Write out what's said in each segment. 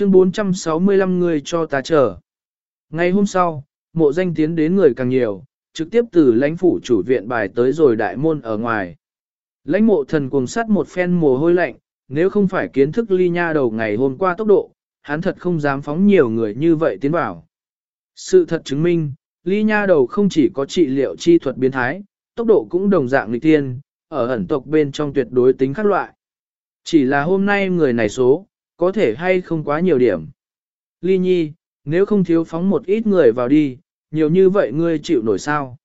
chương 465 người cho ta chờ. Ngày hôm sau, mộ danh tiến đến người càng nhiều, trực tiếp từ lãnh phủ chủ viện bài tới rồi đại môn ở ngoài. Lãnh mộ thần cuồng sắt một phen mồ hôi lạnh, nếu không phải kiến thức ly nha đầu ngày hôm qua tốc độ, hắn thật không dám phóng nhiều người như vậy tiến vào. Sự thật chứng minh, ly nha đầu không chỉ có trị liệu chi thuật biến thái, tốc độ cũng đồng dạng nghịch tiên, ở ẩn tộc bên trong tuyệt đối tính các loại. Chỉ là hôm nay người này số, có thể hay không quá nhiều điểm. Ly nhi, nếu không thiếu phóng một ít người vào đi, nhiều như vậy ngươi chịu nổi sao?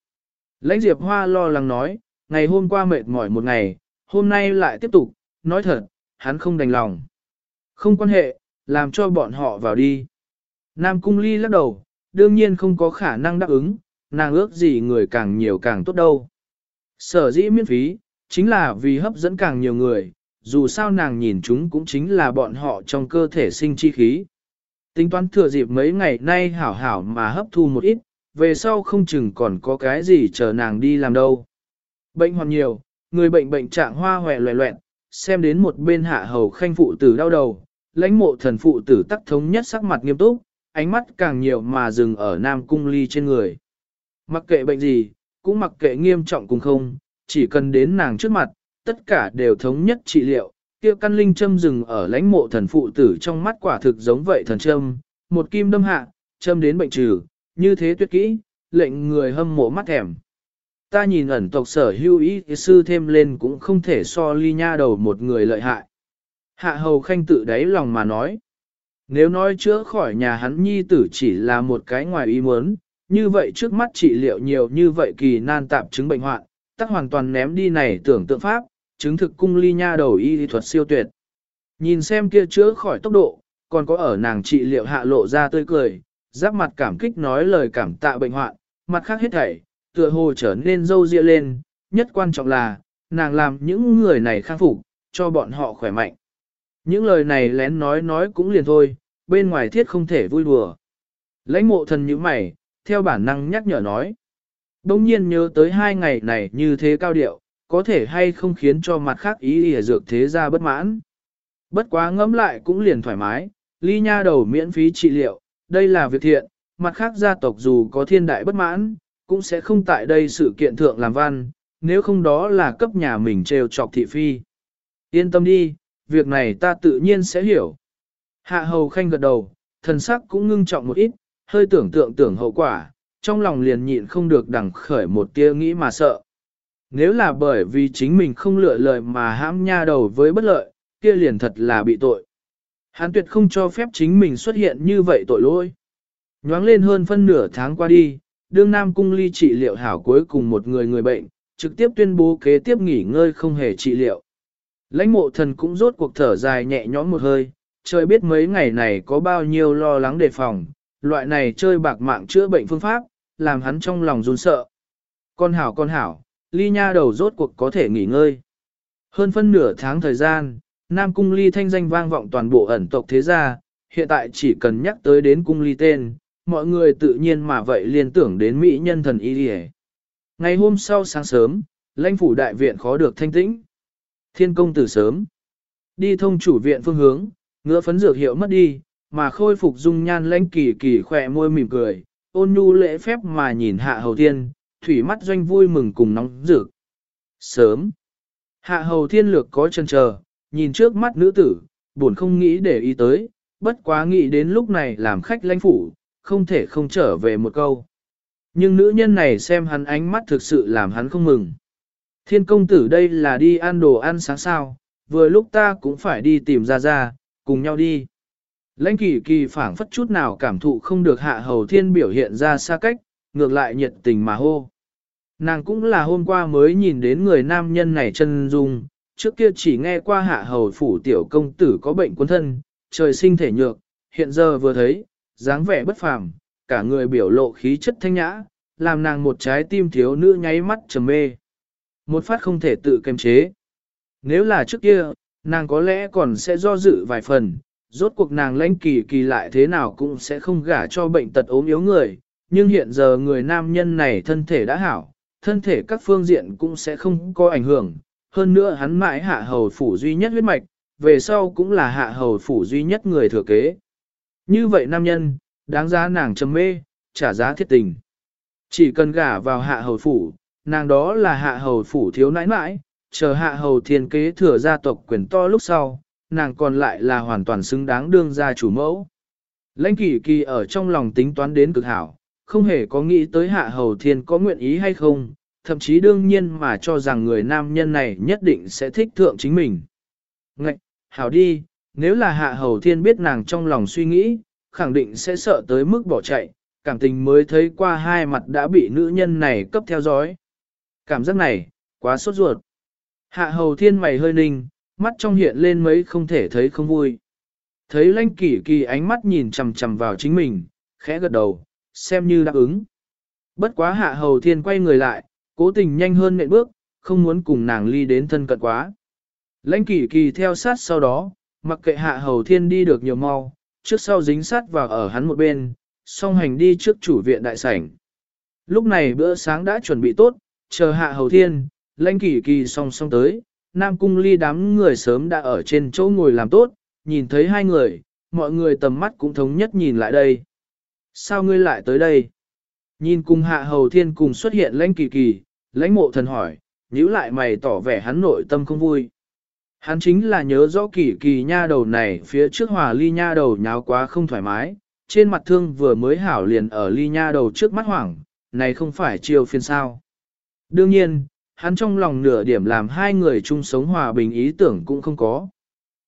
Lãnh Diệp Hoa lo lắng nói, ngày hôm qua mệt mỏi một ngày, hôm nay lại tiếp tục, nói thật, hắn không đành lòng. Không quan hệ, làm cho bọn họ vào đi. Nam Cung Ly lắc đầu, đương nhiên không có khả năng đáp ứng, nàng ước gì người càng nhiều càng tốt đâu. Sở dĩ miễn phí, chính là vì hấp dẫn càng nhiều người, dù sao nàng nhìn chúng cũng chính là bọn họ trong cơ thể sinh chi khí. Tính toán thừa dịp mấy ngày nay hảo hảo mà hấp thu một ít, về sau không chừng còn có cái gì chờ nàng đi làm đâu. Bệnh hoàn nhiều, người bệnh bệnh trạng hoa hòe loẹ loẹn, xem đến một bên hạ hầu khanh phụ tử đau đầu, lãnh mộ thần phụ tử tắc thống nhất sắc mặt nghiêm túc, ánh mắt càng nhiều mà dừng ở nam cung ly trên người. Mặc kệ bệnh gì, cũng mặc kệ nghiêm trọng cùng không, chỉ cần đến nàng trước mặt, tất cả đều thống nhất trị liệu, kia căn linh châm rừng ở lãnh mộ thần phụ tử trong mắt quả thực giống vậy thần châm, một kim đâm hạ, châm đến bệnh trừ, như thế tuyệt kỹ, lệnh người hâm mộ mắt thèm. Ta nhìn ẩn tộc sở hưu ý sư thêm lên cũng không thể so ly nha đầu một người lợi hại. Hạ hầu khanh tự đáy lòng mà nói. Nếu nói chữa khỏi nhà hắn nhi tử chỉ là một cái ngoài ý muốn, như vậy trước mắt trị liệu nhiều như vậy kỳ nan tạp chứng bệnh hoạn, tắc hoàn toàn ném đi này tưởng tượng pháp, chứng thực cung ly nha đầu y thuật siêu tuyệt. Nhìn xem kia chữa khỏi tốc độ, còn có ở nàng trị liệu hạ lộ ra tươi cười, giáp mặt cảm kích nói lời cảm tạ bệnh hoạn, mặt khác hết thảy, tựa hồ trở nên dâu ria lên, nhất quan trọng là, nàng làm những người này khang phục, cho bọn họ khỏe mạnh. Những lời này lén nói nói cũng liền thôi, bên ngoài thiết không thể vui đùa. Lãnh mộ thần như mày, theo bản năng nhắc nhở nói. Đông nhiên nhớ tới hai ngày này như thế cao điệu, có thể hay không khiến cho mặt khác ý ỉa dược thế ra bất mãn. Bất quá ngẫm lại cũng liền thoải mái, ly nha đầu miễn phí trị liệu, đây là việc thiện, mặt khác gia tộc dù có thiên đại bất mãn, cũng sẽ không tại đây sự kiện thượng làm văn, nếu không đó là cấp nhà mình trêu chọc thị phi. Yên tâm đi, việc này ta tự nhiên sẽ hiểu. Hạ hầu khanh gật đầu, thần sắc cũng ngưng trọng một ít, hơi tưởng tượng tưởng hậu quả, trong lòng liền nhịn không được đằng khởi một tia nghĩ mà sợ. Nếu là bởi vì chính mình không lựa lời mà hãm nha đầu với bất lợi, kia liền thật là bị tội. Hắn tuyệt không cho phép chính mình xuất hiện như vậy tội lỗi. Nhoáng lên hơn phân nửa tháng qua đi, đương Nam Cung ly trị liệu hảo cuối cùng một người người bệnh, trực tiếp tuyên bố kế tiếp nghỉ ngơi không hề trị liệu. Lãnh mộ thần cũng rốt cuộc thở dài nhẹ nhõm một hơi, trời biết mấy ngày này có bao nhiêu lo lắng đề phòng, loại này chơi bạc mạng chữa bệnh phương pháp, làm hắn trong lòng run sợ. Con hảo con hảo, ly nha đầu rốt cuộc có thể nghỉ ngơi. Hơn phân nửa tháng thời gian, Nam Cung ly thanh danh vang vọng toàn bộ ẩn tộc thế gia, hiện tại chỉ cần nhắc tới đến cung ly tên, mọi người tự nhiên mà vậy liên tưởng đến Mỹ nhân thần y đi Ngày hôm sau sáng sớm, lãnh phủ đại viện khó được thanh tĩnh. Thiên công tử sớm. Đi thông chủ viện phương hướng, ngựa phấn dược hiệu mất đi, mà khôi phục dung nhan lãnh kỳ kỳ khỏe môi mỉm cười, ôn nhu lễ phép mà nhìn hạ hầu tiên thủy mắt doanh vui mừng cùng nóng rực. Sớm. Hạ hầu thiên lược có chân chờ, nhìn trước mắt nữ tử, buồn không nghĩ để ý tới, bất quá nghĩ đến lúc này làm khách lãnh phủ, không thể không trở về một câu. Nhưng nữ nhân này xem hắn ánh mắt thực sự làm hắn không mừng. Thiên công tử đây là đi ăn đồ ăn sáng sao, vừa lúc ta cũng phải đi tìm ra ra, cùng nhau đi. Lãnh kỳ kỳ phảng phất chút nào cảm thụ không được hạ hầu thiên biểu hiện ra xa cách, ngược lại nhiệt tình mà hô. Nàng cũng là hôm qua mới nhìn đến người nam nhân này chân dung, trước kia chỉ nghe qua hạ hầu phủ tiểu công tử có bệnh quân thân, trời sinh thể nhược, hiện giờ vừa thấy, dáng vẻ bất phàm, cả người biểu lộ khí chất thanh nhã, làm nàng một trái tim thiếu nữ nháy mắt trầm mê. Một phát không thể tự kiềm chế. Nếu là trước kia, nàng có lẽ còn sẽ do dự vài phần, rốt cuộc nàng lãnh kỳ kỳ lại thế nào cũng sẽ không gả cho bệnh tật ốm yếu người, nhưng hiện giờ người nam nhân này thân thể đã hảo, thân thể các phương diện cũng sẽ không có ảnh hưởng, hơn nữa hắn mãi hạ hầu phủ duy nhất huyết mạch, về sau cũng là hạ hầu phủ duy nhất người thừa kế. Như vậy nam nhân, đáng giá nàng trầm mê, trả giá thiết tình. Chỉ cần gả vào hạ hầu phủ, nàng đó là hạ hầu phủ thiếu nãi nãi, chờ hạ hầu thiên kế thừa gia tộc quyền to lúc sau, nàng còn lại là hoàn toàn xứng đáng đương gia chủ mẫu. Lãnh kỳ kỳ ở trong lòng tính toán đến cực hảo, không hề có nghĩ tới hạ hầu thiên có nguyện ý hay không, thậm chí đương nhiên mà cho rằng người nam nhân này nhất định sẽ thích thượng chính mình. Ngạch, hảo đi, nếu là hạ hầu thiên biết nàng trong lòng suy nghĩ, khẳng định sẽ sợ tới mức bỏ chạy, cảm tình mới thấy qua hai mặt đã bị nữ nhân này cấp theo dõi. Cảm giác này, quá sốt ruột. Hạ hầu thiên mày hơi ninh, mắt trong hiện lên mấy không thể thấy không vui. Thấy lanh kỷ kỳ ánh mắt nhìn chầm chầm vào chính mình, khẽ gật đầu, xem như đáp ứng. Bất quá hạ hầu thiên quay người lại, cố tình nhanh hơn nệm bước, không muốn cùng nàng ly đến thân cận quá. Lãnh kỷ kỳ theo sát sau đó, mặc kệ hạ hầu thiên đi được nhiều mau, trước sau dính sát vào ở hắn một bên, song hành đi trước chủ viện đại sảnh. Lúc này bữa sáng đã chuẩn bị tốt, chờ hạ hầu thiên, lãnh kỷ kỳ song song tới, nam cung ly đám người sớm đã ở trên chỗ ngồi làm tốt, nhìn thấy hai người, mọi người tầm mắt cũng thống nhất nhìn lại đây. Sao ngươi lại tới đây? Nhìn cùng hạ hầu thiên cùng xuất hiện lãnh kỳ kỳ, lãnh mộ thần hỏi, nhíu lại mày tỏ vẻ hắn nội tâm không vui. Hắn chính là nhớ rõ kỳ kỳ nha đầu này phía trước hòa ly nha đầu nháo quá không thoải mái, trên mặt thương vừa mới hảo liền ở ly nha đầu trước mắt hoảng, này không phải chiêu phiên sao. Đương nhiên, hắn trong lòng nửa điểm làm hai người chung sống hòa bình ý tưởng cũng không có.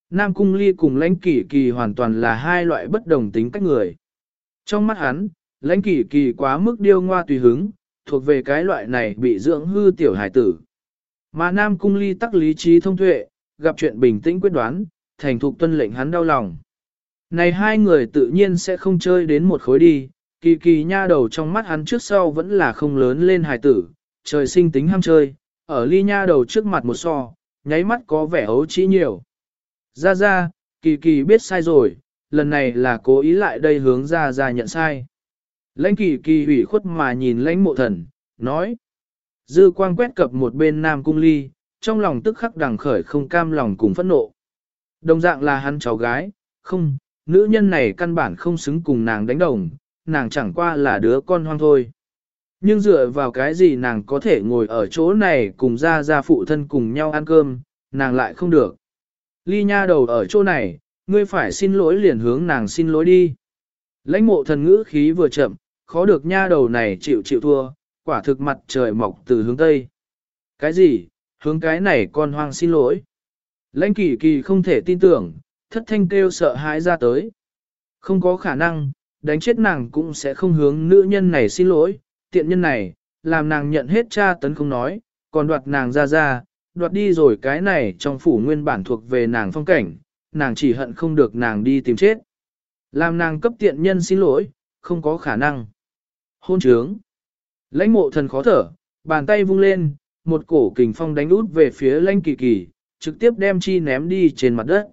Nam Cung Ly cùng lãnh kỳ kỳ hoàn toàn là hai loại bất đồng tính cách người. Trong mắt hắn, lãnh kỷ kỳ quá mức điêu ngoa tùy hứng, thuộc về cái loại này bị dưỡng hư tiểu hải tử. Mà Nam Cung Ly tắc lý trí thông tuệ, gặp chuyện bình tĩnh quyết đoán, thành thục tuân lệnh hắn đau lòng. Này hai người tự nhiên sẽ không chơi đến một khối đi, kỳ kỳ nha đầu trong mắt hắn trước sau vẫn là không lớn lên hài tử, trời sinh tính ham chơi, ở ly nha đầu trước mặt một so, nháy mắt có vẻ ấu trĩ nhiều. Ra ra, kỳ kỳ biết sai rồi, lần này là cố ý lại đây hướng ra ra nhận sai. Lãnh kỳ kỳ ủy khuất mà nhìn lãnh mộ thần, nói. Dư quang quét cập một bên nam cung ly, trong lòng tức khắc đằng khởi không cam lòng cùng phẫn nộ. Đồng dạng là hắn cháu gái, không, nữ nhân này căn bản không xứng cùng nàng đánh đồng, nàng chẳng qua là đứa con hoang thôi. Nhưng dựa vào cái gì nàng có thể ngồi ở chỗ này cùng ra ra phụ thân cùng nhau ăn cơm, nàng lại không được. Ly nha đầu ở chỗ này, ngươi phải xin lỗi liền hướng nàng xin lỗi đi. Lãnh mộ thần ngữ khí vừa chậm, khó được nha đầu này chịu chịu thua, quả thực mặt trời mọc từ hướng Tây. Cái gì, hướng cái này con hoang xin lỗi. Lãnh kỳ kỳ không thể tin tưởng, thất thanh kêu sợ hãi ra tới. Không có khả năng, đánh chết nàng cũng sẽ không hướng nữ nhân này xin lỗi, tiện nhân này, làm nàng nhận hết cha tấn không nói, còn đoạt nàng ra ra, đoạt đi rồi cái này trong phủ nguyên bản thuộc về nàng phong cảnh, nàng chỉ hận không được nàng đi tìm chết. Làm nàng cấp tiện nhân xin lỗi, không có khả năng. Hôn trướng. Lãnh mộ thần khó thở, bàn tay vung lên, một cổ kình phong đánh út về phía lãnh kỳ kỳ, trực tiếp đem chi ném đi trên mặt đất.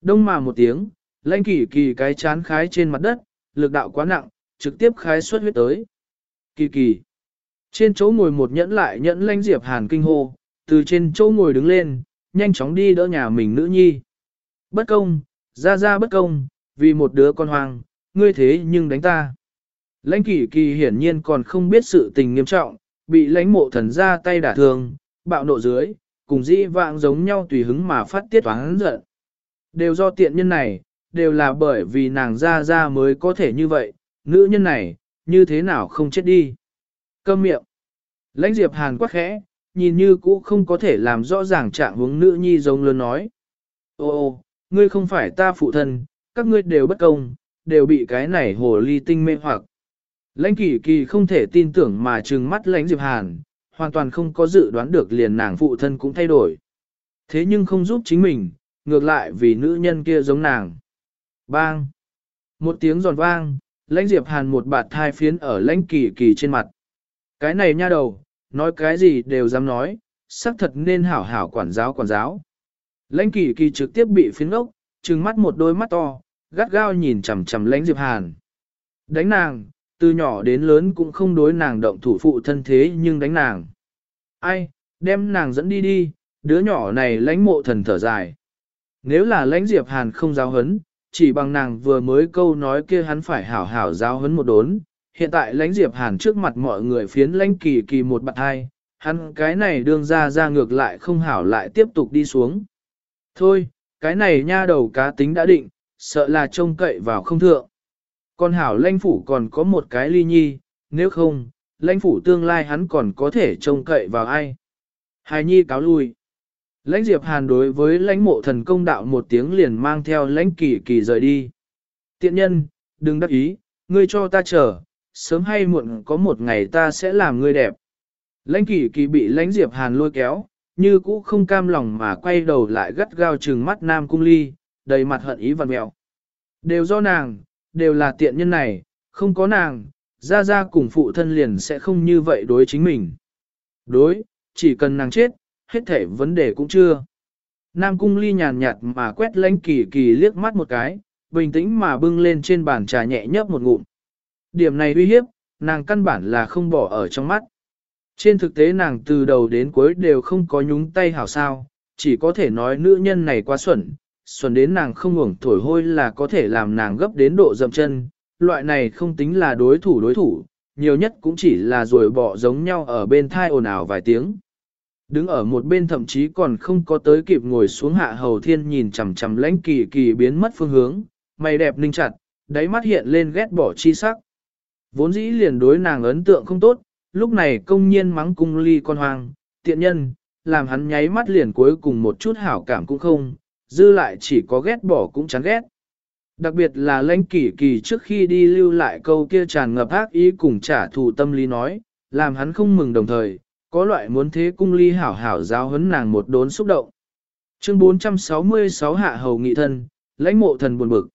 Đông mà một tiếng, lãnh kỳ kỳ cái chán khái trên mặt đất, lực đạo quá nặng, trực tiếp khái xuất huyết tới. Kỳ kỳ. Trên chỗ ngồi một nhẫn lại nhẫn lãnh diệp hàn kinh hô, từ trên chỗ ngồi đứng lên, nhanh chóng đi đỡ nhà mình nữ nhi. Bất công, ra ra bất công, vì một đứa con hoang, ngươi thế nhưng đánh ta. Lãnh kỷ kỳ hiển nhiên còn không biết sự tình nghiêm trọng, bị lãnh mộ thần ra tay đả thương, bạo nộ dưới, cùng dĩ vãng giống nhau tùy hứng mà phát tiết toán giận. Đều do tiện nhân này, đều là bởi vì nàng ra ra mới có thể như vậy, nữ nhân này, như thế nào không chết đi. Câm miệng. Lãnh diệp hàn quá khẽ, nhìn như cũ không có thể làm rõ ràng trạng hướng nữ nhi giống lớn nói. Ô ô, ngươi không phải ta phụ thân, các ngươi đều bất công, đều bị cái này hồ ly tinh mê hoặc. Lãnh kỳ kỳ không thể tin tưởng mà trừng mắt lãnh Diệp Hàn, hoàn toàn không có dự đoán được liền nàng phụ thân cũng thay đổi. Thế nhưng không giúp chính mình, ngược lại vì nữ nhân kia giống nàng. Bang! Một tiếng giòn vang, lãnh Diệp Hàn một bạt thai phiến ở lãnh kỳ kỳ trên mặt. Cái này nha đầu, nói cái gì đều dám nói, xác thật nên hảo hảo quản giáo quản giáo. Lãnh kỳ kỳ trực tiếp bị phiến ngốc, trừng mắt một đôi mắt to, gắt gao nhìn chằm chằm lãnh Diệp Hàn. Đánh nàng, từ nhỏ đến lớn cũng không đối nàng động thủ phụ thân thế nhưng đánh nàng. Ai, đem nàng dẫn đi đi, đứa nhỏ này lãnh mộ thần thở dài. Nếu là lãnh Diệp Hàn không giáo hấn, chỉ bằng nàng vừa mới câu nói kia hắn phải hảo hảo giáo hấn một đốn. Hiện tại lãnh Diệp Hàn trước mặt mọi người phiến lãnh kỳ kỳ một bạn hai, hắn cái này đương ra ra ngược lại không hảo lại tiếp tục đi xuống. Thôi, cái này nha đầu cá tính đã định, sợ là trông cậy vào không thượng. Còn hảo lãnh phủ còn có một cái ly nhi, nếu không, lãnh phủ tương lai hắn còn có thể trông cậy vào ai. Hài nhi cáo lui. Lãnh Diệp Hàn đối với lãnh mộ thần công đạo một tiếng liền mang theo lãnh kỳ kỳ rời đi. Tiện nhân, đừng đắc ý, ngươi cho ta chờ, sớm hay muộn có một ngày ta sẽ làm ngươi đẹp. Lãnh kỳ kỳ bị lãnh Diệp Hàn lôi kéo, như cũ không cam lòng mà quay đầu lại gắt gao trừng mắt Nam Cung Ly, đầy mặt hận ý vằn mẹo. Đều do nàng, đều là tiện nhân này, không có nàng, ra ra cùng phụ thân liền sẽ không như vậy đối chính mình. Đối, chỉ cần nàng chết, hết thể vấn đề cũng chưa. Nam cung ly nhàn nhạt mà quét lánh kỳ kỳ liếc mắt một cái, bình tĩnh mà bưng lên trên bàn trà nhẹ nhấp một ngụm. Điểm này uy hiếp, nàng căn bản là không bỏ ở trong mắt. Trên thực tế nàng từ đầu đến cuối đều không có nhúng tay hảo sao, chỉ có thể nói nữ nhân này quá xuẩn, xuẩn đến nàng không ngủng thổi hôi là có thể làm nàng gấp đến độ dậm chân, loại này không tính là đối thủ đối thủ, nhiều nhất cũng chỉ là rồi bỏ giống nhau ở bên thai ồn ào vài tiếng. Đứng ở một bên thậm chí còn không có tới kịp ngồi xuống hạ hầu thiên nhìn chằm chằm lãnh kỳ kỳ biến mất phương hướng, mày đẹp ninh chặt, đáy mắt hiện lên ghét bỏ chi sắc. Vốn dĩ liền đối nàng ấn tượng không tốt, lúc này công nhiên mắng cung ly con hoang, tiện nhân, làm hắn nháy mắt liền cuối cùng một chút hảo cảm cũng không, dư lại chỉ có ghét bỏ cũng chán ghét. Đặc biệt là lãnh kỷ kỳ trước khi đi lưu lại câu kia tràn ngập ác ý cùng trả thù tâm lý nói, làm hắn không mừng đồng thời, có loại muốn thế cung ly hảo hảo giáo huấn nàng một đốn xúc động. Chương 466 hạ hầu nghị thân, lãnh mộ thần buồn bực.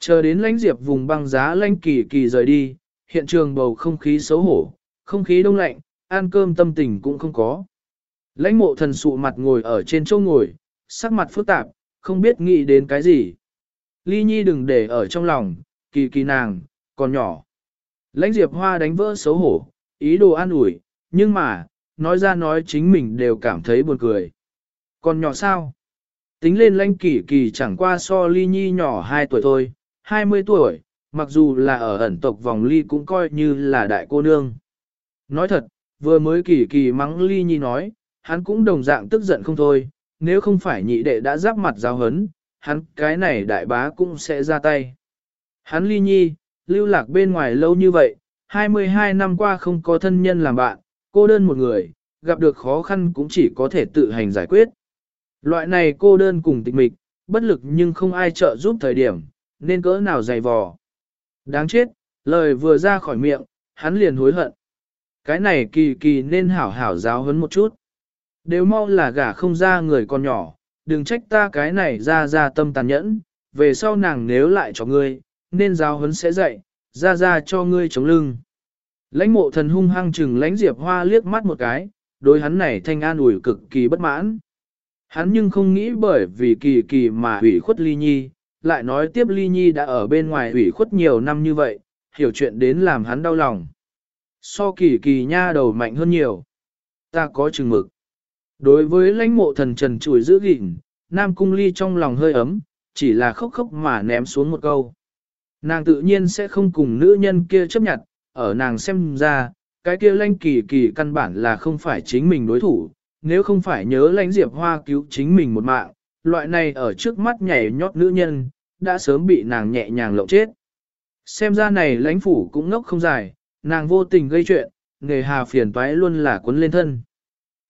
Chờ đến lãnh diệp vùng băng giá lãnh kỳ kỳ rời đi, hiện trường bầu không khí xấu hổ, không khí đông lạnh, ăn cơm tâm tình cũng không có. Lãnh mộ thần sụ mặt ngồi ở trên chỗ ngồi, sắc mặt phức tạp, không biết nghĩ đến cái gì. Ly Nhi đừng để ở trong lòng, kỳ kỳ nàng, còn nhỏ. Lãnh Diệp Hoa đánh vỡ xấu hổ, ý đồ an ủi, nhưng mà, nói ra nói chính mình đều cảm thấy buồn cười. Còn nhỏ sao? Tính lên lãnh kỳ kỳ chẳng qua so Ly Nhi nhỏ 2 tuổi thôi, 20 tuổi, mặc dù là ở ẩn tộc vòng Ly cũng coi như là đại cô nương. Nói thật, vừa mới kỳ kỳ mắng Ly Nhi nói, hắn cũng đồng dạng tức giận không thôi, nếu không phải nhị đệ đã giáp mặt giáo hấn, hắn cái này đại bá cũng sẽ ra tay. Hắn ly nhi, lưu lạc bên ngoài lâu như vậy, 22 năm qua không có thân nhân làm bạn, cô đơn một người, gặp được khó khăn cũng chỉ có thể tự hành giải quyết. Loại này cô đơn cùng tịch mịch, bất lực nhưng không ai trợ giúp thời điểm, nên cỡ nào dày vò. Đáng chết, lời vừa ra khỏi miệng, hắn liền hối hận. Cái này kỳ kỳ nên hảo hảo giáo huấn một chút. Đều mau là gả không ra người con nhỏ, đừng trách ta cái này ra ra tâm tàn nhẫn, về sau nàng nếu lại cho ngươi, nên giáo huấn sẽ dạy, ra ra cho ngươi chống lưng. Lãnh mộ thần hung hăng chừng lãnh diệp hoa liếc mắt một cái, đối hắn này thanh an ủi cực kỳ bất mãn. Hắn nhưng không nghĩ bởi vì kỳ kỳ mà hủy khuất ly nhi, lại nói tiếp ly nhi đã ở bên ngoài hủy khuất nhiều năm như vậy, hiểu chuyện đến làm hắn đau lòng. So kỳ kỳ nha đầu mạnh hơn nhiều. Ta có chừng mực. Đối với lãnh mộ thần trần chùi giữ gìn, Nam Cung Ly trong lòng hơi ấm, chỉ là khóc khóc mà ném xuống một câu. Nàng tự nhiên sẽ không cùng nữ nhân kia chấp nhận, ở nàng xem ra, cái kia lãnh kỳ kỳ căn bản là không phải chính mình đối thủ, nếu không phải nhớ lãnh diệp hoa cứu chính mình một mạng, loại này ở trước mắt nhảy nhót nữ nhân, đã sớm bị nàng nhẹ nhàng lộng chết. Xem ra này lãnh phủ cũng ngốc không dài, nàng vô tình gây chuyện, nghề hà phiền toái luôn là cuốn lên thân.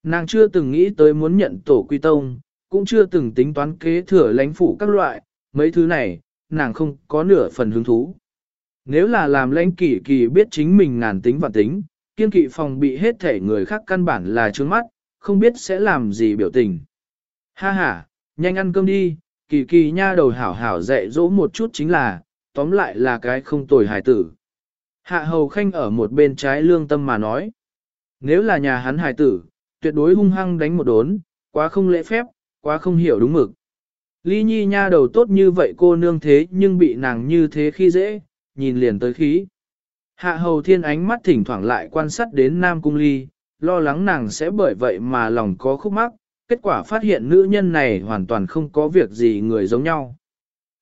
Nàng chưa từng nghĩ tới muốn nhận tổ quy tông, cũng chưa từng tính toán kế thừa lãnh phủ các loại, mấy thứ này, nàng không có nửa phần hứng thú. Nếu là làm lãnh kỷ kỳ biết chính mình ngàn tính và tính, kiên kỵ phòng bị hết thể người khác căn bản là trướng mắt, không biết sẽ làm gì biểu tình. Ha ha, nhanh ăn cơm đi, kỳ kỳ nha đầu hảo hảo dạy dỗ một chút chính là, tóm lại là cái không tồi hài tử. Hạ hầu khanh ở một bên trái lương tâm mà nói. Nếu là nhà hắn hài tử, tuyệt đối hung hăng đánh một đốn, quá không lễ phép, quá không hiểu đúng mực. Ly Nhi nha đầu tốt như vậy cô nương thế nhưng bị nàng như thế khi dễ, nhìn liền tới khí. Hạ hầu thiên ánh mắt thỉnh thoảng lại quan sát đến Nam Cung Ly, lo lắng nàng sẽ bởi vậy mà lòng có khúc mắc, kết quả phát hiện nữ nhân này hoàn toàn không có việc gì người giống nhau.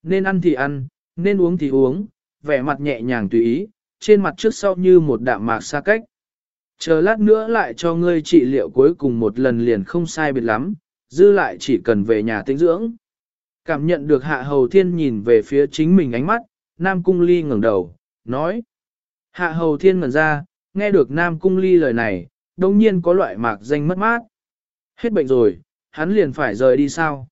Nên ăn thì ăn, nên uống thì uống, vẻ mặt nhẹ nhàng tùy ý, trên mặt trước sau như một đạm mạc xa cách. Chờ lát nữa lại cho ngươi trị liệu cuối cùng một lần liền không sai biệt lắm, dư lại chỉ cần về nhà tĩnh dưỡng. Cảm nhận được hạ hầu thiên nhìn về phía chính mình ánh mắt, Nam Cung Ly ngẩng đầu, nói. Hạ hầu thiên ngẩn ra, nghe được Nam Cung Ly lời này, đồng nhiên có loại mạc danh mất mát. Hết bệnh rồi, hắn liền phải rời đi sao?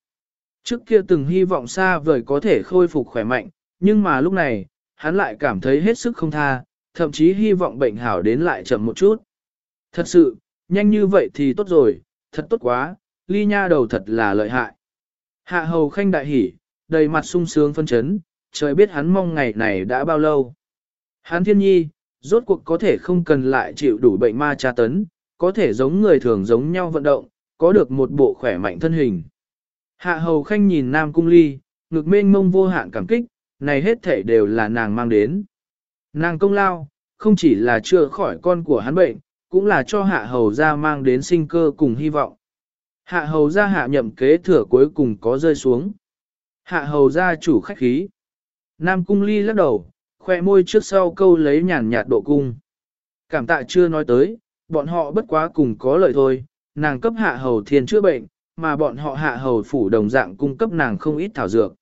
Trước kia từng hy vọng xa vời có thể khôi phục khỏe mạnh, nhưng mà lúc này, hắn lại cảm thấy hết sức không tha, thậm chí hy vọng bệnh hảo đến lại chậm một chút. Thật sự, nhanh như vậy thì tốt rồi, thật tốt quá, ly nha đầu thật là lợi hại. Hạ hầu khanh đại hỉ, đầy mặt sung sướng phân chấn, trời biết hắn mong ngày này đã bao lâu. Hắn thiên nhi, rốt cuộc có thể không cần lại chịu đủ bệnh ma tra tấn, có thể giống người thường giống nhau vận động, có được một bộ khỏe mạnh thân hình. Hạ hầu khanh nhìn Nam Cung Ly, ngực mênh mông vô hạn cảm kích, này hết thể đều là nàng mang đến. Nàng công lao, không chỉ là chữa khỏi con của hắn bệnh, cũng là cho hạ hầu ra mang đến sinh cơ cùng hy vọng. Hạ hầu ra hạ nhậm kế thừa cuối cùng có rơi xuống. Hạ hầu ra chủ khách khí. Nam cung ly lắc đầu, khoe môi trước sau câu lấy nhàn nhạt độ cung. Cảm tạ chưa nói tới, bọn họ bất quá cùng có lợi thôi, nàng cấp hạ hầu thiên chữa bệnh, mà bọn họ hạ hầu phủ đồng dạng cung cấp nàng không ít thảo dược.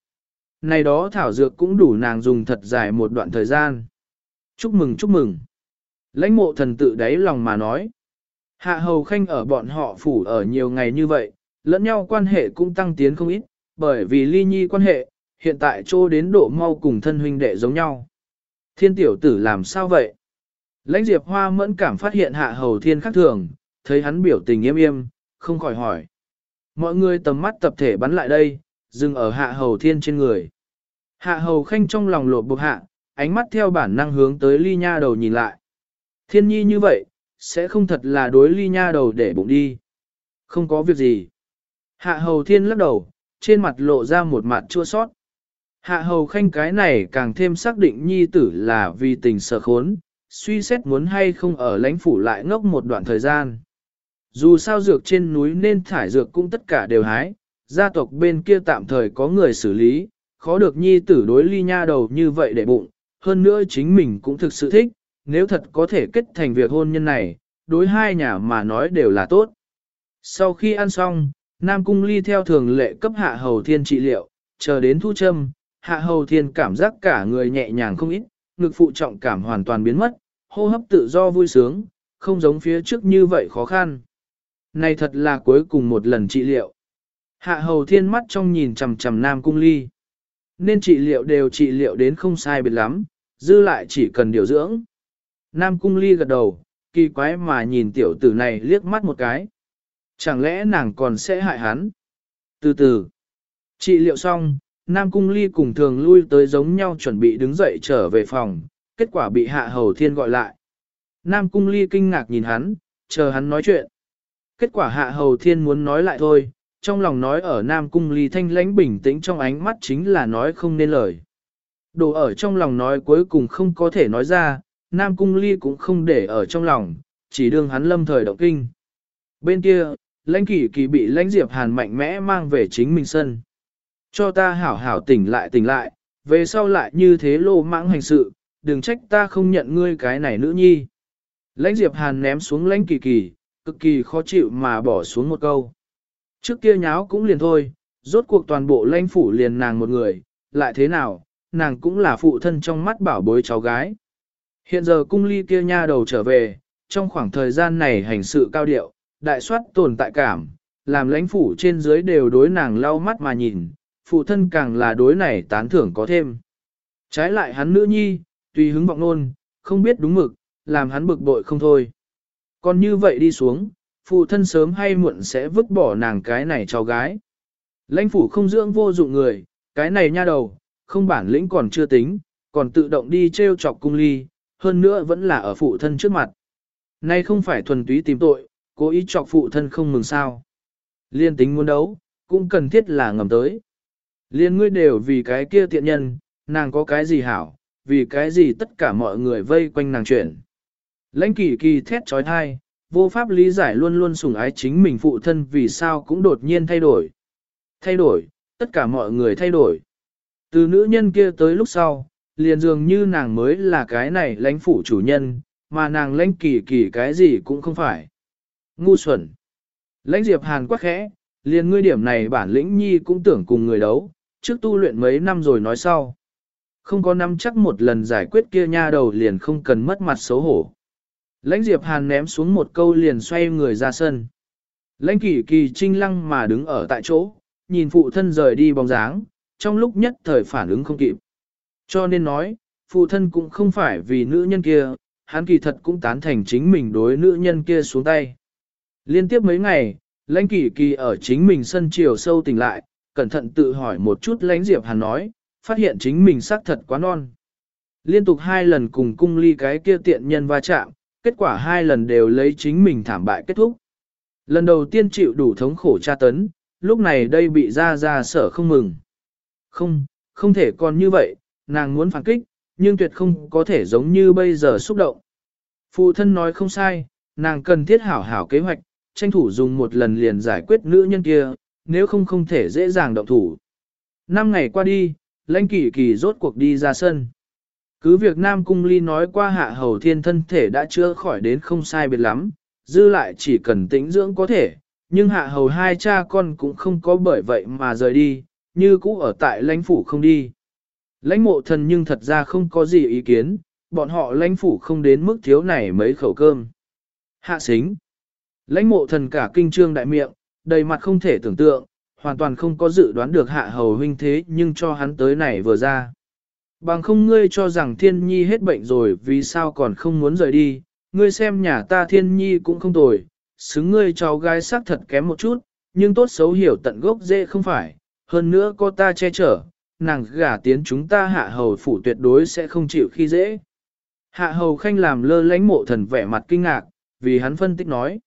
Này đó thảo dược cũng đủ nàng dùng thật dài một đoạn thời gian. Chúc mừng chúc mừng. Lãnh mộ thần tự đáy lòng mà nói. Hạ hầu khanh ở bọn họ phủ ở nhiều ngày như vậy, lẫn nhau quan hệ cũng tăng tiến không ít, bởi vì ly nhi quan hệ, hiện tại trô đến độ mau cùng thân huynh đệ giống nhau. Thiên tiểu tử làm sao vậy? Lãnh diệp hoa mẫn cảm phát hiện hạ hầu thiên khác thường, thấy hắn biểu tình im im, không khỏi hỏi. Mọi người tầm mắt tập thể bắn lại đây, dừng ở hạ hầu thiên trên người. Hạ hầu khanh trong lòng lột bục hạ, ánh mắt theo bản năng hướng tới ly nha đầu nhìn lại. Thiên nhi như vậy, sẽ không thật là đối ly nha đầu để bụng đi. Không có việc gì. Hạ hầu thiên lắc đầu, trên mặt lộ ra một mặt chua sót. Hạ hầu khanh cái này càng thêm xác định nhi tử là vì tình sợ khốn, suy xét muốn hay không ở lãnh phủ lại ngốc một đoạn thời gian. Dù sao dược trên núi nên thải dược cũng tất cả đều hái, gia tộc bên kia tạm thời có người xử lý, khó được nhi tử đối ly nha đầu như vậy để bụng, hơn nữa chính mình cũng thực sự thích, nếu thật có thể kết thành việc hôn nhân này, đối hai nhà mà nói đều là tốt. Sau khi ăn xong, Nam Cung Ly theo thường lệ cấp hạ hầu thiên trị liệu, chờ đến thu châm, hạ hầu thiên cảm giác cả người nhẹ nhàng không ít, ngực phụ trọng cảm hoàn toàn biến mất, hô hấp tự do vui sướng, không giống phía trước như vậy khó khăn. Này thật là cuối cùng một lần trị liệu. Hạ hầu thiên mắt trong nhìn chầm chầm Nam Cung Ly. Nên trị liệu đều trị liệu đến không sai biệt lắm, dư lại chỉ cần điều dưỡng. Nam Cung Ly gật đầu, kỳ quái mà nhìn tiểu tử này liếc mắt một cái. Chẳng lẽ nàng còn sẽ hại hắn? Từ từ, trị liệu xong, Nam Cung Ly cùng thường lui tới giống nhau chuẩn bị đứng dậy trở về phòng, kết quả bị Hạ Hầu Thiên gọi lại. Nam Cung Ly kinh ngạc nhìn hắn, chờ hắn nói chuyện. Kết quả Hạ Hầu Thiên muốn nói lại thôi, trong lòng nói ở Nam Cung Ly thanh lãnh bình tĩnh trong ánh mắt chính là nói không nên lời. Đồ ở trong lòng nói cuối cùng không có thể nói ra, Nam Cung Ly cũng không để ở trong lòng, chỉ đương hắn lâm thời động kinh. Bên kia, lãnh kỷ kỳ bị lãnh diệp hàn mạnh mẽ mang về chính mình sân. Cho ta hảo hảo tỉnh lại tỉnh lại, về sau lại như thế lô mãng hành sự, đừng trách ta không nhận ngươi cái này nữ nhi. Lãnh diệp hàn ném xuống lãnh kỳ kỳ, cực kỳ khó chịu mà bỏ xuống một câu. Trước kia nháo cũng liền thôi, rốt cuộc toàn bộ lãnh phủ liền nàng một người, lại thế nào, nàng cũng là phụ thân trong mắt bảo bối cháu gái. Hiện giờ cung ly kia nha đầu trở về, trong khoảng thời gian này hành sự cao điệu, đại soát tồn tại cảm, làm lãnh phủ trên dưới đều đối nàng lau mắt mà nhìn, phụ thân càng là đối này tán thưởng có thêm. Trái lại hắn nữ nhi, tùy hứng vọng nôn, không biết đúng mực, làm hắn bực bội không thôi. Còn như vậy đi xuống, phụ thân sớm hay muộn sẽ vứt bỏ nàng cái này cháu gái. Lãnh phủ không dưỡng vô dụng người, cái này nha đầu, không bản lĩnh còn chưa tính, còn tự động đi treo chọc cung ly, hơn nữa vẫn là ở phụ thân trước mặt. Nay không phải thuần túy tìm tội, cố ý chọc phụ thân không mừng sao. Liên tính muốn đấu, cũng cần thiết là ngầm tới. Liên ngươi đều vì cái kia tiện nhân, nàng có cái gì hảo, vì cái gì tất cả mọi người vây quanh nàng chuyển. Lãnh kỳ kỳ thét trói thai, vô pháp lý giải luôn luôn sủng ái chính mình phụ thân vì sao cũng đột nhiên thay đổi. Thay đổi, tất cả mọi người thay đổi. Từ nữ nhân kia tới lúc sau, liền dường như nàng mới là cái này lãnh phủ chủ nhân, mà nàng lãnh kỳ kỳ cái gì cũng không phải. Ngu xuẩn. Lãnh Diệp Hàn quá khẽ, liền ngươi điểm này bản lĩnh nhi cũng tưởng cùng người đấu, trước tu luyện mấy năm rồi nói sau. Không có năm chắc một lần giải quyết kia nha đầu liền không cần mất mặt xấu hổ. Lãnh Diệp Hàn ném xuống một câu liền xoay người ra sân. Lãnh kỳ kỳ trinh lăng mà đứng ở tại chỗ, nhìn phụ thân rời đi bóng dáng, trong lúc nhất thời phản ứng không kịp. Cho nên nói, phụ thân cũng không phải vì nữ nhân kia, hắn kỳ thật cũng tán thành chính mình đối nữ nhân kia xuống tay. Liên tiếp mấy ngày, lãnh kỳ kỳ ở chính mình sân chiều sâu tỉnh lại, cẩn thận tự hỏi một chút lãnh diệp hàn nói, phát hiện chính mình xác thật quá non. Liên tục hai lần cùng cung ly cái kia tiện nhân va chạm, kết quả hai lần đều lấy chính mình thảm bại kết thúc. Lần đầu tiên chịu đủ thống khổ tra tấn, lúc này đây bị ra ra sở không mừng. Không, không thể còn như vậy, nàng muốn phản kích, nhưng tuyệt không có thể giống như bây giờ xúc động. Phụ thân nói không sai, nàng cần thiết hảo hảo kế hoạch, tranh thủ dùng một lần liền giải quyết nữ nhân kia, nếu không không thể dễ dàng động thủ. Năm ngày qua đi, lãnh kỳ kỳ rốt cuộc đi ra sân. Cứ việc Nam Cung Ly nói qua hạ hầu thiên thân thể đã chữa khỏi đến không sai biệt lắm, dư lại chỉ cần tĩnh dưỡng có thể, nhưng hạ hầu hai cha con cũng không có bởi vậy mà rời đi, như cũ ở tại lãnh phủ không đi. Lãnh mộ thần nhưng thật ra không có gì ý kiến, bọn họ lãnh phủ không đến mức thiếu này mấy khẩu cơm. Hạ xính. Lãnh mộ thần cả kinh trương đại miệng, đầy mặt không thể tưởng tượng, hoàn toàn không có dự đoán được hạ hầu huynh thế nhưng cho hắn tới này vừa ra. Bằng không ngươi cho rằng thiên nhi hết bệnh rồi vì sao còn không muốn rời đi, ngươi xem nhà ta thiên nhi cũng không tồi, xứng ngươi cháu gái xác thật kém một chút, nhưng tốt xấu hiểu tận gốc dễ không phải, hơn nữa có ta che chở, nàng gả tiến chúng ta hạ hầu phủ tuyệt đối sẽ không chịu khi dễ. Hạ hầu khanh làm lơ lánh mộ thần vẻ mặt kinh ngạc, vì hắn phân tích nói.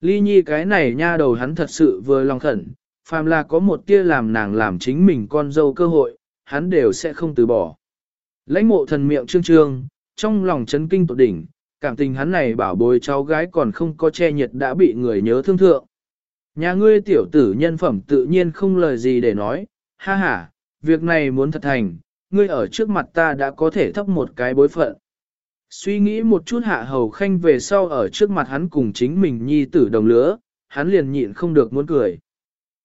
Ly nhi cái này nha đầu hắn thật sự vừa lòng khẩn, phàm là có một tia làm nàng làm chính mình con dâu cơ hội, hắn đều sẽ không từ bỏ. Lãnh mộ thần miệng trương trương, trong lòng chấn kinh tột đỉnh, cảm tình hắn này bảo bối cháu gái còn không có che nhiệt đã bị người nhớ thương thượng. Nhà ngươi tiểu tử nhân phẩm tự nhiên không lời gì để nói, ha ha, việc này muốn thật thành, ngươi ở trước mặt ta đã có thể thấp một cái bối phận. Suy nghĩ một chút hạ hầu khanh về sau ở trước mặt hắn cùng chính mình nhi tử đồng lứa, hắn liền nhịn không được muốn cười.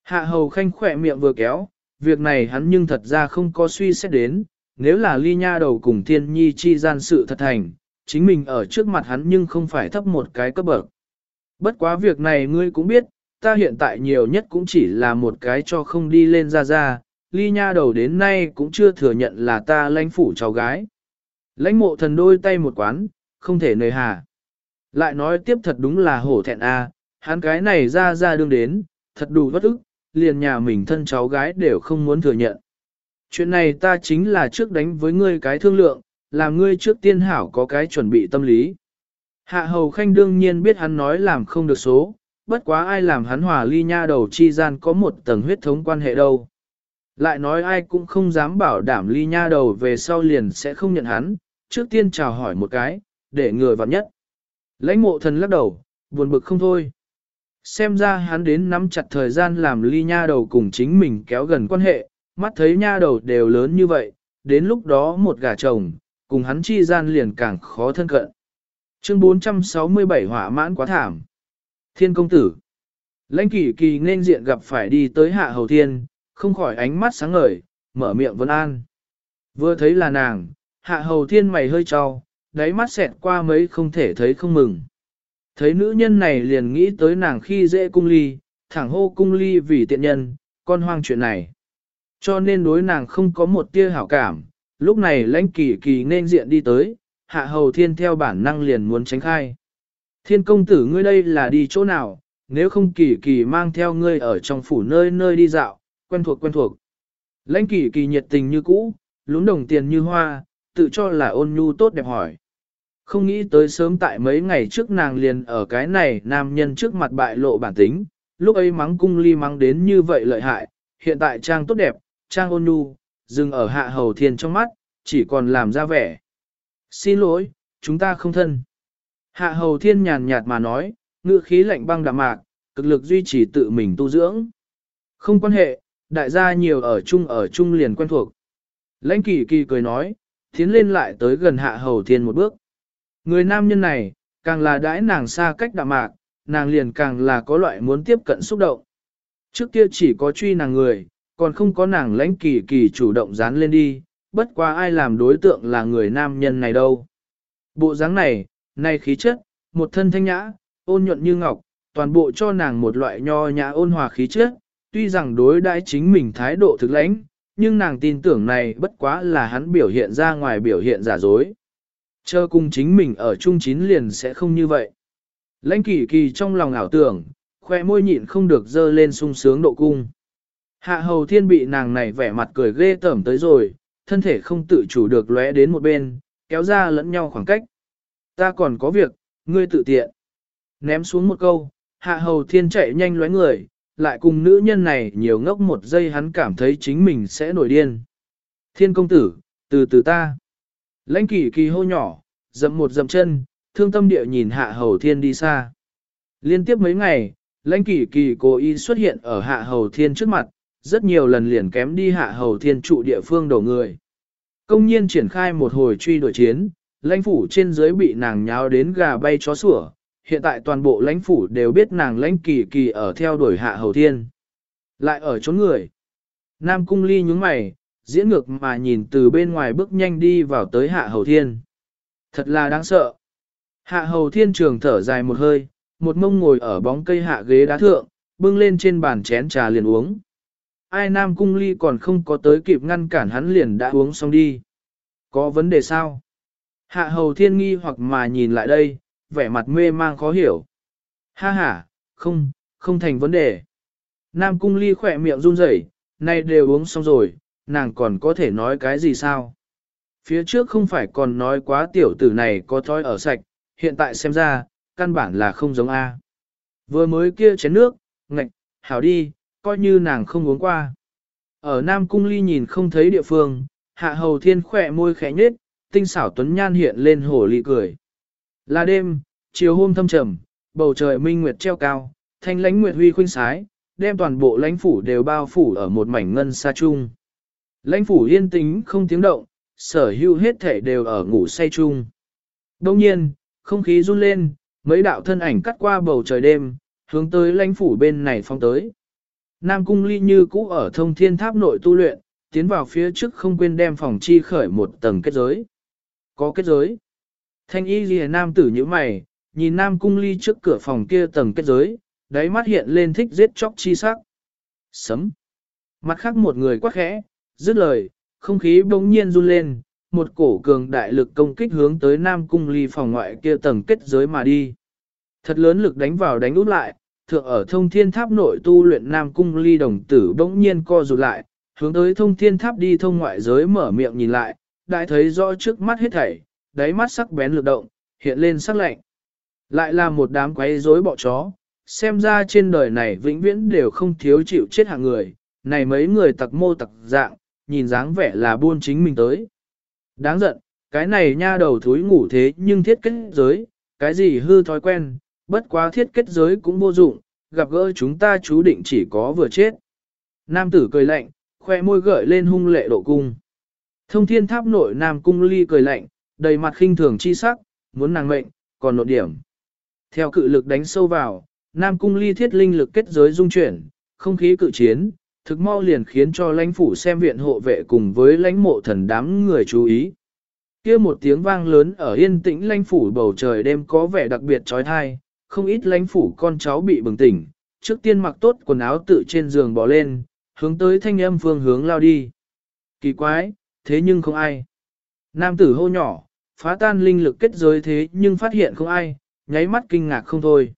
Hạ hầu khanh khỏe miệng vừa kéo, việc này hắn nhưng thật ra không có suy xét đến, nếu là ly nha đầu cùng thiên nhi chi gian sự thật thành, chính mình ở trước mặt hắn nhưng không phải thấp một cái cấp bậc. Bất quá việc này ngươi cũng biết, ta hiện tại nhiều nhất cũng chỉ là một cái cho không đi lên ra ra, ly nha đầu đến nay cũng chưa thừa nhận là ta lãnh phủ cháu gái. Lãnh mộ thần đôi tay một quán, không thể nơi hà. Lại nói tiếp thật đúng là hổ thẹn a, hắn cái này ra ra đương đến, thật đủ bất ức, liền nhà mình thân cháu gái đều không muốn thừa nhận. Chuyện này ta chính là trước đánh với ngươi cái thương lượng, làm ngươi trước tiên hảo có cái chuẩn bị tâm lý. Hạ hầu khanh đương nhiên biết hắn nói làm không được số, bất quá ai làm hắn hòa ly nha đầu chi gian có một tầng huyết thống quan hệ đâu. Lại nói ai cũng không dám bảo đảm ly nha đầu về sau liền sẽ không nhận hắn, trước tiên chào hỏi một cái, để người vào nhất. Lãnh mộ thần lắc đầu, buồn bực không thôi. Xem ra hắn đến nắm chặt thời gian làm ly nha đầu cùng chính mình kéo gần quan hệ, mắt thấy nha đầu đều lớn như vậy, đến lúc đó một gà chồng, cùng hắn chi gian liền càng khó thân cận. Chương 467 hỏa mãn quá thảm. Thiên công tử. Lãnh kỳ kỳ nên diện gặp phải đi tới hạ hầu thiên, không khỏi ánh mắt sáng ngời, mở miệng vân an. Vừa thấy là nàng, hạ hầu thiên mày hơi trao, đáy mắt xẹt qua mấy không thể thấy không mừng. Thấy nữ nhân này liền nghĩ tới nàng khi dễ cung ly, thẳng hô cung ly vì tiện nhân, con hoang chuyện này. Cho nên đối nàng không có một tia hảo cảm, lúc này lãnh kỳ kỳ nên diện đi tới, hạ hầu thiên theo bản năng liền muốn tránh khai. Thiên công tử ngươi đây là đi chỗ nào, nếu không kỳ kỳ mang theo ngươi ở trong phủ nơi nơi đi dạo, quen thuộc quen thuộc. Lãnh kỳ kỳ nhiệt tình như cũ, lúng đồng tiền như hoa, tự cho là ôn nhu tốt đẹp hỏi. Không nghĩ tới sớm tại mấy ngày trước nàng liền ở cái này nam nhân trước mặt bại lộ bản tính, lúc ấy mắng cung ly mắng đến như vậy lợi hại, hiện tại trang tốt đẹp, trang ôn nhu, dừng ở hạ hầu thiên trong mắt, chỉ còn làm ra vẻ. Xin lỗi, chúng ta không thân. Hạ hầu thiên nhàn nhạt mà nói, ngữ khí lạnh băng đạm mạc, cực lực duy trì tự mình tu dưỡng. Không quan hệ, đại gia nhiều ở chung ở chung liền quen thuộc. Lãnh kỳ kỳ cười nói, tiến lên lại tới gần hạ hầu thiên một bước. Người nam nhân này, càng là đãi nàng xa cách đạm mạc, nàng liền càng là có loại muốn tiếp cận xúc động. Trước kia chỉ có truy nàng người, còn không có nàng lãnh kỳ kỳ chủ động dán lên đi, bất quá ai làm đối tượng là người nam nhân này đâu. Bộ dáng này, này khí chất, một thân thanh nhã, ôn nhuận như ngọc, toàn bộ cho nàng một loại nho nhã ôn hòa khí chất, tuy rằng đối đãi chính mình thái độ thực lãnh, nhưng nàng tin tưởng này bất quá là hắn biểu hiện ra ngoài biểu hiện giả dối. Chờ cùng chính mình ở chung chín liền sẽ không như vậy. Lãnh kỳ kỳ trong lòng ảo tưởng, khoe môi nhịn không được dơ lên sung sướng độ cung. Hạ hầu thiên bị nàng này vẻ mặt cười ghê tởm tới rồi, thân thể không tự chủ được lóe đến một bên, kéo ra lẫn nhau khoảng cách. Ta còn có việc, ngươi tự tiện. Ném xuống một câu, hạ hầu thiên chạy nhanh lóe người, lại cùng nữ nhân này nhiều ngốc một giây hắn cảm thấy chính mình sẽ nổi điên. Thiên công tử, từ từ ta. Lãnh kỳ kỳ hô nhỏ, dậm một dậm chân, thương tâm địa nhìn hạ hầu thiên đi xa. Liên tiếp mấy ngày, lãnh kỳ kỳ cố ý xuất hiện ở hạ hầu thiên trước mặt, rất nhiều lần liền kém đi hạ hầu thiên trụ địa phương đầu người. Công nhiên triển khai một hồi truy đuổi chiến, lãnh phủ trên dưới bị nàng nháo đến gà bay chó sủa, hiện tại toàn bộ lãnh phủ đều biết nàng lãnh kỳ kỳ ở theo đuổi hạ hầu thiên. Lại ở trốn người. Nam cung ly nhúng mày, diễn ngược mà nhìn từ bên ngoài bước nhanh đi vào tới hạ hầu thiên. Thật là đáng sợ. Hạ hầu thiên trường thở dài một hơi, một mông ngồi ở bóng cây hạ ghế đá thượng, bưng lên trên bàn chén trà liền uống. Ai Nam cung ly còn không có tới kịp ngăn cản hắn liền đã uống xong đi. Có vấn đề sao? Hạ hầu thiên nghi hoặc mà nhìn lại đây, vẻ mặt mê mang khó hiểu. Ha ha, không, không thành vấn đề. Nam cung ly khỏe miệng run rẩy, nay đều uống xong rồi, nàng còn có thể nói cái gì sao? Phía trước không phải còn nói quá tiểu tử này có thói ở sạch, hiện tại xem ra, căn bản là không giống A. Vừa mới kia chén nước, ngạch, hảo đi, coi như nàng không uống qua. Ở Nam Cung Ly nhìn không thấy địa phương, hạ hầu thiên khỏe môi khẽ nhết, tinh xảo tuấn nhan hiện lên hồ ly cười. Là đêm, chiều hôm thâm trầm, bầu trời minh nguyệt treo cao, thanh lãnh nguyệt huy khuynh sái, đem toàn bộ lãnh phủ đều bao phủ ở một mảnh ngân xa chung. Lãnh phủ yên tĩnh không tiếng động, sở hữu hết thể đều ở ngủ say chung. Đông nhiên, không khí run lên, mấy đạo thân ảnh cắt qua bầu trời đêm, hướng tới lãnh phủ bên này phong tới. Nam cung ly như cũ ở thông thiên tháp nội tu luyện, tiến vào phía trước không quên đem phòng chi khởi một tầng kết giới. Có kết giới. Thanh y ghi nam tử như mày, nhìn nam cung ly trước cửa phòng kia tầng kết giới, đáy mắt hiện lên thích giết chóc chi sắc. Sấm. Mặt khác một người quá khẽ, dứt lời, không khí bỗng nhiên run lên, một cổ cường đại lực công kích hướng tới nam cung ly phòng ngoại kia tầng kết giới mà đi. Thật lớn lực đánh vào đánh út lại, thượng ở thông thiên tháp nội tu luyện nam cung ly đồng tử bỗng nhiên co rụt lại, hướng tới thông thiên tháp đi thông ngoại giới mở miệng nhìn lại, đại thấy rõ trước mắt hết thảy, đáy mắt sắc bén lực động, hiện lên sắc lạnh. Lại là một đám quấy rối bọ chó, xem ra trên đời này vĩnh viễn đều không thiếu chịu chết hạng người, này mấy người tặc mô tặc dạng, nhìn dáng vẻ là buôn chính mình tới. Đáng giận, cái này nha đầu thúi ngủ thế nhưng thiết kết giới, cái gì hư thói quen, bất quá thiết kết giới cũng vô dụng, gặp gỡ chúng ta chú định chỉ có vừa chết. Nam tử cười lạnh, khoe môi gợi lên hung lệ độ cung. Thông thiên tháp nội Nam cung ly cười lạnh, đầy mặt khinh thường chi sắc, muốn nàng mệnh, còn nộ điểm. Theo cự lực đánh sâu vào, Nam cung ly thiết linh lực kết giới dung chuyển, không khí cự chiến, thực mau liền khiến cho lãnh phủ xem viện hộ vệ cùng với lãnh mộ thần đám người chú ý. kia một tiếng vang lớn ở yên tĩnh lãnh phủ bầu trời đêm có vẻ đặc biệt trói thai, không ít lãnh phủ con cháu bị bừng tỉnh, trước tiên mặc tốt quần áo tự trên giường bỏ lên, hướng tới thanh âm phương hướng lao đi. Kỳ quái, thế nhưng không ai. Nam tử hô nhỏ, phá tan linh lực kết giới thế nhưng phát hiện không ai, nháy mắt kinh ngạc không thôi.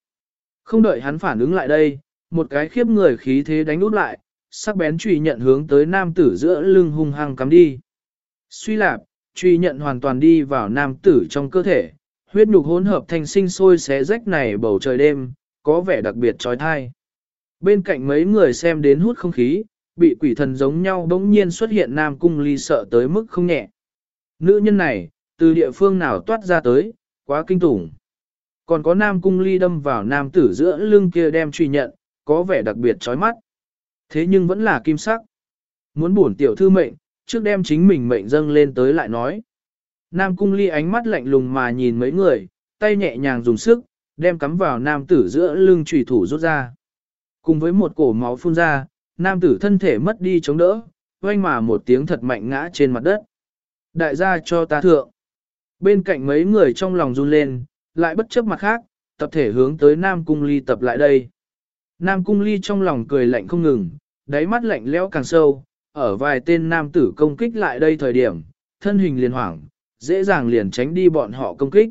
Không đợi hắn phản ứng lại đây, một cái khiếp người khí thế đánh út lại, sắc bén truy nhận hướng tới nam tử giữa lưng hung hăng cắm đi. Suy lạp, truy nhận hoàn toàn đi vào nam tử trong cơ thể, huyết nhục hỗn hợp thành sinh sôi xé rách này bầu trời đêm, có vẻ đặc biệt trói thai. Bên cạnh mấy người xem đến hút không khí, bị quỷ thần giống nhau bỗng nhiên xuất hiện nam cung ly sợ tới mức không nhẹ. Nữ nhân này, từ địa phương nào toát ra tới, quá kinh tủng. Còn có nam cung ly đâm vào nam tử giữa lưng kia đem truy nhận, có vẻ đặc biệt chói mắt. Thế nhưng vẫn là kim sắc. Muốn buồn tiểu thư mệnh, Trước đem chính mình mệnh dâng lên tới lại nói. Nam cung ly ánh mắt lạnh lùng mà nhìn mấy người, tay nhẹ nhàng dùng sức, đem cắm vào nam tử giữa lưng trùy thủ rút ra. Cùng với một cổ máu phun ra, nam tử thân thể mất đi chống đỡ, oanh mà một tiếng thật mạnh ngã trên mặt đất. Đại gia cho ta thượng. Bên cạnh mấy người trong lòng run lên, lại bất chấp mặt khác, tập thể hướng tới Nam Cung Ly tập lại đây. Nam Cung Ly trong lòng cười lạnh không ngừng, đáy mắt lạnh lẽo càng sâu, ở vài tên nam tử công kích lại đây thời điểm, thân hình liền hoảng, dễ dàng liền tránh đi bọn họ công kích.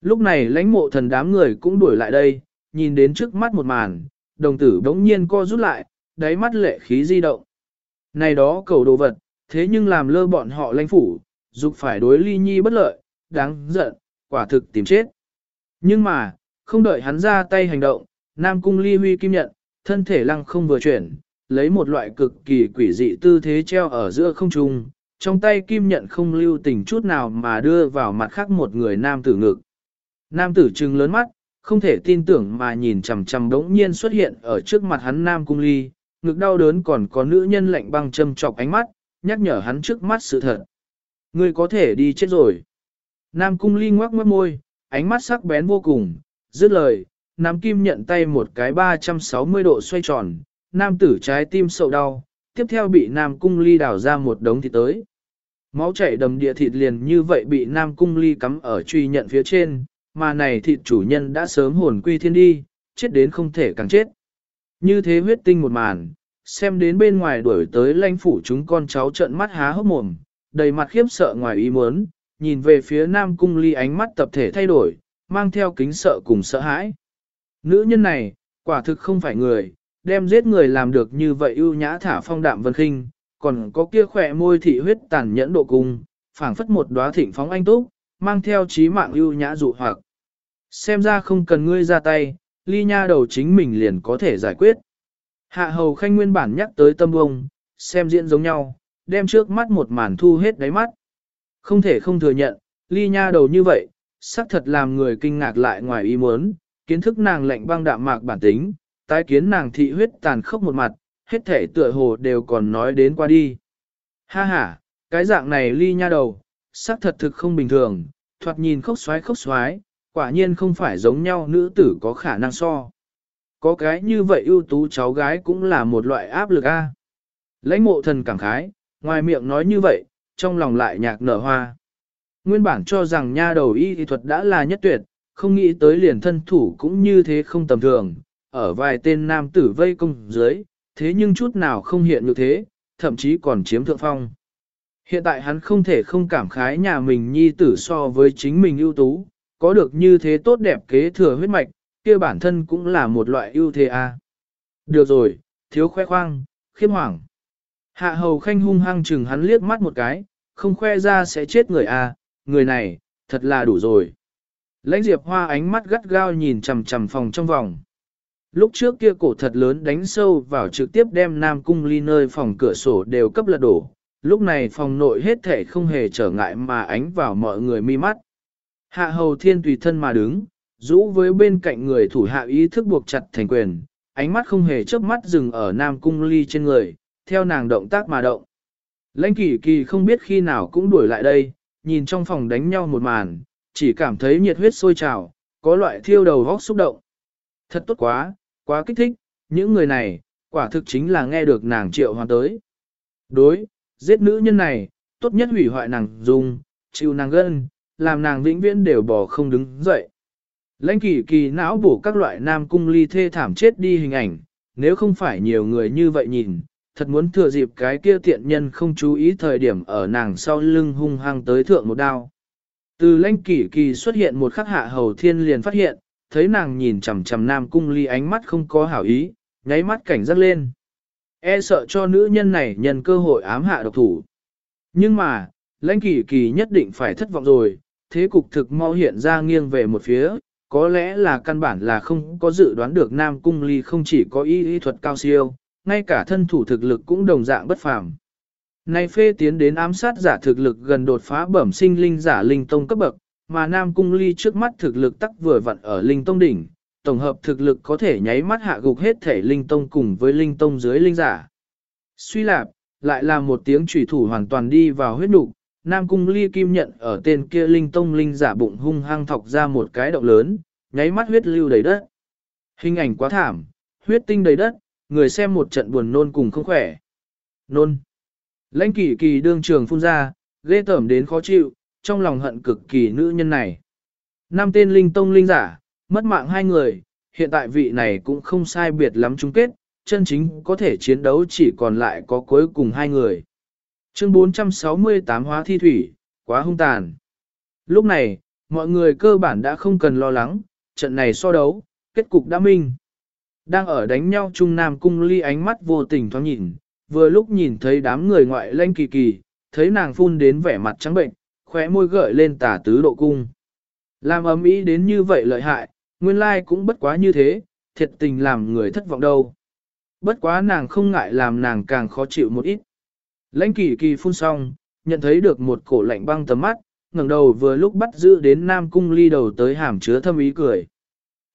Lúc này lãnh mộ thần đám người cũng đuổi lại đây, nhìn đến trước mắt một màn, đồng tử đống nhiên co rút lại, đáy mắt lệ khí di động. Này đó cầu đồ vật, thế nhưng làm lơ bọn họ lãnh phủ, dục phải đối ly nhi bất lợi, đáng giận, quả thực tìm chết. Nhưng mà, không đợi hắn ra tay hành động, Nam Cung ly huy kim nhận, thân thể lăng không vừa chuyển, lấy một loại cực kỳ quỷ dị tư thế treo ở giữa không trung, trong tay kim nhận không lưu tình chút nào mà đưa vào mặt khác một người nam tử ngực. Nam tử trừng lớn mắt, không thể tin tưởng mà nhìn chằm chằm đống nhiên xuất hiện ở trước mặt hắn Nam Cung Ly, ngực đau đớn còn có nữ nhân lạnh băng châm chọc ánh mắt, nhắc nhở hắn trước mắt sự thật. Ngươi có thể đi chết rồi. Nam Cung Ly ngoác mất môi, ánh mắt sắc bén vô cùng, dứt lời, Nam Kim nhận tay một cái 360 độ xoay tròn, Nam tử trái tim sầu đau, tiếp theo bị Nam Cung Ly đào ra một đống thịt tới. Máu chảy đầm địa thịt liền như vậy bị Nam Cung Ly cắm ở truy nhận phía trên, mà này thịt chủ nhân đã sớm hồn quy thiên đi, chết đến không thể càng chết. Như thế huyết tinh một màn, xem đến bên ngoài đuổi tới lãnh phủ chúng con cháu trợn mắt há hốc mồm, đầy mặt khiếp sợ ngoài ý muốn, nhìn về phía Nam Cung Ly ánh mắt tập thể thay đổi, mang theo kính sợ cùng sợ hãi. Nữ nhân này, quả thực không phải người, đem giết người làm được như vậy ưu nhã thả phong đạm vân khinh, còn có kia khỏe môi thị huyết tàn nhẫn độ cung, phảng phất một đóa thịnh phóng anh túc, mang theo trí mạng ưu nhã dụ hoặc. Xem ra không cần ngươi ra tay, ly nha đầu chính mình liền có thể giải quyết. Hạ hầu khanh nguyên bản nhắc tới tâm bông, xem diễn giống nhau, đem trước mắt một màn thu hết đáy mắt. Không thể không thừa nhận, ly nha đầu như vậy, xác thật làm người kinh ngạc lại ngoài ý muốn, kiến thức nàng lệnh băng đạm mạc bản tính, tái kiến nàng thị huyết tàn khốc một mặt, hết thể tựa hồ đều còn nói đến qua đi. Ha ha, cái dạng này ly nha đầu, xác thật thực không bình thường, thoạt nhìn khốc xoái khốc xoái, quả nhiên không phải giống nhau nữ tử có khả năng so. Có cái như vậy ưu tú cháu gái cũng là một loại áp lực a. Lãnh mộ thần cảm khái, ngoài miệng nói như vậy, trong lòng lại nhạc nở hoa. Nguyên bản cho rằng nha đầu y y thuật đã là nhất tuyệt, không nghĩ tới liền thân thủ cũng như thế không tầm thường, ở vài tên nam tử vây công dưới, thế nhưng chút nào không hiện như thế, thậm chí còn chiếm thượng phong. Hiện tại hắn không thể không cảm khái nhà mình nhi tử so với chính mình ưu tú, có được như thế tốt đẹp kế thừa huyết mạch, kia bản thân cũng là một loại ưu thế a. À. Được rồi, thiếu khoe khoang, khiêm hoảng. Hạ hầu khanh hung hăng chừng hắn liếc mắt một cái, không khoe ra sẽ chết người a, à, người này, thật là đủ rồi. Lãnh diệp hoa ánh mắt gắt gao nhìn chằm chằm phòng trong vòng. Lúc trước kia cổ thật lớn đánh sâu vào trực tiếp đem Nam Cung ly nơi phòng cửa sổ đều cấp lật đổ, lúc này phòng nội hết thể không hề trở ngại mà ánh vào mọi người mi mắt. Hạ hầu thiên tùy thân mà đứng, rũ với bên cạnh người thủ hạ ý thức buộc chặt thành quyền, ánh mắt không hề chớp mắt dừng ở Nam Cung ly trên người, theo nàng động tác mà động. Lãnh kỳ kỳ không biết khi nào cũng đuổi lại đây, nhìn trong phòng đánh nhau một màn, chỉ cảm thấy nhiệt huyết sôi trào, có loại thiêu đầu góc xúc động. Thật tốt quá, quá kích thích, những người này, quả thực chính là nghe được nàng triệu hoàn tới. Đối, giết nữ nhân này, tốt nhất hủy hoại nàng dùng, chịu nàng gân, làm nàng vĩnh viễn đều bỏ không đứng dậy. Lãnh kỳ kỳ não bổ các loại nam cung ly thê thảm chết đi hình ảnh, nếu không phải nhiều người như vậy nhìn, thật muốn thừa dịp cái kia tiện nhân không chú ý thời điểm ở nàng sau lưng hung hăng tới thượng một đao. Từ lãnh kỳ kỳ xuất hiện một khắc hạ hầu thiên liền phát hiện, thấy nàng nhìn chằm chằm nam cung ly ánh mắt không có hảo ý, nháy mắt cảnh giác lên. E sợ cho nữ nhân này nhân cơ hội ám hạ độc thủ. Nhưng mà, lãnh kỳ kỳ nhất định phải thất vọng rồi, thế cục thực mau hiện ra nghiêng về một phía, có lẽ là căn bản là không có dự đoán được Nam Cung Ly không chỉ có y y thuật cao siêu, ngay cả thân thủ thực lực cũng đồng dạng bất phàm. Này phê tiến đến ám sát giả thực lực gần đột phá bẩm sinh linh giả linh tông cấp bậc, mà Nam Cung Ly trước mắt thực lực tắc vừa vặn ở linh tông đỉnh, tổng hợp thực lực có thể nháy mắt hạ gục hết thể linh tông cùng với linh tông dưới linh giả. Suy lạp, lại là một tiếng chủy thủ hoàn toàn đi vào huyết nục. Nam cung ly kim nhận ở tên kia linh tông linh giả bụng hung hăng thọc ra một cái động lớn, nháy mắt huyết lưu đầy đất. Hình ảnh quá thảm, huyết tinh đầy đất, người xem một trận buồn nôn cùng không khỏe. Nôn. Lãnh kỳ kỳ đương trường phun ra, ghê tởm đến khó chịu, trong lòng hận cực kỳ nữ nhân này. Năm tên linh tông linh giả, mất mạng hai người, hiện tại vị này cũng không sai biệt lắm chung kết, chân chính có thể chiến đấu chỉ còn lại có cuối cùng hai người. Chương 468 hóa thi thủy, quá hung tàn. Lúc này, mọi người cơ bản đã không cần lo lắng, trận này so đấu, kết cục đã minh. Đang ở đánh nhau Trung Nam Cung ly ánh mắt vô tình thoáng nhìn, vừa lúc nhìn thấy đám người ngoại lanh kỳ kỳ, thấy nàng phun đến vẻ mặt trắng bệnh, khóe môi gợi lên tả tứ độ cung. Làm ấm ý đến như vậy lợi hại, nguyên lai cũng bất quá như thế, thiệt tình làm người thất vọng đâu. Bất quá nàng không ngại làm nàng càng khó chịu một ít. Lãnh kỳ kỳ phun xong, nhận thấy được một cổ lạnh băng tầm mắt, ngẩng đầu vừa lúc bắt giữ đến Nam Cung ly đầu tới hàm chứa thâm ý cười.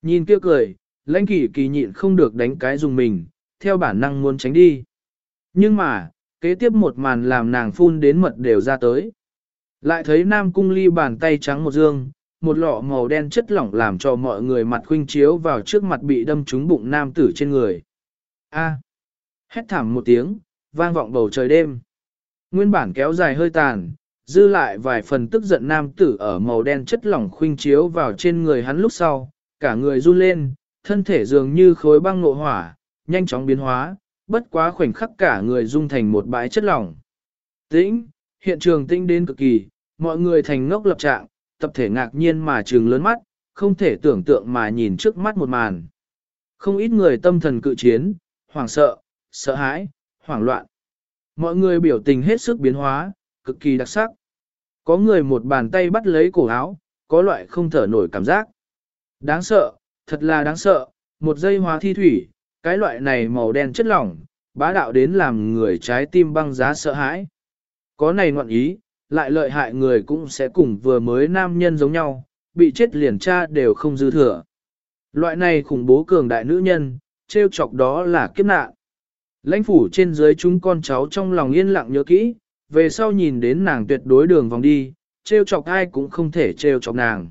Nhìn kia cười, lãnh kỳ kỳ nhịn không được đánh cái dùng mình, theo bản năng muốn tránh đi. Nhưng mà, kế tiếp một màn làm nàng phun đến mật đều ra tới. Lại thấy Nam Cung ly bàn tay trắng một dương, một lọ màu đen chất lỏng làm cho mọi người mặt khuynh chiếu vào trước mặt bị đâm trúng bụng nam tử trên người. A. À. Hét thảm một tiếng, vang vọng bầu trời đêm. Nguyên bản kéo dài hơi tàn, dư lại vài phần tức giận nam tử ở màu đen chất lỏng khuynh chiếu vào trên người hắn lúc sau, cả người run lên, thân thể dường như khối băng ngộ hỏa, nhanh chóng biến hóa, bất quá khoảnh khắc cả người dung thành một bãi chất lỏng. Tĩnh, hiện trường tĩnh đến cực kỳ, mọi người thành ngốc lập trạng, tập thể ngạc nhiên mà trừng lớn mắt, không thể tưởng tượng mà nhìn trước mắt một màn. Không ít người tâm thần cự chiến, hoảng sợ, sợ hãi, hoảng loạn. Mọi người biểu tình hết sức biến hóa, cực kỳ đặc sắc. Có người một bàn tay bắt lấy cổ áo, có loại không thở nổi cảm giác. Đáng sợ, thật là đáng sợ, một giây hóa thi thủy, cái loại này màu đen chất lỏng, bá đạo đến làm người trái tim băng giá sợ hãi. Có này ngoạn ý, lại lợi hại người cũng sẽ cùng vừa mới nam nhân giống nhau, bị chết liền cha đều không dư thừa. Loại này khủng bố cường đại nữ nhân, trêu chọc đó là kiếp nạn. Lãnh phủ trên dưới chúng con cháu trong lòng yên lặng nhớ kỹ, về sau nhìn đến nàng tuyệt đối đường vòng đi, trêu chọc ai cũng không thể trêu chọc nàng.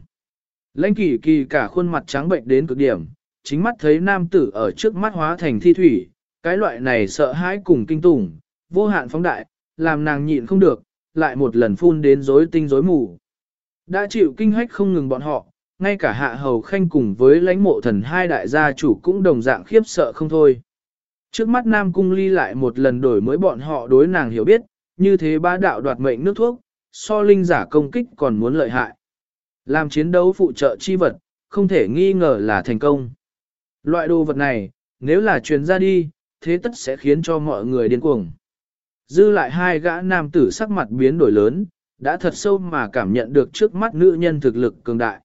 Lãnh kỳ kỳ cả khuôn mặt trắng bệnh đến cực điểm, chính mắt thấy nam tử ở trước mắt hóa thành thi thủy, cái loại này sợ hãi cùng kinh tủng, vô hạn phóng đại, làm nàng nhịn không được, lại một lần phun đến rối tinh rối mù. Đã chịu kinh hách không ngừng bọn họ, ngay cả hạ hầu khanh cùng với lãnh mộ thần hai đại gia chủ cũng đồng dạng khiếp sợ không thôi. Trước mắt Nam Cung Ly lại một lần đổi mới bọn họ đối nàng hiểu biết, như thế ba đạo đoạt mệnh nước thuốc, so linh giả công kích còn muốn lợi hại. Làm chiến đấu phụ trợ chi vật, không thể nghi ngờ là thành công. Loại đồ vật này, nếu là truyền ra đi, thế tất sẽ khiến cho mọi người điên cuồng. Dư lại hai gã nam tử sắc mặt biến đổi lớn, đã thật sâu mà cảm nhận được trước mắt nữ nhân thực lực cường đại.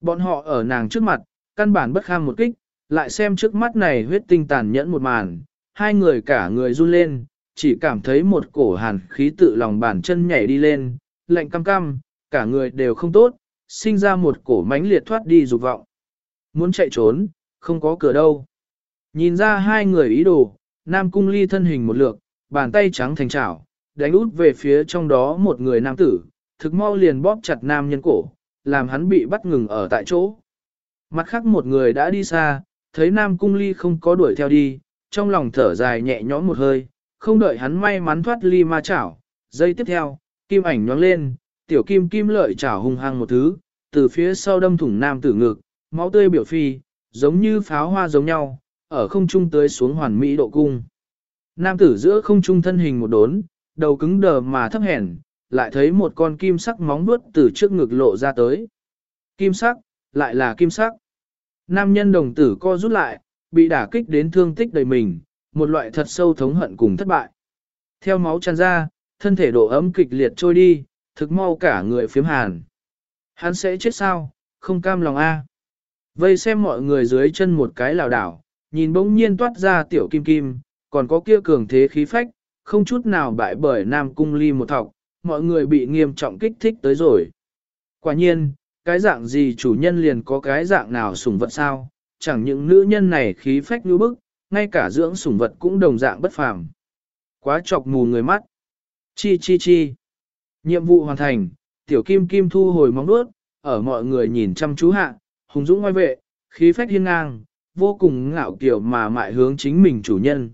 Bọn họ ở nàng trước mặt, căn bản bất kham một kích, lại xem trước mắt này huyết tinh tàn nhẫn một màn, hai người cả người run lên, chỉ cảm thấy một cổ hàn khí tự lòng bàn chân nhảy đi lên, lạnh cam cam, cả người đều không tốt, sinh ra một cổ mãnh liệt thoát đi dục vọng. Muốn chạy trốn, không có cửa đâu. Nhìn ra hai người ý đồ, Nam Cung Ly thân hình một lượt, bàn tay trắng thành chảo, đánh út về phía trong đó một người nam tử, thực mau liền bóp chặt nam nhân cổ, làm hắn bị bắt ngừng ở tại chỗ. Mặt khác một người đã đi xa, thấy Nam Cung Ly không có đuổi theo đi, trong lòng thở dài nhẹ nhõm một hơi, không đợi hắn may mắn thoát ly ma chảo. Giây tiếp theo, kim ảnh nhóng lên, tiểu kim kim lợi chảo hung hăng một thứ, từ phía sau đâm thủng nam tử ngực, máu tươi biểu phi, giống như pháo hoa giống nhau, ở không trung tới xuống hoàn mỹ độ cung. Nam tử giữa không trung thân hình một đốn, đầu cứng đờ mà thấp hèn, lại thấy một con kim sắc móng vuốt từ trước ngực lộ ra tới. Kim sắc, lại là kim sắc. Nam nhân đồng tử co rút lại, bị đả kích đến thương tích đầy mình, một loại thật sâu thống hận cùng thất bại. Theo máu tràn ra, thân thể độ ấm kịch liệt trôi đi, thực mau cả người phiếm hàn. Hắn sẽ chết sao, không cam lòng a. Vây xem mọi người dưới chân một cái lảo đảo, nhìn bỗng nhiên toát ra tiểu kim kim, còn có kia cường thế khí phách, không chút nào bại bởi Nam Cung Ly một thọc, mọi người bị nghiêm trọng kích thích tới rồi. Quả nhiên, cái dạng gì chủ nhân liền có cái dạng nào sủng vật sao, chẳng những nữ nhân này khí phách như bức, ngay cả dưỡng sủng vật cũng đồng dạng bất phàm. Quá chọc mù người mắt. Chi chi chi. Nhiệm vụ hoàn thành, tiểu kim kim thu hồi móng đuốt, ở mọi người nhìn chăm chú hạ, hùng dũng ngoài vệ, khí phách hiên ngang, vô cùng ngạo kiểu mà mại hướng chính mình chủ nhân.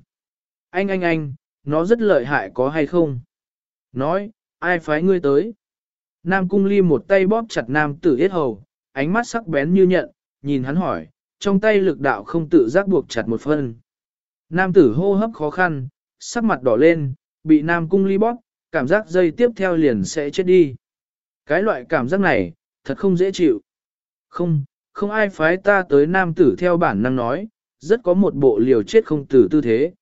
Anh anh anh, nó rất lợi hại có hay không? Nói, ai phái ngươi tới? Nam cung ly một tay bóp chặt nam tử yết hầu, ánh mắt sắc bén như nhận, nhìn hắn hỏi, trong tay lực đạo không tự giác buộc chặt một phân. Nam tử hô hấp khó khăn, sắc mặt đỏ lên, bị nam cung ly bóp, cảm giác dây tiếp theo liền sẽ chết đi. Cái loại cảm giác này, thật không dễ chịu. Không, không ai phái ta tới nam tử theo bản năng nói, rất có một bộ liều chết không tử tư thế.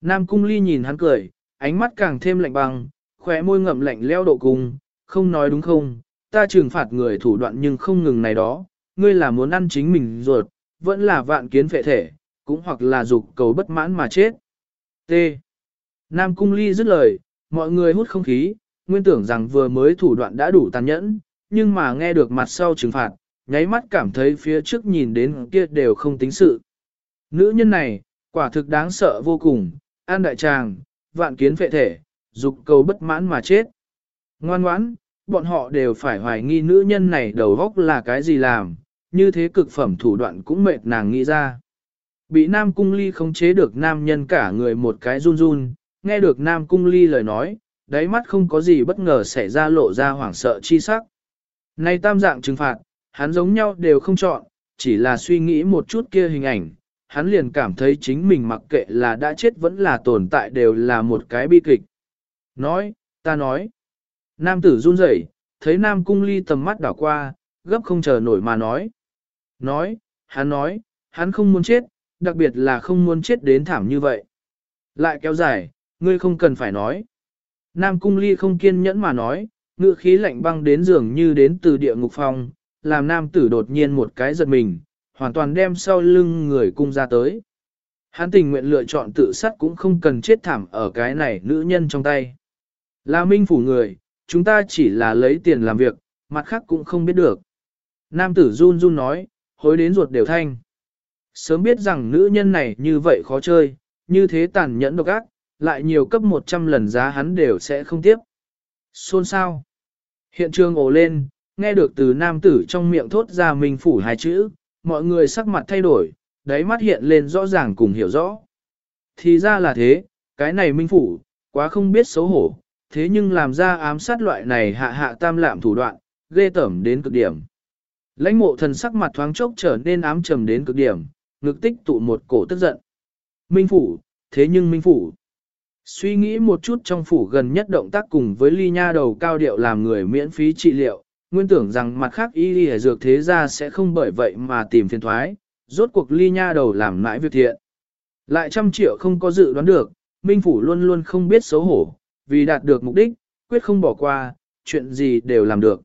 Nam cung ly nhìn hắn cười, ánh mắt càng thêm lạnh băng, khóe môi ngậm lạnh leo độ cùng. không nói đúng không, ta trừng phạt người thủ đoạn nhưng không ngừng này đó, ngươi là muốn ăn chính mình ruột, vẫn là vạn kiến phệ thể, cũng hoặc là dục cầu bất mãn mà chết. T. Nam cung ly dứt lời, mọi người hút không khí, nguyên tưởng rằng vừa mới thủ đoạn đã đủ tàn nhẫn, nhưng mà nghe được mặt sau trừng phạt, nháy mắt cảm thấy phía trước nhìn đến kia đều không tính sự. Nữ nhân này, quả thực đáng sợ vô cùng, an đại tràng, vạn kiến phệ thể, dục cầu bất mãn mà chết. Ngoan ngoãn, bọn họ đều phải hoài nghi nữ nhân này đầu góc là cái gì làm, như thế cực phẩm thủ đoạn cũng mệt nàng nghĩ ra. Bị Nam Cung Ly không chế được nam nhân cả người một cái run run, nghe được Nam Cung Ly lời nói, đáy mắt không có gì bất ngờ xảy ra lộ ra hoảng sợ chi sắc. Này tam dạng trừng phạt, hắn giống nhau đều không chọn, chỉ là suy nghĩ một chút kia hình ảnh, hắn liền cảm thấy chính mình mặc kệ là đã chết vẫn là tồn tại đều là một cái bi kịch. Nói, ta nói. Nam tử run rẩy, thấy Nam Cung Ly tầm mắt đảo qua, gấp không chờ nổi mà nói. Nói, hắn nói, hắn không muốn chết, đặc biệt là không muốn chết đến thảm như vậy. Lại kéo dài, ngươi không cần phải nói. Nam Cung Ly không kiên nhẫn mà nói, ngựa khí lạnh băng đến dường như đến từ địa ngục phòng, làm nam tử đột nhiên một cái giật mình, hoàn toàn đem sau lưng người cung ra tới. Hắn tình nguyện lựa chọn tự sát cũng không cần chết thảm ở cái này nữ nhân trong tay. Là minh phủ người, chúng ta chỉ là lấy tiền làm việc, mặt khác cũng không biết được. Nam tử run run nói, hối đến ruột đều thanh. Sớm biết rằng nữ nhân này như vậy khó chơi, như thế tàn nhẫn độc ác, lại nhiều cấp 100 lần giá hắn đều sẽ không tiếp. Xôn sao? Hiện trường ồ lên, nghe được từ nam tử trong miệng thốt ra minh phủ hai chữ, mọi người sắc mặt thay đổi, đáy mắt hiện lên rõ ràng cùng hiểu rõ. Thì ra là thế, cái này minh phủ, quá không biết xấu hổ, thế nhưng làm ra ám sát loại này hạ hạ tam lạm thủ đoạn, ghê tẩm đến cực điểm. Lãnh mộ thần sắc mặt thoáng chốc trở nên ám trầm đến cực điểm, ngực tích tụ một cổ tức giận. Minh phủ, thế nhưng minh phủ. Suy nghĩ một chút trong phủ gần nhất động tác cùng với ly nha đầu cao điệu làm người miễn phí trị liệu, nguyên tưởng rằng mặt khác y y dược thế ra sẽ không bởi vậy mà tìm phiền thoái, rốt cuộc ly nha đầu làm mãi việc thiện. Lại trăm triệu không có dự đoán được, Minh Phủ luôn luôn không biết xấu hổ, vì đạt được mục đích, quyết không bỏ qua, chuyện gì đều làm được.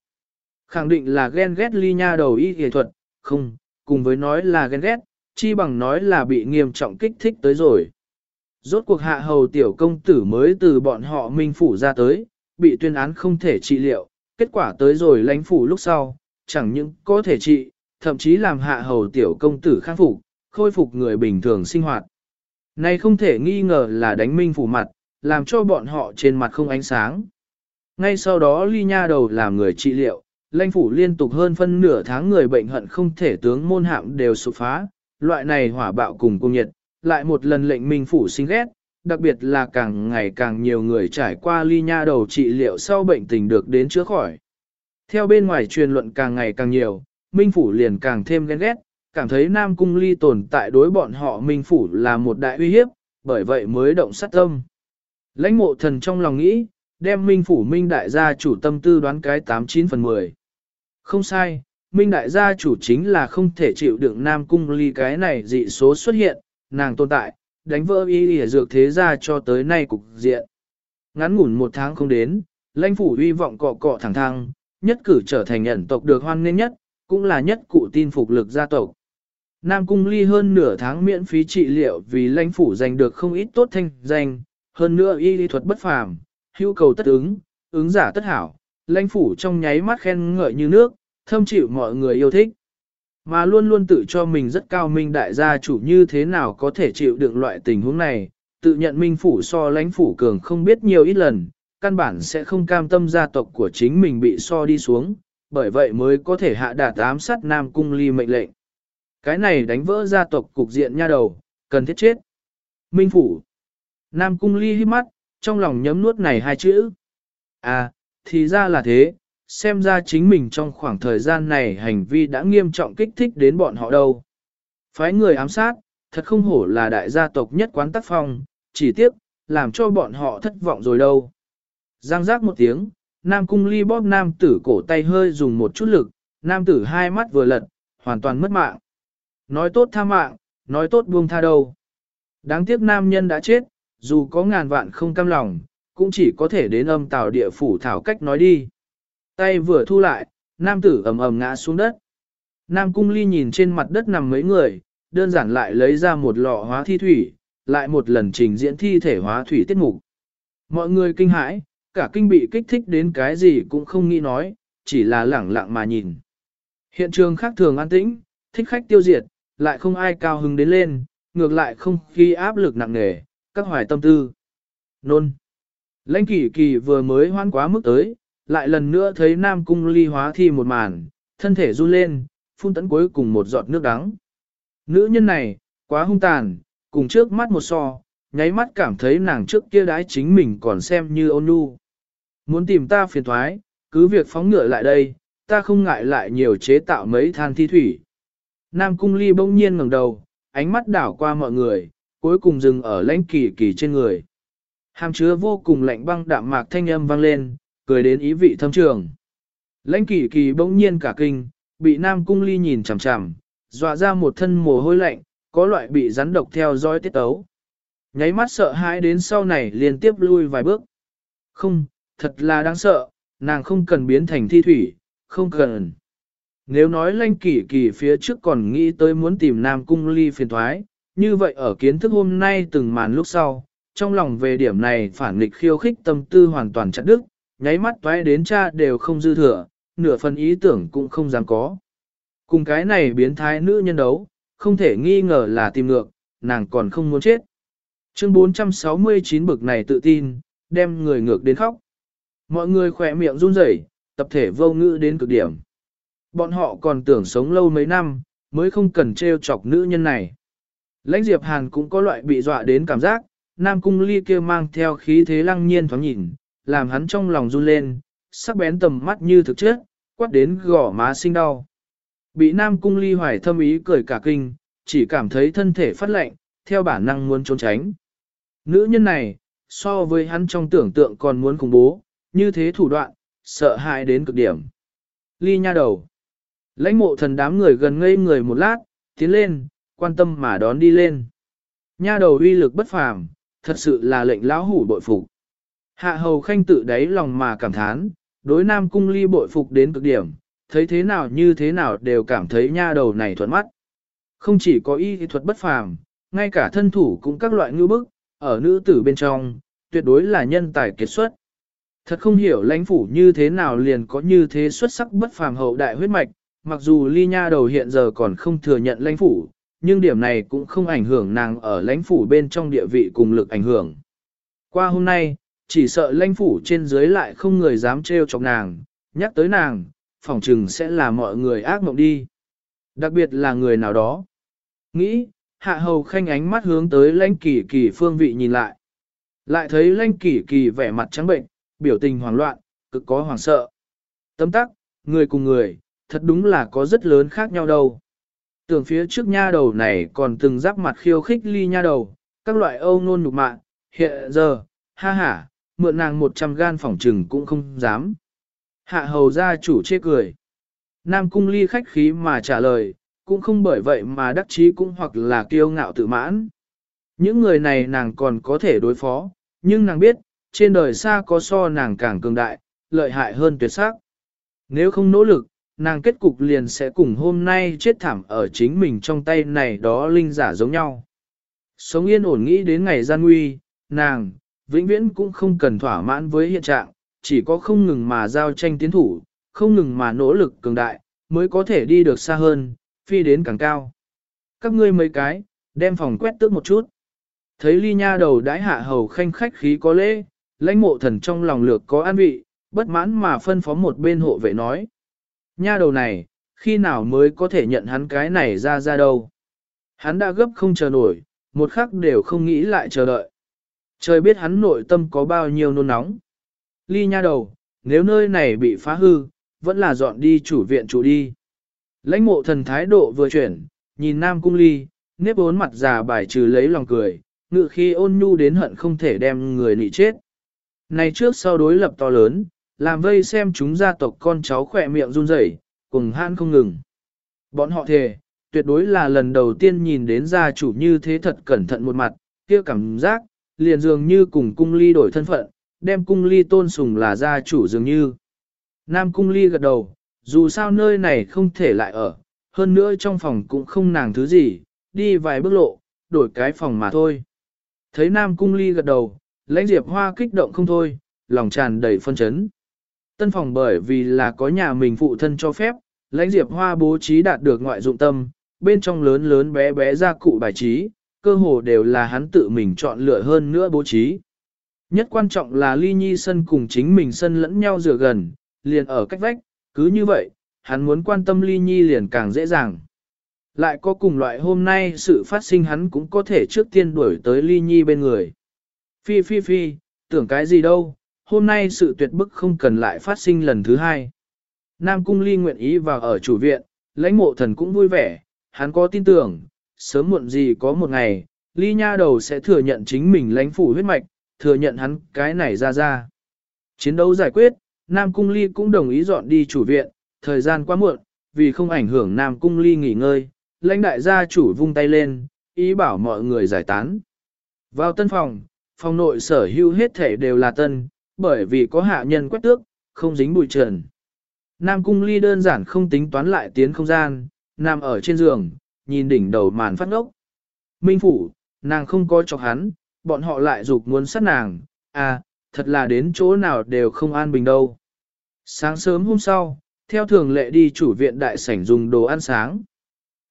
Khẳng định là ghen ghét ly nha đầu y y thuật, không, cùng với nói là ghen ghét, chi bằng nói là bị nghiêm trọng kích thích tới rồi. Rốt cuộc hạ hầu tiểu công tử mới từ bọn họ Minh Phủ ra tới, bị tuyên án không thể trị liệu, kết quả tới rồi lãnh phủ lúc sau, chẳng những có thể trị, thậm chí làm hạ hầu tiểu công tử khắc phục, khôi phục người bình thường sinh hoạt. Này không thể nghi ngờ là đánh minh phủ mặt, làm cho bọn họ trên mặt không ánh sáng. Ngay sau đó ly nha đầu làm người trị liệu, lãnh phủ liên tục hơn phân nửa tháng người bệnh hận không thể tướng môn hạm đều sụp phá, loại này hỏa bạo cùng cung nhiệt, lại một lần lệnh minh phủ sinh ghét, đặc biệt là càng ngày càng nhiều người trải qua ly nha đầu trị liệu sau bệnh tình được đến chữa khỏi. Theo bên ngoài truyền luận càng ngày càng nhiều, Minh Phủ liền càng thêm ghen ghét, cảm thấy Nam Cung Ly tồn tại đối bọn họ Minh Phủ là một đại uy hiếp, bởi vậy mới động sát tâm. Lãnh mộ thần trong lòng nghĩ, đem Minh Phủ Minh Đại gia chủ tâm tư đoán cái 89 phần 10. Không sai, Minh Đại gia chủ chính là không thể chịu đựng Nam Cung Ly cái này dị số xuất hiện, nàng tồn tại, đánh vỡ y lìa dược thế ra cho tới nay cục diện. Ngắn ngủn một tháng không đến, lãnh phủ uy vọng cọ cọ thẳng thăng, nhất cử trở thành nhận tộc được hoan nghênh nhất, cũng là nhất cụ tin phục lực gia tộc. Nam Cung Ly hơn nửa tháng miễn phí trị liệu vì lãnh phủ giành được không ít tốt thanh danh, hơn nữa y lý thuật bất phàm, hữu cầu tất ứng, ứng giả tất hảo, lãnh phủ trong nháy mắt khen ngợi như nước, thâm chịu mọi người yêu thích. Mà luôn luôn tự cho mình rất cao minh đại gia chủ như thế nào có thể chịu đựng loại tình huống này, tự nhận minh phủ so lãnh phủ cường không biết nhiều ít lần, căn bản sẽ không cam tâm gia tộc của chính mình bị so đi xuống, bởi vậy mới có thể hạ đạt ám sát Nam Cung Ly mệnh lệnh. Cái này đánh vỡ gia tộc cục diện nha đầu, cần thiết chết. Minh phủ. Nam Cung Ly hít mắt, trong lòng nhấm nuốt này hai chữ. À, thì ra là thế, xem ra chính mình trong khoảng thời gian này hành vi đã nghiêm trọng kích thích đến bọn họ đâu. Phái người ám sát, thật không hổ là đại gia tộc nhất quán tác phong, chỉ tiếc, làm cho bọn họ thất vọng rồi đâu. Giang giác một tiếng, Nam Cung Ly bóp nam tử cổ tay hơi dùng một chút lực, nam tử hai mắt vừa lật, hoàn toàn mất mạng. Nói tốt tha mạng, nói tốt buông tha đâu. Đáng tiếc nam nhân đã chết, dù có ngàn vạn không cam lòng, cũng chỉ có thể đến âm tào địa phủ thảo cách nói đi. Tay vừa thu lại, nam tử ầm ầm ngã xuống đất. Nam cung ly nhìn trên mặt đất nằm mấy người, đơn giản lại lấy ra một lọ hóa thi thủy, lại một lần trình diễn thi thể hóa thủy tiết mục. Mọi người kinh hãi, cả kinh bị kích thích đến cái gì cũng không nghĩ nói, chỉ là lẳng lặng mà nhìn. Hiện trường khác thường an tĩnh, thích khách tiêu diệt, lại không ai cao hứng đến lên, ngược lại không khi áp lực nặng nề, các hoài tâm tư. Nôn. Lãnh kỳ kỳ vừa mới hoan quá mức tới, lại lần nữa thấy Nam Cung ly hóa thi một màn, thân thể run lên, phun tấn cuối cùng một giọt nước đắng. Nữ nhân này, quá hung tàn, cùng trước mắt một so, nháy mắt cảm thấy nàng trước kia đái chính mình còn xem như ôn nhu. Muốn tìm ta phiền thoái, cứ việc phóng ngựa lại đây, ta không ngại lại nhiều chế tạo mấy than thi thủy. Nam Cung Ly bỗng nhiên ngẩng đầu, ánh mắt đảo qua mọi người, cuối cùng dừng ở lãnh kỳ kỳ trên người. Hàm chứa vô cùng lạnh băng đạm mạc thanh âm vang lên, cười đến ý vị thâm trường. Lãnh kỳ kỳ bỗng nhiên cả kinh, bị Nam Cung Ly nhìn chằm chằm, dọa ra một thân mồ hôi lạnh, có loại bị rắn độc theo dõi tiết tấu. Nháy mắt sợ hãi đến sau này liên tiếp lui vài bước. Không, thật là đáng sợ, nàng không cần biến thành thi thủy, không cần. Nếu nói lanh kỷ kỳ phía trước còn nghĩ tới muốn tìm Nam Cung Ly phiền thoái, như vậy ở kiến thức hôm nay từng màn lúc sau, trong lòng về điểm này phản nghịch khiêu khích tâm tư hoàn toàn chặt đứt, nháy mắt toái đến cha đều không dư thừa, nửa phần ý tưởng cũng không dám có. Cùng cái này biến thái nữ nhân đấu, không thể nghi ngờ là tìm ngược, nàng còn không muốn chết. Chương 469 bực này tự tin, đem người ngược đến khóc. Mọi người khỏe miệng run rẩy, tập thể vô ngữ đến cực điểm. Bọn họ còn tưởng sống lâu mấy năm, mới không cần trêu chọc nữ nhân này. Lãnh Diệp Hàn cũng có loại bị dọa đến cảm giác, Nam Cung Ly kia mang theo khí thế lăng nhiên thoáng nhìn, làm hắn trong lòng run lên, sắc bén tầm mắt như thực chất, quát đến gỏ má sinh đau. Bị Nam Cung Ly hoài thâm ý cười cả kinh, chỉ cảm thấy thân thể phát lạnh, theo bản năng muốn trốn tránh. Nữ nhân này, so với hắn trong tưởng tượng còn muốn khủng bố, như thế thủ đoạn, sợ hãi đến cực điểm. Ly nha đầu. Lãnh mộ thần đám người gần ngây người một lát, tiến lên, quan tâm mà đón đi lên. Nha đầu uy lực bất phàm, thật sự là lệnh lão hủ bội phục. Hạ hầu khanh tự đáy lòng mà cảm thán, đối nam cung ly bội phục đến cực điểm, thấy thế nào như thế nào đều cảm thấy nha đầu này thuận mắt. Không chỉ có y thuật bất phàm, ngay cả thân thủ cũng các loại ngư bức, ở nữ tử bên trong, tuyệt đối là nhân tài kiệt xuất. Thật không hiểu lãnh phủ như thế nào liền có như thế xuất sắc bất phàm hậu đại huyết mạch, mặc dù ly nha đầu hiện giờ còn không thừa nhận lãnh phủ, nhưng điểm này cũng không ảnh hưởng nàng ở lãnh phủ bên trong địa vị cùng lực ảnh hưởng. Qua hôm nay, chỉ sợ lãnh phủ trên dưới lại không người dám trêu chọc nàng, nhắc tới nàng, phỏng chừng sẽ là mọi người ác mộng đi. Đặc biệt là người nào đó. Nghĩ, hạ hầu khanh ánh mắt hướng tới lãnh kỳ kỳ phương vị nhìn lại. Lại thấy lãnh kỳ kỳ vẻ mặt trắng bệnh, biểu tình hoảng loạn, cực có hoảng sợ. Tấm tắc, người cùng người, thật đúng là có rất lớn khác nhau đâu. Tưởng phía trước nha đầu này còn từng giáp mặt khiêu khích ly nha đầu, các loại âu nôn nhục mạng hiện giờ, ha ha, mượn nàng một trăm gan phỏng trừng cũng không dám. Hạ hầu gia chủ chê cười. Nam cung ly khách khí mà trả lời, cũng không bởi vậy mà đắc chí cũng hoặc là kiêu ngạo tự mãn. Những người này nàng còn có thể đối phó, nhưng nàng biết, trên đời xa có so nàng càng cường đại, lợi hại hơn tuyệt sắc. Nếu không nỗ lực, nàng kết cục liền sẽ cùng hôm nay chết thảm ở chính mình trong tay này đó linh giả giống nhau. Sống yên ổn nghĩ đến ngày gian nguy, nàng, vĩnh viễn cũng không cần thỏa mãn với hiện trạng, chỉ có không ngừng mà giao tranh tiến thủ, không ngừng mà nỗ lực cường đại, mới có thể đi được xa hơn, phi đến càng cao. Các ngươi mấy cái, đem phòng quét tước một chút. Thấy ly nha đầu đãi hạ hầu khanh khách khí có lễ, lãnh mộ thần trong lòng lược có an vị, bất mãn mà phân phó một bên hộ vệ nói. Nha đầu này, khi nào mới có thể nhận hắn cái này ra ra đâu. Hắn đã gấp không chờ nổi, một khắc đều không nghĩ lại chờ đợi. Trời biết hắn nội tâm có bao nhiêu nôn nóng. Ly nha đầu, nếu nơi này bị phá hư, vẫn là dọn đi chủ viện chủ đi. Lãnh mộ thần thái độ vừa chuyển, nhìn Nam Cung Ly, nếp bốn mặt già bài trừ lấy lòng cười, ngự khi ôn nhu đến hận không thể đem người nị chết. Này trước sau đối lập to lớn, làm vây xem chúng gia tộc con cháu khỏe miệng run rẩy, cùng han không ngừng. Bọn họ thề, tuyệt đối là lần đầu tiên nhìn đến gia chủ như thế thật cẩn thận một mặt, kia cảm giác, liền dường như cùng cung ly đổi thân phận, đem cung ly tôn sùng là gia chủ dường như. Nam cung ly gật đầu, dù sao nơi này không thể lại ở, hơn nữa trong phòng cũng không nàng thứ gì, đi vài bước lộ, đổi cái phòng mà thôi. Thấy Nam cung ly gật đầu, lãnh diệp hoa kích động không thôi, lòng tràn đầy phân chấn. Tân phòng bởi vì là có nhà mình phụ thân cho phép, lãnh diệp hoa bố trí đạt được ngoại dụng tâm, bên trong lớn lớn bé bé ra cụ bài trí, cơ hồ đều là hắn tự mình chọn lựa hơn nữa bố trí. Nhất quan trọng là ly nhi sân cùng chính mình sân lẫn nhau dựa gần, liền ở cách vách, cứ như vậy, hắn muốn quan tâm ly nhi liền càng dễ dàng. Lại có cùng loại hôm nay sự phát sinh hắn cũng có thể trước tiên đuổi tới ly nhi bên người. Phi phi phi, tưởng cái gì đâu, hôm nay sự tuyệt bức không cần lại phát sinh lần thứ hai. Nam Cung Ly nguyện ý vào ở chủ viện, lãnh mộ thần cũng vui vẻ, hắn có tin tưởng, sớm muộn gì có một ngày, Ly Nha đầu sẽ thừa nhận chính mình lãnh phủ huyết mạch, thừa nhận hắn cái này ra ra. Chiến đấu giải quyết, Nam Cung Ly cũng đồng ý dọn đi chủ viện, thời gian quá muộn, vì không ảnh hưởng Nam Cung Ly nghỉ ngơi, lãnh đại gia chủ vung tay lên, ý bảo mọi người giải tán. Vào tân phòng, phòng nội sở hữu hết thể đều là tân, bởi vì có hạ nhân quét tước, không dính bụi trần. Nam cung ly đơn giản không tính toán lại tiến không gian, nằm ở trên giường, nhìn đỉnh đầu màn phát ngốc. Minh phủ, nàng không có cho hắn, bọn họ lại dục muốn sát nàng, à, thật là đến chỗ nào đều không an bình đâu. Sáng sớm hôm sau, theo thường lệ đi chủ viện đại sảnh dùng đồ ăn sáng.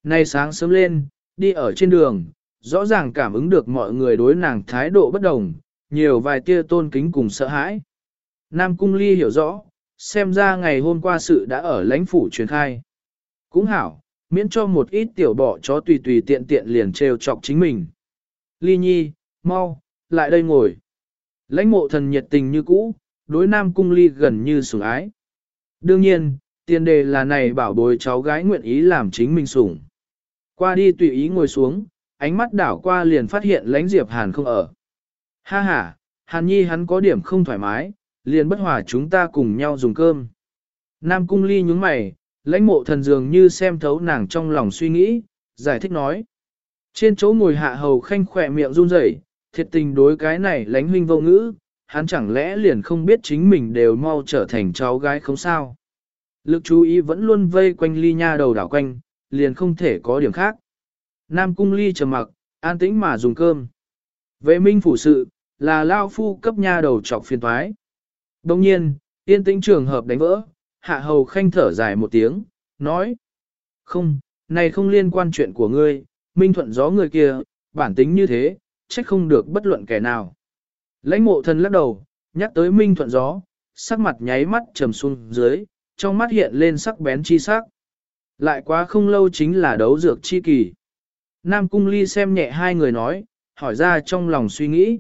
Nay sáng sớm lên, đi ở trên đường, rõ ràng cảm ứng được mọi người đối nàng thái độ bất đồng, nhiều vài tia tôn kính cùng sợ hãi. Nam Cung Ly hiểu rõ, xem ra ngày hôm qua sự đã ở lãnh phủ truyền khai. Cũng hảo, miễn cho một ít tiểu bỏ chó tùy tùy tiện tiện liền trêu chọc chính mình. Ly Nhi, mau, lại đây ngồi. Lãnh mộ thần nhiệt tình như cũ, đối Nam Cung Ly gần như sủng ái. Đương nhiên, tiền đề là này bảo bối cháu gái nguyện ý làm chính mình sủng. Qua đi tùy ý ngồi xuống, ánh mắt đảo qua liền phát hiện lãnh Diệp Hàn không ở. Ha ha, Hàn Nhi hắn có điểm không thoải mái, liền bất hòa chúng ta cùng nhau dùng cơm. Nam Cung Ly nhúng mày, lãnh mộ thần dường như xem thấu nàng trong lòng suy nghĩ, giải thích nói. Trên chỗ ngồi hạ hầu khanh khỏe miệng run rẩy, thiệt tình đối cái này lãnh huynh vô ngữ, hắn chẳng lẽ liền không biết chính mình đều mau trở thành cháu gái không sao. Lực chú ý vẫn luôn vây quanh ly nha đầu đảo quanh, liền không thể có điểm khác. Nam cung ly trầm mặc, an tĩnh mà dùng cơm. Vệ minh phủ sự, là lao phu cấp nha đầu trọc phiền thoái. Đồng nhiên, yên tĩnh trường hợp đánh vỡ, hạ hầu khanh thở dài một tiếng, nói. Không, này không liên quan chuyện của ngươi, minh thuận gió người kia, bản tính như thế, trách không được bất luận kẻ nào. Lãnh mộ thần lắc đầu, nhắc tới minh thuận gió, sắc mặt nháy mắt trầm xuống dưới, trong mắt hiện lên sắc bén chi sắc. Lại quá không lâu chính là đấu dược chi kỳ. Nam Cung Ly xem nhẹ hai người nói, hỏi ra trong lòng suy nghĩ.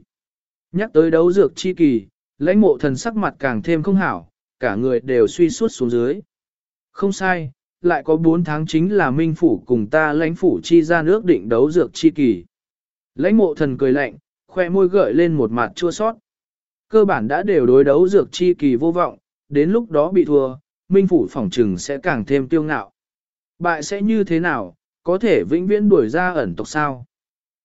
Nhắc tới đấu dược chi kỳ, lãnh mộ thần sắc mặt càng thêm không hảo, cả người đều suy suốt xuống dưới. Không sai, lại có 4 tháng chính là minh phủ cùng ta lãnh phủ chi ra nước định đấu dược chi kỳ. Lãnh mộ thần cười lạnh, khoe môi gợi lên một mặt chua sót. Cơ bản đã đều đối đấu dược chi kỳ vô vọng, đến lúc đó bị thua, minh phủ phỏng trừng sẽ càng thêm tiêu ngạo. Bại sẽ như thế nào, có thể vĩnh viễn đuổi ra ẩn tộc sao?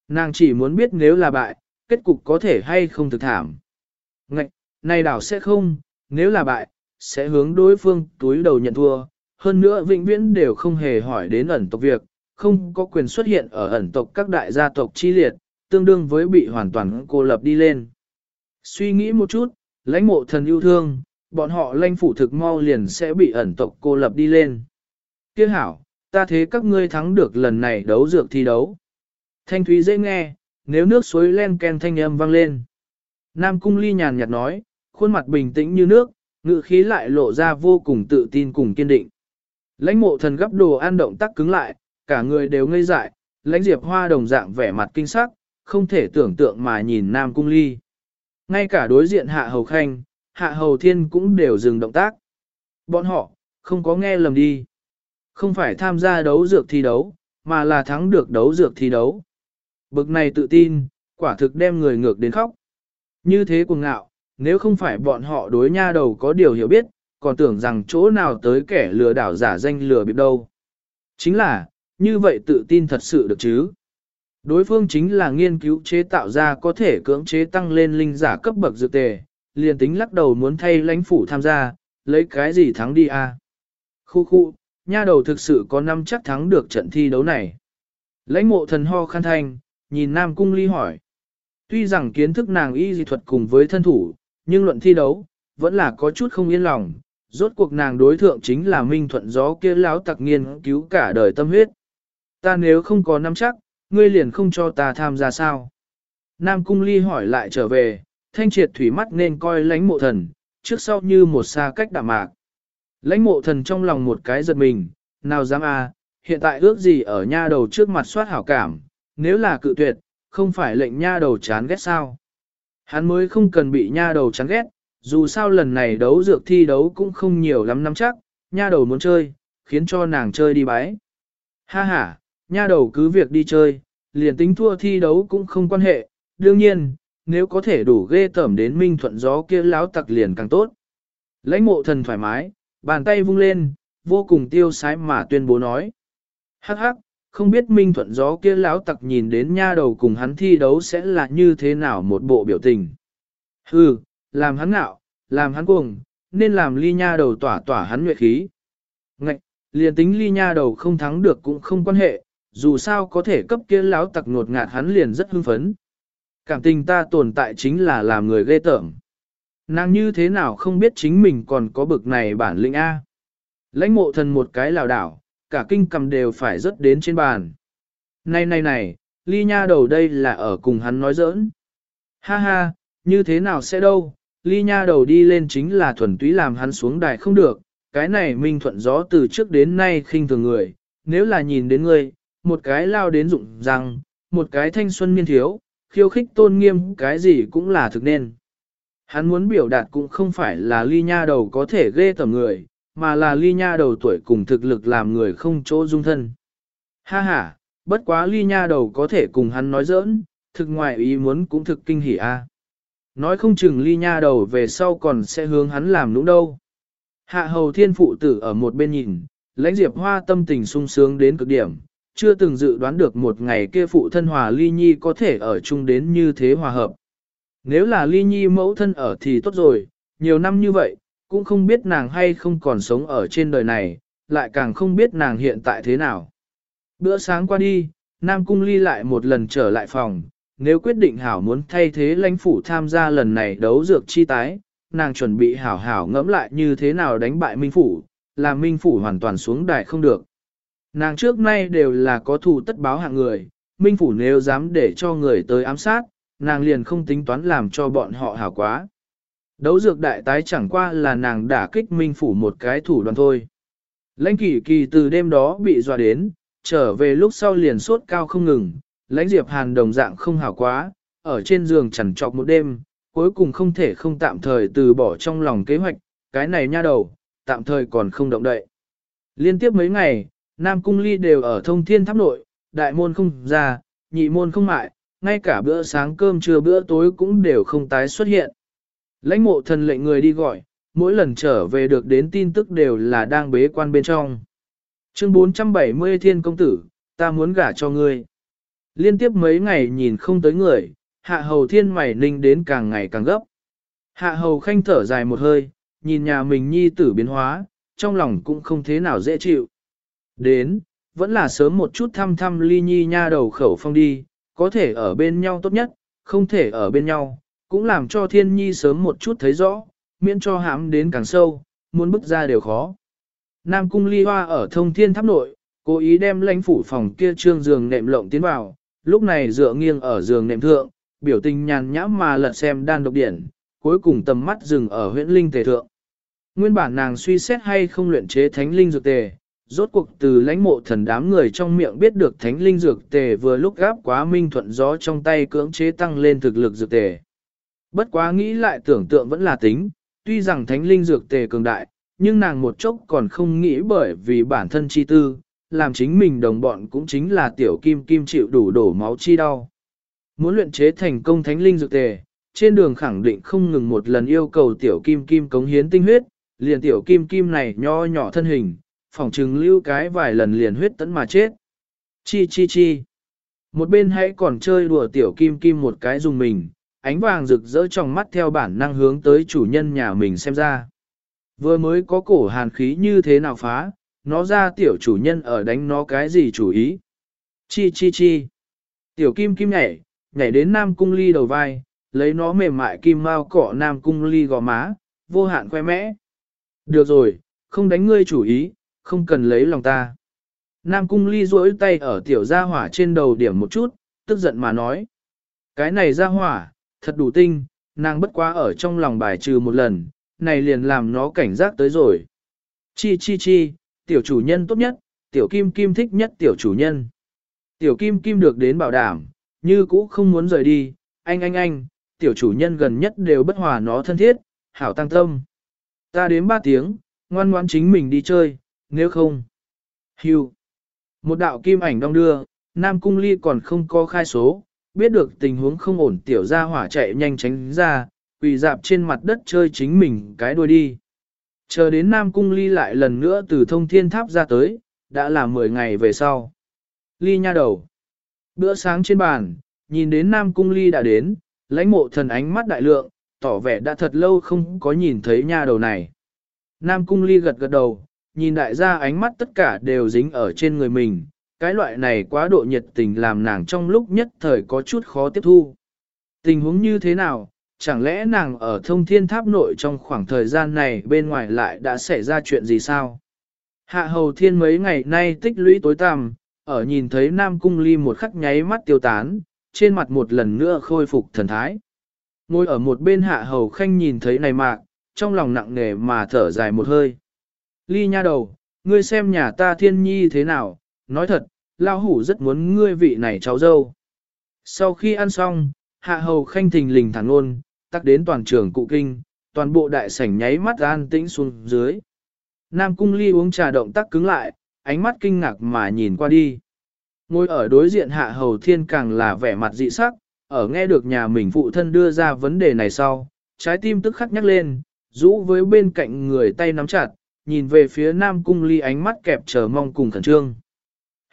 Nàng chỉ muốn biết nếu là bại, kết cục có thể hay không thực thảm. Ngạch, này đảo sẽ không, nếu là bại, sẽ hướng đối phương túi đầu nhận thua, hơn nữa vĩnh viễn đều không hề hỏi đến ẩn tộc việc, không có quyền xuất hiện ở ẩn tộc các đại gia tộc chi liệt, tương đương với bị hoàn toàn cô lập đi lên. Suy nghĩ một chút, lãnh mộ thần yêu thương, bọn họ lãnh phủ thực mau liền sẽ bị ẩn tộc cô lập đi lên. Kiếc hảo, ta thế các ngươi thắng được lần này đấu dược thi đấu. Thanh thúy dễ nghe, nếu nước suối len ken thanh âm vang lên. Nam cung ly nhàn nhạt nói, khuôn mặt bình tĩnh như nước, ngự khí lại lộ ra vô cùng tự tin cùng kiên định. Lãnh mộ thần gấp đồ ăn động tác cứng lại, cả người đều ngây dại, lãnh diệp hoa đồng dạng vẻ mặt kinh sắc, không thể tưởng tượng mà nhìn Nam cung ly. Ngay cả đối diện hạ hầu khanh, hạ hầu thiên cũng đều dừng động tác. Bọn họ, không có nghe lầm đi. Không phải tham gia đấu dược thi đấu, mà là thắng được đấu dược thi đấu. Bực này tự tin, quả thực đem người ngược đến khóc. Như thế cuồng ngạo, nếu không phải bọn họ đối nha đầu có điều hiểu biết, còn tưởng rằng chỗ nào tới kẻ lừa đảo giả danh lừa bịp đâu. Chính là, như vậy tự tin thật sự được chứ. Đối phương chính là nghiên cứu chế tạo ra có thể cưỡng chế tăng lên linh giả cấp bậc dược tề, liền tính lắc đầu muốn thay lãnh phủ tham gia, lấy cái gì thắng đi a? À? Khu khu, nha đầu thực sự có năm chắc thắng được trận thi đấu này. Lãnh mộ thần ho khăn thanh, nhìn Nam Cung Ly hỏi. Tuy rằng kiến thức nàng y di thuật cùng với thân thủ, nhưng luận thi đấu, vẫn là có chút không yên lòng. Rốt cuộc nàng đối thượng chính là Minh Thuận gió kia láo tặc nghiên cứu cả đời tâm huyết. Ta nếu không có nắm chắc, ngươi liền không cho ta tham gia sao? Nam Cung Ly hỏi lại trở về, thanh triệt thủy mắt nên coi lãnh mộ thần, trước sau như một xa cách đạm mạc. Lãnh mộ thần trong lòng một cái giật mình, nào dám a, hiện tại ước gì ở nha đầu trước mặt soát hảo cảm, nếu là cự tuyệt, không phải lệnh nha đầu chán ghét sao. Hắn mới không cần bị nha đầu chán ghét, dù sao lần này đấu dược thi đấu cũng không nhiều lắm năm chắc, nha đầu muốn chơi, khiến cho nàng chơi đi bái. Ha ha, nha đầu cứ việc đi chơi, liền tính thua thi đấu cũng không quan hệ, đương nhiên, nếu có thể đủ ghê tởm đến minh thuận gió kia láo tặc liền càng tốt. Lãnh mộ thần thoải mái, bàn tay vung lên, vô cùng tiêu sái mà tuyên bố nói. Hắc hắc, không biết minh thuận gió kia lão tặc nhìn đến nha đầu cùng hắn thi đấu sẽ là như thế nào một bộ biểu tình. Hừ, làm hắn ngạo, làm hắn cuồng, nên làm ly nha đầu tỏa tỏa hắn nguyệt khí. Ngạch, liền tính ly nha đầu không thắng được cũng không quan hệ, dù sao có thể cấp kia lão tặc ngột ngạt hắn liền rất hưng phấn. Cảm tình ta tồn tại chính là làm người ghê tởm. Nàng như thế nào không biết chính mình còn có bực này bản lĩnh A. Lãnh mộ thần một cái lào đảo, cả kinh cầm đều phải rớt đến trên bàn. Này này này, ly nha đầu đây là ở cùng hắn nói giỡn. Ha ha, như thế nào sẽ đâu, ly nha đầu đi lên chính là thuần túy làm hắn xuống đài không được, cái này minh thuận gió từ trước đến nay khinh thường người, nếu là nhìn đến ngươi, một cái lao đến rụng răng, một cái thanh xuân miên thiếu, khiêu khích tôn nghiêm cái gì cũng là thực nên. Hắn muốn biểu đạt cũng không phải là ly nha đầu có thể ghê tầm người, mà là ly nha đầu tuổi cùng thực lực làm người không chỗ dung thân. Ha ha, bất quá ly nha đầu có thể cùng hắn nói giỡn, thực ngoại ý muốn cũng thực kinh hỉ a. Nói không chừng ly nha đầu về sau còn sẽ hướng hắn làm nũng đâu. Hạ hầu thiên phụ tử ở một bên nhìn, lãnh diệp hoa tâm tình sung sướng đến cực điểm, chưa từng dự đoán được một ngày kia phụ thân hòa ly nhi có thể ở chung đến như thế hòa hợp. Nếu là ly nhi mẫu thân ở thì tốt rồi, nhiều năm như vậy, cũng không biết nàng hay không còn sống ở trên đời này, lại càng không biết nàng hiện tại thế nào. Bữa sáng qua đi, Nam Cung ly lại một lần trở lại phòng, nếu quyết định hảo muốn thay thế lãnh phủ tham gia lần này đấu dược chi tái, nàng chuẩn bị hảo hảo ngẫm lại như thế nào đánh bại Minh Phủ, làm Minh Phủ hoàn toàn xuống đài không được. Nàng trước nay đều là có thù tất báo hạng người, Minh Phủ nếu dám để cho người tới ám sát, nàng liền không tính toán làm cho bọn họ hảo quá. Đấu dược đại tái chẳng qua là nàng đả kích Minh Phủ một cái thủ đoàn thôi. Lãnh kỳ kỳ từ đêm đó bị dọa đến, trở về lúc sau liền sốt cao không ngừng, lãnh diệp hàn đồng dạng không hảo quá, ở trên giường chẳng trọc một đêm, cuối cùng không thể không tạm thời từ bỏ trong lòng kế hoạch, cái này nha đầu, tạm thời còn không động đậy. Liên tiếp mấy ngày, Nam Cung Ly đều ở thông thiên tháp nội, đại môn không ra, nhị môn không mại, ngay cả bữa sáng cơm trưa bữa tối cũng đều không tái xuất hiện. Lãnh mộ thần lệnh người đi gọi, mỗi lần trở về được đến tin tức đều là đang bế quan bên trong. Chương 470 Thiên Công Tử, ta muốn gả cho ngươi. Liên tiếp mấy ngày nhìn không tới người, hạ hầu thiên mày ninh đến càng ngày càng gấp. Hạ hầu khanh thở dài một hơi, nhìn nhà mình nhi tử biến hóa, trong lòng cũng không thế nào dễ chịu. Đến, vẫn là sớm một chút thăm thăm ly nhi nha đầu khẩu phong đi, có thể ở bên nhau tốt nhất, không thể ở bên nhau, cũng làm cho thiên nhi sớm một chút thấy rõ, miễn cho hãm đến càng sâu, muốn bước ra đều khó. Nam cung ly hoa ở thông thiên tháp nội, cố ý đem lãnh phủ phòng kia trương giường nệm lộng tiến vào, lúc này dựa nghiêng ở giường nệm thượng, biểu tình nhàn nhã mà lật xem đan độc điển, cuối cùng tầm mắt dừng ở huyễn linh tề thượng. Nguyên bản nàng suy xét hay không luyện chế thánh linh dược tề, rốt cuộc từ lãnh mộ thần đám người trong miệng biết được thánh linh dược tề vừa lúc gáp quá minh thuận gió trong tay cưỡng chế tăng lên thực lực dược tề. Bất quá nghĩ lại tưởng tượng vẫn là tính, tuy rằng thánh linh dược tề cường đại, nhưng nàng một chốc còn không nghĩ bởi vì bản thân chi tư, làm chính mình đồng bọn cũng chính là tiểu kim kim chịu đủ đổ máu chi đau. Muốn luyện chế thành công thánh linh dược tề, trên đường khẳng định không ngừng một lần yêu cầu tiểu kim kim cống hiến tinh huyết, liền tiểu kim kim này nho nhỏ thân hình, phỏng trừng lưu cái vài lần liền huyết tấn mà chết. Chi chi chi. Một bên hãy còn chơi đùa tiểu kim kim một cái dùng mình, ánh vàng rực rỡ trong mắt theo bản năng hướng tới chủ nhân nhà mình xem ra. Vừa mới có cổ hàn khí như thế nào phá, nó ra tiểu chủ nhân ở đánh nó cái gì chủ ý. Chi chi chi. Tiểu kim kim nhảy, nhảy đến nam cung ly đầu vai, lấy nó mềm mại kim mau cọ nam cung ly gò má, vô hạn khoe mẽ. Được rồi, không đánh ngươi chủ ý, không cần lấy lòng ta. Nam cung ly duỗi tay ở tiểu gia hỏa trên đầu điểm một chút, tức giận mà nói. Cái này gia hỏa, thật đủ tinh, nàng bất quá ở trong lòng bài trừ một lần, này liền làm nó cảnh giác tới rồi. Chi chi chi, tiểu chủ nhân tốt nhất, tiểu kim kim thích nhất tiểu chủ nhân. Tiểu kim kim được đến bảo đảm, như cũ không muốn rời đi, anh anh anh, tiểu chủ nhân gần nhất đều bất hòa nó thân thiết, hảo tăng tâm. Ta đến ba tiếng, ngoan ngoan chính mình đi chơi, nếu không. Hưu. Một đạo kim ảnh đong đưa, Nam Cung Ly còn không có khai số, biết được tình huống không ổn tiểu ra hỏa chạy nhanh tránh ra, quỳ dạp trên mặt đất chơi chính mình cái đuôi đi. Chờ đến Nam Cung Ly lại lần nữa từ thông thiên tháp ra tới, đã là 10 ngày về sau. Ly nha đầu. Bữa sáng trên bàn, nhìn đến Nam Cung Ly đã đến, lãnh mộ thần ánh mắt đại lượng, tỏ vẻ đã thật lâu không có nhìn thấy nha đầu này. Nam Cung Ly gật gật đầu, nhìn đại gia ánh mắt tất cả đều dính ở trên người mình, cái loại này quá độ nhiệt tình làm nàng trong lúc nhất thời có chút khó tiếp thu. Tình huống như thế nào, chẳng lẽ nàng ở thông thiên tháp nội trong khoảng thời gian này bên ngoài lại đã xảy ra chuyện gì sao? Hạ hầu thiên mấy ngày nay tích lũy tối tăm, ở nhìn thấy Nam Cung Ly một khắc nháy mắt tiêu tán, trên mặt một lần nữa khôi phục thần thái. Ngồi ở một bên hạ hầu khanh nhìn thấy này mạc, trong lòng nặng nề mà thở dài một hơi. Ly nha đầu, ngươi xem nhà ta thiên nhi thế nào, nói thật, lao hủ rất muốn ngươi vị này cháu dâu. Sau khi ăn xong, hạ hầu khanh thình lình thẳng ngôn, tắc đến toàn trường cụ kinh, toàn bộ đại sảnh nháy mắt an tĩnh xuống dưới. Nam cung ly uống trà động tác cứng lại, ánh mắt kinh ngạc mà nhìn qua đi. Ngồi ở đối diện hạ hầu thiên càng là vẻ mặt dị sắc, ở nghe được nhà mình phụ thân đưa ra vấn đề này sau, trái tim tức khắc nhắc lên, rũ với bên cạnh người tay nắm chặt, nhìn về phía Nam Cung Ly ánh mắt kẹp chờ mong cùng khẩn trương.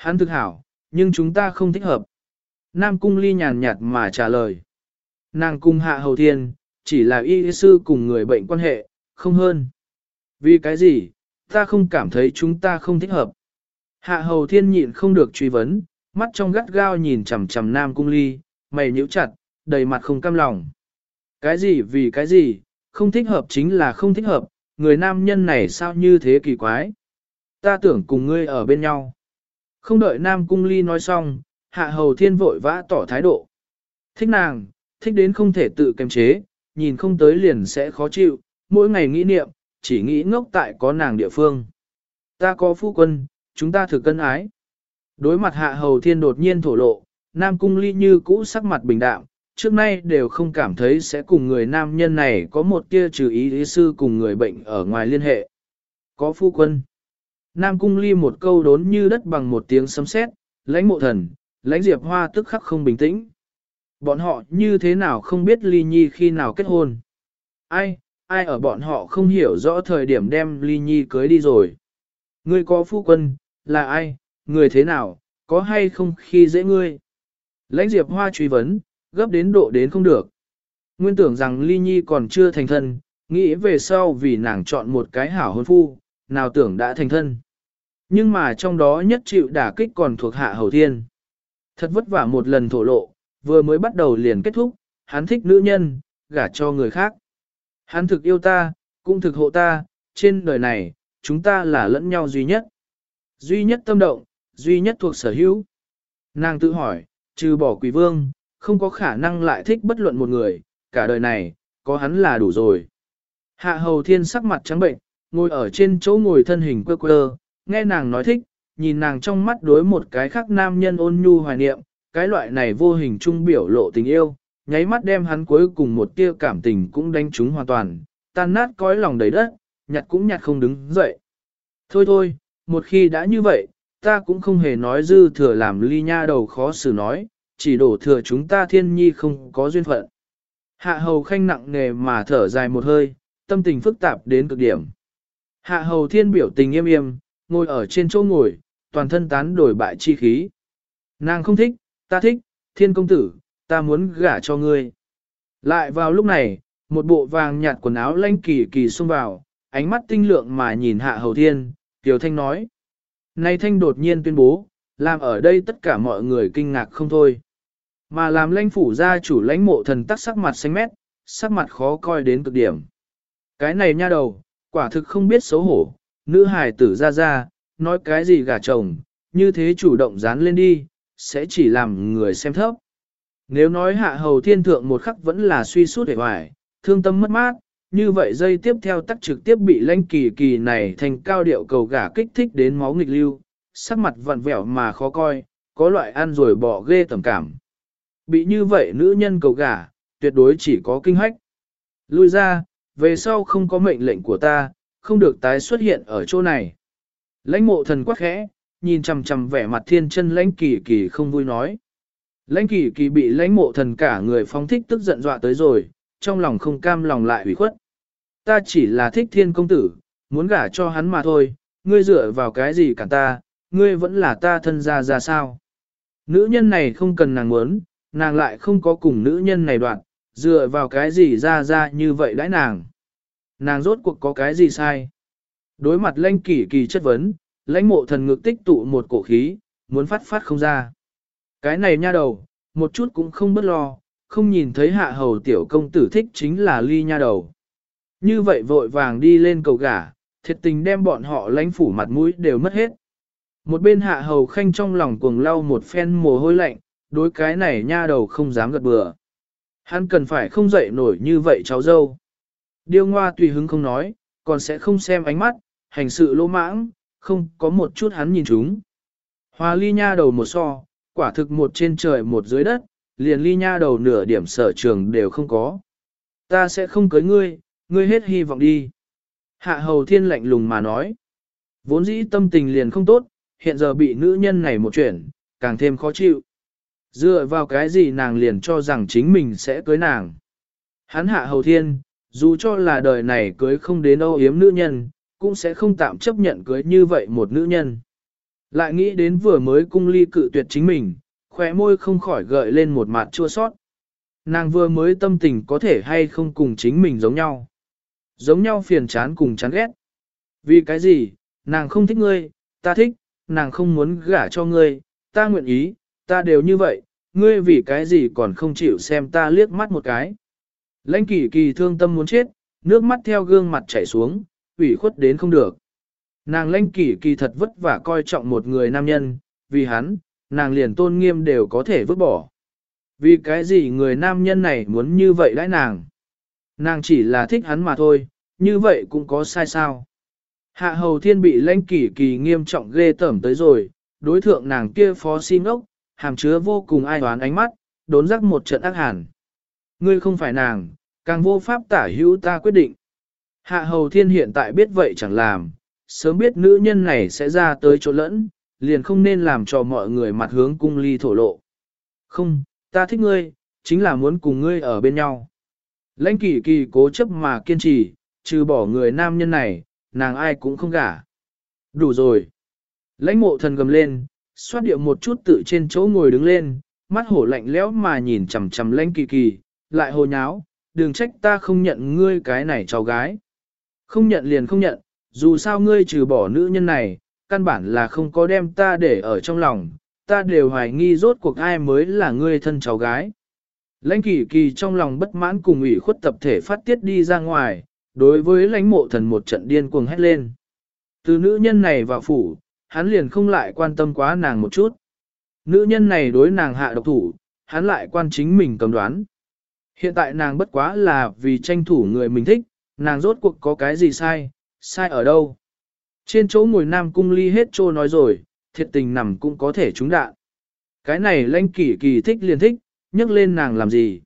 Hắn thực hảo, nhưng chúng ta không thích hợp. Nam Cung Ly nhàn nhạt mà trả lời. Nàng cung hạ hầu thiên, chỉ là y sư cùng người bệnh quan hệ, không hơn. Vì cái gì, ta không cảm thấy chúng ta không thích hợp. Hạ hầu thiên nhịn không được truy vấn, mắt trong gắt gao nhìn chằm chằm Nam Cung Ly, mày nhíu chặt, đầy mặt không cam lòng. Cái gì vì cái gì, không thích hợp chính là không thích hợp, người nam nhân này sao như thế kỳ quái. Ta tưởng cùng ngươi ở bên nhau. Không đợi Nam Cung Ly nói xong, Hạ Hầu Thiên vội vã tỏ thái độ. Thích nàng, thích đến không thể tự kiềm chế, nhìn không tới liền sẽ khó chịu, mỗi ngày nghĩ niệm, chỉ nghĩ ngốc tại có nàng địa phương. Ta có phu quân, chúng ta thử cân ái. Đối mặt Hạ Hầu Thiên đột nhiên thổ lộ, Nam Cung Ly như cũ sắc mặt bình đạm, trước nay đều không cảm thấy sẽ cùng người nam nhân này có một tia trừ ý lý sư cùng người bệnh ở ngoài liên hệ. Có phu quân. Nam cung ly một câu đốn như đất bằng một tiếng sấm sét, lãnh mộ thần, lãnh diệp hoa tức khắc không bình tĩnh. Bọn họ như thế nào không biết ly nhi khi nào kết hôn. Ai, ai ở bọn họ không hiểu rõ thời điểm đem ly nhi cưới đi rồi. Ngươi có phu quân, là ai, người thế nào, có hay không khi dễ ngươi. Lãnh diệp hoa truy vấn, gấp đến độ đến không được. Nguyên tưởng rằng Ly Nhi còn chưa thành thân, nghĩ về sau vì nàng chọn một cái hảo hôn phu, nào tưởng đã thành thân. Nhưng mà trong đó nhất chịu đả kích còn thuộc hạ hầu thiên. Thật vất vả một lần thổ lộ, vừa mới bắt đầu liền kết thúc, hắn thích nữ nhân, gả cho người khác. Hắn thực yêu ta, cũng thực hộ ta, trên đời này, chúng ta là lẫn nhau duy nhất. Duy nhất tâm động, duy nhất thuộc sở hữu. Nàng tự hỏi, trừ bỏ quỷ vương, không có khả năng lại thích bất luận một người, cả đời này, có hắn là đủ rồi. Hạ hầu thiên sắc mặt trắng bệnh, ngồi ở trên chỗ ngồi thân hình quơ quơ, nghe nàng nói thích, nhìn nàng trong mắt đối một cái khác nam nhân ôn nhu hoài niệm, cái loại này vô hình trung biểu lộ tình yêu, nháy mắt đem hắn cuối cùng một tia cảm tình cũng đánh trúng hoàn toàn, tan nát cõi lòng đầy đất, nhặt cũng nhặt không đứng dậy. Thôi thôi, một khi đã như vậy, ta cũng không hề nói dư thừa làm ly nha đầu khó xử nói, chỉ đổ thừa chúng ta thiên nhi không có duyên phận. Hạ hầu khanh nặng nề mà thở dài một hơi, tâm tình phức tạp đến cực điểm. Hạ hầu thiên biểu tình im im, ngồi ở trên chỗ ngồi, toàn thân tán đổi bại chi khí. Nàng không thích, ta thích, thiên công tử, ta muốn gả cho ngươi. Lại vào lúc này, một bộ vàng nhạt quần áo lanh kỳ kỳ xông vào, ánh mắt tinh lượng mà nhìn hạ hầu thiên, Tiểu Thanh nói. Nay Thanh đột nhiên tuyên bố, làm ở đây tất cả mọi người kinh ngạc không thôi. Mà làm lãnh phủ gia chủ lãnh mộ thần tắc sắc mặt xanh mét, sắc mặt khó coi đến cực điểm. Cái này nha đầu, quả thực không biết xấu hổ, nữ hài tử ra ra, nói cái gì gả chồng, như thế chủ động dán lên đi, sẽ chỉ làm người xem thấp. Nếu nói hạ hầu thiên thượng một khắc vẫn là suy suốt hề hoài, thương tâm mất mát, như vậy dây tiếp theo tắc trực tiếp bị lãnh kỳ kỳ này thành cao điệu cầu gả kích thích đến máu nghịch lưu, sắc mặt vặn vẹo mà khó coi, có loại ăn rồi bỏ ghê tầm cảm. Bị như vậy nữ nhân cầu gả, tuyệt đối chỉ có kinh hách. Lui ra, về sau không có mệnh lệnh của ta, không được tái xuất hiện ở chỗ này. Lãnh mộ thần quắc khẽ, nhìn chằm chằm vẻ mặt thiên chân lãnh kỳ kỳ không vui nói. Lãnh kỳ kỳ bị lãnh mộ thần cả người phóng thích tức giận dọa tới rồi, trong lòng không cam lòng lại ủy khuất. Ta chỉ là thích thiên công tử, muốn gả cho hắn mà thôi, ngươi dựa vào cái gì cả ta, ngươi vẫn là ta thân gia ra sao. Nữ nhân này không cần nàng muốn, nàng lại không có cùng nữ nhân này đoạn, dựa vào cái gì ra ra như vậy đãi nàng. Nàng rốt cuộc có cái gì sai. Đối mặt lãnh kỷ kỳ chất vấn, lãnh mộ thần ngực tích tụ một cổ khí, muốn phát phát không ra. Cái này nha đầu, một chút cũng không bất lo, không nhìn thấy hạ hầu tiểu công tử thích chính là ly nha đầu. Như vậy vội vàng đi lên cầu gả, thiệt tình đem bọn họ lãnh phủ mặt mũi đều mất hết. Một bên hạ hầu khanh trong lòng cuồng lau một phen mồ hôi lạnh, đối cái này nha đầu không dám gật bừa. Hắn cần phải không dậy nổi như vậy cháu dâu. Điêu ngoa tùy hứng không nói, còn sẽ không xem ánh mắt, hành sự lỗ mãng, không có một chút hắn nhìn chúng. Hoa ly nha đầu một so, quả thực một trên trời một dưới đất, liền ly nha đầu nửa điểm sở trường đều không có. Ta sẽ không cưới ngươi, ngươi hết hy vọng đi. Hạ hầu thiên lạnh lùng mà nói. Vốn dĩ tâm tình liền không tốt, hiện giờ bị nữ nhân này một chuyện, càng thêm khó chịu. Dựa vào cái gì nàng liền cho rằng chính mình sẽ cưới nàng. Hắn hạ hầu thiên, dù cho là đời này cưới không đến âu yếm nữ nhân, cũng sẽ không tạm chấp nhận cưới như vậy một nữ nhân. Lại nghĩ đến vừa mới cung ly cự tuyệt chính mình, khóe môi không khỏi gợi lên một mặt chua sót. Nàng vừa mới tâm tình có thể hay không cùng chính mình giống nhau. Giống nhau phiền chán cùng chán ghét. Vì cái gì, nàng không thích ngươi, ta thích, nàng không muốn gả cho ngươi, ta nguyện ý, ta đều như vậy, ngươi vì cái gì còn không chịu xem ta liếc mắt một cái. Lãnh kỳ kỳ thương tâm muốn chết, nước mắt theo gương mặt chảy xuống, ủy khuất đến không được. Nàng lãnh kỳ kỳ thật vất vả coi trọng một người nam nhân, vì hắn, nàng liền tôn nghiêm đều có thể vứt bỏ. Vì cái gì người nam nhân này muốn như vậy đãi nàng? Nàng chỉ là thích hắn mà thôi, như vậy cũng có sai sao. Hạ hầu thiên bị lãnh kỳ kỳ nghiêm trọng ghê tởm tới rồi, đối thượng nàng kia phó xin ốc, hàm chứa vô cùng ai oán ánh mắt, đốn rắc một trận ác hàn. Ngươi không phải nàng, càng vô pháp tả hữu ta quyết định. Hạ hầu thiên hiện tại biết vậy chẳng làm, sớm biết nữ nhân này sẽ ra tới chỗ lẫn, liền không nên làm cho mọi người mặt hướng cung ly thổ lộ. Không, ta thích ngươi, chính là muốn cùng ngươi ở bên nhau. Lãnh kỳ kỳ cố chấp mà kiên trì, trừ bỏ người nam nhân này, nàng ai cũng không gả. Đủ rồi. Lãnh mộ thần gầm lên, xoát điệu một chút tự trên chỗ ngồi đứng lên, mắt hổ lạnh lẽo mà nhìn chằm chằm lãnh kỳ kỳ, lại hồ nháo, đừng trách ta không nhận ngươi cái này cháu gái. Không nhận liền không nhận, dù sao ngươi trừ bỏ nữ nhân này, căn bản là không có đem ta để ở trong lòng, ta đều hoài nghi rốt cuộc ai mới là ngươi thân cháu gái. Lãnh kỳ kỳ trong lòng bất mãn cùng ủy khuất tập thể phát tiết đi ra ngoài, đối với lãnh mộ thần một trận điên cuồng hét lên. Từ nữ nhân này vào phủ, hắn liền không lại quan tâm quá nàng một chút. nữ nhân này đối nàng hạ độc thủ, hắn lại quan chính mình cầm đoán. Hiện tại nàng bất quá là vì tranh thủ người mình thích, nàng rốt cuộc có cái gì sai, sai ở đâu. Trên chỗ ngồi nam cung ly hết trô nói rồi, thiệt tình nằm cũng có thể trúng đạn. Cái này lanh kỳ kỳ thích liền thích, nhắc lên nàng làm gì.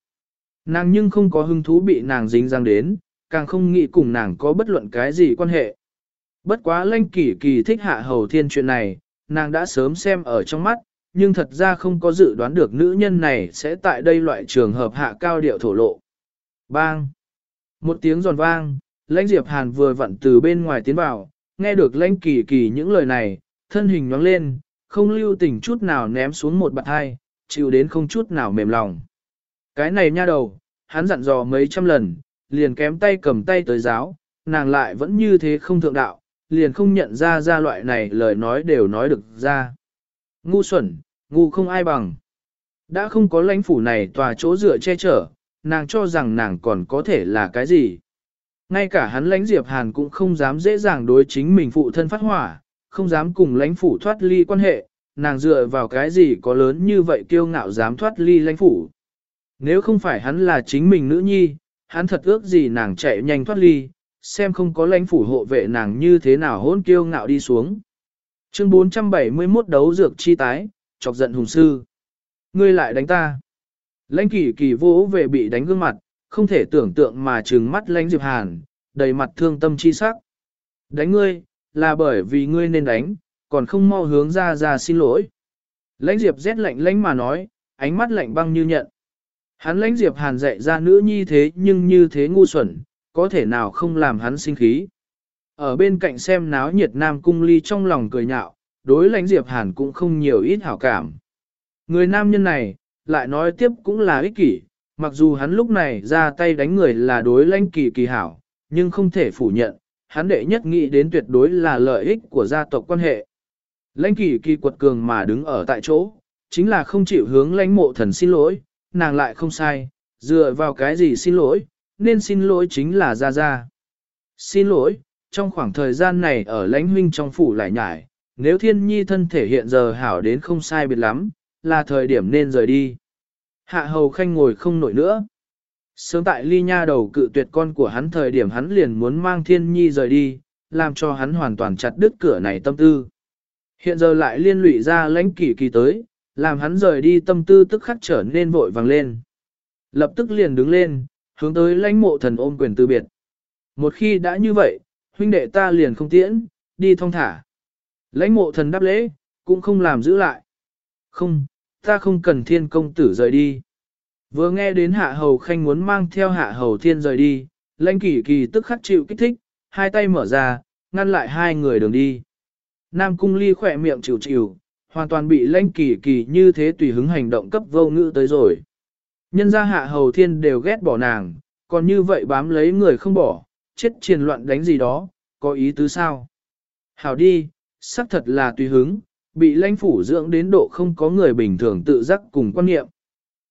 Nàng nhưng không có hứng thú bị nàng dính răng đến, càng không nghĩ cùng nàng có bất luận cái gì quan hệ. Bất quá lanh kỳ kỳ thích hạ hầu thiên chuyện này, nàng đã sớm xem ở trong mắt, nhưng thật ra không có dự đoán được nữ nhân này sẽ tại đây loại trường hợp hạ cao điệu thổ lộ. Bang! Một tiếng giòn vang, lãnh diệp hàn vừa vặn từ bên ngoài tiến vào, nghe được lãnh kỳ kỳ những lời này, thân hình nhoáng lên, không lưu tình chút nào ném xuống một bạt hai, chịu đến không chút nào mềm lòng. Cái này nha đầu, hắn dặn dò mấy trăm lần, liền kém tay cầm tay tới giáo, nàng lại vẫn như thế không thượng đạo, liền không nhận ra ra loại này lời nói đều nói được ra. Ngu xuẩn, ngu không ai bằng. Đã không có lãnh phủ này tòa chỗ dựa che chở, nàng cho rằng nàng còn có thể là cái gì. Ngay cả hắn lãnh Diệp Hàn cũng không dám dễ dàng đối chính mình phụ thân phát hỏa, không dám cùng lãnh phủ thoát ly quan hệ, nàng dựa vào cái gì có lớn như vậy kiêu ngạo dám thoát ly lãnh phủ. Nếu không phải hắn là chính mình nữ nhi, hắn thật ước gì nàng chạy nhanh thoát ly, xem không có lãnh phủ hộ vệ nàng như thế nào hôn kiêu ngạo đi xuống. Chương 471 đấu dược chi tái, chọc giận hùng sư. Ngươi lại đánh ta. Lãnh kỳ kỳ vô về bị đánh gương mặt, không thể tưởng tượng mà trừng mắt lãnh Diệp Hàn, đầy mặt thương tâm chi sắc. Đánh ngươi, là bởi vì ngươi nên đánh, còn không mau hướng ra ra xin lỗi. Lãnh Diệp rét lạnh lãnh mà nói, ánh mắt lạnh băng như nhận. Hắn lãnh Diệp Hàn dạy ra nữ nhi thế nhưng như thế ngu xuẩn, có thể nào không làm hắn sinh khí. Ở bên cạnh xem náo nhiệt nam cung ly trong lòng cười nhạo, đối lãnh Diệp Hàn cũng không nhiều ít hảo cảm. Người nam nhân này, lại nói tiếp cũng là ích kỷ, mặc dù hắn lúc này ra tay đánh người là đối lãnh kỳ kỳ hảo, nhưng không thể phủ nhận, hắn đệ nhất nghĩ đến tuyệt đối là lợi ích của gia tộc quan hệ. Lãnh kỳ kỳ quật cường mà đứng ở tại chỗ, chính là không chịu hướng lãnh mộ thần xin lỗi, nàng lại không sai, dựa vào cái gì xin lỗi, nên xin lỗi chính là gia gia. Xin lỗi, trong khoảng thời gian này ở lãnh huynh trong phủ lại nhải, nếu thiên nhi thân thể hiện giờ hảo đến không sai biệt lắm, là thời điểm nên rời đi. Hạ hầu khanh ngồi không nổi nữa. Sớm tại ly nha đầu cự tuyệt con của hắn thời điểm hắn liền muốn mang thiên nhi rời đi, làm cho hắn hoàn toàn chặt đứt cửa này tâm tư. Hiện giờ lại liên lụy ra lãnh kỳ kỳ tới, làm hắn rời đi tâm tư tức khắc trở nên vội vàng lên. Lập tức liền đứng lên, hướng tới lãnh mộ thần ôm quyền từ biệt. Một khi đã như vậy, huynh đệ ta liền không tiễn, đi thong thả. Lãnh mộ thần đáp lễ, cũng không làm giữ lại. Không, ta không cần thiên công tử rời đi. Vừa nghe đến hạ hầu khanh muốn mang theo hạ hầu thiên rời đi, lãnh kỳ kỳ tức khắc chịu kích thích, hai tay mở ra, ngăn lại hai người đường đi. Nam cung ly khỏe miệng chịu chịu, hoàn toàn bị lãnh kỳ kỳ như thế tùy hứng hành động cấp vô ngữ tới rồi. Nhân gia hạ hầu thiên đều ghét bỏ nàng, còn như vậy bám lấy người không bỏ, chết triền loạn đánh gì đó, có ý tứ sao? Hảo đi, xác thật là tùy hứng, bị lãnh phủ dưỡng đến độ không có người bình thường tự giác cùng quan niệm.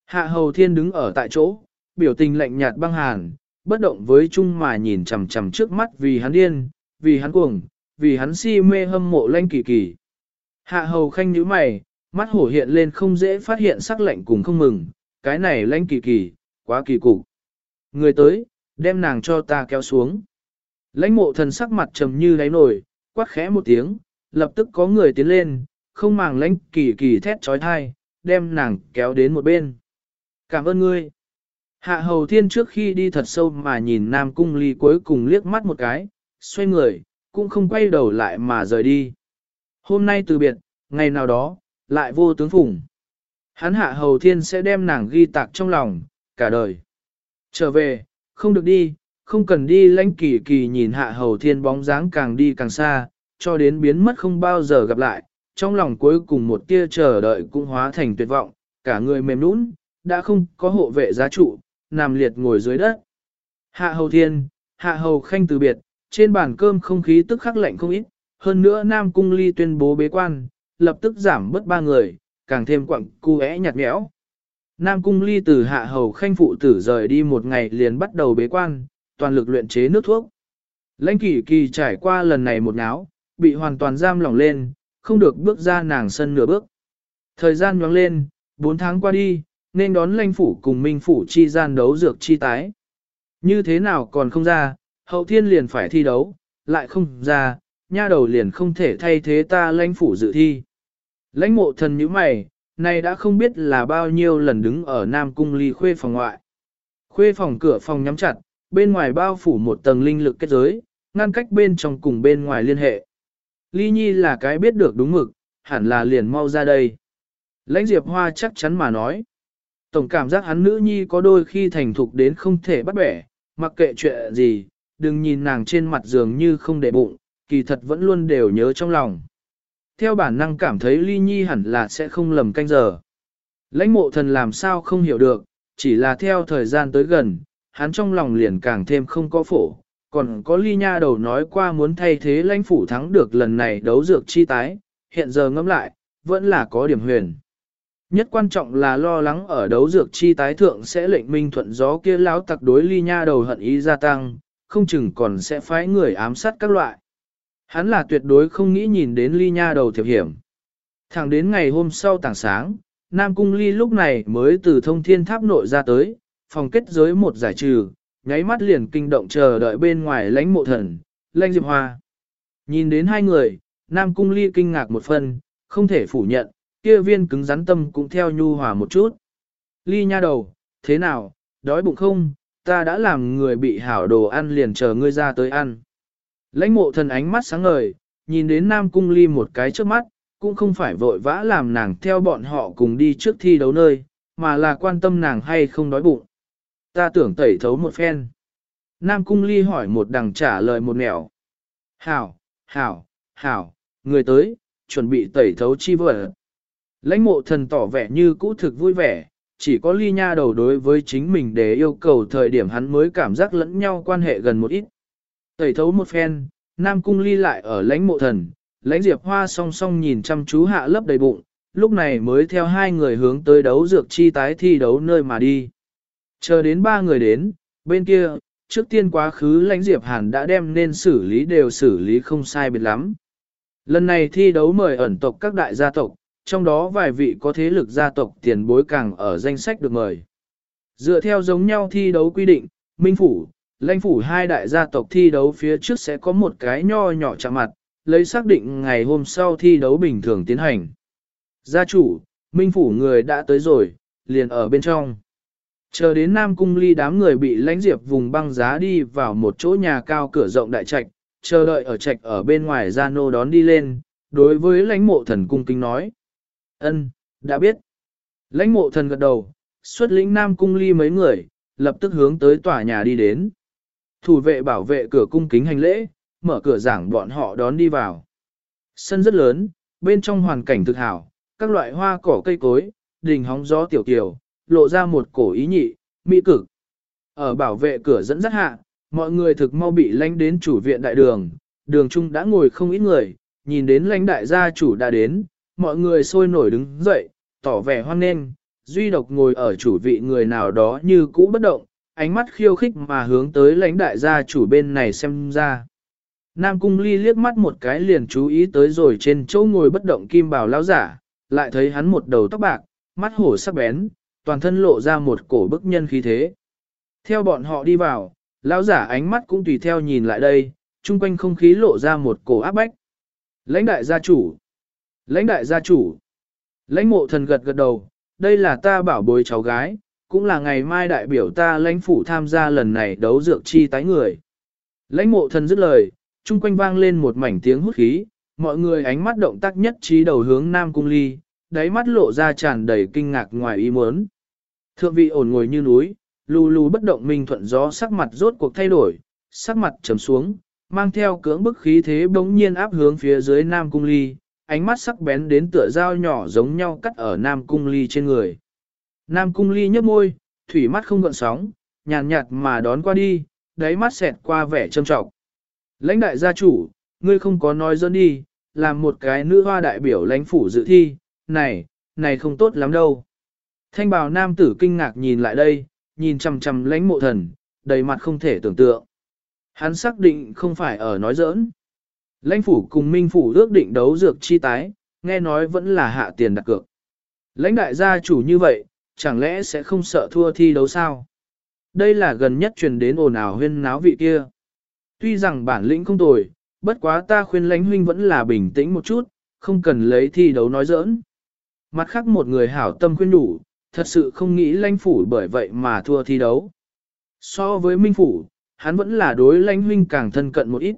Hạ hầu thiên đứng ở tại chỗ, biểu tình lạnh nhạt băng hàn, bất động với chung mà nhìn chằm chằm trước mắt vì hắn điên, vì hắn cuồng, vì hắn si mê hâm mộ lãnh kỳ kỳ. Hạ hầu khanh nhíu mày, mắt hổ hiện lên không dễ phát hiện sắc lạnh cùng không mừng, cái này lãnh kỳ kỳ, quá kỳ cục. Người tới, đem nàng cho ta kéo xuống. Lãnh mộ thần sắc mặt trầm như đáy nổi, quát khẽ một tiếng, lập tức có người tiến lên, không màng lãnh kỳ kỳ thét trói thai, đem nàng kéo đến một bên. Cảm ơn ngươi. Hạ hầu thiên trước khi đi thật sâu mà nhìn Nam Cung Ly cuối cùng liếc mắt một cái, xoay người, cũng không quay đầu lại mà rời đi. Hôm nay từ biệt, ngày nào đó, lại vô tướng phủng. Hắn hạ hầu thiên sẽ đem nàng ghi tạc trong lòng, cả đời. Trở về, không được đi, không cần đi lãnh kỳ kỳ nhìn hạ hầu thiên bóng dáng càng đi càng xa, cho đến biến mất không bao giờ gặp lại, trong lòng cuối cùng một tia chờ đợi cũng hóa thành tuyệt vọng, cả người mềm nũng, đã không có hộ vệ giá trụ, nằm liệt ngồi dưới đất. Hạ hầu thiên, hạ hầu khanh từ biệt, trên bàn cơm không khí tức khắc lạnh không ít, hơn nữa Nam Cung Ly tuyên bố bế quan, lập tức giảm bớt ba người, càng thêm quặng cu é nhạt nhẽo. Nam Cung Ly từ hạ hầu khanh phụ tử rời đi một ngày liền bắt đầu bế quan, toàn lực luyện chế nước thuốc. Lãnh kỷ kỳ trải qua lần này một náo, bị hoàn toàn giam lỏng lên, không được bước ra nàng sân nửa bước. Thời gian nhoáng lên, 4 tháng qua đi, nên đón lãnh phủ cùng minh phủ chi gian đấu dược chi tái. Như thế nào còn không ra, hậu thiên liền phải thi đấu, lại không ra, nha đầu liền không thể thay thế ta lãnh phủ dự thi. Lãnh mộ thần như mày, này đã không biết là bao nhiêu lần đứng ở Nam Cung ly khuê phòng ngoại. Khuê phòng cửa phòng nhắm chặt, bên ngoài bao phủ một tầng linh lực kết giới, ngăn cách bên trong cùng bên ngoài liên hệ. Ly Nhi là cái biết được đúng mực, hẳn là liền mau ra đây. Lãnh Diệp Hoa chắc chắn mà nói. Tổng cảm giác hắn nữ nhi có đôi khi thành thục đến không thể bắt bẻ, mặc kệ chuyện gì, đừng nhìn nàng trên mặt giường như không để bụng, kỳ thật vẫn luôn đều nhớ trong lòng. Theo bản năng cảm thấy ly nhi hẳn là sẽ không lầm canh giờ. Lãnh mộ thần làm sao không hiểu được, chỉ là theo thời gian tới gần, hắn trong lòng liền càng thêm không có phổ. Còn có ly nha đầu nói qua muốn thay thế lãnh phủ thắng được lần này đấu dược chi tái, hiện giờ ngẫm lại, vẫn là có điểm huyền. Nhất quan trọng là lo lắng ở đấu dược chi tái thượng sẽ lệnh minh thuận gió kia láo tặc đối ly nha đầu hận ý gia tăng, không chừng còn sẽ phái người ám sát các loại. Hắn là tuyệt đối không nghĩ nhìn đến ly nha đầu thiệp hiểm. Thẳng đến ngày hôm sau tảng sáng, Nam Cung Ly lúc này mới từ thông thiên tháp nội ra tới, phòng kết giới một giải trừ, nháy mắt liền kinh động chờ đợi bên ngoài lãnh mộ thần, lãnh diệp hoa. Nhìn đến hai người, Nam Cung Ly kinh ngạc một phần, không thể phủ nhận, kia viên cứng rắn tâm cũng theo nhu hòa một chút. Ly nha đầu, thế nào, đói bụng không, ta đã làm người bị hảo đồ ăn liền chờ ngươi ra tới ăn. Lãnh mộ thần ánh mắt sáng ngời, nhìn đến Nam Cung Ly một cái trước mắt, cũng không phải vội vã làm nàng theo bọn họ cùng đi trước thi đấu nơi, mà là quan tâm nàng hay không đói bụng. Ta tưởng tẩy thấu một phen. Nam Cung Ly hỏi một đằng trả lời một nẻo. Hảo, hảo, hảo, người tới, chuẩn bị tẩy thấu chi vợ. Lãnh mộ thần tỏ vẻ như cũ thực vui vẻ, chỉ có ly nha đầu đối với chính mình để yêu cầu thời điểm hắn mới cảm giác lẫn nhau quan hệ gần một ít. Tẩy thấu một phen, Nam Cung ly lại ở lãnh mộ thần, lãnh diệp hoa song song nhìn chăm chú hạ lấp đầy bụng, lúc này mới theo hai người hướng tới đấu dược chi tái thi đấu nơi mà đi. Chờ đến ba người đến, bên kia, trước tiên quá khứ lãnh diệp hàn đã đem nên xử lý đều xử lý không sai biệt lắm. Lần này thi đấu mời ẩn tộc các đại gia tộc, trong đó vài vị có thế lực gia tộc tiền bối càng ở danh sách được mời. Dựa theo giống nhau thi đấu quy định, Minh Phủ, lãnh phủ hai đại gia tộc thi đấu phía trước sẽ có một cái nho nhỏ chạm mặt, lấy xác định ngày hôm sau thi đấu bình thường tiến hành. Gia chủ, Minh Phủ người đã tới rồi, liền ở bên trong. Chờ đến Nam Cung ly đám người bị lãnh diệp vùng băng giá đi vào một chỗ nhà cao cửa rộng đại trạch, chờ đợi ở trạch ở bên ngoài gia nô đón đi lên, đối với lãnh mộ thần cung kính nói. ân đã biết. Lãnh mộ thần gật đầu, xuất lĩnh Nam Cung ly mấy người, lập tức hướng tới tòa nhà đi đến. Thủ vệ bảo vệ cửa cung kính hành lễ, mở cửa giảng bọn họ đón đi vào. Sân rất lớn, bên trong hoàn cảnh thực hảo, các loại hoa cỏ cây cối, đình hóng gió tiểu kiều, lộ ra một cổ ý nhị, mỹ cực. Ở bảo vệ cửa dẫn dắt hạ, mọi người thực mau bị lánh đến chủ viện đại đường, đường trung đã ngồi không ít người, nhìn đến lãnh đại gia chủ đã đến, mọi người sôi nổi đứng dậy, tỏ vẻ hoan nghênh, duy độc ngồi ở chủ vị người nào đó như cũ bất động, ánh mắt khiêu khích mà hướng tới lãnh đại gia chủ bên này xem ra. Nam Cung Ly liếc mắt một cái liền chú ý tới rồi trên chỗ ngồi bất động kim bào lão giả, lại thấy hắn một đầu tóc bạc, mắt hổ sắc bén, toàn thân lộ ra một cổ bức nhân khí thế. Theo bọn họ đi vào, lão giả ánh mắt cũng tùy theo nhìn lại đây, chung quanh không khí lộ ra một cổ áp bách. Lãnh đại gia chủ, lãnh đại gia chủ, lãnh mộ thần gật gật đầu, đây là ta bảo bối cháu gái, cũng là ngày mai đại biểu ta lãnh phủ tham gia lần này đấu dược chi tái người. Lãnh mộ thần dứt lời, chung quanh vang lên một mảnh tiếng hút khí, mọi người ánh mắt động tác nhất trí đầu hướng Nam Cung Ly, đáy mắt lộ ra tràn đầy kinh ngạc ngoài ý muốn. Thượng vị ổn ngồi như núi, lù lù bất động minh thuận gió sắc mặt rốt cuộc thay đổi, sắc mặt trầm xuống, mang theo cưỡng bức khí thế bỗng nhiên áp hướng phía dưới Nam Cung Ly, ánh mắt sắc bén đến tựa dao nhỏ giống nhau cắt ở Nam Cung Ly trên người. Nam Cung Ly nhấp môi, thủy mắt không gợn sóng, nhàn nhạt mà đón qua đi, đáy mắt xẹt qua vẻ trâm trọng. Lãnh đại gia chủ, ngươi không có nói dẫn đi, làm một cái nữ hoa đại biểu lãnh phủ dự thi, này, này không tốt lắm đâu. Thanh bào nam tử kinh ngạc nhìn lại đây, nhìn chằm chằm lãnh mộ thần, đầy mặt không thể tưởng tượng. Hắn xác định không phải ở nói giỡn. Lãnh phủ cùng minh phủ ước định đấu dược chi tái, nghe nói vẫn là hạ tiền đặt cược. Lãnh đại gia chủ như vậy, chẳng lẽ sẽ không sợ thua thi đấu sao? Đây là gần nhất truyền đến ồn ào huyên náo vị kia. Tuy rằng bản lĩnh không tồi, bất quá ta khuyên lãnh huynh vẫn là bình tĩnh một chút, không cần lấy thi đấu nói giỡn. Mặt khác một người hảo tâm khuyên đủ, thật sự không nghĩ lãnh phủ bởi vậy mà thua thi đấu. So với Minh Phủ, hắn vẫn là đối lãnh huynh càng thân cận một ít.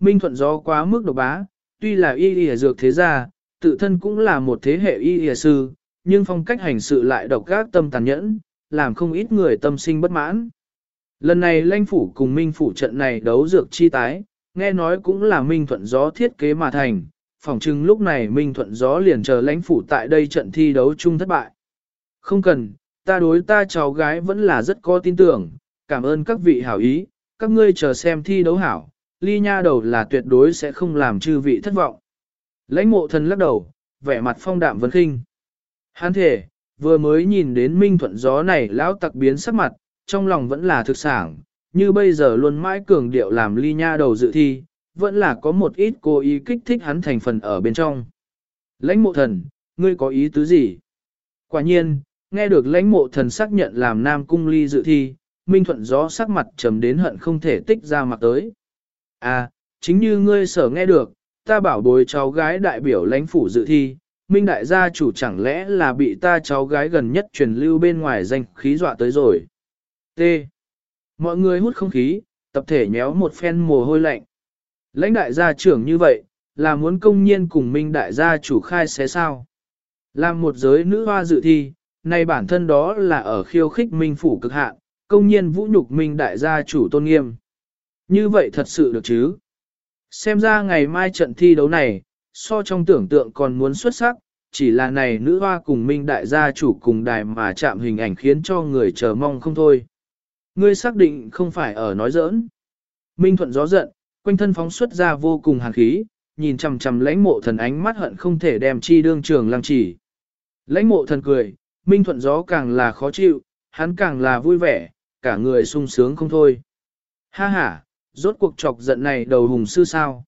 Minh Thuận gió quá mức độc bá, tuy là y y dược thế gia, tự thân cũng là một thế hệ y y sư, nhưng phong cách hành sự lại độc gác tâm tàn nhẫn, làm không ít người tâm sinh bất mãn. Lần này lãnh phủ cùng Minh Phủ trận này đấu dược chi tái, nghe nói cũng là Minh Thuận gió thiết kế mà thành, phỏng chừng lúc này Minh Thuận gió liền chờ lãnh phủ tại đây trận thi đấu chung thất bại. Không cần, ta đối ta cháu gái vẫn là rất có tin tưởng, cảm ơn các vị hảo ý, các ngươi chờ xem thi đấu hảo, ly nha đầu là tuyệt đối sẽ không làm chư vị thất vọng. Lãnh mộ thần lắc đầu, vẻ mặt phong đạm vấn khinh. Hắn thể, vừa mới nhìn đến minh thuận gió này lão tặc biến sắc mặt, trong lòng vẫn là thực sản, như bây giờ luôn mãi cường điệu làm ly nha đầu dự thi, vẫn là có một ít cố ý kích thích hắn thành phần ở bên trong. Lãnh mộ thần, ngươi có ý tứ gì? Quả nhiên, nghe được lãnh mộ thần xác nhận làm nam cung ly dự thi, Minh Thuận gió sắc mặt trầm đến hận không thể tích ra mặt tới. À, chính như ngươi sở nghe được, ta bảo bồi cháu gái đại biểu lãnh phủ dự thi, Minh đại gia chủ chẳng lẽ là bị ta cháu gái gần nhất truyền lưu bên ngoài danh khí dọa tới rồi. T. Mọi người hút không khí, tập thể nhéo một phen mồ hôi lạnh. Lãnh đại gia trưởng như vậy, là muốn công nhiên cùng Minh đại gia chủ khai xé sao. Làm một giới nữ hoa dự thi, nay bản thân đó là ở khiêu khích Minh phủ cực hạn, công nhiên vũ nhục Minh đại gia chủ tôn nghiêm. Như vậy thật sự được chứ? Xem ra ngày mai trận thi đấu này, so trong tưởng tượng còn muốn xuất sắc, chỉ là này nữ hoa cùng Minh đại gia chủ cùng đài mà chạm hình ảnh khiến cho người chờ mong không thôi. Ngươi xác định không phải ở nói giỡn. Minh thuận gió giận, quanh thân phóng xuất ra vô cùng hàn khí, nhìn chằm chằm lãnh mộ thần ánh mắt hận không thể đem chi đương trường lăng chỉ. Lãnh mộ thần cười, Minh thuận gió càng là khó chịu, hắn càng là vui vẻ, cả người sung sướng không thôi. Ha ha, rốt cuộc chọc giận này đầu hùng sư sao.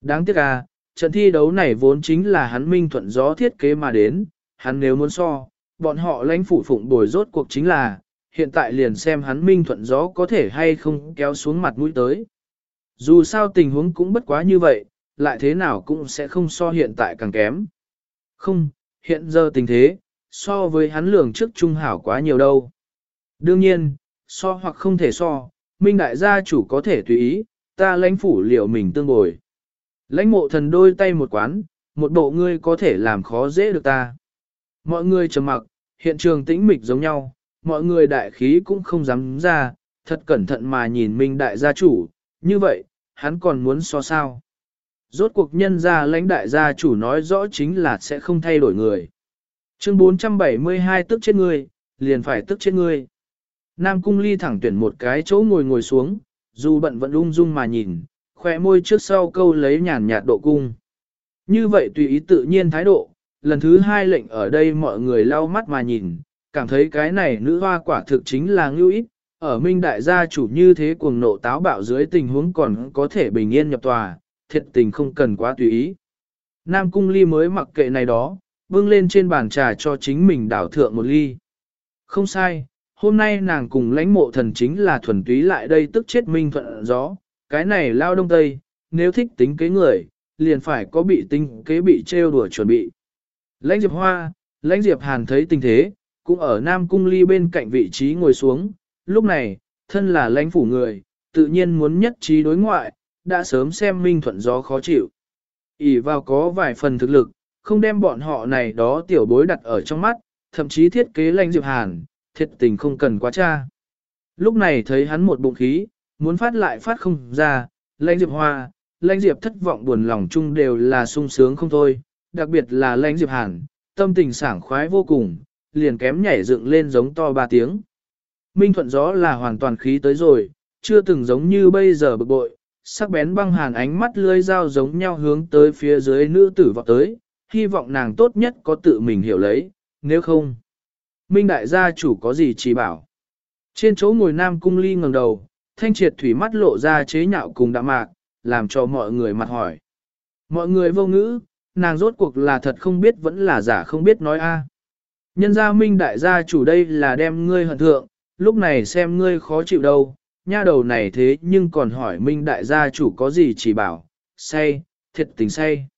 Đáng tiếc à, trận thi đấu này vốn chính là hắn minh thuận gió thiết kế mà đến, hắn nếu muốn so, bọn họ lãnh phủ phụng bồi rốt cuộc chính là, hiện tại liền xem hắn minh thuận gió có thể hay không kéo xuống mặt mũi tới. Dù sao tình huống cũng bất quá như vậy, lại thế nào cũng sẽ không so hiện tại càng kém. Không, hiện giờ tình thế, so với hắn lường trước trung hảo quá nhiều đâu. Đương nhiên, so hoặc không thể so, minh đại gia chủ có thể tùy ý, ta lãnh phủ liệu mình tương bồi. Lãnh mộ thần đôi tay một quán, một bộ ngươi có thể làm khó dễ được ta. Mọi người trầm mặc, hiện trường tĩnh mịch giống nhau, mọi người đại khí cũng không dám ra, thật cẩn thận mà nhìn minh đại gia chủ, như vậy, hắn còn muốn so sao. Rốt cuộc nhân gia lãnh đại gia chủ nói rõ chính là sẽ không thay đổi người. Chương 472 tức chết ngươi, liền phải tức chết ngươi. Nam cung ly thẳng tuyển một cái chỗ ngồi ngồi xuống, dù bận vẫn ung dung mà nhìn, khỏe môi trước sau câu lấy nhàn nhạt độ cung. Như vậy tùy ý tự nhiên thái độ, lần thứ hai lệnh ở đây mọi người lau mắt mà nhìn, cảm thấy cái này nữ hoa quả thực chính là ngưu ít, ở minh đại gia chủ như thế cuồng nộ táo bạo dưới tình huống còn có thể bình yên nhập tòa, thiệt tình không cần quá tùy ý. Nam cung ly mới mặc kệ này đó, bưng lên trên bàn trà cho chính mình đảo thượng một ly. Không sai, hôm nay nàng cùng lãnh mộ thần chính là thuần túy lại đây tức chết minh thuận gió, cái này lao đông tây, nếu thích tính kế người, liền phải có bị tính kế bị trêu đùa chuẩn bị. Lãnh Diệp Hoa, lãnh Diệp Hàn thấy tình thế, cũng ở Nam Cung Ly bên cạnh vị trí ngồi xuống, lúc này, thân là lãnh phủ người, tự nhiên muốn nhất trí đối ngoại, đã sớm xem minh thuận gió khó chịu. ỉ vào có vài phần thực lực, không đem bọn họ này đó tiểu bối đặt ở trong mắt, thậm chí thiết kế lãnh Diệp Hàn, thiệt tình không cần quá cha. Lúc này thấy hắn một bụng khí, muốn phát lại phát không ra, lãnh diệp hoa, lãnh diệp thất vọng buồn lòng chung đều là sung sướng không thôi, đặc biệt là lãnh diệp hàn, tâm tình sảng khoái vô cùng, liền kém nhảy dựng lên giống to ba tiếng. Minh thuận gió là hoàn toàn khí tới rồi, chưa từng giống như bây giờ bực bội, sắc bén băng hàn ánh mắt lưỡi dao giống nhau hướng tới phía dưới nữ tử vọt tới, hy vọng nàng tốt nhất có tự mình hiểu lấy, nếu không. Minh đại gia chủ có gì chỉ bảo. Trên chỗ ngồi nam cung ly ngẩng đầu, thanh triệt thủy mắt lộ ra chế nhạo cùng đạm mạc, làm cho mọi người mặt hỏi. Mọi người vô ngữ, nàng rốt cuộc là thật không biết vẫn là giả không biết nói a. Nhân gia minh đại gia chủ đây là đem ngươi hận thượng, lúc này xem ngươi khó chịu đâu, nha đầu này thế nhưng còn hỏi minh đại gia chủ có gì chỉ bảo, say, thiệt tình say.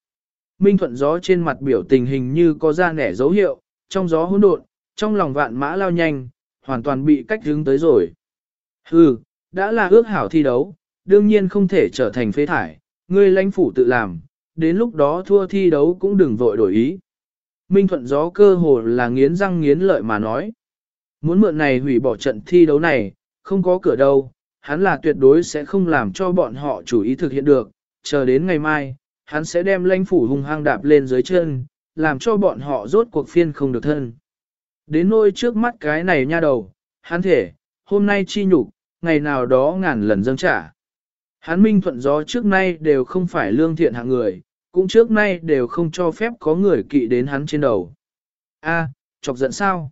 Minh thuận gió trên mặt biểu tình hình như có ra nẻ dấu hiệu, trong gió hỗn độn, trong lòng vạn mã lao nhanh, hoàn toàn bị cách hướng tới rồi. Hừ, đã là ước hảo thi đấu, đương nhiên không thể trở thành phế thải, ngươi lãnh phủ tự làm, đến lúc đó thua thi đấu cũng đừng vội đổi ý. Minh thuận gió cơ hồ là nghiến răng nghiến lợi mà nói. Muốn mượn này hủy bỏ trận thi đấu này, không có cửa đâu, hắn là tuyệt đối sẽ không làm cho bọn họ chủ ý thực hiện được, chờ đến ngày mai, hắn sẽ đem lãnh phủ hung hăng đạp lên dưới chân, làm cho bọn họ rốt cuộc phiên không được thân. Đến nôi trước mắt cái này nha đầu, hắn thể, hôm nay chi nhục, ngày nào đó ngàn lần dâng trả. Hắn minh thuận gió trước nay đều không phải lương thiện hạng người, cũng trước nay đều không cho phép có người kỵ đến hắn trên đầu. A, chọc giận sao?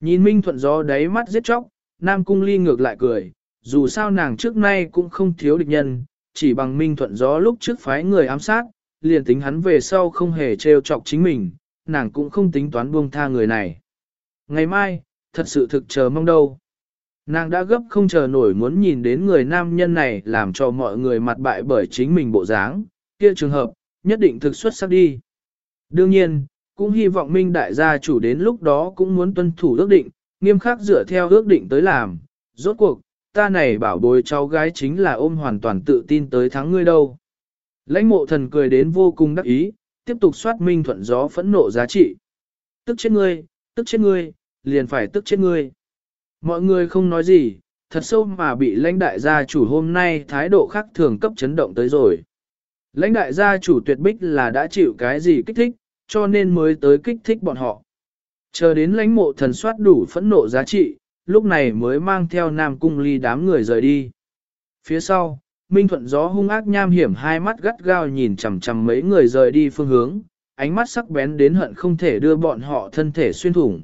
Nhìn minh thuận gió đáy mắt giết chóc, Nam Cung Ly ngược lại cười, dù sao nàng trước nay cũng không thiếu địch nhân, chỉ bằng minh thuận gió lúc trước phái người ám sát, liền tính hắn về sau không hề trêu chọc chính mình, nàng cũng không tính toán buông tha người này. Ngày mai, thật sự thực chờ mong đâu. Nàng đã gấp không chờ nổi muốn nhìn đến người nam nhân này làm cho mọi người mặt bại bởi chính mình bộ dáng, kia trường hợp, nhất định thực xuất sắc đi. Đương nhiên, cũng hy vọng Minh đại gia chủ đến lúc đó cũng muốn tuân thủ ước định, nghiêm khắc dựa theo ước định tới làm. Rốt cuộc, ta này bảo bối cháu gái chính là ôm hoàn toàn tự tin tới thắng ngươi đâu. Lãnh mộ thần cười đến vô cùng đắc ý, tiếp tục soát Minh thuận gió phẫn nộ giá trị. Tức chết ngươi, tức chết ngươi, liền phải tức chết ngươi. Mọi người không nói gì, thật sâu mà bị lãnh đại gia chủ hôm nay thái độ khác thường cấp chấn động tới rồi. Lãnh đại gia chủ tuyệt bích là đã chịu cái gì kích thích, cho nên mới tới kích thích bọn họ. Chờ đến lãnh mộ thần soát đủ phẫn nộ giá trị, lúc này mới mang theo nam cung ly đám người rời đi. Phía sau, Minh Thuận gió hung ác nham hiểm hai mắt gắt gao nhìn chằm chằm mấy người rời đi phương hướng, ánh mắt sắc bén đến hận không thể đưa bọn họ thân thể xuyên thủng.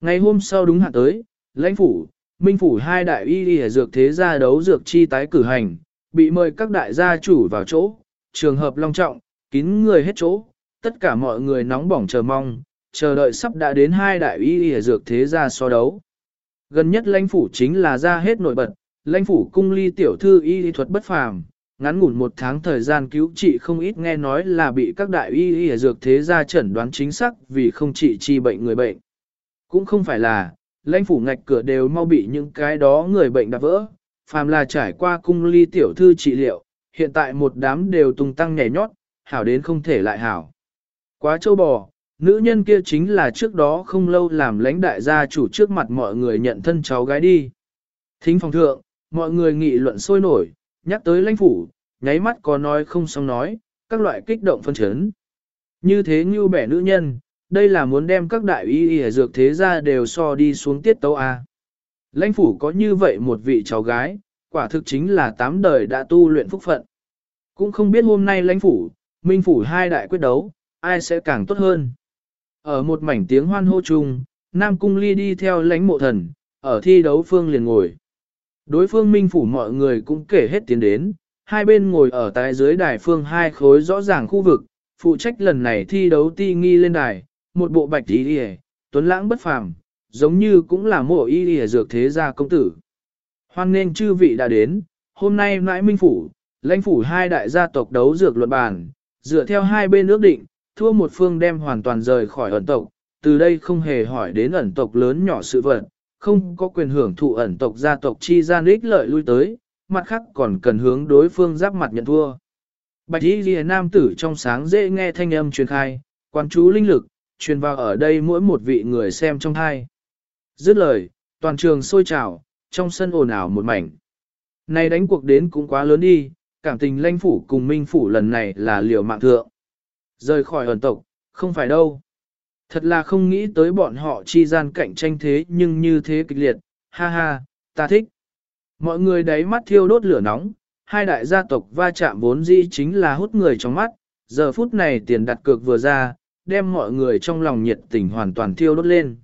Ngày hôm sau đúng hạn tới, lãnh phủ, Minh phủ hai đại y y dược thế gia đấu dược chi tái cử hành, bị mời các đại gia chủ vào chỗ, trường hợp long trọng, kín người hết chỗ, tất cả mọi người nóng bỏng chờ mong, chờ đợi sắp đã đến hai đại y y dược thế gia so đấu. Gần nhất lãnh phủ chính là ra hết nổi bật, lãnh phủ cung ly tiểu thư y y thuật bất phàm, ngắn ngủn một tháng thời gian cứu trị không ít nghe nói là bị các đại y y dược thế gia chẩn đoán chính xác vì không trị chi bệnh người bệnh. Cũng không phải là, lãnh phủ ngạch cửa đều mau bị những cái đó người bệnh đạp vỡ, phàm là trải qua cung ly tiểu thư trị liệu, hiện tại một đám đều tung tăng nhảy nhót, hảo đến không thể lại hảo. Quá châu bò, nữ nhân kia chính là trước đó không lâu làm lãnh đại gia chủ trước mặt mọi người nhận thân cháu gái đi. Thính phòng thượng, mọi người nghị luận sôi nổi, nhắc tới lãnh phủ, nháy mắt có nói không xong nói, các loại kích động phân chấn. Như thế như bẻ nữ nhân, đây là muốn đem các đại y y dược thế gia đều so đi xuống tiết tấu A. Lãnh phủ có như vậy một vị cháu gái, quả thực chính là tám đời đã tu luyện phúc phận. Cũng không biết hôm nay lãnh phủ, minh phủ hai đại quyết đấu, ai sẽ càng tốt hơn. Ở một mảnh tiếng hoan hô chung, Nam Cung Ly đi theo lãnh mộ thần, ở thi đấu phương liền ngồi. Đối phương minh phủ mọi người cũng kể hết tiến đến, hai bên ngồi ở tại dưới đài phương hai khối rõ ràng khu vực, phụ trách lần này thi đấu ti nghi lên đài, một bộ bạch y đi tuấn lãng bất phàm, giống như cũng là mộ y đi dược thế gia công tử. Hoan nên chư vị đã đến, hôm nay nãi minh phủ, lãnh phủ hai đại gia tộc đấu dược luận bàn, dựa theo hai bên ước định, thua một phương đem hoàn toàn rời khỏi ẩn tộc, từ đây không hề hỏi đến ẩn tộc lớn nhỏ sự vật, không có quyền hưởng thụ ẩn tộc gia tộc chi gian ích lợi lui tới, mặt khác còn cần hướng đối phương giáp mặt nhận thua. Bạch y Lìa nam tử trong sáng dễ nghe thanh âm truyền khai, quan chú linh lực, truyền vào ở đây mỗi một vị người xem trong thai. Dứt lời, toàn trường sôi trào, trong sân ồn ào một mảnh. Này đánh cuộc đến cũng quá lớn đi, cảm tình lãnh phủ cùng minh phủ lần này là liều mạng thượng. Rời khỏi ẩn tộc, không phải đâu. Thật là không nghĩ tới bọn họ chi gian cạnh tranh thế nhưng như thế kịch liệt, ha ha, ta thích. Mọi người đáy mắt thiêu đốt lửa nóng, hai đại gia tộc va chạm vốn dĩ chính là hút người trong mắt, giờ phút này tiền đặt cược vừa ra, đem mọi người trong lòng nhiệt tình hoàn toàn thiêu đốt lên.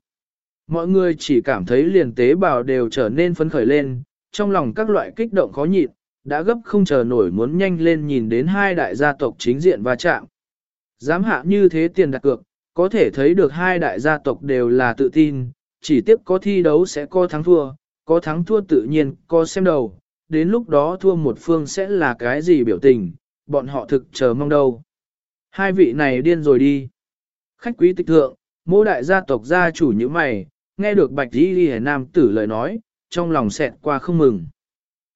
Mọi người chỉ cảm thấy liền tế bào đều trở nên phấn khởi lên, trong lòng các loại kích động khó nhịn, đã gấp không chờ nổi muốn nhanh lên nhìn đến hai đại gia tộc chính diện va chạm. Dám hạ như thế tiền đặt cược, Có thể thấy được hai đại gia tộc đều là tự tin, chỉ tiếp có thi đấu sẽ có thắng thua, có thắng thua tự nhiên có xem đầu, đến lúc đó thua một phương sẽ là cái gì biểu tình, bọn họ thực chờ mong đâu. Hai vị này điên rồi đi. Khách quý tịch thượng, mô đại gia tộc gia chủ như mày, nghe được bạch đi đi nam tử lời nói, trong lòng xẹt qua không mừng.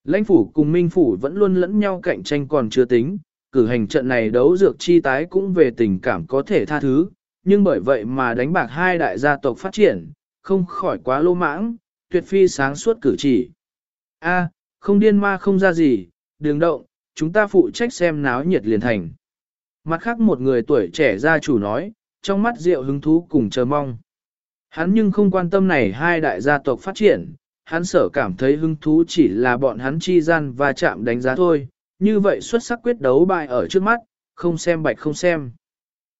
Lãnh phủ cùng minh phủ vẫn luôn lẫn nhau cạnh tranh còn chưa tính, cử hành trận này đấu dược chi tái cũng về tình cảm có thể tha thứ, nhưng bởi vậy mà đánh bạc hai đại gia tộc phát triển, không khỏi quá lô mãng, tuyệt phi sáng suốt cử chỉ. A, không điên ma không ra gì, Đường động, chúng ta phụ trách xem náo nhiệt liền thành. Mặt khác một người tuổi trẻ gia chủ nói, trong mắt rượu hứng thú cùng chờ mong. Hắn nhưng không quan tâm này hai đại gia tộc phát triển, hắn sở cảm thấy hứng thú chỉ là bọn hắn chi gian và chạm đánh giá thôi, như vậy xuất sắc quyết đấu bại ở trước mắt, không xem bạch không xem.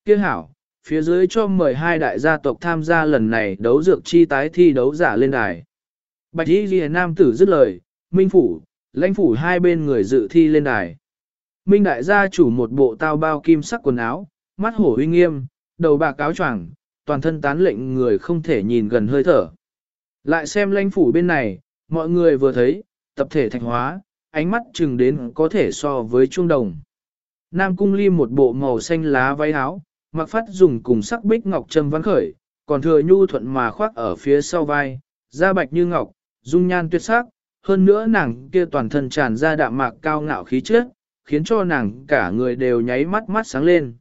Kia hảo, phía dưới cho mời hai đại gia tộc tham gia lần này đấu dược chi tái thi đấu giả lên đài. Bạch Y Ghi Nam tử dứt lời, Minh Phủ, lãnh phủ hai bên người dự thi lên đài. Minh đại gia chủ một bộ tao bao kim sắc quần áo, mắt hổ uy nghiêm, đầu bạc áo choàng, toàn thân tán lệnh người không thể nhìn gần hơi thở. Lại xem lãnh phủ bên này, mọi người vừa thấy, tập thể thạch hóa, ánh mắt chừng đến có thể so với trung đồng. Nam cung ly một bộ màu xanh lá váy áo, mặc phát dùng cùng sắc bích ngọc trâm văn khởi, còn thừa nhu thuận mà khoác ở phía sau vai, da bạch như ngọc, dung nhan tuyệt sắc, hơn nữa nàng kia toàn thân tràn ra đạm mạc cao ngạo khí chất, khiến cho nàng cả người đều nháy mắt mắt sáng lên.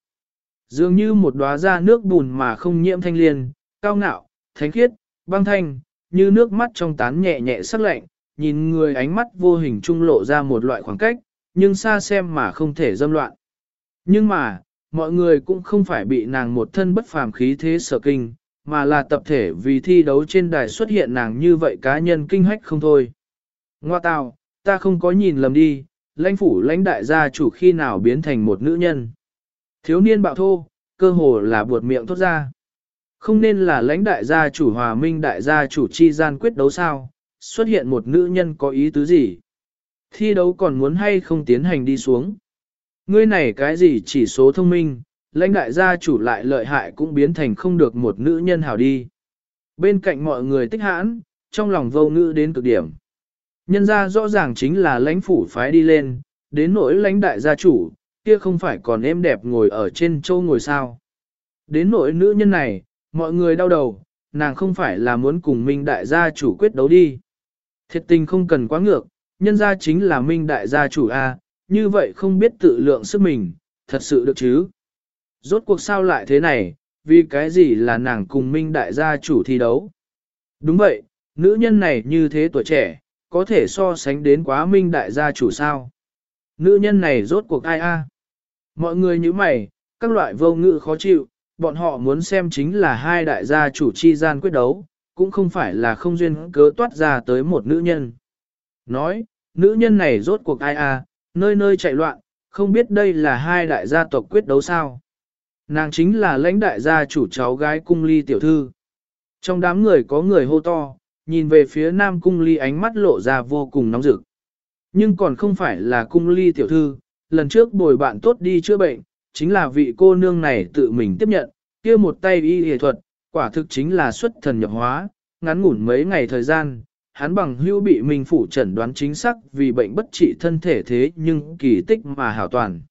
Dường như một đóa ra nước bùn mà không nhiễm thanh liên, cao ngạo, thánh khiết, băng thanh, như nước mắt trong tán nhẹ nhẹ sắc lạnh, nhìn người ánh mắt vô hình trung lộ ra một loại khoảng cách, nhưng xa xem mà không thể dâm loạn. Nhưng mà, mọi người cũng không phải bị nàng một thân bất phàm khí thế sở kinh, mà là tập thể vì thi đấu trên đài xuất hiện nàng như vậy cá nhân kinh hách không thôi. Ngoa tào, ta không có nhìn lầm đi, lãnh phủ lãnh đại gia chủ khi nào biến thành một nữ nhân. Thiếu niên bạo thô, cơ hồ là buột miệng thốt ra. Không nên là lãnh đại gia chủ hòa minh đại gia chủ chi gian quyết đấu sao, xuất hiện một nữ nhân có ý tứ gì? Thi đấu còn muốn hay không tiến hành đi xuống? Ngươi này cái gì chỉ số thông minh, lãnh đại gia chủ lại lợi hại cũng biến thành không được một nữ nhân hảo đi. Bên cạnh mọi người tích hãn, trong lòng vô ngữ đến cực điểm. Nhân ra rõ ràng chính là lãnh phủ phái đi lên, đến nỗi lãnh đại gia chủ, kia không phải còn êm đẹp ngồi ở trên châu ngồi sao. Đến nỗi nữ nhân này, mọi người đau đầu, nàng không phải là muốn cùng Minh đại gia chủ quyết đấu đi. Thiệt tình không cần quá ngược, nhân gia chính là Minh đại gia chủ A, như vậy không biết tự lượng sức mình, thật sự được chứ. Rốt cuộc sao lại thế này, vì cái gì là nàng cùng Minh đại gia chủ thi đấu. Đúng vậy, nữ nhân này như thế tuổi trẻ, có thể so sánh đến quá Minh đại gia chủ sao. Nữ nhân này rốt cuộc ai a? Mọi người như mày, các loại vô ngữ khó chịu, bọn họ muốn xem chính là hai đại gia chủ chi gian quyết đấu, cũng không phải là không duyên cớ toát ra tới một nữ nhân. Nói, nữ nhân này rốt cuộc ai a, nơi nơi chạy loạn, không biết đây là hai đại gia tộc quyết đấu sao. Nàng chính là lãnh đại gia chủ cháu gái cung ly tiểu thư. Trong đám người có người hô to, nhìn về phía nam cung ly ánh mắt lộ ra vô cùng nóng rực. Nhưng còn không phải là cung ly tiểu thư, lần trước bồi bạn tốt đi chữa bệnh, chính là vị cô nương này tự mình tiếp nhận, kia một tay y y thuật, quả thực chính là xuất thần nhập hóa, ngắn ngủn mấy ngày thời gian, hắn bằng hữu bị mình phủ chẩn đoán chính xác vì bệnh bất trị thân thể thế nhưng kỳ tích mà hảo toàn.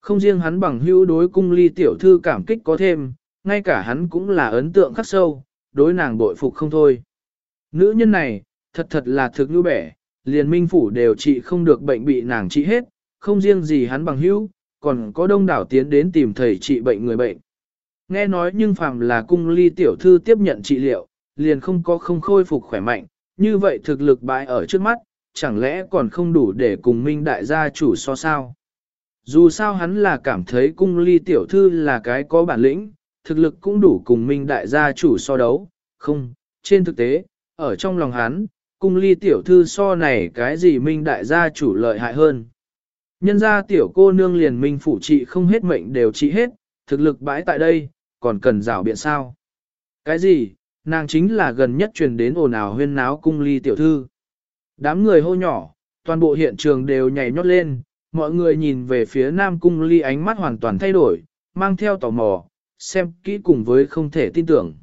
Không riêng hắn bằng hữu đối cung ly tiểu thư cảm kích có thêm, ngay cả hắn cũng là ấn tượng khắc sâu, đối nàng bội phục không thôi. Nữ nhân này, thật thật là thực như bẻ, liền minh phủ đều trị không được bệnh bị nàng trị hết, không riêng gì hắn bằng hữu, còn có đông đảo tiến đến tìm thầy trị bệnh người bệnh. Nghe nói nhưng phàm là cung ly tiểu thư tiếp nhận trị liệu, liền không có không khôi phục khỏe mạnh, như vậy thực lực bại ở trước mắt, chẳng lẽ còn không đủ để cùng minh đại gia chủ so sao. Dù sao hắn là cảm thấy cung ly tiểu thư là cái có bản lĩnh, thực lực cũng đủ cùng minh đại gia chủ so đấu, không, trên thực tế, ở trong lòng hắn, cung ly tiểu thư so này cái gì minh đại gia chủ lợi hại hơn. Nhân ra tiểu cô nương liền minh phủ trị không hết mệnh đều trị hết, thực lực bãi tại đây, còn cần rảo biện sao. Cái gì, nàng chính là gần nhất truyền đến ồn ào huyên náo cung ly tiểu thư. Đám người hô nhỏ, toàn bộ hiện trường đều nhảy nhót lên, mọi người nhìn về phía nam cung ly ánh mắt hoàn toàn thay đổi, mang theo tò mò, xem kỹ cùng với không thể tin tưởng.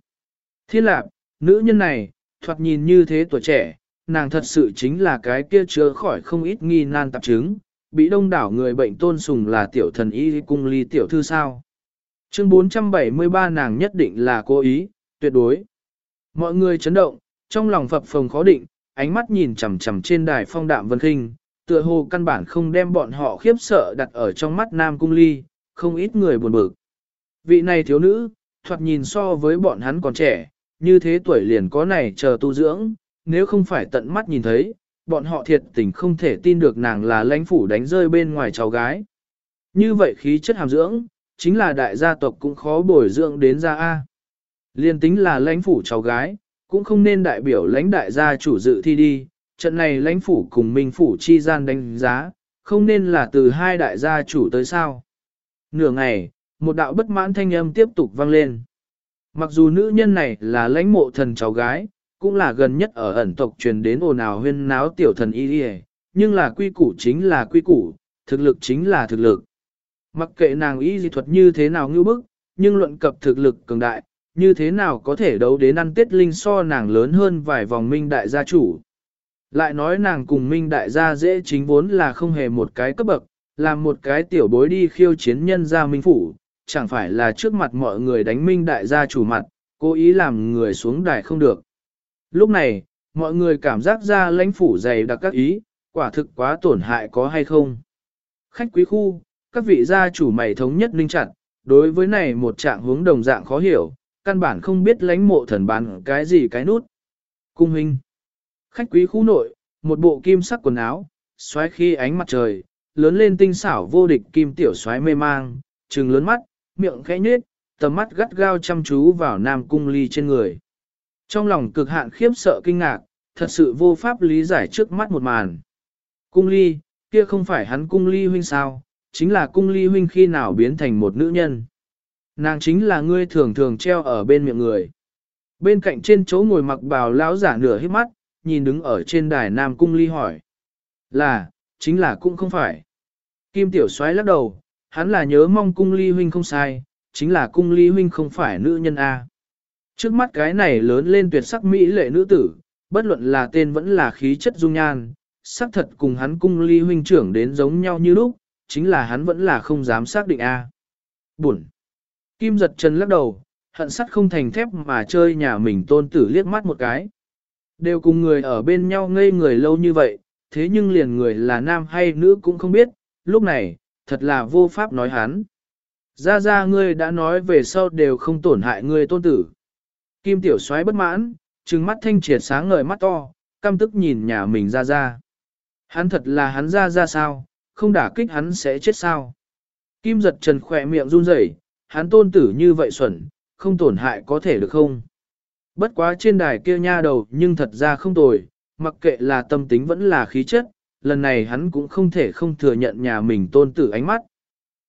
Thiên lạc, nữ nhân này, thoạt nhìn như thế tuổi trẻ, nàng thật sự chính là cái kia chứa khỏi không ít nghi nan tạp chứng, bị đông đảo người bệnh tôn sùng là tiểu thần y cung ly tiểu thư sao. Chương 473 nàng nhất định là cố ý, tuyệt đối. Mọi người chấn động, trong lòng phập phồng khó định, ánh mắt nhìn chằm chằm trên đài phong đạm vân khinh, tựa hồ căn bản không đem bọn họ khiếp sợ đặt ở trong mắt nam cung ly, không ít người buồn bực. Vị này thiếu nữ, thoạt nhìn so với bọn hắn còn trẻ, như thế tuổi liền có này chờ tu dưỡng, nếu không phải tận mắt nhìn thấy, bọn họ thiệt tình không thể tin được nàng là lãnh phủ đánh rơi bên ngoài cháu gái. Như vậy khí chất hàm dưỡng, chính là đại gia tộc cũng khó bồi dưỡng đến ra A. Liên tính là lãnh phủ cháu gái, cũng không nên đại biểu lãnh đại gia chủ dự thi đi, trận này lãnh phủ cùng minh phủ chi gian đánh giá, không nên là từ hai đại gia chủ tới sao. Nửa ngày, một đạo bất mãn thanh âm tiếp tục vang lên. Mặc dù nữ nhân này là lãnh mộ thần cháu gái, cũng là gần nhất ở ẩn tộc truyền đến ồn ào huyên náo tiểu thần y đi nhưng là quy củ chính là quy củ, thực lực chính là thực lực. Mặc kệ nàng y dị thuật như thế nào ngưu bức, nhưng luận cập thực lực cường đại, như thế nào có thể đấu đến ăn tết linh so nàng lớn hơn vài vòng minh đại gia chủ. Lại nói nàng cùng minh đại gia dễ chính vốn là không hề một cái cấp bậc, làm một cái tiểu bối đi khiêu chiến nhân gia minh phủ, chẳng phải là trước mặt mọi người đánh minh đại gia chủ mặt, cố ý làm người xuống đài không được. Lúc này, mọi người cảm giác ra lãnh phủ dày đặc các ý, quả thực quá tổn hại có hay không. Khách quý khu, các vị gia chủ mày thống nhất linh chặt, đối với này một trạng hướng đồng dạng khó hiểu, căn bản không biết lãnh mộ thần bán cái gì cái nút. Cung huynh. Khách quý khu nội, một bộ kim sắc quần áo, xoáy khi ánh mặt trời, lớn lên tinh xảo vô địch kim tiểu xoáy mê mang, trừng lớn mắt, miệng khẽ nhếch, tầm mắt gắt gao chăm chú vào nam cung ly trên người. Trong lòng cực hạn khiếp sợ kinh ngạc, thật sự vô pháp lý giải trước mắt một màn. Cung ly, kia không phải hắn cung ly huynh sao, chính là cung ly huynh khi nào biến thành một nữ nhân. Nàng chính là ngươi thường thường treo ở bên miệng người. Bên cạnh trên chỗ ngồi mặc bào lão giả nửa hít mắt, nhìn đứng ở trên đài Nam Cung Ly hỏi. Là, chính là cũng không phải. Kim Tiểu Soái lắc đầu, hắn là nhớ mong Cung Ly huynh không sai, chính là Cung Ly huynh không phải nữ nhân A. Trước mắt cái này lớn lên tuyệt sắc mỹ lệ nữ tử, bất luận là tên vẫn là khí chất dung nhan, sắc thật cùng hắn Cung Ly huynh trưởng đến giống nhau như lúc, chính là hắn vẫn là không dám xác định A. Buồn. Kim giật chân lắc đầu, hận sắt không thành thép mà chơi nhà mình tôn tử liếc mắt một cái. Đều cùng người ở bên nhau ngây người lâu như vậy, thế nhưng liền người là nam hay nữ cũng không biết, lúc này, thật là vô pháp nói hắn. Ra ra ngươi đã nói về sau đều không tổn hại ngươi tôn tử. Kim tiểu soái bất mãn, trừng mắt thanh triệt sáng ngời mắt to, căm tức nhìn nhà mình ra ra. Hắn thật là hắn ra ra sao, không đả kích hắn sẽ chết sao. Kim giật trần khỏe miệng run rẩy, hắn tôn tử như vậy xuẩn, không tổn hại có thể được không? Bất quá trên đài kia nha đầu nhưng thật ra không tồi, mặc kệ là tâm tính vẫn là khí chất, lần này hắn cũng không thể không thừa nhận nhà mình tôn tử ánh mắt.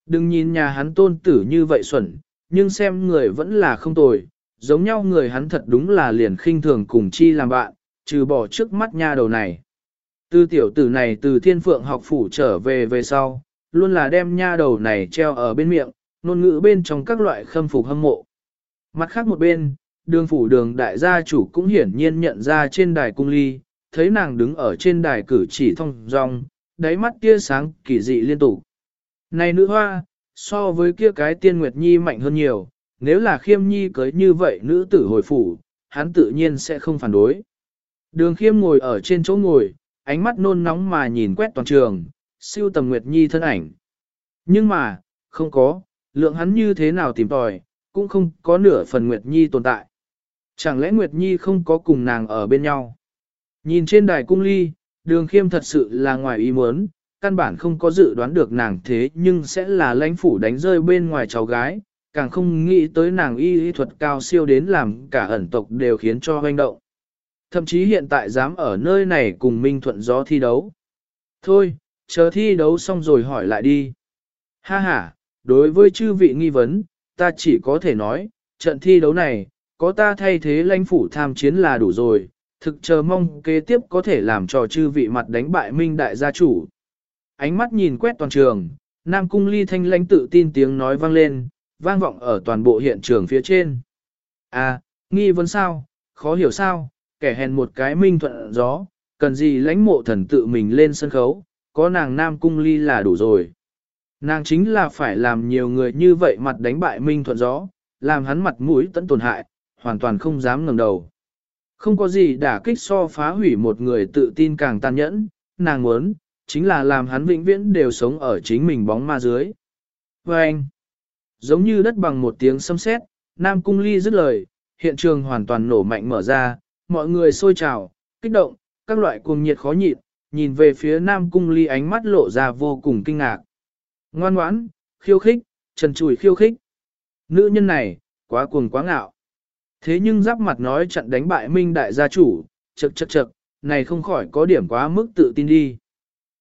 Đừng nhìn nhà hắn tôn tử như vậy xuẩn, nhưng xem người vẫn là không tồi, giống nhau người hắn thật đúng là liền khinh thường cùng chi làm bạn, trừ bỏ trước mắt nha đầu này. Từ tiểu tử này từ thiên phượng học phủ trở về về sau, luôn là đem nha đầu này treo ở bên miệng, ngôn ngữ bên trong các loại khâm phục hâm mộ. Mặt khác một bên, đường phủ đường đại gia chủ cũng hiển nhiên nhận ra trên đài cung ly, thấy nàng đứng ở trên đài cử chỉ thông dong, đáy mắt tia sáng kỳ dị liên tục. Này nữ hoa, so với kia cái tiên nguyệt nhi mạnh hơn nhiều, nếu là khiêm nhi cưới như vậy nữ tử hồi phủ, hắn tự nhiên sẽ không phản đối. Đường khiêm ngồi ở trên chỗ ngồi, ánh mắt nôn nóng mà nhìn quét toàn trường, siêu tầm nguyệt nhi thân ảnh. Nhưng mà, không có, lượng hắn như thế nào tìm tòi, cũng không có nửa phần Nguyệt Nhi tồn tại. Chẳng lẽ Nguyệt Nhi không có cùng nàng ở bên nhau? Nhìn trên đài cung ly, đường khiêm thật sự là ngoài ý muốn, căn bản không có dự đoán được nàng thế nhưng sẽ là lãnh phủ đánh rơi bên ngoài cháu gái, càng không nghĩ tới nàng y y thuật cao siêu đến làm cả ẩn tộc đều khiến cho hoành động. Thậm chí hiện tại dám ở nơi này cùng Minh Thuận gió thi đấu. Thôi, chờ thi đấu xong rồi hỏi lại đi. Ha ha, đối với chư vị nghi vấn, ta chỉ có thể nói, trận thi đấu này, có ta thay thế lãnh phủ tham chiến là đủ rồi, thực chờ mong kế tiếp có thể làm cho chư vị mặt đánh bại minh đại gia chủ. Ánh mắt nhìn quét toàn trường, Nam Cung Ly thanh lãnh tự tin tiếng nói vang lên, vang vọng ở toàn bộ hiện trường phía trên. À, nghi vấn sao, khó hiểu sao, kẻ hèn một cái minh thuận gió, cần gì lãnh mộ thần tự mình lên sân khấu, có nàng nam cung ly là đủ rồi. Nàng chính là phải làm nhiều người như vậy mặt đánh bại minh thuận gió, làm hắn mặt mũi tận tổn hại, hoàn toàn không dám ngẩng đầu. Không có gì đả kích so phá hủy một người tự tin càng tàn nhẫn, nàng muốn, chính là làm hắn vĩnh viễn đều sống ở chính mình bóng ma dưới. Và anh, giống như đất bằng một tiếng xâm xét, Nam Cung Ly dứt lời, hiện trường hoàn toàn nổ mạnh mở ra, mọi người sôi trào, kích động, các loại cuồng nhiệt khó nhịn, nhìn về phía Nam Cung Ly ánh mắt lộ ra vô cùng kinh ngạc. Ngoan ngoãn, khiêu khích, trần trùi khiêu khích. Nữ nhân này, quá cuồng quá ngạo. Thế nhưng giáp mặt nói trận đánh bại minh đại gia chủ, chật chật chật, này không khỏi có điểm quá mức tự tin đi.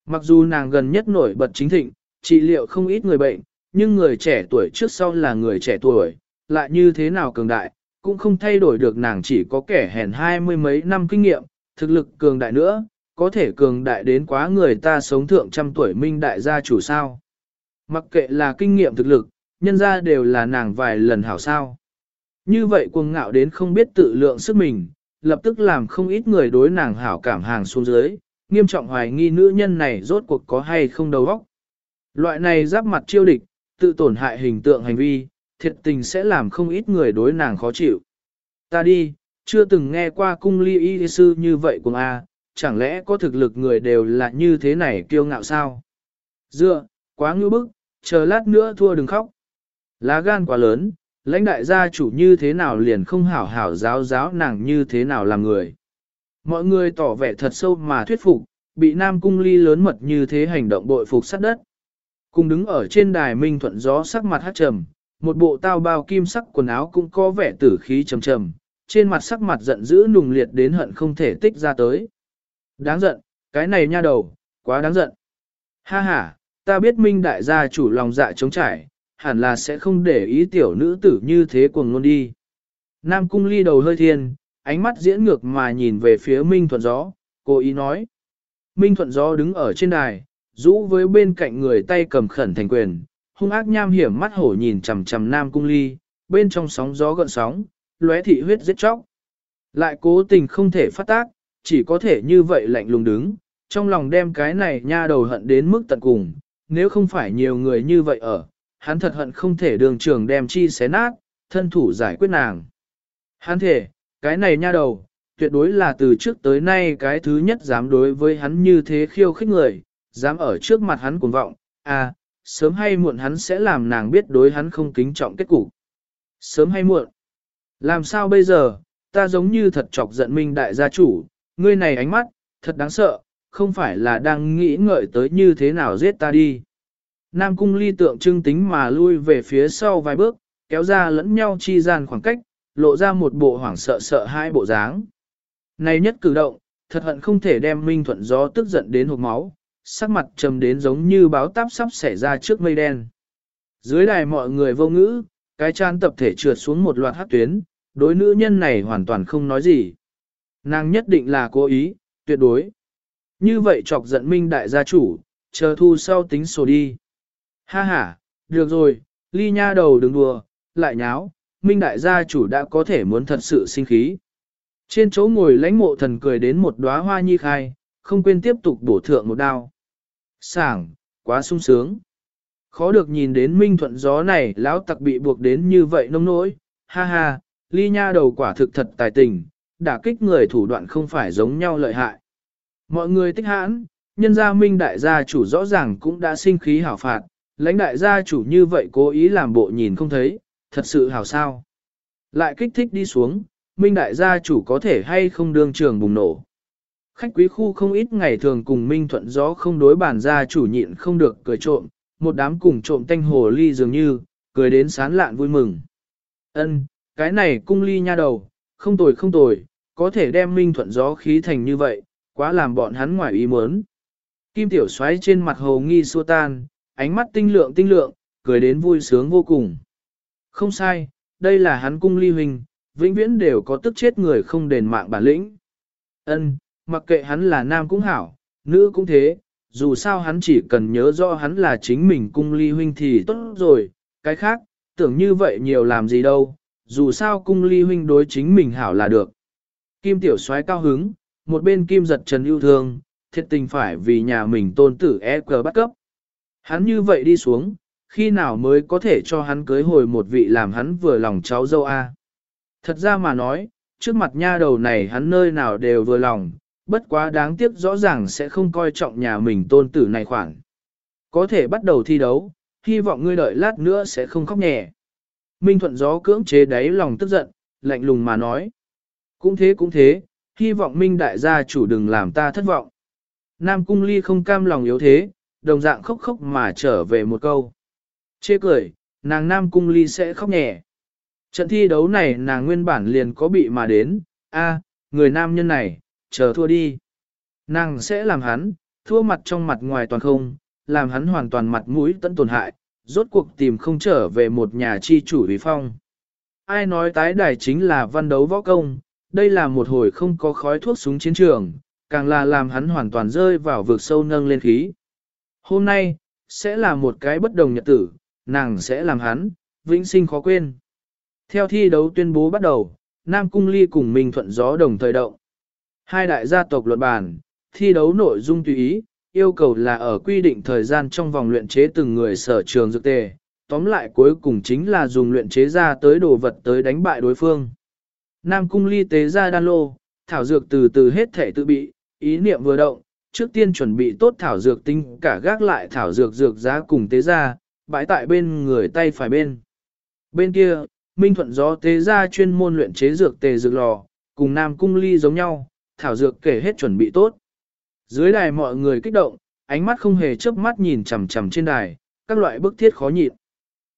Mặc dù nàng gần nhất nổi bật chính thịnh, trị liệu không ít người bệnh, nhưng người trẻ tuổi trước sau là người trẻ tuổi, lại như thế nào cường đại, cũng không thay đổi được nàng chỉ có kẻ hèn hai mươi mấy năm kinh nghiệm, thực lực cường đại nữa, có thể cường đại đến quá người ta sống thượng trăm tuổi minh đại gia chủ sao. Mặc kệ là kinh nghiệm thực lực, nhân ra đều là nàng vài lần hảo sao. Như vậy cuồng ngạo đến không biết tự lượng sức mình, lập tức làm không ít người đối nàng hảo cảm hàng xuống dưới, nghiêm trọng hoài nghi nữ nhân này rốt cuộc có hay không đầu óc. Loại này giáp mặt chiêu địch, tự tổn hại hình tượng hành vi, thiệt tình sẽ làm không ít người đối nàng khó chịu. Ta đi, chưa từng nghe qua cung ly y sư như vậy cùng A, chẳng lẽ có thực lực người đều là như thế này kiêu ngạo sao? Dựa, quá ngư bức, chờ lát nữa thua đừng khóc. Lá gan quá lớn, lãnh đại gia chủ như thế nào liền không hảo hảo giáo giáo nàng như thế nào làm người. Mọi người tỏ vẻ thật sâu mà thuyết phục, bị Nam Cung Ly lớn mật như thế hành động bội phục sát đất. Cùng đứng ở trên đài minh thuận gió sắc mặt hát trầm, một bộ tao bao kim sắc quần áo cũng có vẻ tử khí trầm trầm, trên mặt sắc mặt giận dữ nùng liệt đến hận không thể tích ra tới. Đáng giận, cái này nha đầu, quá đáng giận. Ha ha, ta biết minh đại gia chủ lòng dạ chống trải, hẳn là sẽ không để ý tiểu nữ tử như thế cuồng ngôn đi. Nam cung ly đầu hơi thiên, ánh mắt diễn ngược mà nhìn về phía Minh Thuận Gió, cô ý nói. Minh Thuận Gió đứng ở trên đài, rũ với bên cạnh người tay cầm khẩn thành quyền, hung ác nham hiểm mắt hổ nhìn chằm chằm Nam cung ly, bên trong sóng gió gợn sóng, lóe thị huyết giết chóc. Lại cố tình không thể phát tác, chỉ có thể như vậy lạnh lùng đứng, trong lòng đem cái này nha đầu hận đến mức tận cùng, nếu không phải nhiều người như vậy ở, hắn thật hận không thể đường trường đem chi xé nát, thân thủ giải quyết nàng. Hắn thể, cái này nha đầu, tuyệt đối là từ trước tới nay cái thứ nhất dám đối với hắn như thế khiêu khích người, dám ở trước mặt hắn cuồng vọng, à, sớm hay muộn hắn sẽ làm nàng biết đối hắn không kính trọng kết cục. Sớm hay muộn, làm sao bây giờ, ta giống như thật chọc giận minh đại gia chủ, ngươi này ánh mắt, thật đáng sợ, không phải là đang nghĩ ngợi tới như thế nào giết ta đi. Nam cung ly tượng trưng tính mà lui về phía sau vài bước, kéo ra lẫn nhau chi gian khoảng cách, lộ ra một bộ hoảng sợ sợ hai bộ dáng. Này nhất cử động, thật hận không thể đem Minh Thuận gió tức giận đến hộp máu, sắc mặt trầm đến giống như báo táp sắp xảy ra trước mây đen. Dưới đài mọi người vô ngữ, cái chán tập thể trượt xuống một loạt hát tuyến, đối nữ nhân này hoàn toàn không nói gì. Nàng nhất định là cố ý, tuyệt đối. Như vậy chọc giận Minh đại gia chủ, chờ thu sau tính sổ đi. Ha ha, được rồi, ly nha đầu đừng đùa, lại nháo, Minh đại gia chủ đã có thể muốn thật sự sinh khí. Trên chỗ ngồi lãnh mộ thần cười đến một đóa hoa nhi khai, không quên tiếp tục bổ thượng một đao. Sảng, quá sung sướng. Khó được nhìn đến minh thuận gió này lão tặc bị buộc đến như vậy nông nỗi, ha ha, ly nha đầu quả thực thật tài tình, đả kích người thủ đoạn không phải giống nhau lợi hại. Mọi người tích hãn, nhân gia minh đại gia chủ rõ ràng cũng đã sinh khí hảo phạt, lãnh đại gia chủ như vậy cố ý làm bộ nhìn không thấy, thật sự hảo sao. Lại kích thích đi xuống, Minh đại gia chủ có thể hay không đương trường bùng nổ. Khách quý khu không ít ngày thường cùng Minh thuận gió không đối bản ra chủ nhịn không được cười trộm, một đám cùng trộm tanh hồ ly dường như, cười đến sán lạn vui mừng. Ân, cái này cung ly nha đầu, không tồi không tồi, có thể đem Minh thuận gió khí thành như vậy, quá làm bọn hắn ngoài ý muốn. Kim tiểu xoáy trên mặt hồ nghi xua tan, ánh mắt tinh lượng tinh lượng, cười đến vui sướng vô cùng. Không sai, đây là hắn cung ly huynh, vĩnh viễn đều có tức chết người không đền mạng bản lĩnh. Ân, mặc kệ hắn là nam cũng hảo, nữ cũng thế, dù sao hắn chỉ cần nhớ rõ hắn là chính mình cung ly huynh thì tốt rồi, cái khác, tưởng như vậy nhiều làm gì đâu, dù sao cung ly huynh đối chính mình hảo là được. Kim tiểu soái cao hứng, một bên kim giật trần yêu thương, thiệt tình phải vì nhà mình tôn tử e cờ bắt cấp. Hắn như vậy đi xuống, khi nào mới có thể cho hắn cưới hồi một vị làm hắn vừa lòng cháu dâu A. Thật ra mà nói, trước mặt nha đầu này hắn nơi nào đều vừa lòng, bất quá đáng tiếc rõ ràng sẽ không coi trọng nhà mình tôn tử này khoản. Có thể bắt đầu thi đấu, hy vọng ngươi đợi lát nữa sẽ không khóc nhẹ. Minh Thuận gió cưỡng chế đáy lòng tức giận, lạnh lùng mà nói. Cũng thế cũng thế, hy vọng Minh đại gia chủ đừng làm ta thất vọng. Nam Cung Ly không cam lòng yếu thế, đồng dạng khóc khóc mà trở về một câu. Chê cười, nàng Nam Cung Ly sẽ khóc nhẹ. Trận thi đấu này nàng nguyên bản liền có bị mà đến, a, người nam nhân này, chờ thua đi. Nàng sẽ làm hắn, thua mặt trong mặt ngoài toàn không, làm hắn hoàn toàn mặt mũi tận tổn hại, rốt cuộc tìm không trở về một nhà chi chủ vì phong. Ai nói tái đài chính là văn đấu võ công, đây là một hồi không có khói thuốc súng chiến trường, càng là làm hắn hoàn toàn rơi vào vực sâu nâng lên khí. Hôm nay, sẽ là một cái bất đồng nhật tử, nàng sẽ làm hắn, vĩnh sinh khó quên. Theo thi đấu tuyên bố bắt đầu, Nam Cung Ly cùng Minh Thuận Gió đồng thời động. Hai đại gia tộc luận bàn, thi đấu nội dung tùy ý, yêu cầu là ở quy định thời gian trong vòng luyện chế từng người sở trường dược tề. Tóm lại cuối cùng chính là dùng luyện chế ra tới đồ vật tới đánh bại đối phương. Nam Cung Ly tế ra đan lô, thảo dược từ từ hết thể tự bị, ý niệm vừa động, trước tiên chuẩn bị tốt thảo dược tinh cả gác lại thảo dược dược giá cùng tế ra, bãi tại bên người tay phải bên. Bên kia, Minh Thuận gió tế ra chuyên môn luyện chế dược tề dược lò, cùng Nam Cung Ly giống nhau, thảo dược kể hết chuẩn bị tốt. Dưới đài mọi người kích động, ánh mắt không hề chớp mắt nhìn chằm chằm trên đài, các loại bức thiết khó nhịn.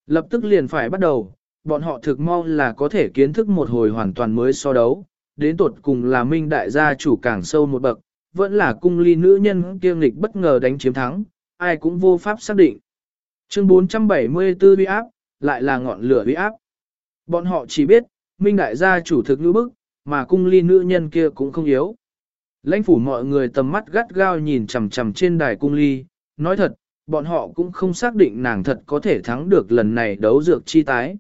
Lập tức liền phải bắt đầu, bọn họ thực mong là có thể kiến thức một hồi hoàn toàn mới so đấu, đến tột cùng là Minh đại gia chủ càng sâu một bậc, vẫn là cung ly nữ nhân kiêng lịch bất ngờ đánh chiếm thắng, ai cũng vô pháp xác định. Chương 474 uy áp, lại là ngọn lửa uy áp. Bọn họ chỉ biết, Minh đại gia chủ thực như bức, mà cung ly nữ nhân kia cũng không yếu. Lãnh phủ mọi người tầm mắt gắt gao nhìn chằm chằm trên đài cung ly, nói thật, bọn họ cũng không xác định nàng thật có thể thắng được lần này đấu dược chi tái.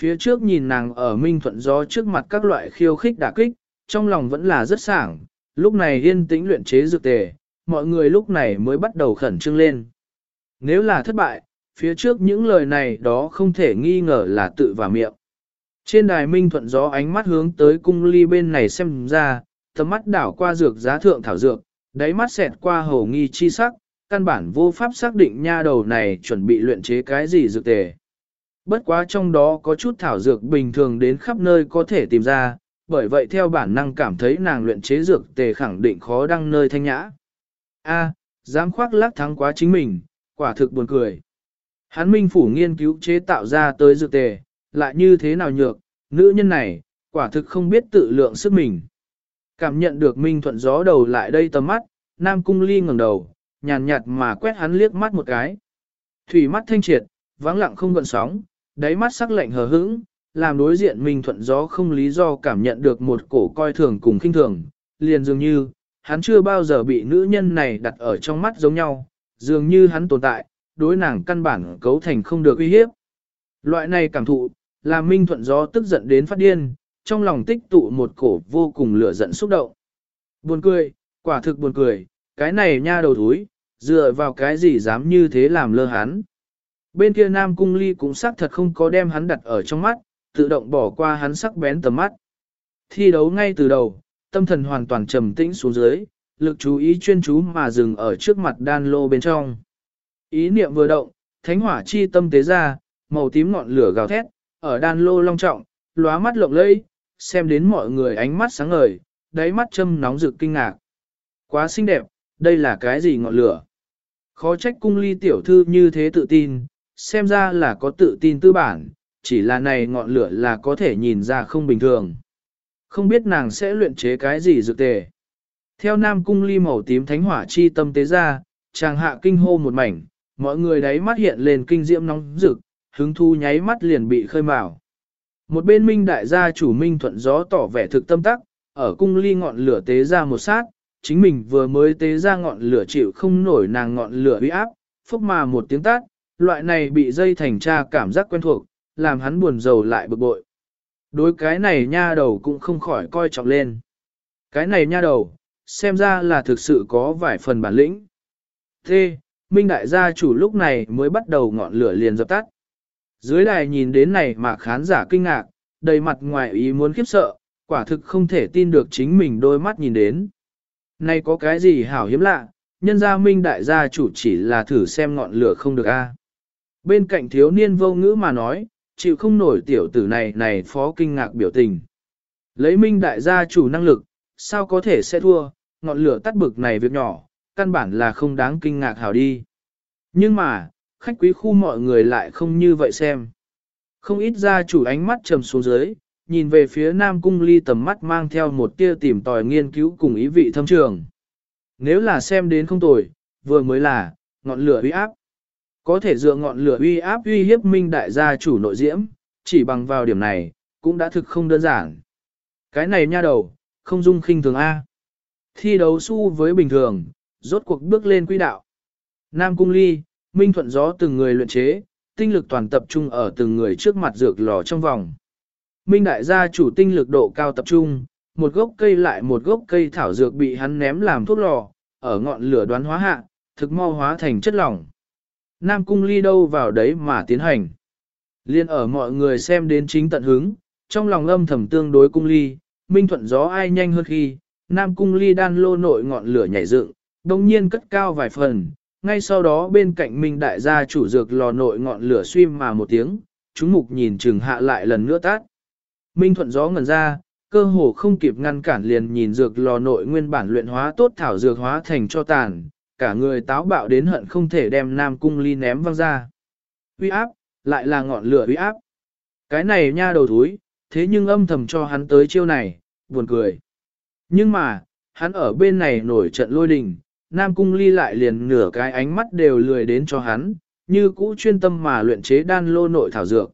Phía trước nhìn nàng ở Minh Thuận Gió trước mặt các loại khiêu khích đả kích, trong lòng vẫn là rất sảng, lúc này yên tĩnh luyện chế dược tề, mọi người lúc này mới bắt đầu khẩn trương lên. Nếu là thất bại, phía trước những lời này đó không thể nghi ngờ là tự vào miệng. Trên đài Minh Thuận Gió ánh mắt hướng tới cung ly bên này xem ra, tầm mắt đảo qua dược giá thượng thảo dược, đáy mắt xẹt qua hầu nghi chi sắc, căn bản vô pháp xác định nha đầu này chuẩn bị luyện chế cái gì dược tề. Bất quá trong đó có chút thảo dược bình thường đến khắp nơi có thể tìm ra, bởi vậy theo bản năng cảm thấy nàng luyện chế dược tề khẳng định khó đăng nơi thanh nhã. A, dám khoác lác thắng quá chính mình, quả thực buồn cười. Hán Minh Phủ nghiên cứu chế tạo ra tới dược tề, lại như thế nào nhược, nữ nhân này, quả thực không biết tự lượng sức mình. Cảm nhận được Minh Thuận gió đầu lại đây tầm mắt, Nam Cung Ly ngẩng đầu, nhàn nhạt mà quét hắn liếc mắt một cái. Thủy mắt thanh triệt, vắng lặng không gợn sóng, đáy mắt sắc lạnh hờ hững, làm đối diện Minh Thuận gió không lý do cảm nhận được một cổ coi thường cùng khinh thường, liền dường như, hắn chưa bao giờ bị nữ nhân này đặt ở trong mắt giống nhau, dường như hắn tồn tại, đối nàng căn bản cấu thành không được uy hiếp. Loại này cảm thụ, là Minh Thuận gió tức giận đến phát điên, trong lòng tích tụ một cổ vô cùng lửa giận xúc động. Buồn cười, quả thực buồn cười, cái này nha đầu thúi, dựa vào cái gì dám như thế làm lơ hắn. Bên kia Nam Cung Ly cũng xác thật không có đem hắn đặt ở trong mắt, tự động bỏ qua hắn sắc bén tầm mắt. Thi đấu ngay từ đầu, tâm thần hoàn toàn trầm tĩnh xuống dưới, lực chú ý chuyên chú mà dừng ở trước mặt đan lô bên trong. Ý niệm vừa động, thánh hỏa chi tâm tế ra, màu tím ngọn lửa gào thét, ở đan lô long trọng, lóa mắt lộng lẫy, xem đến mọi người ánh mắt sáng ngời, đáy mắt châm nóng rực kinh ngạc. Quá xinh đẹp, đây là cái gì ngọn lửa? Khó trách cung ly tiểu thư như thế tự tin, xem ra là có tự tin tư bản, chỉ là này ngọn lửa là có thể nhìn ra không bình thường. Không biết nàng sẽ luyện chế cái gì dược tề. Theo nam cung ly màu tím thánh hỏa chi tâm tế ra, chàng hạ kinh hô một mảnh, mọi người đáy mắt hiện lên kinh diễm nóng rực, hứng thu nháy mắt liền bị khơi mào. Một bên minh đại gia chủ minh thuận gió tỏ vẻ thực tâm tắc, ở cung ly ngọn lửa tế ra một sát, chính mình vừa mới tế ra ngọn lửa chịu không nổi nàng ngọn lửa uy áp, phúc mà một tiếng tát, loại này bị dây thành tra cảm giác quen thuộc, làm hắn buồn rầu lại bực bội. Đối cái này nha đầu cũng không khỏi coi trọng lên. Cái này nha đầu, xem ra là thực sự có vài phần bản lĩnh. Thế, Minh đại gia chủ lúc này mới bắt đầu ngọn lửa liền dập tắt. Dưới đài nhìn đến này mà khán giả kinh ngạc, đầy mặt ngoài ý muốn khiếp sợ, quả thực không thể tin được chính mình đôi mắt nhìn đến. Này có cái gì hảo hiếm lạ, nhân gia Minh đại gia chủ chỉ là thử xem ngọn lửa không được a. Bên cạnh thiếu niên vô ngữ mà nói, chịu không nổi tiểu tử này này phó kinh ngạc biểu tình. Lấy Minh đại gia chủ năng lực, sao có thể sẽ thua, ngọn lửa tắt bực này việc nhỏ, căn bản là không đáng kinh ngạc hảo đi. Nhưng mà, khách quý khu mọi người lại không như vậy xem. Không ít gia chủ ánh mắt trầm xuống dưới, nhìn về phía Nam Cung Ly tầm mắt mang theo một tia tìm tòi nghiên cứu cùng ý vị thâm trường. Nếu là xem đến không tồi, vừa mới là, ngọn lửa uy áp. Có thể dựa ngọn lửa uy áp uy hiếp minh đại gia chủ nội diễm, chỉ bằng vào điểm này, cũng đã thực không đơn giản. Cái này nha đầu, không dung khinh thường A. Thi đấu su với bình thường, rốt cuộc bước lên quỹ đạo. Nam Cung Ly, Minh Thuận Gió từng người luyện chế, tinh lực toàn tập trung ở từng người trước mặt dược lò trong vòng. Minh Đại gia chủ tinh lực độ cao tập trung, một gốc cây lại một gốc cây thảo dược bị hắn ném làm thuốc lò, ở ngọn lửa đoán hóa hạ, thực mau hóa thành chất lỏng. Nam Cung Ly đâu vào đấy mà tiến hành. Liên ở mọi người xem đến chính tận hứng, trong lòng âm thầm tương đối Cung Ly, Minh Thuận Gió ai nhanh hơn khi, Nam Cung Ly đan lô nội ngọn lửa nhảy dựng, đồng nhiên cất cao vài phần, ngay sau đó bên cạnh Minh đại gia chủ dược lò nội ngọn lửa suy mà một tiếng, chúng mục nhìn chừng hạ lại lần nữa tát. Minh thuận gió ngẩn ra, cơ hồ không kịp ngăn cản liền nhìn dược lò nội nguyên bản luyện hóa tốt thảo dược hóa thành cho tàn, cả người táo bạo đến hận không thể đem Nam Cung Ly ném văng ra. Uy áp, lại là ngọn lửa uy áp. Cái này nha đầu thúi, thế nhưng âm thầm cho hắn tới chiêu này, buồn cười. Nhưng mà, hắn ở bên này nổi trận lôi đình, Nam Cung Ly lại liền nửa cái ánh mắt đều lười đến cho hắn, như cũ chuyên tâm mà luyện chế đan lô nội thảo dược.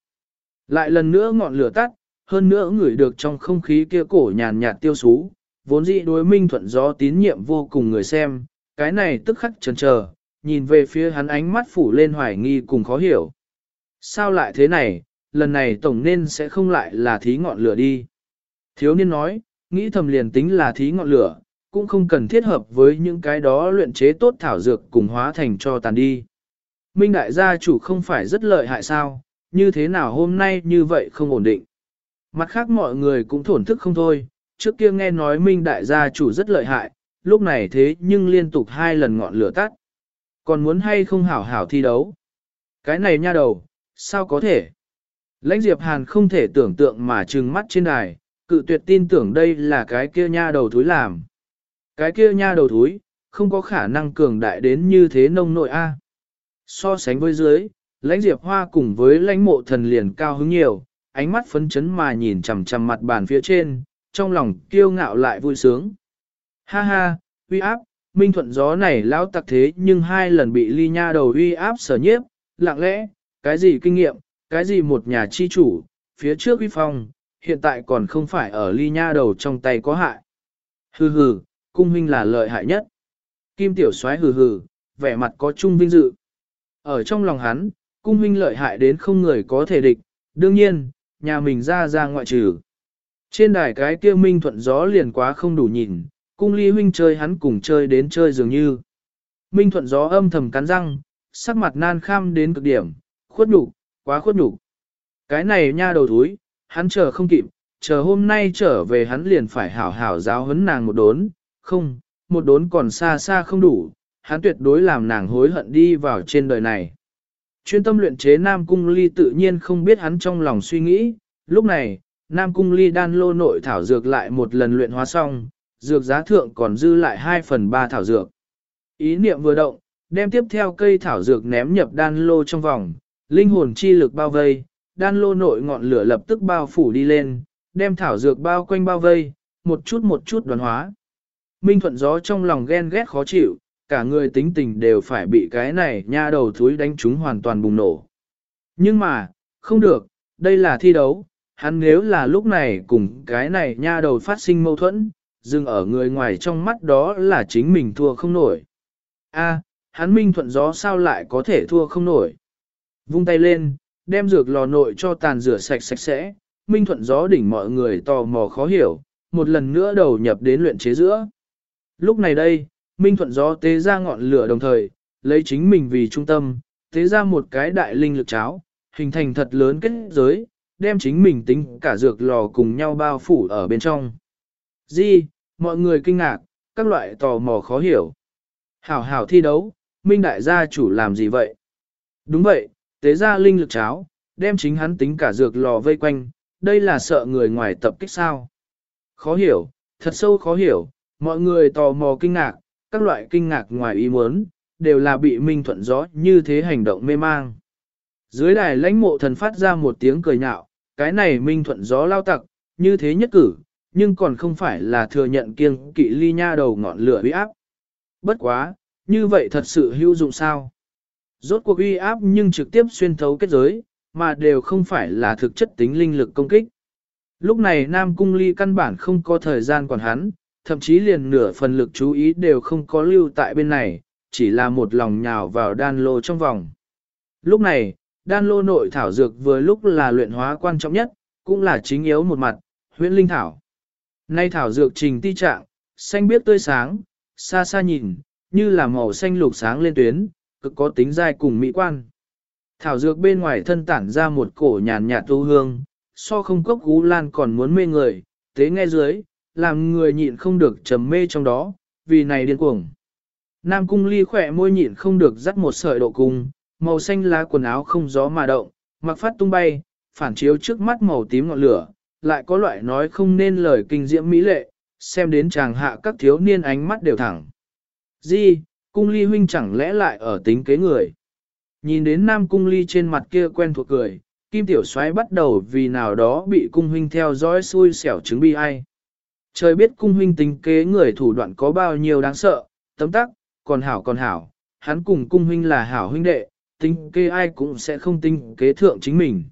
Lại lần nữa ngọn lửa tắt, hơn nữa ngửi được trong không khí kia cổ nhàn nhạt tiêu sú, vốn dĩ đối minh thuận gió tín nhiệm vô cùng người xem, cái này tức khắc chần chờ, nhìn về phía hắn ánh mắt phủ lên hoài nghi cùng khó hiểu. Sao lại thế này, lần này tổng nên sẽ không lại là thí ngọn lửa đi. Thiếu niên nói, nghĩ thầm liền tính là thí ngọn lửa, cũng không cần thiết hợp với những cái đó luyện chế tốt thảo dược cùng hóa thành cho tàn đi. Minh đại gia chủ không phải rất lợi hại sao, như thế nào hôm nay như vậy không ổn định. Mặt khác mọi người cũng thổn thức không thôi, trước kia nghe nói Minh đại gia chủ rất lợi hại, lúc này thế nhưng liên tục hai lần ngọn lửa tắt. Còn muốn hay không hảo hảo thi đấu? Cái này nha đầu, sao có thể? Lãnh Diệp Hàn không thể tưởng tượng mà trừng mắt trên đài, cự tuyệt tin tưởng đây là cái kia nha đầu thúi làm. Cái kia nha đầu thúi, không có khả năng cường đại đến như thế nông nội A. So sánh với dưới, lãnh diệp hoa cùng với lãnh mộ thần liền cao hứng nhiều, ánh mắt phấn chấn mà nhìn chằm chằm mặt bàn phía trên, trong lòng kiêu ngạo lại vui sướng. Ha ha, uy áp, minh thuận gió này lão tặc thế nhưng hai lần bị ly nha đầu uy áp sở nhiếp, lặng lẽ, cái gì kinh nghiệm, cái gì một nhà chi chủ, phía trước uy phong, hiện tại còn không phải ở ly nha đầu trong tay có hại. Hừ hừ, cung huynh là lợi hại nhất. Kim tiểu soái hừ hừ, vẻ mặt có chung vinh dự. Ở trong lòng hắn, cung huynh lợi hại đến không người có thể địch, đương nhiên, nhà mình ra ra ngoại trừ. Trên đài cái kia minh thuận gió liền quá không đủ nhìn, cung ly huynh chơi hắn cùng chơi đến chơi dường như. Minh thuận gió âm thầm cắn răng, sắc mặt nan kham đến cực điểm, khuất nhục, quá khuất nhục. Cái này nha đầu thúi, hắn chờ không kịp, chờ hôm nay trở về hắn liền phải hảo hảo giáo huấn nàng một đốn, không, một đốn còn xa xa không đủ, hắn tuyệt đối làm nàng hối hận đi vào trên đời này. Chuyên tâm luyện chế Nam Cung Ly tự nhiên không biết hắn trong lòng suy nghĩ, lúc này, Nam Cung Ly đan lô nội thảo dược lại một lần luyện hóa xong, dược giá thượng còn dư lại 2 phần 3 thảo dược. Ý niệm vừa động, đem tiếp theo cây thảo dược ném nhập đan lô trong vòng, linh hồn chi lực bao vây, đan lô nội ngọn lửa lập tức bao phủ đi lên, đem thảo dược bao quanh bao vây, một chút một chút đoàn hóa. Minh thuận gió trong lòng ghen ghét khó chịu, cả người tính tình đều phải bị cái này nha đầu thúi đánh chúng hoàn toàn bùng nổ. Nhưng mà, không được, đây là thi đấu, hắn nếu là lúc này cùng cái này nha đầu phát sinh mâu thuẫn, dừng ở người ngoài trong mắt đó là chính mình thua không nổi. A, hắn minh thuận gió sao lại có thể thua không nổi. Vung tay lên, đem dược lò nội cho tàn rửa sạch sạch sẽ, minh thuận gió đỉnh mọi người tò mò khó hiểu, một lần nữa đầu nhập đến luyện chế giữa. Lúc này đây, minh thuận gió tế ra ngọn lửa đồng thời, lấy chính mình vì trung tâm, tế ra một cái đại linh lực cháo, hình thành thật lớn kết giới, đem chính mình tính cả dược lò cùng nhau bao phủ ở bên trong. Di, mọi người kinh ngạc, các loại tò mò khó hiểu. Hảo hảo thi đấu, minh đại gia chủ làm gì vậy? Đúng vậy, tế ra linh lực cháo, đem chính hắn tính cả dược lò vây quanh, đây là sợ người ngoài tập kích sao. Khó hiểu, thật sâu khó hiểu, mọi người tò mò kinh ngạc, các loại kinh ngạc ngoài ý muốn, đều là bị minh thuận gió như thế hành động mê mang. Dưới đài lãnh mộ thần phát ra một tiếng cười nhạo, cái này minh thuận gió lao tặc, như thế nhất cử, nhưng còn không phải là thừa nhận kiêng kỵ ly nha đầu ngọn lửa uy áp. Bất quá, như vậy thật sự hữu dụng sao? Rốt cuộc uy áp nhưng trực tiếp xuyên thấu kết giới, mà đều không phải là thực chất tính linh lực công kích. Lúc này Nam Cung Ly căn bản không có thời gian quản hắn, thậm chí liền nửa phần lực chú ý đều không có lưu tại bên này, chỉ là một lòng nhào vào đan lô trong vòng. Lúc này, đan lô nội thảo dược vừa lúc là luyện hóa quan trọng nhất, cũng là chính yếu một mặt, huyễn linh thảo. Nay thảo dược trình ti trạng, xanh biếc tươi sáng, xa xa nhìn, như là màu xanh lục sáng lên tuyến, cực có tính dai cùng mỹ quan. Thảo dược bên ngoài thân tản ra một cổ nhàn nhạt tu hương, so không cốc gú lan còn muốn mê người, tế nghe dưới, làm người nhịn không được trầm mê trong đó, vì này điên cuồng. Nam cung ly khỏe môi nhịn không được dắt một sợi độ cung, màu xanh lá quần áo không gió mà động, mặc phát tung bay, phản chiếu trước mắt màu tím ngọn lửa, lại có loại nói không nên lời kinh diễm mỹ lệ, xem đến chàng hạ các thiếu niên ánh mắt đều thẳng. Di, cung ly huynh chẳng lẽ lại ở tính kế người. Nhìn đến nam cung ly trên mặt kia quen thuộc cười, kim tiểu xoáy bắt đầu vì nào đó bị cung huynh theo dõi xui xẻo chứng bi ai. Trời biết cung huynh tính kế người thủ đoạn có bao nhiêu đáng sợ, tấm tắc, còn hảo còn hảo, hắn cùng cung huynh là hảo huynh đệ, tính kế ai cũng sẽ không tính kế thượng chính mình.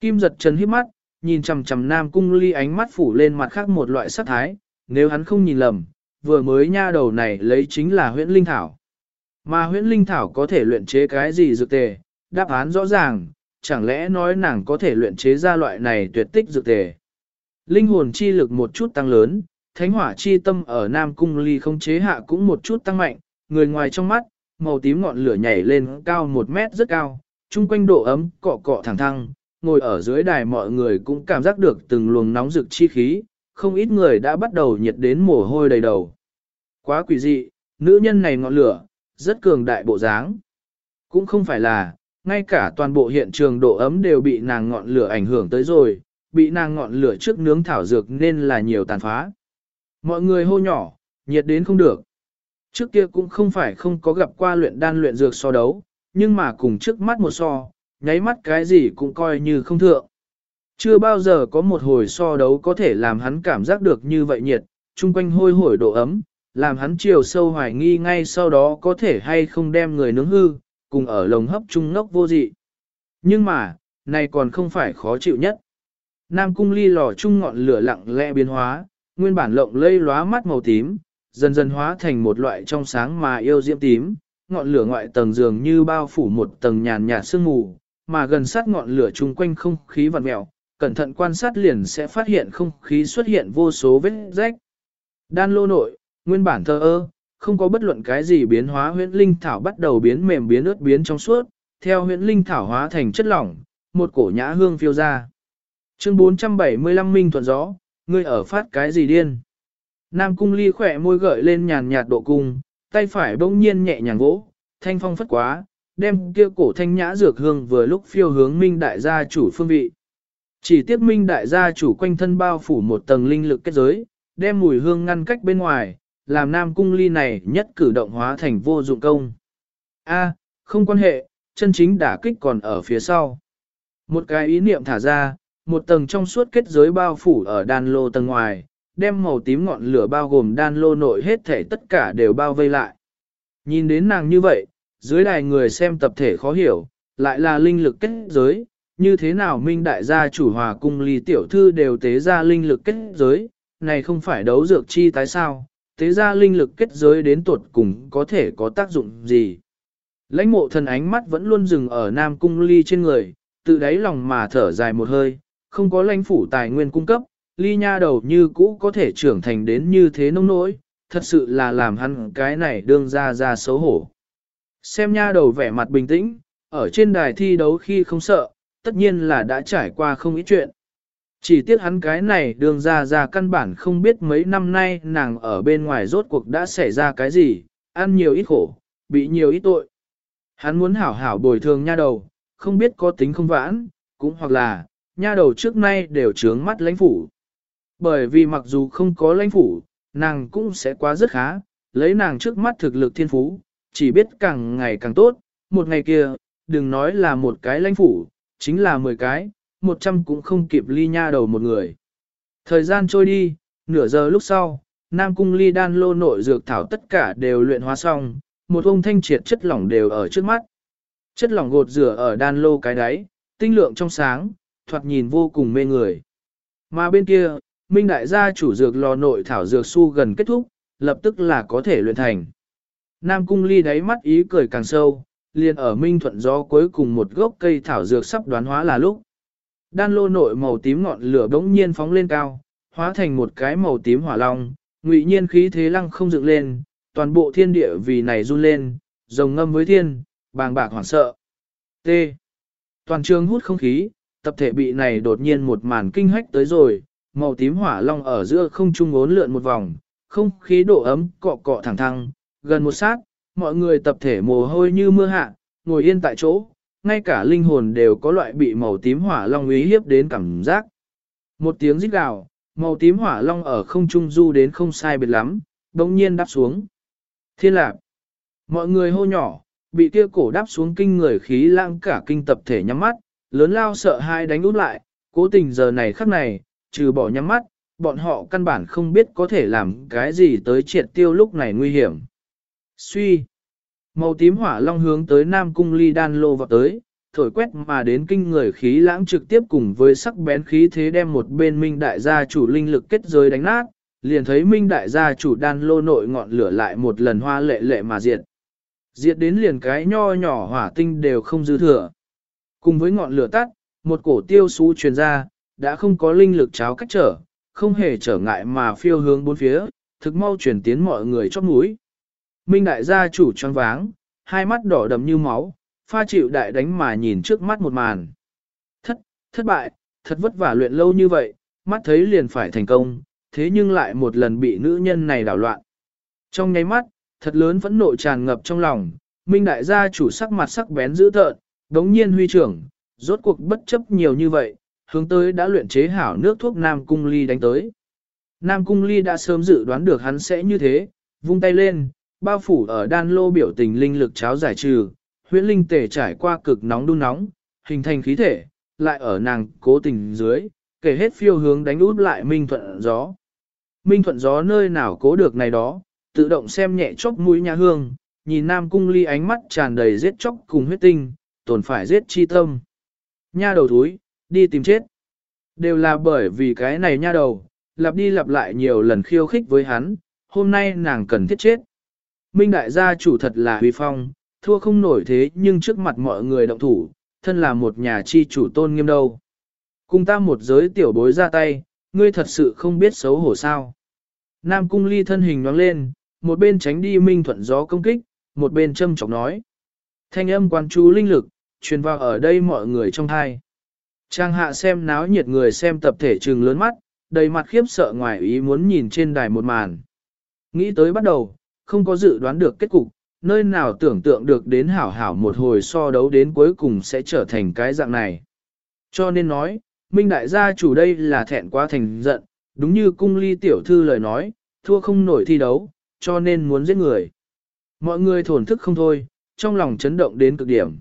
Kim giật trần hít mắt, nhìn chằm chằm nam cung ly ánh mắt phủ lên mặt khác một loại sắc thái, nếu hắn không nhìn lầm, vừa mới nha đầu này lấy chính là huyễn linh thảo. Mà huyễn linh thảo có thể luyện chế cái gì dược tề, đáp án rõ ràng, chẳng lẽ nói nàng có thể luyện chế ra loại này tuyệt tích dược tề. Linh hồn chi lực một chút tăng lớn, thánh hỏa chi tâm ở Nam Cung Ly không chế hạ cũng một chút tăng mạnh, người ngoài trong mắt, màu tím ngọn lửa nhảy lên cao một mét rất cao, chung quanh độ ấm cọ cọ thẳng thăng, ngồi ở dưới đài mọi người cũng cảm giác được từng luồng nóng rực chi khí, không ít người đã bắt đầu nhiệt đến mồ hôi đầy đầu. Quá quỷ dị, nữ nhân này ngọn lửa, rất cường đại bộ dáng. Cũng không phải là, ngay cả toàn bộ hiện trường độ ấm đều bị nàng ngọn lửa ảnh hưởng tới rồi, bị nàng ngọn lửa trước nướng thảo dược nên là nhiều tàn phá. Mọi người hô nhỏ, nhiệt đến không được. Trước kia cũng không phải không có gặp qua luyện đan luyện dược so đấu, nhưng mà cùng trước mắt một so, nháy mắt cái gì cũng coi như không thượng. Chưa bao giờ có một hồi so đấu có thể làm hắn cảm giác được như vậy nhiệt, chung quanh hôi hổi độ ấm, làm hắn chiều sâu hoài nghi ngay sau đó có thể hay không đem người nướng hư, cùng ở lồng hấp trung ngốc vô dị. Nhưng mà, này còn không phải khó chịu nhất. Nam cung ly lò chung ngọn lửa lặng lẽ biến hóa, nguyên bản lộng lây lóa mắt màu tím, dần dần hóa thành một loại trong sáng mà yêu diễm tím, ngọn lửa ngoại tầng dường như bao phủ một tầng nhàn nhạt sương mù, mà gần sát ngọn lửa chung quanh không khí vặn mèo, cẩn thận quan sát liền sẽ phát hiện không khí xuất hiện vô số vết rách. Đan lô nội, nguyên bản thơ ơ, không có bất luận cái gì biến hóa huyễn linh thảo bắt đầu biến mềm biến ướt biến trong suốt, theo huyễn linh thảo hóa thành chất lỏng, một cổ nhã hương phiêu ra. Chương 475 Minh thuận gió, ngươi ở phát cái gì điên? Nam cung ly khỏe môi gợi lên nhàn nhạt độ cung, tay phải bỗng nhiên nhẹ nhàng vỗ, thanh phong phất quá, đem kia cổ thanh nhã dược hương vừa lúc phiêu hướng Minh đại gia chủ phương vị. Chỉ tiếc Minh đại gia chủ quanh thân bao phủ một tầng linh lực kết giới, đem mùi hương ngăn cách bên ngoài, làm nam cung ly này nhất cử động hóa thành vô dụng công. A, không quan hệ, chân chính đả kích còn ở phía sau. Một cái ý niệm thả ra, một tầng trong suốt kết giới bao phủ ở đan lô tầng ngoài, đem màu tím ngọn lửa bao gồm đan lô nội hết thể tất cả đều bao vây lại. Nhìn đến nàng như vậy, dưới đài người xem tập thể khó hiểu, lại là linh lực kết giới, như thế nào minh đại gia chủ hòa cung ly tiểu thư đều tế ra linh lực kết giới, này không phải đấu dược chi tái sao, tế ra linh lực kết giới đến tuột cùng có thể có tác dụng gì. Lãnh mộ thần ánh mắt vẫn luôn dừng ở Nam Cung Ly trên người, tự đáy lòng mà thở dài một hơi, không có lãnh phủ tài nguyên cung cấp, ly nha đầu như cũ có thể trưởng thành đến như thế nông nỗi, thật sự là làm hắn cái này đương ra ra xấu hổ. Xem nha đầu vẻ mặt bình tĩnh, ở trên đài thi đấu khi không sợ, tất nhiên là đã trải qua không ít chuyện. Chỉ tiếc hắn cái này đường ra ra căn bản không biết mấy năm nay nàng ở bên ngoài rốt cuộc đã xảy ra cái gì, ăn nhiều ít khổ, bị nhiều ít tội. Hắn muốn hảo hảo bồi thường nha đầu, không biết có tính không vãn, cũng hoặc là, nha đầu trước nay đều trướng mắt lãnh phủ. Bởi vì mặc dù không có lãnh phủ, nàng cũng sẽ quá rất khá, lấy nàng trước mắt thực lực thiên phú, chỉ biết càng ngày càng tốt, một ngày kia, đừng nói là một cái lãnh phủ, chính là 10 cái, 100 cũng không kịp ly nha đầu một người. Thời gian trôi đi, nửa giờ lúc sau, Nam Cung ly đan lô nội dược thảo tất cả đều luyện hóa xong, một ông thanh triệt chất lỏng đều ở trước mắt. Chất lỏng gột rửa ở đan lô cái đáy, tinh lượng trong sáng, thoạt nhìn vô cùng mê người. Mà bên kia, Minh Đại gia chủ dược lò nội thảo dược su gần kết thúc, lập tức là có thể luyện thành. Nam Cung ly đáy mắt ý cười càng sâu, liền ở Minh Thuận gió cuối cùng một gốc cây thảo dược sắp đoán hóa là lúc. Đan lô nội màu tím ngọn lửa bỗng nhiên phóng lên cao, hóa thành một cái màu tím hỏa long, ngụy nhiên khí thế lăng không dựng lên, toàn bộ thiên địa vì này run lên, rồng ngâm với thiên, bàng bạc hoảng sợ. T. Toàn trường hút không khí, tập thể bị này đột nhiên một màn kinh hách tới rồi, màu tím hỏa long ở giữa không trung ốn lượn một vòng, không khí độ ấm cọ cọ thẳng thăng, gần một sát, mọi người tập thể mồ hôi như mưa hạ, ngồi yên tại chỗ, ngay cả linh hồn đều có loại bị màu tím hỏa long uy hiếp đến cảm giác. Một tiếng rít gào, màu tím hỏa long ở không trung du đến không sai biệt lắm, đồng nhiên đáp xuống. Thiên lạc. Mọi người hô nhỏ, bị kia cổ đáp xuống kinh người khí lãng cả kinh tập thể nhắm mắt, lớn lao sợ hai đánh út lại, cố tình giờ này khắc này, trừ bỏ nhắm mắt, bọn họ căn bản không biết có thể làm cái gì tới triệt tiêu lúc này nguy hiểm. Suy. Màu tím hỏa long hướng tới Nam Cung Ly Đan Lô vào tới, thổi quét mà đến kinh người khí lãng trực tiếp cùng với sắc bén khí thế đem một bên Minh Đại gia chủ linh lực kết giới đánh nát, liền thấy Minh Đại gia chủ Đan Lô nội ngọn lửa lại một lần hoa lệ lệ mà diệt. Diệt đến liền cái nho nhỏ hỏa tinh đều không dư thừa. Cùng với ngọn lửa tắt, một cổ tiêu xú truyền ra, đã không có linh lực cháo cách trở, không hề trở ngại mà phiêu hướng bốn phía, thực mau truyền tiến mọi người chót núi. Minh đại gia chủ choáng váng, hai mắt đỏ đầm như máu, pha chịu đại đánh mà nhìn trước mắt một màn. Thất, thất bại, thật vất vả luyện lâu như vậy, mắt thấy liền phải thành công, thế nhưng lại một lần bị nữ nhân này đảo loạn. Trong nháy mắt, thật lớn vẫn nộ tràn ngập trong lòng, Minh đại gia chủ sắc mặt sắc bén dữ tợn, đống nhiên huy trưởng, rốt cuộc bất chấp nhiều như vậy, hướng tới đã luyện chế hảo nước thuốc Nam Cung Ly đánh tới. Nam Cung Ly đã sớm dự đoán được hắn sẽ như thế, vung tay lên, bao phủ ở đan lô biểu tình linh lực cháo giải trừ, huyễn linh tể trải qua cực nóng đun nóng, hình thành khí thể, lại ở nàng cố tình dưới, kể hết phiêu hướng đánh út lại Minh Thuận gió. Minh Thuận gió nơi nào cố được này đó, tự động xem nhẹ chốc mũi nhà hương, nhìn Nam Cung Ly ánh mắt tràn đầy giết chóc cùng huyết tinh, tồn phải giết chi tâm. Nha đầu thúi, đi tìm chết. Đều là bởi vì cái này nha đầu, lặp đi lặp lại nhiều lần khiêu khích với hắn, hôm nay nàng cần thiết chết. Minh đại gia chủ thật là huy phong, thua không nổi thế nhưng trước mặt mọi người động thủ, thân là một nhà chi chủ tôn nghiêm đâu. Cùng ta một giới tiểu bối ra tay, ngươi thật sự không biết xấu hổ sao. Nam cung ly thân hình nhoáng lên, một bên tránh đi minh thuận gió công kích, một bên châm chọc nói. Thanh âm quan chú linh lực, truyền vào ở đây mọi người trong thai. Trang hạ xem náo nhiệt người xem tập thể trừng lớn mắt, đầy mặt khiếp sợ ngoài ý muốn nhìn trên đài một màn. Nghĩ tới bắt đầu, không có dự đoán được kết cục, nơi nào tưởng tượng được đến hảo hảo một hồi so đấu đến cuối cùng sẽ trở thành cái dạng này. Cho nên nói, Minh Đại gia chủ đây là thẹn quá thành giận, đúng như cung ly tiểu thư lời nói, thua không nổi thi đấu, cho nên muốn giết người. Mọi người thổn thức không thôi, trong lòng chấn động đến cực điểm.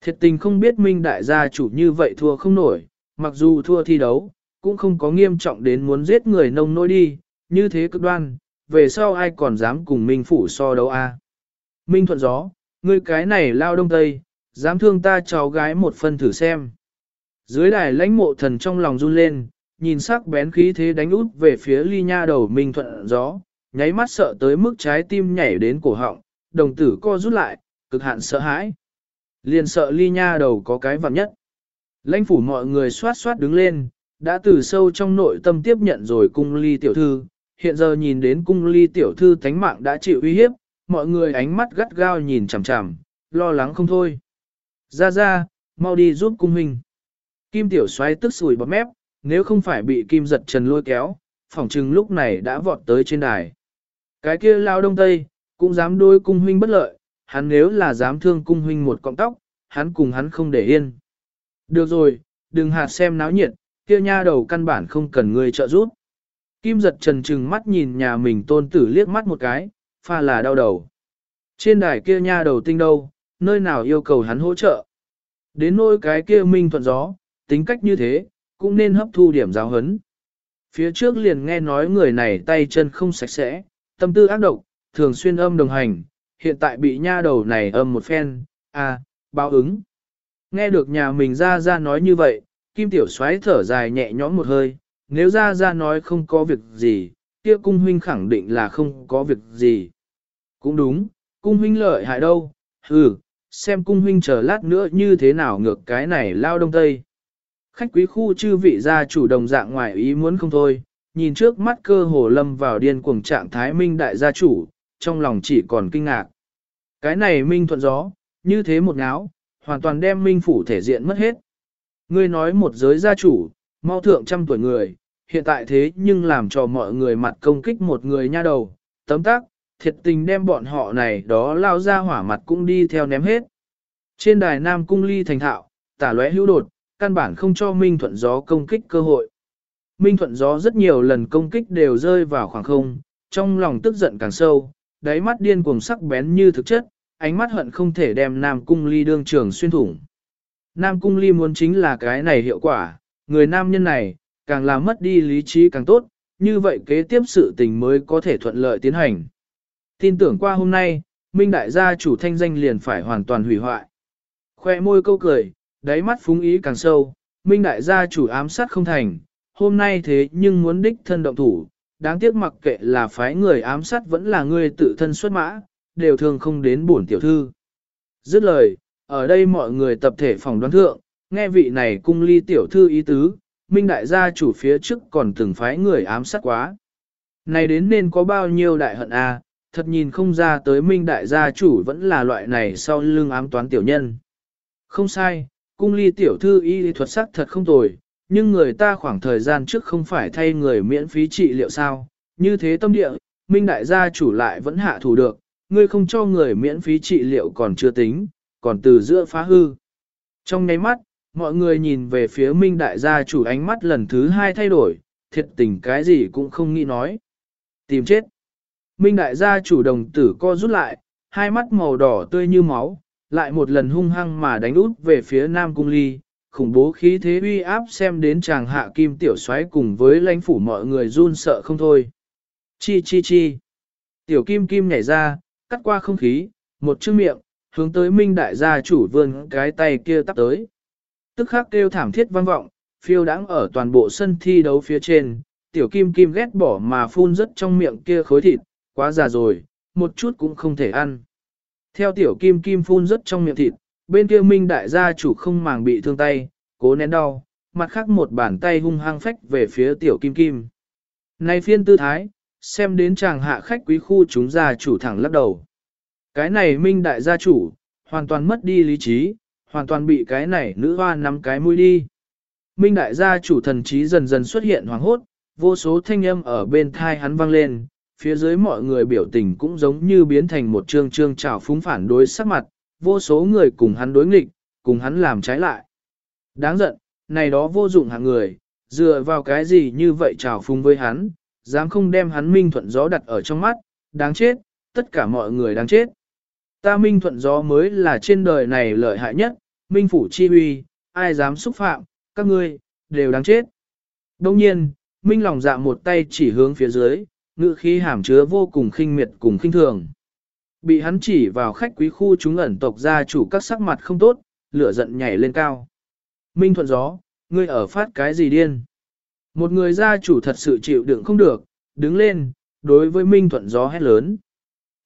Thiệt tình không biết Minh Đại gia chủ như vậy thua không nổi, mặc dù thua thi đấu, cũng không có nghiêm trọng đến muốn giết người nông nỗi đi, như thế cực đoan, về sau ai còn dám cùng Minh Phủ so đấu a? Minh Thuận Gió, ngươi cái này lao đông tây, dám thương ta cháu gái một phân thử xem. Dưới đài lãnh mộ thần trong lòng run lên, nhìn sắc bén khí thế đánh út về phía ly nha đầu Minh Thuận Gió, nháy mắt sợ tới mức trái tim nhảy đến cổ họng, đồng tử co rút lại, cực hạn sợ hãi. Liền sợ ly nha đầu có cái vặn nhất. Lãnh phủ mọi người xoát xoát đứng lên, đã từ sâu trong nội tâm tiếp nhận rồi cung ly tiểu thư, hiện giờ nhìn đến cung ly tiểu thư thánh mạng đã chịu uy hiếp, mọi người ánh mắt gắt gao nhìn chằm chằm, lo lắng không thôi. Ra ra, mau đi giúp cung huynh. Kim tiểu xoay tức sùi bọt mép, nếu không phải bị kim giật trần lôi kéo, phỏng chừng lúc này đã vọt tới trên đài. Cái kia lao đông tây, cũng dám đôi cung huynh bất lợi, hắn nếu là dám thương cung huynh một cọng tóc, hắn cùng hắn không để yên. Được rồi, đừng hạt xem náo nhiệt, kia nha đầu căn bản không cần người trợ giúp. Kim giật trần trừng mắt nhìn nhà mình tôn tử liếc mắt một cái, pha là đau đầu. Trên đài kia nha đầu tinh đâu, nơi nào yêu cầu hắn hỗ trợ. Đến nỗi cái kia minh thuận gió, tính cách như thế, cũng nên hấp thu điểm giáo hấn. Phía trước liền nghe nói người này tay chân không sạch sẽ, tâm tư ác độc, thường xuyên âm đồng hành, hiện tại bị nha đầu này âm một phen, à, báo ứng. Nghe được nhà mình ra ra nói như vậy, Kim Tiểu xoáy thở dài nhẹ nhõm một hơi, nếu ra ra nói không có việc gì, kia cung huynh khẳng định là không có việc gì. Cũng đúng, cung huynh lợi hại đâu, Ừ, xem cung huynh chờ lát nữa như thế nào ngược cái này lao đông tây. Khách quý khu chư vị gia chủ đồng dạng ngoài ý muốn không thôi, nhìn trước mắt cơ hồ lâm vào điên cuồng trạng thái minh đại gia chủ, trong lòng chỉ còn kinh ngạc. Cái này minh thuận gió, như thế một ngáo, hoàn toàn đem minh phủ thể diện mất hết. Ngươi nói một giới gia chủ, mau thượng trăm tuổi người, hiện tại thế nhưng làm cho mọi người mặt công kích một người nha đầu, tấm tắc, thiệt tình đem bọn họ này đó lao ra hỏa mặt cũng đi theo ném hết. Trên đài Nam Cung Ly thành thạo, tả lóe hữu đột, căn bản không cho Minh Thuận Gió công kích cơ hội. Minh Thuận Gió rất nhiều lần công kích đều rơi vào khoảng không, trong lòng tức giận càng sâu, đáy mắt điên cuồng sắc bén như thực chất, ánh mắt hận không thể đem Nam Cung Ly đương trường xuyên thủng. Nam Cung Ly muốn chính là cái này hiệu quả, người nam nhân này, càng là mất đi lý trí càng tốt, như vậy kế tiếp sự tình mới có thể thuận lợi tiến hành. Tin tưởng qua hôm nay, Minh Đại gia chủ thanh danh liền phải hoàn toàn hủy hoại. Khoe môi câu cười, đáy mắt phúng ý càng sâu, Minh Đại gia chủ ám sát không thành, hôm nay thế nhưng muốn đích thân động thủ, đáng tiếc mặc kệ là phái người ám sát vẫn là người tự thân xuất mã, đều thường không đến bổn tiểu thư. Dứt lời, ở đây mọi người tập thể phòng đoán thượng, nghe vị này cung ly tiểu thư ý tứ, Minh Đại gia chủ phía trước còn từng phái người ám sát quá. Này đến nên có bao nhiêu đại hận a? thật nhìn không ra tới Minh Đại gia chủ vẫn là loại này sau lưng ám toán tiểu nhân. Không sai, cung ly tiểu thư y thuật sắc thật không tồi, nhưng người ta khoảng thời gian trước không phải thay người miễn phí trị liệu sao, như thế tâm địa, Minh Đại gia chủ lại vẫn hạ thủ được, ngươi không cho người miễn phí trị liệu còn chưa tính, còn từ giữa phá hư. Trong nháy mắt, mọi người nhìn về phía Minh Đại gia chủ ánh mắt lần thứ hai thay đổi, thiệt tình cái gì cũng không nghĩ nói. Tìm chết. Minh Đại gia chủ đồng tử co rút lại, hai mắt màu đỏ tươi như máu, lại một lần hung hăng mà đánh út về phía Nam Cung Ly, khủng bố khí thế uy áp xem đến chàng hạ kim tiểu xoáy cùng với lãnh phủ mọi người run sợ không thôi. Chi chi chi. Tiểu kim kim nhảy ra, cắt qua không khí, một chữ miệng, hướng tới minh đại gia chủ vươn cái tay kia tắp tới. Tức khắc kêu thảm thiết vang vọng, phiêu đáng ở toàn bộ sân thi đấu phía trên, tiểu kim kim ghét bỏ mà phun rất trong miệng kia khối thịt, quá già rồi, một chút cũng không thể ăn. Theo tiểu kim kim phun rất trong miệng thịt, bên kia minh đại gia chủ không màng bị thương tay, cố nén đau, mặt khác một bàn tay hung hăng phách về phía tiểu kim kim. Này phiên tư thái, xem đến chàng hạ khách quý khu chúng gia chủ thẳng lắc đầu. Cái này minh đại gia chủ, hoàn toàn mất đi lý trí, hoàn toàn bị cái này nữ hoa nắm cái mũi đi. Minh đại gia chủ thần trí dần dần xuất hiện hoàng hốt, vô số thanh âm ở bên thai hắn vang lên, phía dưới mọi người biểu tình cũng giống như biến thành một trương trương trào phúng phản đối sắc mặt, vô số người cùng hắn đối nghịch, cùng hắn làm trái lại. Đáng giận, này đó vô dụng hạng người, dựa vào cái gì như vậy trào phung với hắn, dám không đem hắn minh thuận gió đặt ở trong mắt, đáng chết, tất cả mọi người đáng chết. Ta minh thuận gió mới là trên đời này lợi hại nhất, minh phủ chi huy, ai dám xúc phạm, các ngươi, đều đáng chết. Đông nhiên, minh lòng dạ một tay chỉ hướng phía dưới, ngữ khí hàm chứa vô cùng khinh miệt cùng khinh thường. Bị hắn chỉ vào khách quý khu chúng ẩn tộc gia chủ các sắc mặt không tốt, lửa giận nhảy lên cao. Minh thuận gió, ngươi ở phát cái gì điên? Một người gia chủ thật sự chịu đựng không được, đứng lên, đối với Minh thuận gió hét lớn.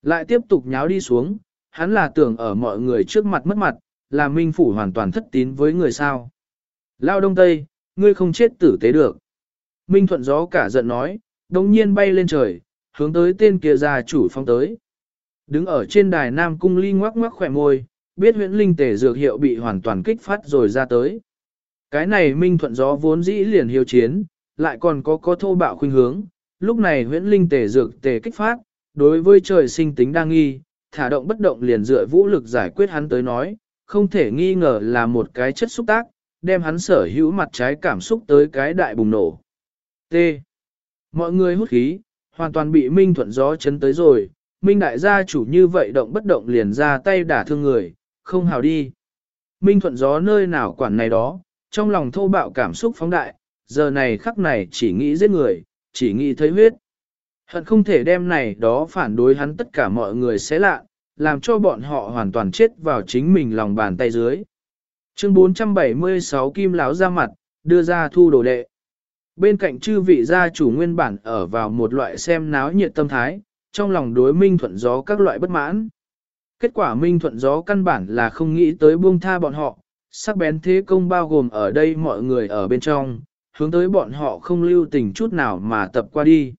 Lại tiếp tục nháo đi xuống, hắn là tưởng ở mọi người trước mặt mất mặt, là Minh phủ hoàn toàn thất tín với người sao. Lao đông tây, ngươi không chết tử tế được. Minh thuận gió cả giận nói, đồng nhiên bay lên trời, hướng tới tên kia gia chủ phong tới. Đứng ở trên đài Nam Cung Ly ngoắc ngoắc khỏe môi, biết huyễn linh tể dược hiệu bị hoàn toàn kích phát rồi ra tới. Cái này Minh thuận gió vốn dĩ liền hiếu chiến, lại còn có có thô bạo khuynh hướng, lúc này huyễn linh tể dược tề kích phát, đối với trời sinh tính đang nghi, thả động bất động liền dựa vũ lực giải quyết hắn tới nói, không thể nghi ngờ là một cái chất xúc tác, đem hắn sở hữu mặt trái cảm xúc tới cái đại bùng nổ. T. Mọi người hút khí, hoàn toàn bị Minh thuận gió chấn tới rồi, Minh đại gia chủ như vậy động bất động liền ra tay đả thương người, không hào đi. Minh thuận gió nơi nào quản này đó, trong lòng thô bạo cảm xúc phóng đại, giờ này khắc này chỉ nghĩ giết người, chỉ nghĩ thấy huyết. Hận không thể đem này đó phản đối hắn tất cả mọi người sẽ lạ, làm cho bọn họ hoàn toàn chết vào chính mình lòng bàn tay dưới. Chương 476 Kim Lão ra mặt, đưa ra thu đồ đệ. Bên cạnh chư vị gia chủ nguyên bản ở vào một loại xem náo nhiệt tâm thái, trong lòng đối minh thuận gió các loại bất mãn. Kết quả minh thuận gió căn bản là không nghĩ tới buông tha bọn họ, sắc bén thế công bao gồm ở đây mọi người ở bên trong, hướng tới bọn họ không lưu tình chút nào mà tập qua đi.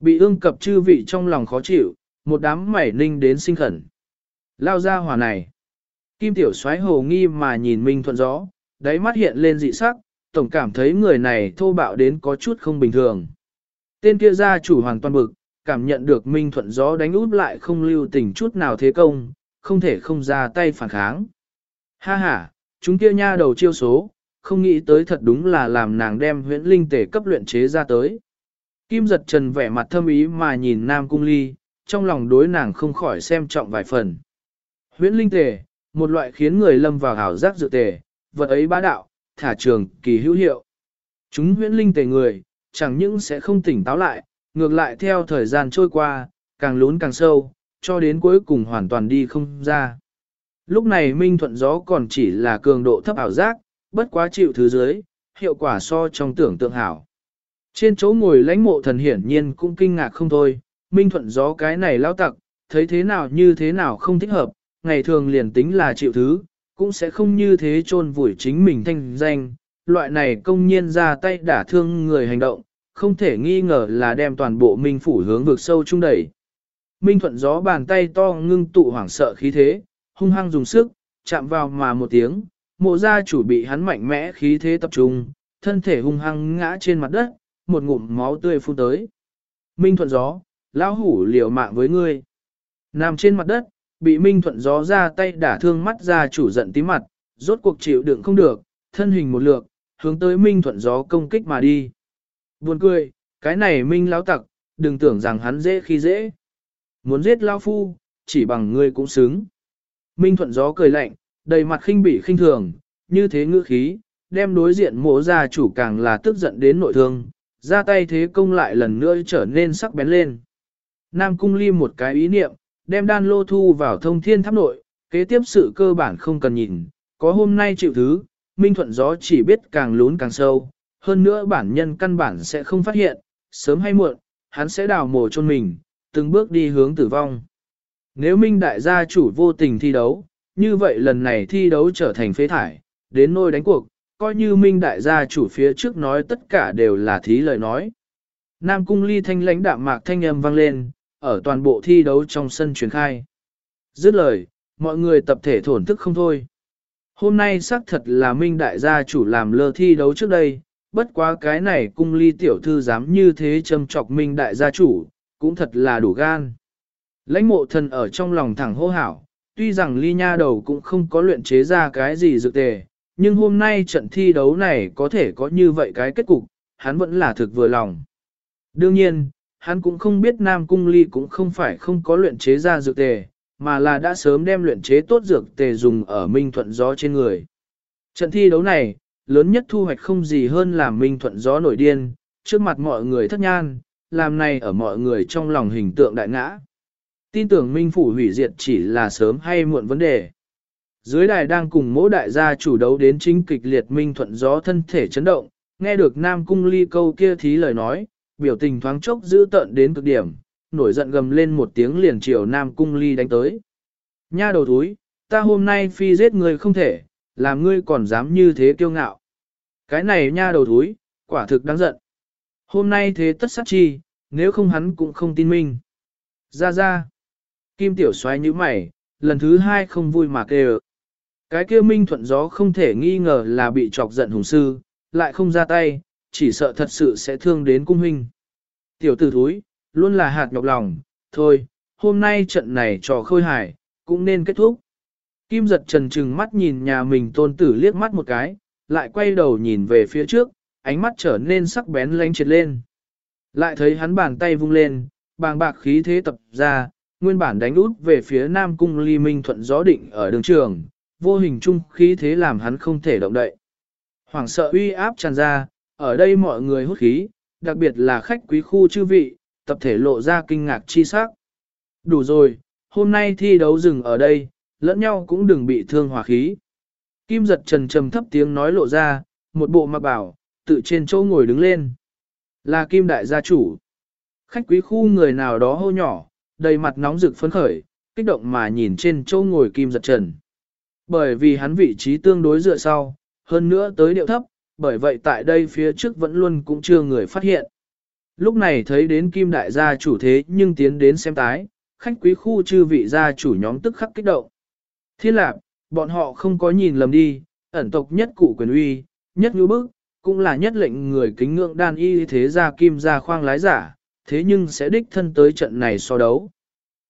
Bị ương cập chư vị trong lòng khó chịu, một đám mảy ninh đến sinh khẩn. Lao ra hòa này. Kim tiểu xoáy hồ nghi mà nhìn Minh thuận gió, đáy mắt hiện lên dị sắc, tổng cảm thấy người này thô bạo đến có chút không bình thường. Tên kia gia chủ hoàn toàn bực, cảm nhận được Minh thuận gió đánh út lại không lưu tình chút nào thế công, không thể không ra tay phản kháng. Ha ha, chúng kia nha đầu chiêu số, không nghĩ tới thật đúng là làm nàng đem huyễn linh tể cấp luyện chế ra tới. Kim giật trần vẻ mặt thâm ý mà nhìn Nam Cung Ly, trong lòng đối nàng không khỏi xem trọng vài phần. Huyễn linh tề, một loại khiến người lâm vào hảo giác dự tề, vật ấy bá đạo, thả trường, kỳ hữu hiệu. Chúng huyễn linh tề người, chẳng những sẽ không tỉnh táo lại, ngược lại theo thời gian trôi qua, càng lún càng sâu, cho đến cuối cùng hoàn toàn đi không ra. Lúc này Minh Thuận Gió còn chỉ là cường độ thấp ảo giác, bất quá chịu thứ dưới, hiệu quả so trong tưởng tượng hảo. Trên chỗ ngồi lãnh mộ thần hiển nhiên cũng kinh ngạc không thôi, Minh Thuận Gió cái này lao tặc, thấy thế nào như thế nào không thích hợp, ngày thường liền tính là chịu thứ, cũng sẽ không như thế chôn vùi chính mình thanh danh, loại này công nhiên ra tay đả thương người hành động, không thể nghi ngờ là đem toàn bộ minh phủ hướng vực sâu trung đẩy. Minh thuận gió bàn tay to ngưng tụ hoảng sợ khí thế, hung hăng dùng sức, chạm vào mà một tiếng, mộ gia chủ bị hắn mạnh mẽ khí thế tập trung, thân thể hung hăng ngã trên mặt đất, một ngụm máu tươi phun tới. Minh thuận gió, lão hủ liều mạng với ngươi. Nằm trên mặt đất, bị Minh thuận gió ra tay đả thương mắt gia chủ giận tí mặt, rốt cuộc chịu đựng không được, thân hình một lượt, hướng tới Minh thuận gió công kích mà đi. Buồn cười, cái này Minh lão tặc, đừng tưởng rằng hắn dễ khi dễ. Muốn giết lão phu, chỉ bằng ngươi cũng xứng. Minh thuận gió cười lạnh, đầy mặt khinh bỉ khinh thường, như thế ngữ khí, đem đối diện mộ gia chủ càng là tức giận đến nội thương, ra tay thế công lại lần nữa trở nên sắc bén lên. Nam cung ly một cái ý niệm, đem đan lô thu vào thông thiên tháp nội, kế tiếp sự cơ bản không cần nhìn, có hôm nay chịu thứ, Minh Thuận Gió chỉ biết càng lún càng sâu, hơn nữa bản nhân căn bản sẽ không phát hiện, sớm hay muộn, hắn sẽ đào mồ chôn mình, từng bước đi hướng tử vong. Nếu Minh Đại gia chủ vô tình thi đấu, như vậy lần này thi đấu trở thành phế thải, đến nôi đánh cuộc, coi như Minh Đại gia chủ phía trước nói tất cả đều là thí lời nói. Nam cung ly thanh lãnh đạm mạc thanh âm vang lên, ở toàn bộ thi đấu trong sân truyền khai. Dứt lời, mọi người tập thể thổn thức không thôi. Hôm nay xác thật là Minh Đại gia chủ làm lơ thi đấu trước đây, bất quá cái này cung ly tiểu thư dám như thế châm trọc Minh Đại gia chủ, cũng thật là đủ gan. Lãnh mộ thần ở trong lòng thẳng hô hảo, tuy rằng ly nha đầu cũng không có luyện chế ra cái gì dược tề, nhưng hôm nay trận thi đấu này có thể có như vậy cái kết cục, hắn vẫn là thực vừa lòng. Đương nhiên, hắn cũng không biết Nam Cung Ly cũng không phải không có luyện chế ra dược tề, mà là đã sớm đem luyện chế tốt dược tề dùng ở Minh Thuận Gió trên người. Trận thi đấu này, lớn nhất thu hoạch không gì hơn là Minh Thuận Gió nổi điên, trước mặt mọi người thất nhan, làm này ở mọi người trong lòng hình tượng đại ngã. Tin tưởng Minh Phủ hủy diệt chỉ là sớm hay muộn vấn đề. Dưới đài đang cùng mỗi đại gia chủ đấu đến chính kịch liệt Minh Thuận Gió thân thể chấn động, nghe được Nam Cung Ly câu kia thí lời nói, biểu tình thoáng chốc giữ tận đến cực điểm, nổi giận gầm lên một tiếng liền chiều Nam Cung Ly đánh tới. Nha đầu túi, ta hôm nay phi giết người không thể, làm ngươi còn dám như thế kiêu ngạo. Cái này nha đầu thúi, quả thực đáng giận. Hôm nay thế tất sát chi, nếu không hắn cũng không tin minh. Ra ra. Kim tiểu xoáy như mày, lần thứ hai không vui mà kêu. Cái kia minh thuận gió không thể nghi ngờ là bị chọc giận hùng sư, lại không ra tay, chỉ sợ thật sự sẽ thương đến cung huynh. Tiểu tử thúi, luôn là hạt nhọc lòng, thôi, hôm nay trận này trò khôi hài, cũng nên kết thúc. Kim giật trần trừng mắt nhìn nhà mình tôn tử liếc mắt một cái, lại quay đầu nhìn về phía trước, ánh mắt trở nên sắc bén lanh triệt lên. Lại thấy hắn bàn tay vung lên, bàng bạc khí thế tập ra, nguyên bản đánh út về phía Nam Cung Ly Minh thuận gió định ở đường trường, vô hình chung khí thế làm hắn không thể động đậy. Hoàng sợ uy áp tràn ra, ở đây mọi người hút khí, đặc biệt là khách quý khu chư vị, tập thể lộ ra kinh ngạc chi sắc. Đủ rồi, hôm nay thi đấu dừng ở đây, lẫn nhau cũng đừng bị thương hòa khí. Kim giật trần trầm thấp tiếng nói lộ ra, một bộ mặc bảo, tự trên chỗ ngồi đứng lên. Là Kim đại gia chủ. Khách quý khu người nào đó hô nhỏ, đầy mặt nóng rực phấn khởi, kích động mà nhìn trên chỗ ngồi Kim giật trần. Bởi vì hắn vị trí tương đối dựa sau, hơn nữa tới điệu thấp, bởi vậy tại đây phía trước vẫn luôn cũng chưa người phát hiện. Lúc này thấy đến Kim đại gia chủ thế nhưng tiến đến xem tái, khách quý khu chư vị gia chủ nhóm tức khắc kích động. Thiên lạc, bọn họ không có nhìn lầm đi, ẩn tộc nhất cụ quyền uy, nhất ngữ bức, cũng là nhất lệnh người kính ngưỡng đan y thế gia kim gia khoang lái giả, thế nhưng sẽ đích thân tới trận này so đấu.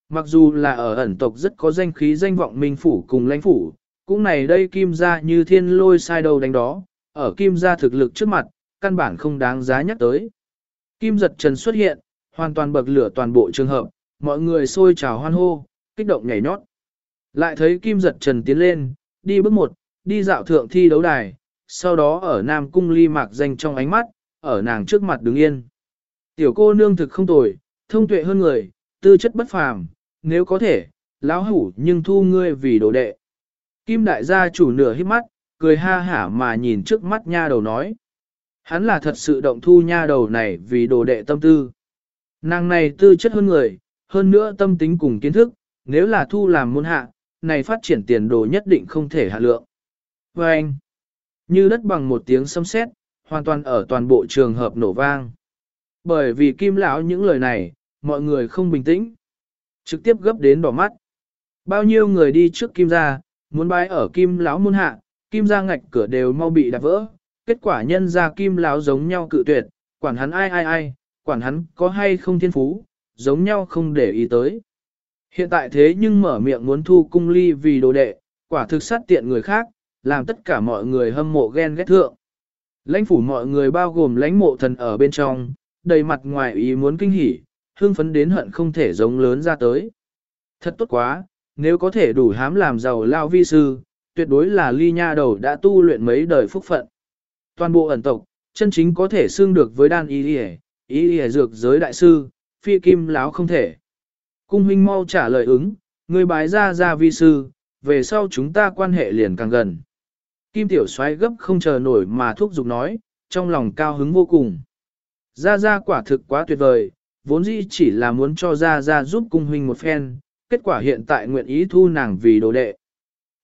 Mặc dù là ở ẩn tộc rất có danh khí danh vọng minh phủ cùng lãnh phủ, cũng này đây kim gia như thiên lôi sai đầu đánh đó, ở kim gia thực lực trước mặt, căn bản không đáng giá nhắc tới. Kim giật trần xuất hiện, hoàn toàn bậc lửa toàn bộ trường hợp, mọi người xôi trào hoan hô, kích động nhảy nhót. Lại thấy Kim giật trần tiến lên, đi bước một, đi dạo thượng thi đấu đài, sau đó ở Nam Cung ly mạc danh trong ánh mắt, ở nàng trước mặt đứng yên. Tiểu cô nương thực không tồi, thông tuệ hơn người, tư chất bất phàm, nếu có thể, lão hủ nhưng thu ngươi vì đồ đệ. Kim đại gia chủ nửa hít mắt, cười ha hả mà nhìn trước mắt nha đầu nói. Hắn là thật sự động thu nha đầu này vì đồ đệ tâm tư. Nàng này tư chất hơn người, hơn nữa tâm tính cùng kiến thức, nếu là thu làm môn hạ, này phát triển tiền đồ nhất định không thể hạ lượng. Và anh, như đất bằng một tiếng sấm sét, hoàn toàn ở toàn bộ trường hợp nổ vang. Bởi vì kim lão những lời này, mọi người không bình tĩnh. Trực tiếp gấp đến đỏ mắt. Bao nhiêu người đi trước kim gia, muốn bái ở kim lão môn hạ, kim gia ngạch cửa đều mau bị đạp vỡ. Kết quả nhân ra kim lão giống nhau cự tuyệt, quản hắn ai ai ai, quản hắn có hay không thiên phú, giống nhau không để ý tới. Hiện tại thế nhưng mở miệng muốn thu cung ly vì đồ đệ, quả thực sát tiện người khác, làm tất cả mọi người hâm mộ ghen ghét thượng. Lãnh phủ mọi người bao gồm lãnh mộ thần ở bên trong, đầy mặt ngoài ý muốn kinh hỉ, hương phấn đến hận không thể giống lớn ra tới. Thật tốt quá, nếu có thể đủ hám làm giàu lao vi sư, tuyệt đối là ly nha đầu đã tu luyện mấy đời phúc phận. Toàn bộ ẩn tộc, chân chính có thể xương được với đan y y y y dược giới đại sư, phi kim láo không thể. Cung huynh mau trả lời ứng, người bái ra ra vi sư, về sau chúng ta quan hệ liền càng gần. Kim tiểu xoáy gấp không chờ nổi mà thúc giục nói, trong lòng cao hứng vô cùng. Ra ra quả thực quá tuyệt vời, vốn dĩ chỉ là muốn cho ra ra giúp cung huynh một phen, kết quả hiện tại nguyện ý thu nàng vì đồ đệ.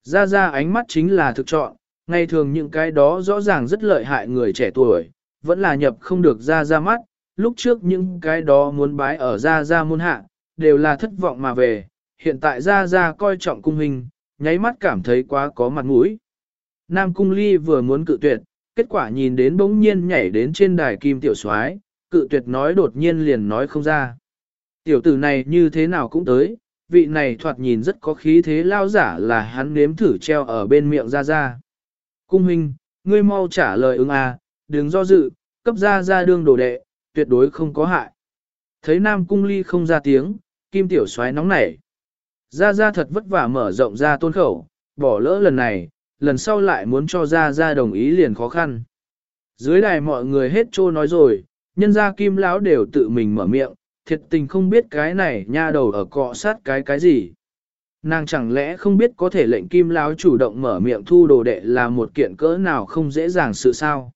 Ra ra ánh mắt chính là thực chọn, ngày thường những cái đó rõ ràng rất lợi hại người trẻ tuổi, vẫn là nhập không được ra ra mắt, lúc trước những cái đó muốn bái ở ra ra môn hạ, đều là thất vọng mà về, hiện tại ra ra coi trọng cung hình, nháy mắt cảm thấy quá có mặt mũi. Nam cung ly vừa muốn cự tuyệt, kết quả nhìn đến bỗng nhiên nhảy đến trên đài kim tiểu soái cự tuyệt nói đột nhiên liền nói không ra. Tiểu tử này như thế nào cũng tới, vị này thoạt nhìn rất có khí thế lao giả là hắn nếm thử treo ở bên miệng ra ra. Cung hình ngươi mau trả lời ứng à, đừng do dự, cấp ra ra đương đồ đệ, tuyệt đối không có hại. Thấy Nam Cung Ly không ra tiếng, Kim Tiểu Soái nóng nảy. Ra Ra thật vất vả mở rộng ra tôn khẩu, bỏ lỡ lần này, lần sau lại muốn cho Ra Ra đồng ý liền khó khăn. Dưới đài mọi người hết trô nói rồi, nhân ra Kim Lão đều tự mình mở miệng, thiệt tình không biết cái này nha đầu ở cọ sát cái cái gì. Nàng chẳng lẽ không biết có thể lệnh Kim Lão chủ động mở miệng thu đồ đệ là một kiện cỡ nào không dễ dàng sự sao.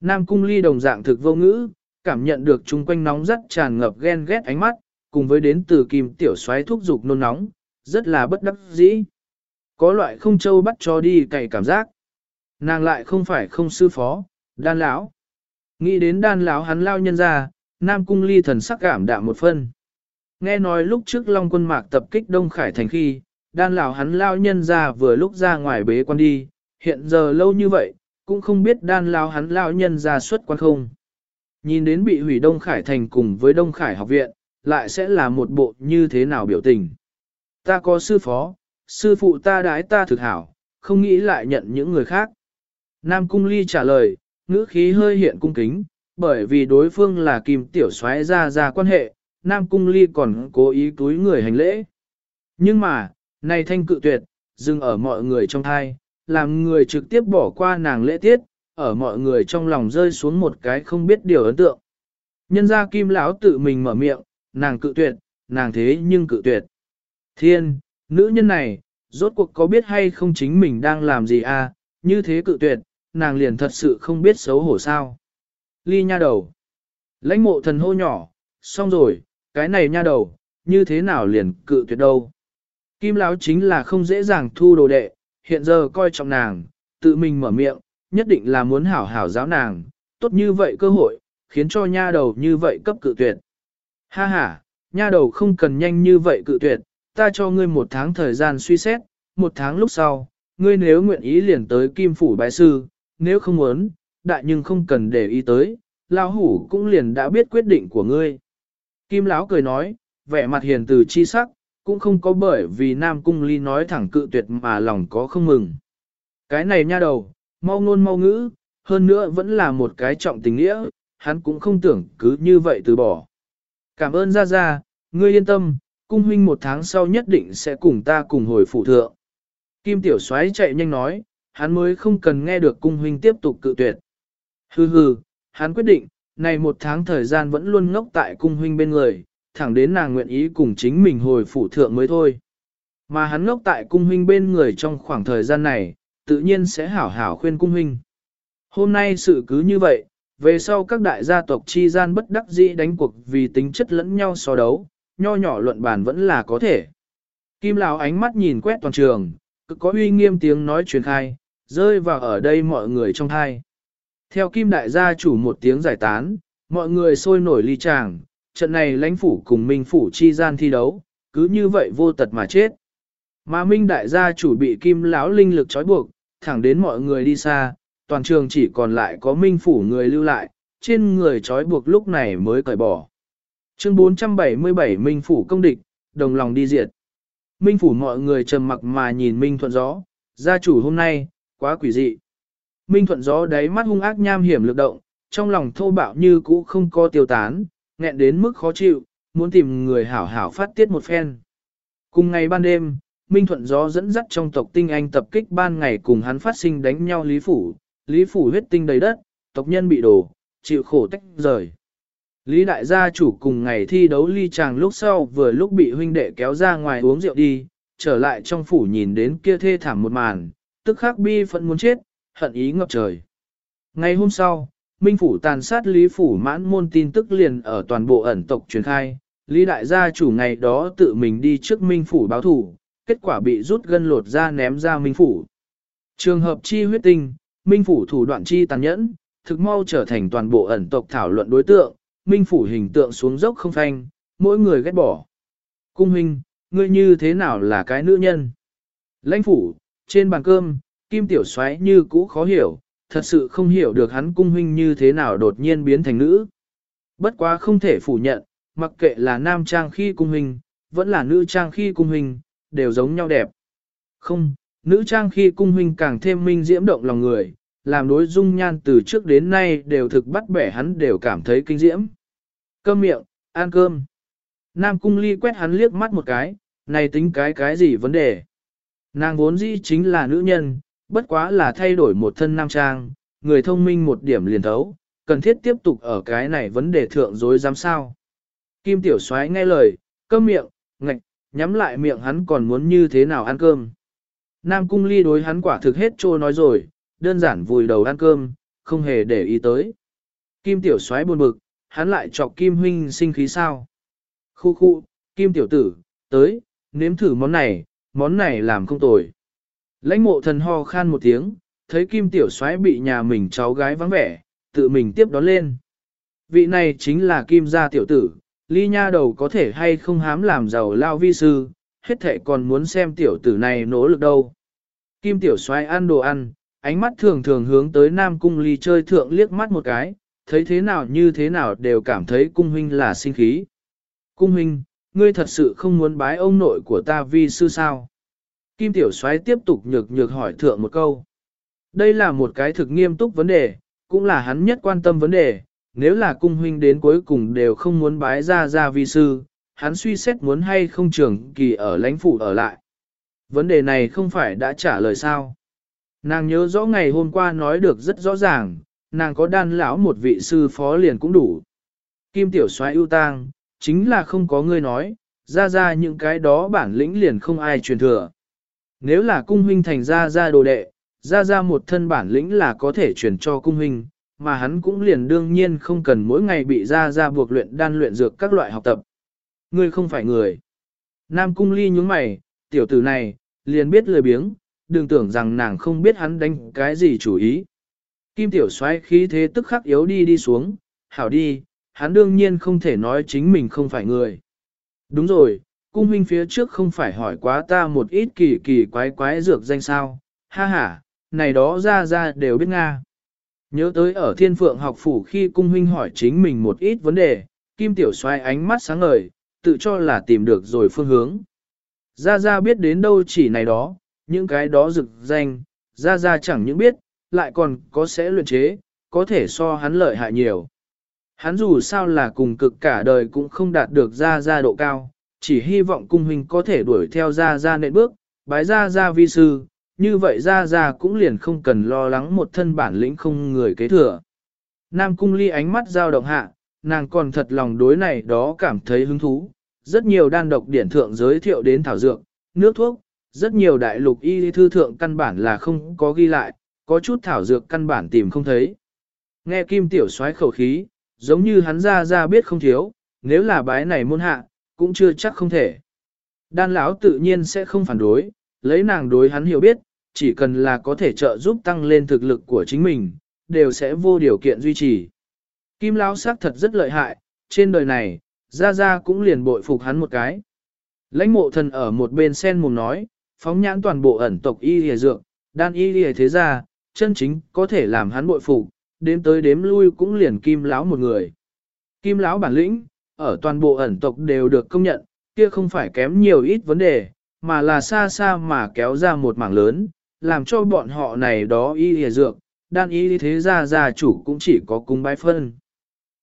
Nam Cung Ly đồng dạng thực vô ngữ, cảm nhận được chung quanh nóng rất tràn ngập ghen ghét ánh mắt, cùng với đến từ kim tiểu xoáy thúc dục nôn nóng, rất là bất đắc dĩ. Có loại không châu bắt cho đi cày cảm giác. Nàng lại không phải không sư phó, Đan lão. Nghĩ đến đan lão hắn lao nhân ra, Nam Cung Ly thần sắc cảm đạm một phân. Nghe nói lúc trước Long quân mạc tập kích Đông Khải thành khi, đan lão hắn lao nhân ra vừa lúc ra ngoài bế quan đi, hiện giờ lâu như vậy, cũng không biết đan lão hắn lao nhân ra xuất quan không. Nhìn đến bị hủy Đông Khải thành cùng với Đông Khải học viện, lại sẽ là một bộ như thế nào biểu tình. Ta có sư phó, sư phụ ta đái ta thực hảo, không nghĩ lại nhận những người khác. Nam Cung Ly trả lời, ngữ khí hơi hiện cung kính, bởi vì đối phương là kim tiểu xoáy ra ra quan hệ, Nam Cung Ly còn cố ý túi người hành lễ. Nhưng mà, này thanh cự tuyệt, dừng ở mọi người trong thai, làm người trực tiếp bỏ qua nàng lễ tiết, ở mọi người trong lòng rơi xuống một cái không biết điều ấn tượng. Nhân ra kim lão tự mình mở miệng, nàng cự tuyệt, nàng thế nhưng cự tuyệt. Thiên, nữ nhân này, rốt cuộc có biết hay không chính mình đang làm gì à, như thế cự tuyệt, nàng liền thật sự không biết xấu hổ sao. Ly nha đầu. Lãnh mộ thần hô nhỏ, xong rồi, cái này nha đầu, như thế nào liền cự tuyệt đâu. Kim lão chính là không dễ dàng thu đồ đệ, hiện giờ coi trọng nàng, tự mình mở miệng, nhất định là muốn hảo hảo giáo nàng, tốt như vậy cơ hội, khiến cho nha đầu như vậy cấp cự tuyệt. Ha ha, nha đầu không cần nhanh như vậy cự tuyệt, ta cho ngươi một tháng thời gian suy xét, một tháng lúc sau, ngươi nếu nguyện ý liền tới kim phủ bái sư, nếu không muốn, đại nhưng không cần để ý tới, lão hủ cũng liền đã biết quyết định của ngươi. Kim lão cười nói, vẻ mặt hiền từ chi sắc, cũng không có bởi vì Nam Cung Ly nói thẳng cự tuyệt mà lòng có không mừng. Cái này nha đầu, mau ngôn mau ngữ, hơn nữa vẫn là một cái trọng tình nghĩa, hắn cũng không tưởng cứ như vậy từ bỏ. Cảm ơn Gia Gia, ngươi yên tâm, cung huynh một tháng sau nhất định sẽ cùng ta cùng hồi phụ thượng. Kim Tiểu Soái chạy nhanh nói, hắn mới không cần nghe được cung huynh tiếp tục cự tuyệt. Hừ hừ, hắn quyết định, này một tháng thời gian vẫn luôn ngốc tại cung huynh bên người, thẳng đến nàng nguyện ý cùng chính mình hồi phủ thượng mới thôi. Mà hắn ngốc tại cung huynh bên người trong khoảng thời gian này, tự nhiên sẽ hảo hảo khuyên cung huynh. Hôm nay sự cứ như vậy, về sau các đại gia tộc chi gian bất đắc dĩ đánh cuộc vì tính chất lẫn nhau so đấu, nho nhỏ luận bàn vẫn là có thể. Kim Lão ánh mắt nhìn quét toàn trường, cực có uy nghiêm tiếng nói truyền khai, rơi vào ở đây mọi người trong thai. Theo Kim Đại gia chủ một tiếng giải tán, mọi người sôi nổi ly tràng, trận này lãnh phủ cùng Minh phủ chi gian thi đấu, cứ như vậy vô tật mà chết. Mà Minh Đại gia chủ bị Kim Lão linh lực trói buộc, thẳng đến mọi người đi xa, toàn trường chỉ còn lại có Minh phủ người lưu lại, trên người trói buộc lúc này mới cởi bỏ. Chương 477 Minh Phủ công địch, đồng lòng đi diệt. Minh Phủ mọi người trầm mặc mà nhìn Minh Thuận Gió, gia chủ hôm nay, quá quỷ dị. Minh Thuận Gió đáy mắt hung ác nham hiểm lực động, trong lòng thô bạo như cũ không có tiêu tán, nghẹn đến mức khó chịu, muốn tìm người hảo hảo phát tiết một phen. Cùng ngày ban đêm, Minh Thuận Gió dẫn dắt trong tộc tinh anh tập kích ban ngày cùng hắn phát sinh đánh nhau Lý Phủ, Lý Phủ huyết tinh đầy đất, tộc nhân bị đổ, chịu khổ tách rời. Lý đại gia chủ cùng ngày thi đấu ly chàng lúc sau vừa lúc bị huynh đệ kéo ra ngoài uống rượu đi, trở lại trong phủ nhìn đến kia thê thảm một màn, tức khắc bi phận muốn chết, hận ý ngập trời. Ngày hôm sau, Minh phủ tàn sát Lý phủ mãn môn tin tức liền ở toàn bộ ẩn tộc truyền khai, Lý đại gia chủ ngày đó tự mình đi trước Minh phủ báo thủ, kết quả bị rút gân lột ra ném ra Minh phủ. Trường hợp chi huyết tinh, Minh phủ thủ đoạn chi tàn nhẫn, thực mau trở thành toàn bộ ẩn tộc thảo luận đối tượng, minh phủ hình tượng xuống dốc không phanh, mỗi người ghét bỏ. Cung huynh, ngươi như thế nào là cái nữ nhân? Lãnh phủ, trên bàn cơm, kim tiểu xoáy như cũ khó hiểu, thật sự không hiểu được hắn cung huynh như thế nào đột nhiên biến thành nữ. Bất quá không thể phủ nhận, mặc kệ là nam trang khi cung huynh, vẫn là nữ trang khi cung huynh, đều giống nhau đẹp. Không, nữ trang khi cung huynh càng thêm minh diễm động lòng người, làm đối dung nhan từ trước đến nay đều thực bắt bẻ hắn đều cảm thấy kinh diễm. Cơm miệng, ăn cơm. Nam cung ly quét hắn liếc mắt một cái, này tính cái cái gì vấn đề. Nàng vốn dĩ chính là nữ nhân, bất quá là thay đổi một thân nam trang, người thông minh một điểm liền thấu, cần thiết tiếp tục ở cái này vấn đề thượng dối dám sao. Kim tiểu soái nghe lời, cơm miệng, ngạch, nhắm lại miệng hắn còn muốn như thế nào ăn cơm. Nam cung ly đối hắn quả thực hết trô nói rồi, đơn giản vùi đầu ăn cơm, không hề để ý tới. Kim tiểu soái buồn bực, hắn lại chọc Kim huynh sinh khí sao. Khu khu, Kim tiểu tử, tới, nếm thử món này, món này làm không tồi. Lãnh mộ thần ho khan một tiếng, thấy Kim tiểu soái bị nhà mình cháu gái vắng vẻ, tự mình tiếp đón lên. Vị này chính là kim gia tiểu tử, ly nha đầu có thể hay không hám làm giàu lao vi sư, hết thể còn muốn xem tiểu tử này nỗ lực đâu. Kim tiểu xoay ăn đồ ăn, ánh mắt thường thường hướng tới Nam Cung Ly chơi thượng liếc mắt một cái, thấy thế nào như thế nào đều cảm thấy cung huynh là sinh khí. Cung huynh, ngươi thật sự không muốn bái ông nội của ta vi sư sao? Kim tiểu Soái tiếp tục nhược nhược hỏi thượng một câu. Đây là một cái thực nghiêm túc vấn đề, cũng là hắn nhất quan tâm vấn đề, nếu là cung huynh đến cuối cùng đều không muốn bái ra ra vi sư, hắn suy xét muốn hay không trưởng kỳ ở lãnh phủ ở lại. Vấn đề này không phải đã trả lời sao. Nàng nhớ rõ ngày hôm qua nói được rất rõ ràng, nàng có đan lão một vị sư phó liền cũng đủ. Kim tiểu soái ưu tang, chính là không có người nói, ra ra những cái đó bản lĩnh liền không ai truyền thừa. Nếu là cung huynh thành ra ra đồ đệ, ra ra một thân bản lĩnh là có thể truyền cho cung huynh, mà hắn cũng liền đương nhiên không cần mỗi ngày bị ra ra buộc luyện đan luyện dược các loại học tập. Ngươi không phải người. Nam cung ly nhúng mày, tiểu tử này, liền biết lười biếng, đừng tưởng rằng nàng không biết hắn đánh cái gì chủ ý. Kim tiểu xoáy khí thế tức khắc yếu đi đi xuống, hảo đi, hắn đương nhiên không thể nói chính mình không phải người. Đúng rồi, cung huynh phía trước không phải hỏi quá ta một ít kỳ kỳ quái quái dược danh sao, ha ha, này đó ra ra đều biết Nga. Nhớ tới ở thiên phượng học phủ khi cung huynh hỏi chính mình một ít vấn đề, kim tiểu xoay ánh mắt sáng ngời, tự cho là tìm được rồi phương hướng. Ra ra biết đến đâu chỉ này đó, những cái đó rực danh, ra ra chẳng những biết, lại còn có sẽ luyện chế, có thể so hắn lợi hại nhiều. Hắn dù sao là cùng cực cả đời cũng không đạt được ra ra độ cao, chỉ hy vọng cung huynh có thể đuổi theo ra ra nện bước, bái ra ra vi sư, như vậy ra ra cũng liền không cần lo lắng một thân bản lĩnh không người kế thừa. Nam cung ly ánh mắt giao động hạ, nàng còn thật lòng đối này đó cảm thấy hứng thú. Rất nhiều đan độc điển thượng giới thiệu đến thảo dược, nước thuốc, rất nhiều đại lục y thư thượng căn bản là không có ghi lại, có chút thảo dược căn bản tìm không thấy. Nghe kim tiểu soái khẩu khí, giống như hắn ra ra biết không thiếu, nếu là bái này môn hạ, cũng chưa chắc không thể. Đan lão tự nhiên sẽ không phản đối, lấy nàng đối hắn hiểu biết, chỉ cần là có thể trợ giúp tăng lên thực lực của chính mình, đều sẽ vô điều kiện duy trì. Kim lão sắc thật rất lợi hại, trên đời này, Gia Gia cũng liền bội phục hắn một cái. Lãnh mộ thần ở một bên sen mồm nói, phóng nhãn toàn bộ ẩn tộc y lìa dược, đan y lìa thế gia, chân chính có thể làm hắn bội phục, đếm tới đếm lui cũng liền kim lão một người. Kim lão bản lĩnh, ở toàn bộ ẩn tộc đều được công nhận, kia không phải kém nhiều ít vấn đề, mà là xa xa mà kéo ra một mảng lớn, làm cho bọn họ này đó y lìa dược, đan y thế gia gia chủ cũng chỉ có cung bái phân.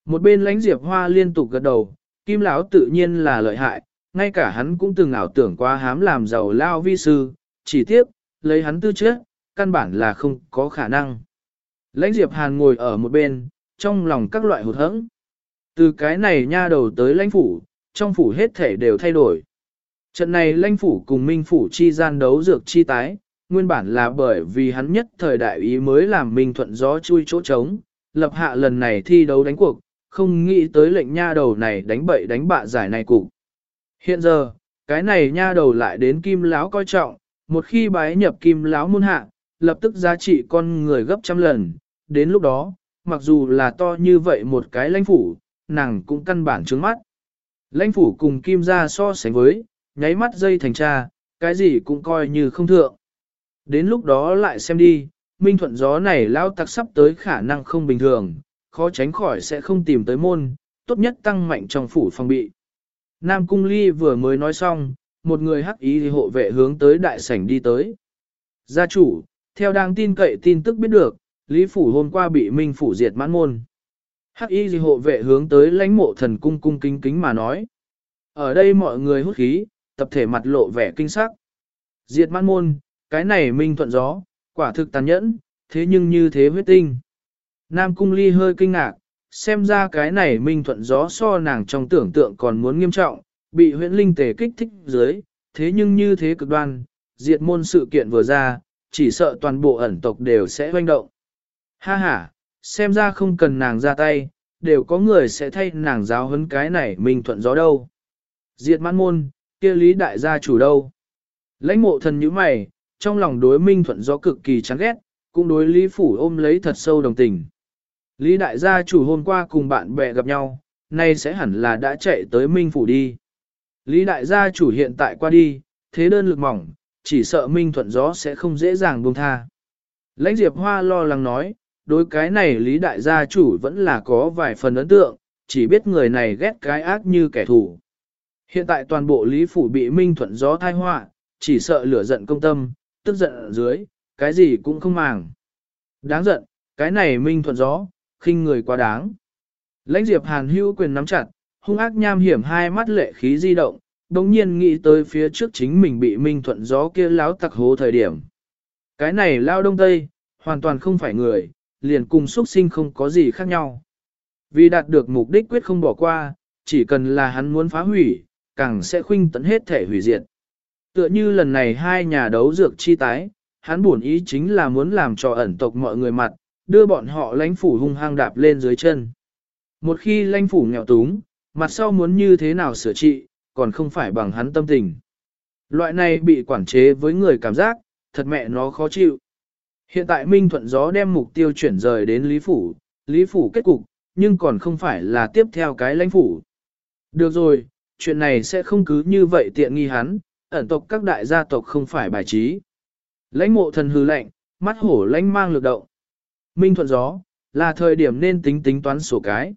Một bên lãnh diệp hoa liên tục gật đầu, kim lão tự nhiên là lợi hại, ngay cả hắn cũng từng ảo tưởng quá hám làm giàu lao vi sư, chỉ tiếc, lấy hắn tư chất, căn bản là không có khả năng. Lãnh diệp hàn ngồi ở một bên, trong lòng các loại hụt hẫng. Từ cái này nha đầu tới lãnh phủ, trong phủ hết thể đều thay đổi. Trận này lãnh phủ cùng minh phủ chi gian đấu dược chi tái, nguyên bản là bởi vì hắn nhất thời đại ý mới làm minh thuận gió chui chỗ trống, lập hạ lần này thi đấu đánh cuộc, không nghĩ tới lệnh nha đầu này đánh bậy đánh bạ giải này cục. Hiện giờ, cái này nha đầu lại đến kim láo coi trọng, một khi bái nhập kim láo môn hạ, lập tức giá trị con người gấp trăm lần, đến lúc đó, mặc dù là to như vậy một cái lãnh phủ, nàng cũng căn bản trướng mắt. Lãnh phủ cùng kim ra so sánh với, nháy mắt dây thành cha, cái gì cũng coi như không thượng. Đến lúc đó lại xem đi, minh thuận gió này lao tặc sắp tới khả năng không bình thường, khó tránh khỏi sẽ không tìm tới môn, tốt nhất tăng mạnh trong phủ phòng bị. Nam Cung Ly vừa mới nói xong, một người hắc ý thì hộ vệ hướng tới đại sảnh đi tới. Gia chủ, theo đang tin cậy tin tức biết được, Lý Phủ hôm qua bị Minh Phủ diệt mãn môn. Hắc y gì hộ vệ hướng tới lãnh mộ thần cung cung kính kính mà nói. Ở đây mọi người hút khí, tập thể mặt lộ vẻ kinh sắc. Diệt mãn môn, cái này minh thuận gió, quả thực tàn nhẫn, thế nhưng như thế huyết tinh. Nam cung ly hơi kinh ngạc, xem ra cái này minh thuận gió so nàng trong tưởng tượng còn muốn nghiêm trọng, bị huyễn linh tề kích thích dưới, thế nhưng như thế cực đoan, diệt môn sự kiện vừa ra, chỉ sợ toàn bộ ẩn tộc đều sẽ hoanh động. Ha ha, xem ra không cần nàng ra tay, đều có người sẽ thay nàng giáo huấn cái này minh thuận gió đâu. Diệt mãn môn, kia lý đại gia chủ đâu. Lãnh mộ thần như mày, trong lòng đối minh thuận gió cực kỳ chán ghét, cũng đối lý phủ ôm lấy thật sâu đồng tình. Lý đại gia chủ hôm qua cùng bạn bè gặp nhau, nay sẽ hẳn là đã chạy tới Minh Phủ đi. Lý đại gia chủ hiện tại qua đi, thế đơn lực mỏng, chỉ sợ Minh Thuận Gió sẽ không dễ dàng buông tha. Lãnh Diệp Hoa lo lắng nói, đối cái này Lý đại gia chủ vẫn là có vài phần ấn tượng, chỉ biết người này ghét cái ác như kẻ thù. Hiện tại toàn bộ Lý Phủ bị Minh Thuận Gió thai họa, chỉ sợ lửa giận công tâm, tức giận ở dưới, cái gì cũng không màng. Đáng giận, cái này Minh Thuận Gió, khinh người quá đáng. Lãnh Diệp Hàn hưu quyền nắm chặt, hung ác nham hiểm hai mắt lệ khí di động, đồng nhiên nghĩ tới phía trước chính mình bị Minh Thuận Gió kia láo tặc hố thời điểm. Cái này lao đông tây, hoàn toàn không phải người, liền cùng xuất sinh không có gì khác nhau. Vì đạt được mục đích quyết không bỏ qua, chỉ cần là hắn muốn phá hủy, càng sẽ khuynh tận hết thể hủy diệt. Tựa như lần này hai nhà đấu dược chi tái, hắn buồn ý chính là muốn làm cho ẩn tộc mọi người mặt, đưa bọn họ lãnh phủ hung hăng đạp lên dưới chân. Một khi lãnh phủ nghèo túng, mặt sau muốn như thế nào sửa trị, còn không phải bằng hắn tâm tình. Loại này bị quản chế với người cảm giác, thật mẹ nó khó chịu. Hiện tại Minh Thuận Gió đem mục tiêu chuyển rời đến Lý Phủ, Lý Phủ kết cục, nhưng còn không phải là tiếp theo cái lãnh phủ. Được rồi, chuyện này sẽ không cứ như vậy tiện nghi hắn, ẩn tộc các đại gia tộc không phải bài trí. Lãnh mộ thần hư lạnh, mắt hổ lãnh mang lực động. Minh thuận gió, là thời điểm nên tính tính toán sổ cái.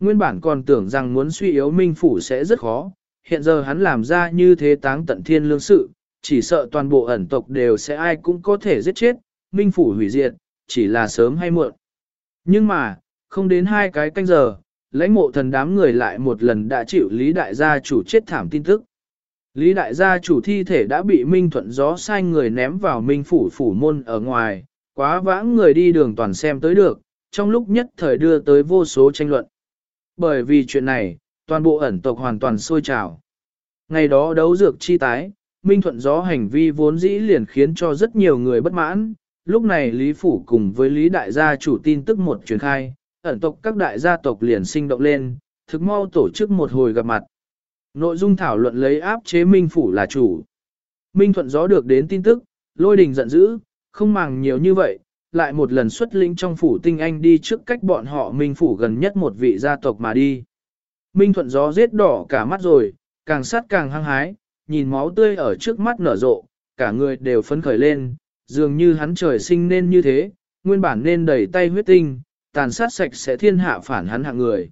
Nguyên bản còn tưởng rằng muốn suy yếu Minh Phủ sẽ rất khó, hiện giờ hắn làm ra như thế táng tận thiên lương sự, chỉ sợ toàn bộ ẩn tộc đều sẽ ai cũng có thể giết chết, Minh Phủ hủy diệt, chỉ là sớm hay muộn. Nhưng mà, không đến hai cái canh giờ, lãnh mộ thần đám người lại một lần đã chịu Lý Đại gia chủ chết thảm tin tức. Lý Đại gia chủ thi thể đã bị Minh Thuận gió sai người ném vào Minh Phủ Phủ môn ở ngoài, quá vãng người đi đường toàn xem tới được, trong lúc nhất thời đưa tới vô số tranh luận. Bởi vì chuyện này, toàn bộ ẩn tộc hoàn toàn sôi trào. Ngày đó đấu dược chi tái, Minh Thuận gió hành vi vốn dĩ liền khiến cho rất nhiều người bất mãn, lúc này Lý Phủ cùng với Lý Đại gia chủ tin tức một truyền khai, ẩn tộc các đại gia tộc liền sinh động lên, thực mau tổ chức một hồi gặp mặt. Nội dung thảo luận lấy áp chế Minh Phủ là chủ. Minh Thuận gió được đến tin tức, lôi đình giận dữ, không màng nhiều như vậy, lại một lần xuất linh trong phủ tinh anh đi trước cách bọn họ Minh Phủ gần nhất một vị gia tộc mà đi. Minh Thuận gió giết đỏ cả mắt rồi, càng sát càng hăng hái, nhìn máu tươi ở trước mắt nở rộ, cả người đều phấn khởi lên, dường như hắn trời sinh nên như thế, nguyên bản nên đẩy tay huyết tinh, tàn sát sạch sẽ thiên hạ phản hắn hạng người.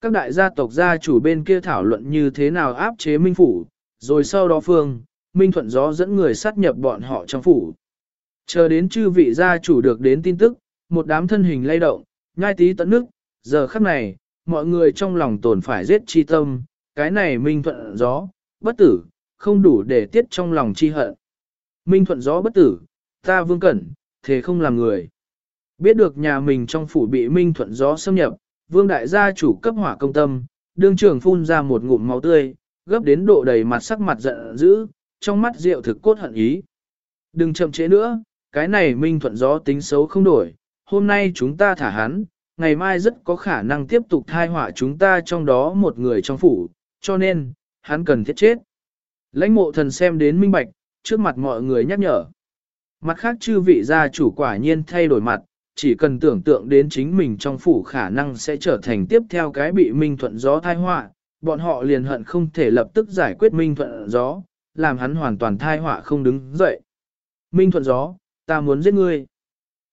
Các đại gia tộc gia chủ bên kia thảo luận như thế nào áp chế Minh Phủ, rồi sau đó phương, Minh Thuận Gió dẫn người sát nhập bọn họ trong phủ. Chờ đến chư vị gia chủ được đến tin tức, một đám thân hình lay động, nhai tí tận nước, giờ khắc này, mọi người trong lòng tổn phải giết chi tâm, cái này Minh Thuận Gió, bất tử, không đủ để tiết trong lòng chi hận. Minh Thuận Gió bất tử, ta vương cẩn, thế không làm người. Biết được nhà mình trong phủ bị Minh Thuận Gió xâm nhập, vương đại gia chủ cấp hỏa công tâm, đương trưởng phun ra một ngụm máu tươi, gấp đến độ đầy mặt sắc mặt giận dữ, trong mắt rượu thực cốt hận ý. Đừng chậm chế nữa, cái này Minh Thuận Gió tính xấu không đổi, hôm nay chúng ta thả hắn, ngày mai rất có khả năng tiếp tục thai họa chúng ta trong đó một người trong phủ, cho nên, hắn cần thiết chết. Lãnh mộ thần xem đến minh bạch, trước mặt mọi người nhắc nhở. Mặt khác chư vị gia chủ quả nhiên thay đổi mặt, chỉ cần tưởng tượng đến chính mình trong phủ khả năng sẽ trở thành tiếp theo cái bị minh thuận gió thai họa, bọn họ liền hận không thể lập tức giải quyết minh thuận gió, làm hắn hoàn toàn thai họa không đứng dậy. Minh thuận gió, ta muốn giết ngươi.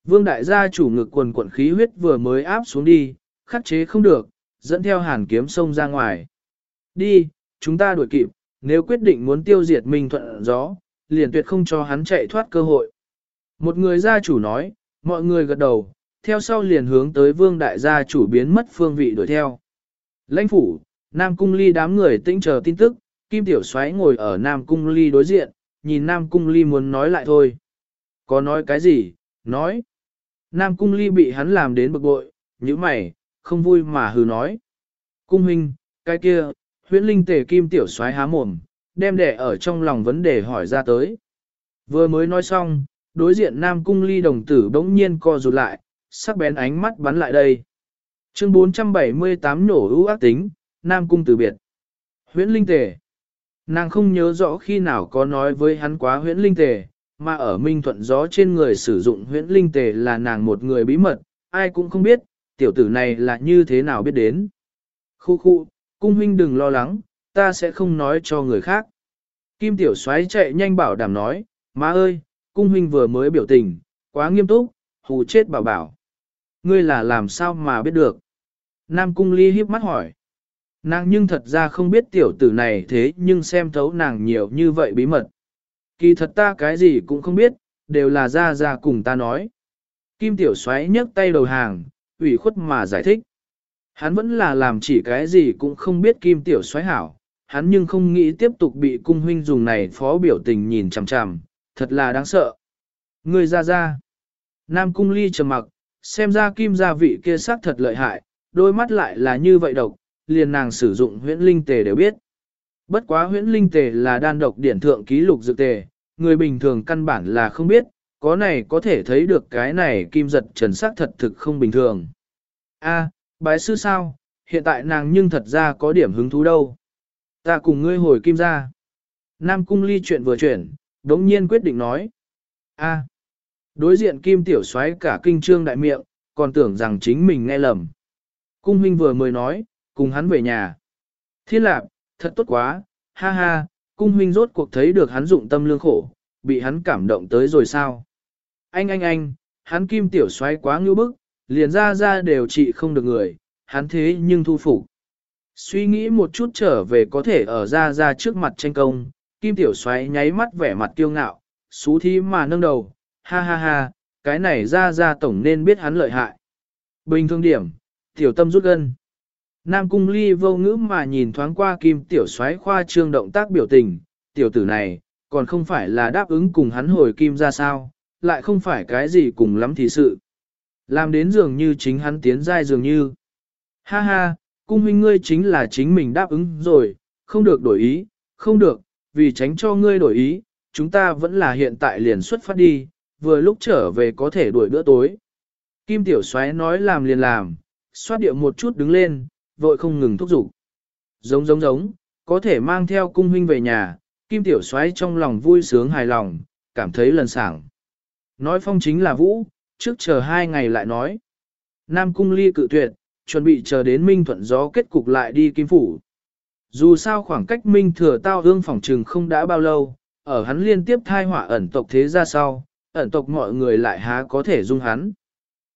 Vương đại gia chủ ngực quần quận khí huyết vừa mới áp xuống đi, khắc chế không được, dẫn theo hàn kiếm sông ra ngoài. Đi, chúng ta đuổi kịp, nếu quyết định muốn tiêu diệt Minh thuận gió, liền tuyệt không cho hắn chạy thoát cơ hội. Một người gia chủ nói, mọi người gật đầu, theo sau liền hướng tới vương đại gia chủ biến mất phương vị đuổi theo. Lãnh phủ, Nam Cung Ly đám người tĩnh chờ tin tức, Kim Tiểu Xoáy ngồi ở Nam Cung Ly đối diện, nhìn Nam Cung Ly muốn nói lại thôi. Có nói cái gì? Nói. Nam Cung Ly bị hắn làm đến bực bội, như mày, không vui mà hừ nói. Cung huynh, cái kia, huyễn linh tề Kim Tiểu Soái há mồm, đem đẻ ở trong lòng vấn đề hỏi ra tới. Vừa mới nói xong, đối diện Nam Cung Ly đồng tử bỗng nhiên co rụt lại, sắc bén ánh mắt bắn lại đây. Chương 478 nổ ưu ác tính, Nam Cung từ biệt. Huyễn Linh Tề. Nàng không nhớ rõ khi nào có nói với hắn quá huyễn linh tề, mà ở minh thuận gió trên người sử dụng huyễn linh tề là nàng một người bí mật, ai cũng không biết, tiểu tử này là như thế nào biết đến. Khu khu, cung huynh đừng lo lắng, ta sẽ không nói cho người khác. Kim tiểu xoáy chạy nhanh bảo đảm nói, má ơi, cung huynh vừa mới biểu tình, quá nghiêm túc, hù chết bảo bảo. Ngươi là làm sao mà biết được? Nam cung ly hiếp mắt hỏi. Nàng nhưng thật ra không biết tiểu tử này thế nhưng xem thấu nàng nhiều như vậy bí mật. Kỳ thật ta cái gì cũng không biết, đều là ra ra cùng ta nói. Kim tiểu xoáy nhấc tay đầu hàng, ủy khuất mà giải thích. Hắn vẫn là làm chỉ cái gì cũng không biết kim tiểu xoáy hảo, hắn nhưng không nghĩ tiếp tục bị cung huynh dùng này phó biểu tình nhìn chằm chằm, thật là đáng sợ. Người ra ra. Nam cung ly trầm mặc, xem ra kim gia vị kia sắc thật lợi hại, đôi mắt lại là như vậy độc, liền nàng sử dụng huyễn linh tề đều biết. Bất quá huyễn linh tề là đan độc điển thượng ký lục dược tề, người bình thường căn bản là không biết, có này có thể thấy được cái này kim giật trần sắc thật thực không bình thường. A, bái sư sao, hiện tại nàng nhưng thật ra có điểm hứng thú đâu. Ta cùng ngươi hồi kim ra. Nam cung ly chuyện vừa chuyển, đống nhiên quyết định nói. A, đối diện kim tiểu xoáy cả kinh trương đại miệng, còn tưởng rằng chính mình nghe lầm. Cung huynh vừa mới nói, cùng hắn về nhà. Thiên lạc, thật tốt quá, ha ha, cung huynh rốt cuộc thấy được hắn dụng tâm lương khổ, bị hắn cảm động tới rồi sao. Anh anh anh, hắn kim tiểu xoáy quá ngưu bức, liền ra ra đều trị không được người, hắn thế nhưng thu phục. Suy nghĩ một chút trở về có thể ở ra ra trước mặt tranh công, kim tiểu xoáy nháy mắt vẻ mặt kiêu ngạo, xú thí mà nâng đầu, ha ha ha, cái này ra ra tổng nên biết hắn lợi hại. Bình thường điểm, tiểu tâm rút gân. Nam cung ly vô ngữ mà nhìn thoáng qua kim tiểu soái khoa trương động tác biểu tình, tiểu tử này, còn không phải là đáp ứng cùng hắn hồi kim ra sao, lại không phải cái gì cùng lắm thì sự. Làm đến dường như chính hắn tiến dai dường như. Ha ha, cung huynh ngươi chính là chính mình đáp ứng rồi, không được đổi ý, không được, vì tránh cho ngươi đổi ý, chúng ta vẫn là hiện tại liền xuất phát đi, vừa lúc trở về có thể đuổi bữa tối. Kim tiểu soái nói làm liền làm, xoát điệu một chút đứng lên, vội không ngừng thúc giục. Giống giống giống, có thể mang theo cung huynh về nhà, kim tiểu xoáy trong lòng vui sướng hài lòng, cảm thấy lần sảng. Nói phong chính là vũ, trước chờ hai ngày lại nói. Nam cung ly cự tuyệt, chuẩn bị chờ đến Minh Thuận gió kết cục lại đi Kim Phủ. Dù sao khoảng cách Minh thừa tao hương phòng trừng không đã bao lâu, ở hắn liên tiếp thai họa ẩn tộc thế ra sau, ẩn tộc mọi người lại há có thể dung hắn.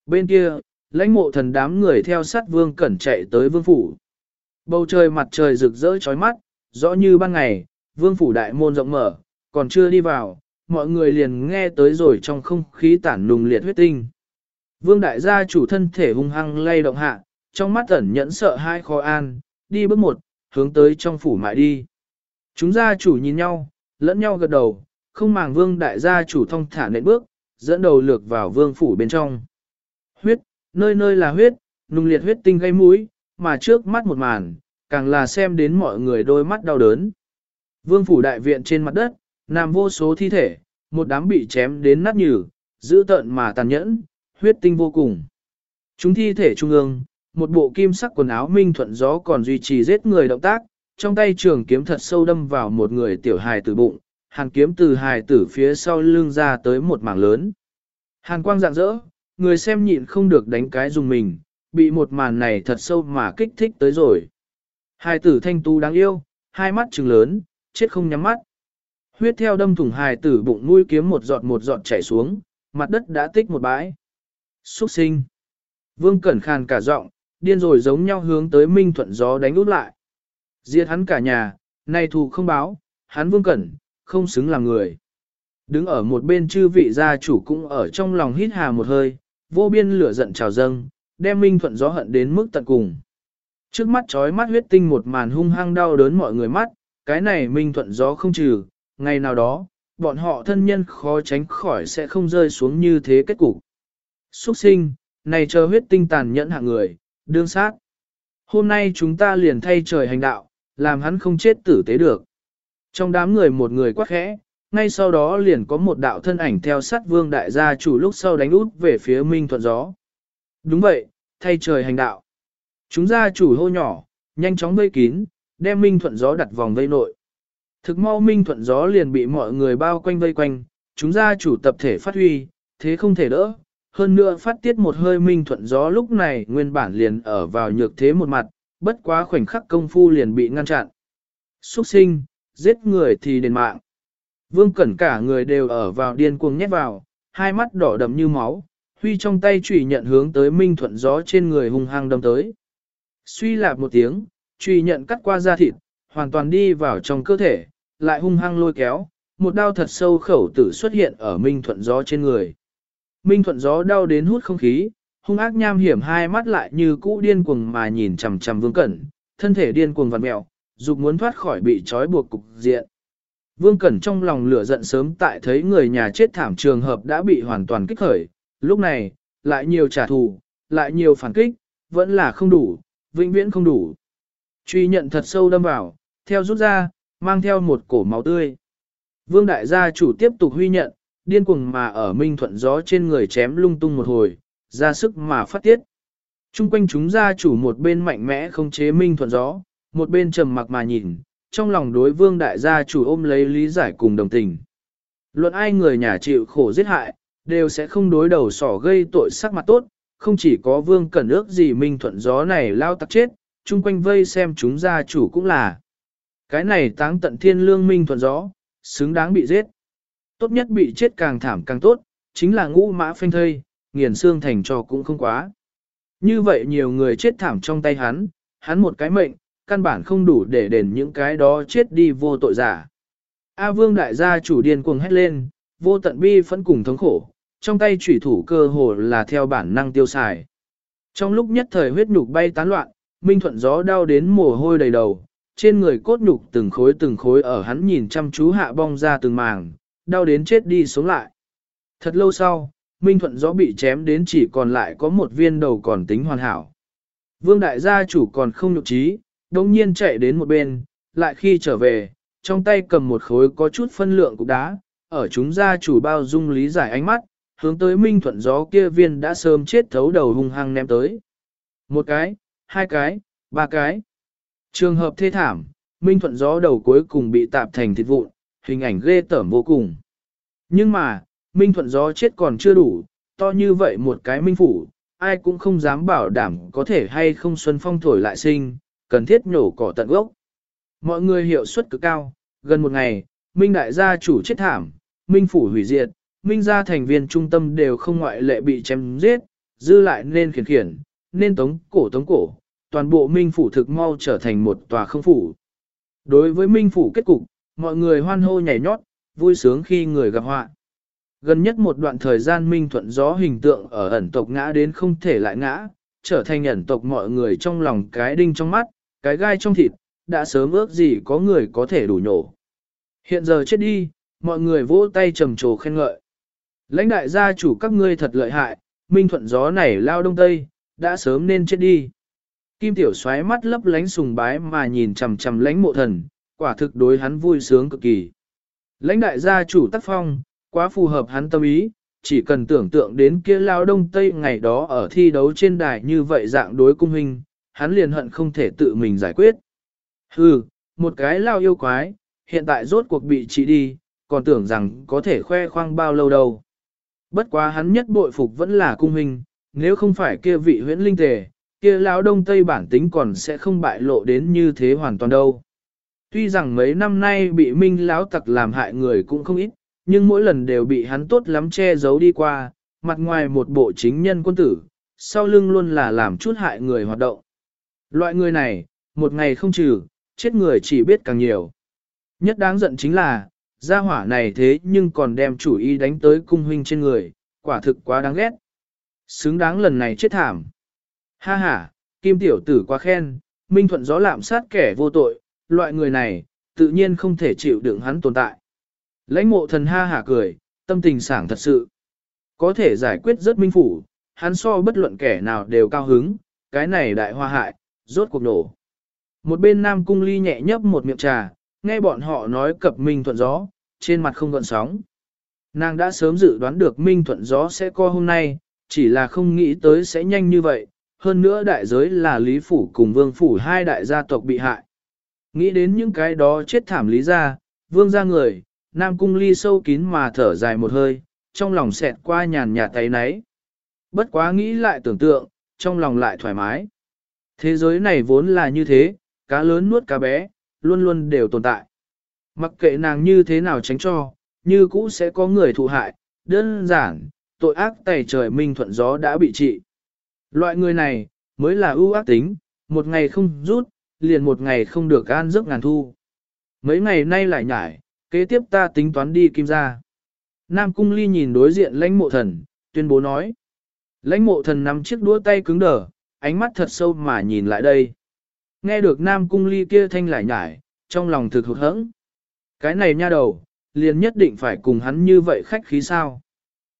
Bên kia, lãnh mộ thần đám người theo sát vương cẩn chạy tới vương phủ. Bầu trời mặt trời rực rỡ chói mắt, rõ như ban ngày, vương phủ đại môn rộng mở, còn chưa đi vào, mọi người liền nghe tới rồi trong không khí tản nùng liệt huyết tinh. Vương đại gia chủ thân thể hung hăng lay động hạ, trong mắt ẩn nhẫn sợ hai khó an, đi bước một, hướng tới trong phủ mại đi. Chúng gia chủ nhìn nhau, lẫn nhau gật đầu, không màng vương đại gia chủ thông thả nện bước, dẫn đầu lược vào vương phủ bên trong. Huyết, nơi nơi là huyết, nung liệt huyết tinh gây mũi, mà trước mắt một màn, càng là xem đến mọi người đôi mắt đau đớn. Vương phủ đại viện trên mặt đất, nằm vô số thi thể, một đám bị chém đến nát nhừ, dữ tợn mà tàn nhẫn, huyết tinh vô cùng. Chúng thi thể trung ương, một bộ kim sắc quần áo minh thuận gió còn duy trì giết người động tác, trong tay trường kiếm thật sâu đâm vào một người tiểu hài tử bụng, hàn kiếm từ hài tử phía sau lưng ra tới một mảng lớn. Hàn quang rạng rỡ, người xem nhịn không được đánh cái dùng mình, bị một màn này thật sâu mà kích thích tới rồi. Hài tử thanh tu đáng yêu, hai mắt trừng lớn, chết không nhắm mắt. Huyết theo đâm thủng hài tử bụng nuôi kiếm một giọt một giọt chảy xuống, mặt đất đã tích một bãi. Xuất sinh. Vương Cẩn khàn cả giọng, điên rồi giống nhau hướng tới Minh Thuận gió đánh út lại. Diệt hắn cả nhà, nay thù không báo, hắn Vương Cẩn, không xứng làm người. Đứng ở một bên chư vị gia chủ cũng ở trong lòng hít hà một hơi, vô biên lửa giận trào dâng, đem Minh Thuận gió hận đến mức tận cùng. Trước mắt trói mắt huyết tinh một màn hung hăng đau đớn mọi người mắt, cái này Minh Thuận gió không trừ, ngày nào đó, bọn họ thân nhân khó tránh khỏi sẽ không rơi xuống như thế kết cục. Xuất sinh, này chờ huyết tinh tàn nhẫn hạng người, đương sát. Hôm nay chúng ta liền thay trời hành đạo, làm hắn không chết tử tế được. Trong đám người một người quát khẽ, ngay sau đó liền có một đạo thân ảnh theo sát vương đại gia chủ lúc sau đánh út về phía Minh Thuận Gió. Đúng vậy, thay trời hành đạo. Chúng gia chủ hô nhỏ, nhanh chóng vây kín, đem Minh Thuận Gió đặt vòng vây nội. Thực mau Minh Thuận Gió liền bị mọi người bao quanh vây quanh, chúng gia chủ tập thể phát huy, thế không thể đỡ, hơn nữa phát tiết một hơi minh thuận gió lúc này nguyên bản liền ở vào nhược thế một mặt, bất quá khoảnh khắc công phu liền bị ngăn chặn. Xuất sinh, giết người thì đền mạng. Vương Cẩn cả người đều ở vào điên cuồng nhét vào, hai mắt đỏ đậm như máu, huy trong tay chủy nhận hướng tới minh thuận gió trên người hung hăng đâm tới. Suy lạp một tiếng, chủy nhận cắt qua da thịt, hoàn toàn đi vào trong cơ thể, lại hung hăng lôi kéo, một đao thật sâu khẩu tử xuất hiện ở minh thuận gió trên người. Minh thuận gió đau đến hút không khí, hung ác nham hiểm hai mắt lại như cũ điên cuồng mà nhìn chằm chằm vương cẩn, thân thể điên cuồng vặn mẹo, dục muốn thoát khỏi bị trói buộc cục diện. Vương Cẩn trong lòng lửa giận sớm tại thấy người nhà chết thảm trường hợp đã bị hoàn toàn kích khởi, lúc này, lại nhiều trả thù, lại nhiều phản kích, vẫn là không đủ, vĩnh viễn không đủ. Truy nhận thật sâu đâm vào, theo rút ra, mang theo một cổ máu tươi. Vương đại gia chủ tiếp tục huy nhận, điên cuồng mà ở minh thuận gió trên người chém lung tung một hồi, ra sức mà phát tiết. Trung quanh chúng gia chủ một bên mạnh mẽ không chế minh thuận gió, một bên trầm mặc mà nhìn, trong lòng đối vương đại gia chủ ôm lấy lý giải cùng đồng tình. Luận ai người nhà chịu khổ giết hại, đều sẽ không đối đầu sỏ gây tội sắc mặt tốt, không chỉ có vương cẩn ước gì minh thuận gió này lao tắc chết, chung quanh vây xem chúng gia chủ cũng là. Cái này táng tận thiên lương minh thuận gió, xứng đáng bị giết. Tốt nhất bị chết càng thảm càng tốt, chính là ngũ mã phanh thây, nghiền xương thành cho cũng không quá. Như vậy nhiều người chết thảm trong tay hắn, hắn một cái mệnh, căn bản không đủ để đền những cái đó chết đi vô tội giả. A vương đại gia chủ điên cuồng hét lên, vô tận bi phẫn cùng thống khổ, trong tay chủy thủ cơ hồ là theo bản năng tiêu xài. Trong lúc nhất thời huyết nhục bay tán loạn, Minh Thuận gió đau đến mồ hôi đầy đầu, trên người cốt nhục từng khối từng khối ở hắn nhìn chăm chú hạ bong ra từng màng, đau đến chết đi sống lại. Thật lâu sau, Minh Thuận gió bị chém đến chỉ còn lại có một viên đầu còn tính hoàn hảo. Vương đại gia chủ còn không nhục trí, đồng nhiên chạy đến một bên, lại khi trở về, trong tay cầm một khối có chút phân lượng cục đá, ở chúng gia chủ bao dung lý giải ánh mắt, hướng tới Minh Thuận gió kia viên đã sớm chết thấu đầu hung hăng ném tới. Một cái, hai cái, ba cái. Trường hợp thê thảm, Minh Thuận gió đầu cuối cùng bị tạp thành thịt vụn, hình ảnh ghê tởm vô cùng. Nhưng mà, Minh Thuận gió chết còn chưa đủ, to như vậy một cái Minh Phủ, ai cũng không dám bảo đảm có thể hay không xuân phong thổi lại sinh, cần thiết nhổ cỏ tận gốc. Mọi người hiệu suất cực cao, gần một ngày, Minh Đại gia chủ chết thảm, Minh Phủ hủy diệt, Minh gia thành viên trung tâm đều không ngoại lệ bị chém giết, dư lại nên khiển khiển, nên tống cổ tống cổ, toàn bộ Minh Phủ thực mau trở thành một tòa không phủ. Đối với Minh Phủ kết cục, mọi người hoan hô nhảy nhót, vui sướng khi người gặp họa. Gần nhất một đoạn thời gian Minh Thuận gió hình tượng ở ẩn tộc ngã đến không thể lại ngã, trở thành ẩn tộc mọi người trong lòng cái đinh trong mắt, cái gai trong thịt, đã sớm ước gì có người có thể đủ nhổ. Hiện giờ chết đi, mọi người vỗ tay trầm trồ khen ngợi. Lãnh đại gia chủ các ngươi thật lợi hại, Minh Thuận gió này lao đông tây, đã sớm nên chết đi. Kim tiểu xoáy mắt lấp lánh sùng bái mà nhìn chằm chằm lãnh mộ thần, quả thực đối hắn vui sướng cực kỳ. Lãnh đại gia chủ tác phong, quá phù hợp hắn tâm ý, chỉ cần tưởng tượng đến kia lao đông tây ngày đó ở thi đấu trên đài như vậy dạng đối cung hình, hắn liền hận không thể tự mình giải quyết. Hừ, một cái lao yêu quái, hiện tại rốt cuộc bị trị đi, còn tưởng rằng có thể khoe khoang bao lâu đâu. Bất quá hắn nhất bội phục vẫn là cung hình, nếu không phải kia vị huyễn linh tề, kia lão đông tây bản tính còn sẽ không bại lộ đến như thế hoàn toàn đâu. Tuy rằng mấy năm nay bị minh lão tặc làm hại người cũng không ít, nhưng mỗi lần đều bị hắn tốt lắm che giấu đi qua, mặt ngoài một bộ chính nhân quân tử, sau lưng luôn là làm chút hại người hoạt động. Loại người này, một ngày không trừ, chết người chỉ biết càng nhiều. Nhất đáng giận chính là, gia hỏa này thế nhưng còn đem chủ ý đánh tới cung huynh trên người, quả thực quá đáng ghét. Xứng đáng lần này chết thảm. Ha ha, kim tiểu tử quá khen, minh thuận gió lạm sát kẻ vô tội, loại người này, tự nhiên không thể chịu đựng hắn tồn tại. Lãnh mộ thần ha hả cười, tâm tình sảng thật sự. Có thể giải quyết rất minh phủ, hắn so bất luận kẻ nào đều cao hứng, cái này đại hoa hại, rốt cuộc nổ. Một bên nam cung ly nhẹ nhấp một miệng trà, nghe bọn họ nói cập minh thuận gió, trên mặt không gợn sóng. Nàng đã sớm dự đoán được minh thuận gió sẽ co hôm nay, chỉ là không nghĩ tới sẽ nhanh như vậy, hơn nữa đại giới là Lý Phủ cùng Vương Phủ hai đại gia tộc bị hại. Nghĩ đến những cái đó chết thảm lý ra, Vương ra người, Nam Cung ly sâu kín mà thở dài một hơi, trong lòng xẹt qua nhàn nhạt tay náy. Bất quá nghĩ lại tưởng tượng, trong lòng lại thoải mái. Thế giới này vốn là như thế, cá lớn nuốt cá bé, luôn luôn đều tồn tại. Mặc kệ nàng như thế nào tránh cho, như cũ sẽ có người thụ hại, đơn giản, tội ác tẩy trời minh thuận gió đã bị trị. Loại người này, mới là ưu ác tính, một ngày không rút, liền một ngày không được an giấc ngàn thu. Mấy ngày nay lại nhải, kế tiếp ta tính toán đi kim ra. Nam Cung Ly nhìn đối diện lãnh mộ thần, tuyên bố nói. Lãnh mộ thần nắm chiếc đũa tay cứng đờ, ánh mắt thật sâu mà nhìn lại đây. Nghe được Nam Cung Ly kia thanh lại nhải, trong lòng thực hụt hẫng. Cái này nha đầu, liền nhất định phải cùng hắn như vậy khách khí sao.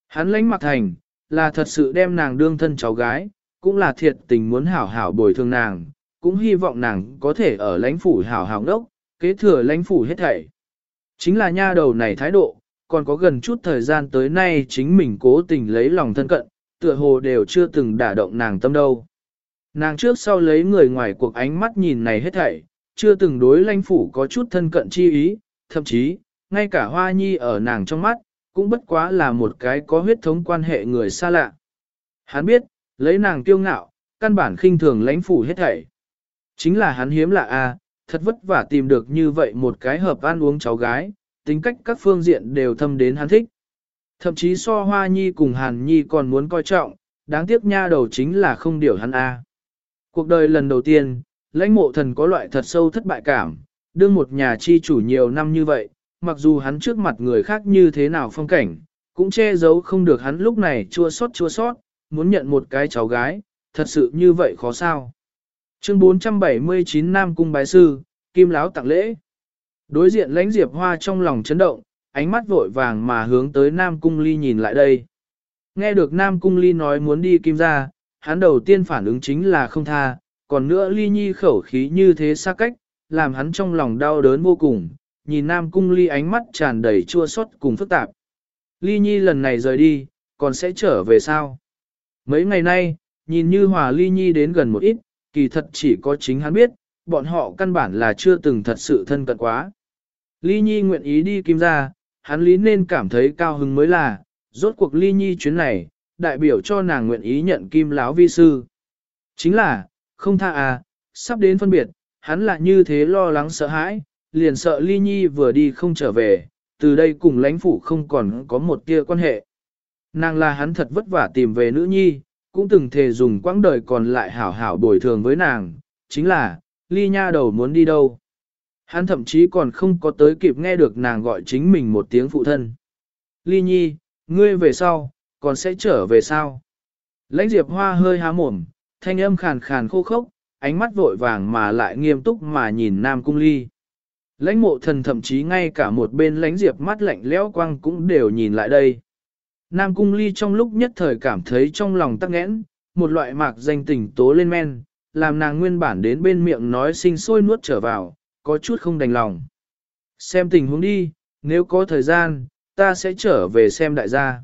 Hắn lãnh mặt thành, là thật sự đem nàng đương thân cháu gái, cũng là thiệt tình muốn hảo hảo bồi thường nàng, cũng hy vọng nàng có thể ở lãnh phủ hảo hảo đốc, kế thừa lãnh phủ hết thảy. Chính là nha đầu này thái độ, còn có gần chút thời gian tới nay chính mình cố tình lấy lòng thân cận, tựa hồ đều chưa từng đả động nàng tâm đâu. Nàng trước sau lấy người ngoài cuộc ánh mắt nhìn này hết thảy, chưa từng đối lãnh phủ có chút thân cận chi ý, thậm chí, ngay cả hoa nhi ở nàng trong mắt, cũng bất quá là một cái có huyết thống quan hệ người xa lạ. Hắn biết, lấy nàng kiêu ngạo, căn bản khinh thường lãnh phủ hết thảy. Chính là hắn hiếm lạ a, thật vất vả tìm được như vậy một cái hợp ăn uống cháu gái, tính cách các phương diện đều thâm đến hắn thích. Thậm chí so hoa nhi cùng hàn nhi còn muốn coi trọng, đáng tiếc nha đầu chính là không điều hắn a. Cuộc đời lần đầu tiên, lãnh mộ thần có loại thật sâu thất bại cảm, đương một nhà chi chủ nhiều năm như vậy, mặc dù hắn trước mặt người khác như thế nào phong cảnh, cũng che giấu không được hắn lúc này chua sót chua sót, muốn nhận một cái cháu gái, thật sự như vậy khó sao. Chương 479 Nam Cung Bái Sư, Kim Láo tặng lễ. Đối diện lãnh diệp hoa trong lòng chấn động, ánh mắt vội vàng mà hướng tới Nam Cung Ly nhìn lại đây. Nghe được Nam Cung Ly nói muốn đi kim ra, hắn đầu tiên phản ứng chính là không tha, còn nữa Ly Nhi khẩu khí như thế xa cách, làm hắn trong lòng đau đớn vô cùng, nhìn Nam Cung Ly ánh mắt tràn đầy chua xót cùng phức tạp. Ly Nhi lần này rời đi, còn sẽ trở về sao? Mấy ngày nay, nhìn như Hòa Ly Nhi đến gần một ít, kỳ thật chỉ có chính hắn biết, bọn họ căn bản là chưa từng thật sự thân cận quá. Ly Nhi nguyện ý đi kim ra, hắn lý nên cảm thấy cao hứng mới là, rốt cuộc Ly Nhi chuyến này, đại biểu cho nàng nguyện ý nhận kim láo vi sư. Chính là, không tha à, sắp đến phân biệt, hắn là như thế lo lắng sợ hãi, liền sợ Ly Nhi vừa đi không trở về, từ đây cùng lãnh phủ không còn có một tia quan hệ. Nàng là hắn thật vất vả tìm về nữ nhi, cũng từng thề dùng quãng đời còn lại hảo hảo bồi thường với nàng, chính là, ly nha đầu muốn đi đâu. Hắn thậm chí còn không có tới kịp nghe được nàng gọi chính mình một tiếng phụ thân. Ly nhi, ngươi về sau, còn sẽ trở về sao? Lãnh diệp hoa hơi há mồm, thanh âm khàn khàn khô khốc, ánh mắt vội vàng mà lại nghiêm túc mà nhìn nam cung ly. Lãnh mộ thần thậm chí ngay cả một bên lãnh diệp mắt lạnh lẽo quang cũng đều nhìn lại đây. Nam cung ly trong lúc nhất thời cảm thấy trong lòng tắc nghẽn, một loại mạc danh tình tố lên men, làm nàng nguyên bản đến bên miệng nói sinh sôi nuốt trở vào, có chút không đành lòng. Xem tình huống đi, nếu có thời gian, ta sẽ trở về xem đại gia.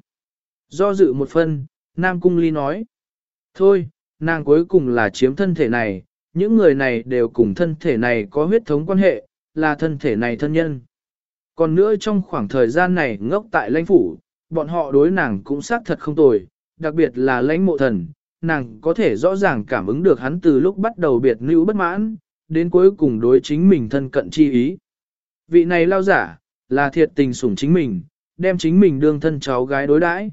Do dự một phân, Nam Cung Ly nói. Thôi, nàng cuối cùng là chiếm thân thể này, những người này đều cùng thân thể này có huyết thống quan hệ, là thân thể này thân nhân. Còn nữa trong khoảng thời gian này ngốc tại lãnh phủ, bọn họ đối nàng cũng xác thật không tồi, đặc biệt là lãnh mộ thần, nàng có thể rõ ràng cảm ứng được hắn từ lúc bắt đầu biệt nữ bất mãn, đến cuối cùng đối chính mình thân cận chi ý. Vị này lao giả, là thiệt tình sủng chính mình, đem chính mình đương thân cháu gái đối đãi.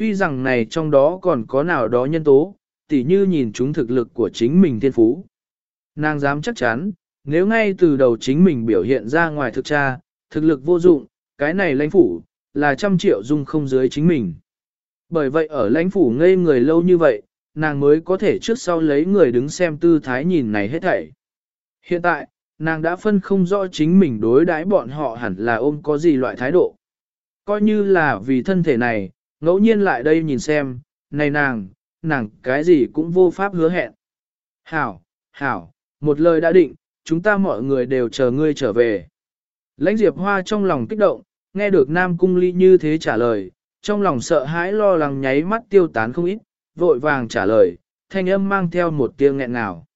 Tuy rằng này trong đó còn có nào đó nhân tố, tỉ như nhìn chúng thực lực của chính mình thiên phú. Nàng dám chắc chắn, nếu ngay từ đầu chính mình biểu hiện ra ngoài thực tra, thực lực vô dụng, cái này lãnh phủ, là trăm triệu dung không dưới chính mình. Bởi vậy ở lãnh phủ ngây người lâu như vậy, nàng mới có thể trước sau lấy người đứng xem tư thái nhìn này hết thảy. Hiện tại, nàng đã phân không rõ chính mình đối đãi bọn họ hẳn là ôm có gì loại thái độ. Coi như là vì thân thể này, ngẫu nhiên lại đây nhìn xem, này nàng, nàng cái gì cũng vô pháp hứa hẹn. Hảo, hảo, một lời đã định, chúng ta mọi người đều chờ ngươi trở về. Lãnh Diệp Hoa trong lòng kích động, nghe được Nam Cung Ly như thế trả lời, trong lòng sợ hãi lo lắng nháy mắt tiêu tán không ít, vội vàng trả lời, thanh âm mang theo một tiếng nghẹn ngào.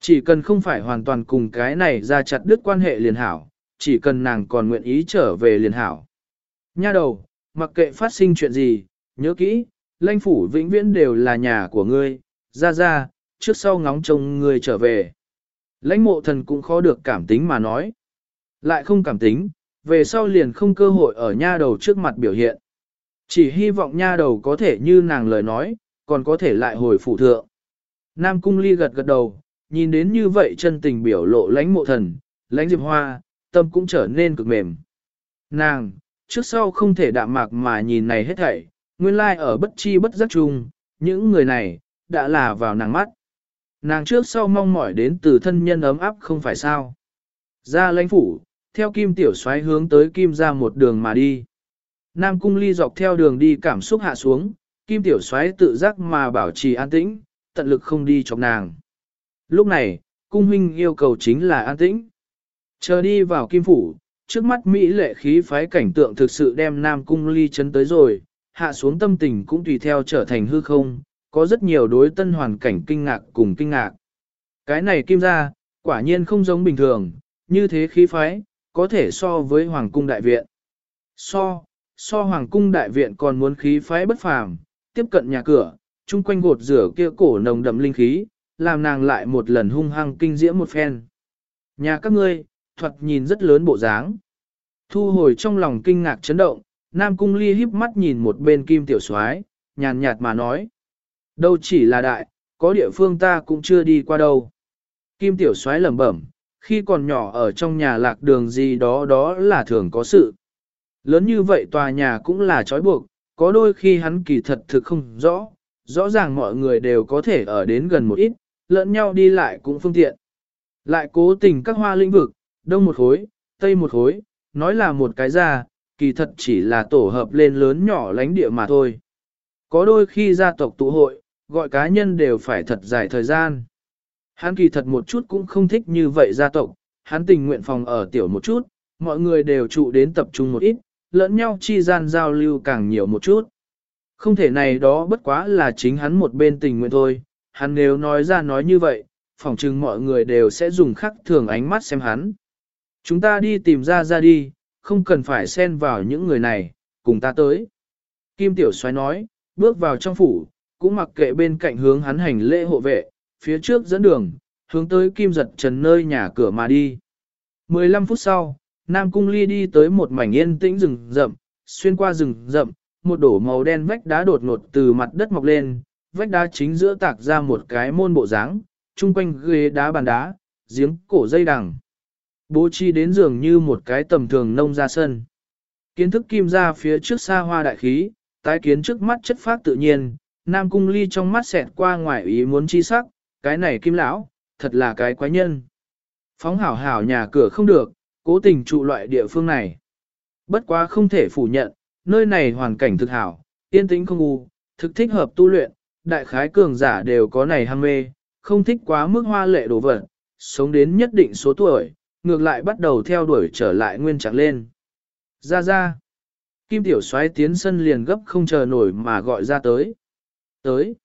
Chỉ cần không phải hoàn toàn cùng cái này ra chặt đứt quan hệ liền hảo, chỉ cần nàng còn nguyện ý trở về liền hảo. Nha đầu, mặc kệ phát sinh chuyện gì, nhớ kỹ, lãnh phủ vĩnh viễn đều là nhà của ngươi, ra ra, trước sau ngóng trông ngươi trở về. Lãnh mộ thần cũng khó được cảm tính mà nói. Lại không cảm tính, về sau liền không cơ hội ở nha đầu trước mặt biểu hiện. Chỉ hy vọng nha đầu có thể như nàng lời nói, còn có thể lại hồi phủ thượng. Nam cung ly gật gật đầu, nhìn đến như vậy chân tình biểu lộ lãnh mộ thần, lãnh diệp hoa, tâm cũng trở nên cực mềm. Nàng, trước sau không thể đạm mạc mà nhìn này hết thảy, nguyên lai ở bất chi bất giác chung, những người này, đã là vào nàng mắt. Nàng trước sau mong mỏi đến từ thân nhân ấm áp không phải sao. Ra lãnh phủ, theo kim tiểu xoáy hướng tới kim ra một đường mà đi. Nam cung ly dọc theo đường đi cảm xúc hạ xuống, kim tiểu xoáy tự giác mà bảo trì an tĩnh, tận lực không đi chọc nàng. Lúc này, cung huynh yêu cầu chính là an tĩnh. Chờ đi vào kim phủ, trước mắt Mỹ lệ khí phái cảnh tượng thực sự đem Nam cung ly chấn tới rồi, hạ xuống tâm tình cũng tùy theo trở thành hư không, có rất nhiều đối tân hoàn cảnh kinh ngạc cùng kinh ngạc. Cái này kim ra, quả nhiên không giống bình thường, như thế khí phái, có thể so với Hoàng cung đại viện. So, so Hoàng cung đại viện còn muốn khí phái bất phàm, tiếp cận nhà cửa, chung quanh gột rửa kia cổ nồng đậm linh khí, làm nàng lại một lần hung hăng kinh diễm một phen. Nhà các ngươi, thuật nhìn rất lớn bộ dáng. Thu hồi trong lòng kinh ngạc chấn động, Nam Cung Ly híp mắt nhìn một bên kim tiểu soái nhàn nhạt mà nói. Đâu chỉ là đại, có địa phương ta cũng chưa đi qua đâu. Kim tiểu soái lẩm bẩm, khi còn nhỏ ở trong nhà lạc đường gì đó đó là thường có sự. Lớn như vậy tòa nhà cũng là trói buộc, có đôi khi hắn kỳ thật thực không rõ, rõ ràng mọi người đều có thể ở đến gần một ít, lẫn nhau đi lại cũng phương tiện. Lại cố tình các hoa lĩnh vực, đông một khối, tây một khối, nói là một cái ra, kỳ thật chỉ là tổ hợp lên lớn nhỏ lánh địa mà thôi. Có đôi khi gia tộc tụ hội, gọi cá nhân đều phải thật dài thời gian. Hắn kỳ thật một chút cũng không thích như vậy gia tộc, hắn tình nguyện phòng ở tiểu một chút, mọi người đều trụ đến tập trung một ít, lẫn nhau chi gian giao lưu càng nhiều một chút. Không thể này đó bất quá là chính hắn một bên tình nguyện thôi, hắn nếu nói ra nói như vậy, phỏng chừng mọi người đều sẽ dùng khắc thường ánh mắt xem hắn. Chúng ta đi tìm ra ra đi, không cần phải xen vào những người này, cùng ta tới. Kim Tiểu Soái nói, bước vào trong phủ, cũng mặc kệ bên cạnh hướng hắn hành lễ hộ vệ, phía trước dẫn đường, hướng tới Kim Giật Trần nơi nhà cửa mà đi. 15 phút sau, Nam Cung Ly đi tới một mảnh yên tĩnh rừng rậm, xuyên qua rừng rậm, một đổ màu đen vách đá đột ngột từ mặt đất mọc lên, vách đá chính giữa tạc ra một cái môn bộ dáng, chung quanh ghế đá bàn đá, giếng cổ dây đằng. Bố trí đến dường như một cái tầm thường nông ra sân. Kiến thức kim ra phía trước xa hoa đại khí, tái kiến trước mắt chất phát tự nhiên, Nam Cung Ly trong mắt xẹt qua ngoài ý muốn chi sắc, cái này kim lão, thật là cái quái nhân. Phóng hảo hảo nhà cửa không được, cố tình trụ loại địa phương này. Bất quá không thể phủ nhận, nơi này hoàn cảnh thực hảo, yên tĩnh không u, thực thích hợp tu luyện, đại khái cường giả đều có này ham mê, không thích quá mức hoa lệ đồ vật, sống đến nhất định số tuổi, ngược lại bắt đầu theo đuổi trở lại nguyên trạng lên. Ra ra. Kim tiểu xoáy tiến sân liền gấp không chờ nổi mà gọi ra tới. Tới.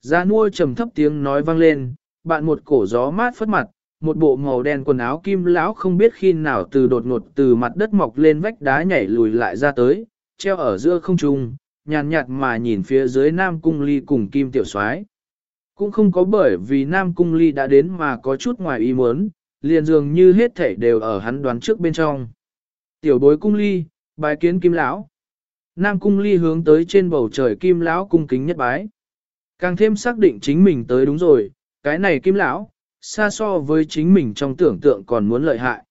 Ra nuôi trầm thấp tiếng nói vang lên, bạn một cổ gió mát phất mặt, một bộ màu đen quần áo kim lão không biết khi nào từ đột ngột từ mặt đất mọc lên vách đá nhảy lùi lại ra tới, treo ở giữa không trung, nhàn nhạt mà nhìn phía dưới Nam Cung Ly cùng Kim Tiểu Soái. Cũng không có bởi vì Nam Cung Ly đã đến mà có chút ngoài ý muốn, liền dường như hết thảy đều ở hắn đoán trước bên trong. Tiểu bối Cung Ly, bài kiến Kim Lão. Nam Cung Ly hướng tới trên bầu trời Kim Lão cung kính nhất bái. Càng thêm xác định chính mình tới đúng rồi, cái này Kim Lão, xa so với chính mình trong tưởng tượng còn muốn lợi hại.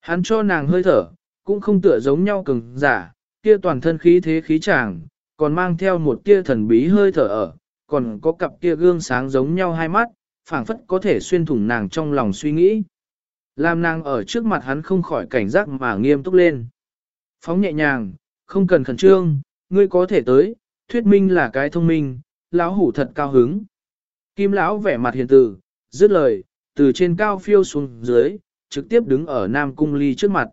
Hắn cho nàng hơi thở, cũng không tựa giống nhau cứng, giả, kia toàn thân khí thế khí chàng, còn mang theo một tia thần bí hơi thở ở, còn có cặp kia gương sáng giống nhau hai mắt, phảng phất có thể xuyên thủng nàng trong lòng suy nghĩ. Làm nàng ở trước mặt hắn không khỏi cảnh giác mà nghiêm túc lên. Phóng nhẹ nhàng, không cần khẩn trương, ngươi có thể tới, thuyết minh là cái thông minh, lão hủ thật cao hứng. Kim lão vẻ mặt hiền từ, dứt lời, từ trên cao phiêu xuống dưới, trực tiếp đứng ở Nam Cung Ly trước mặt.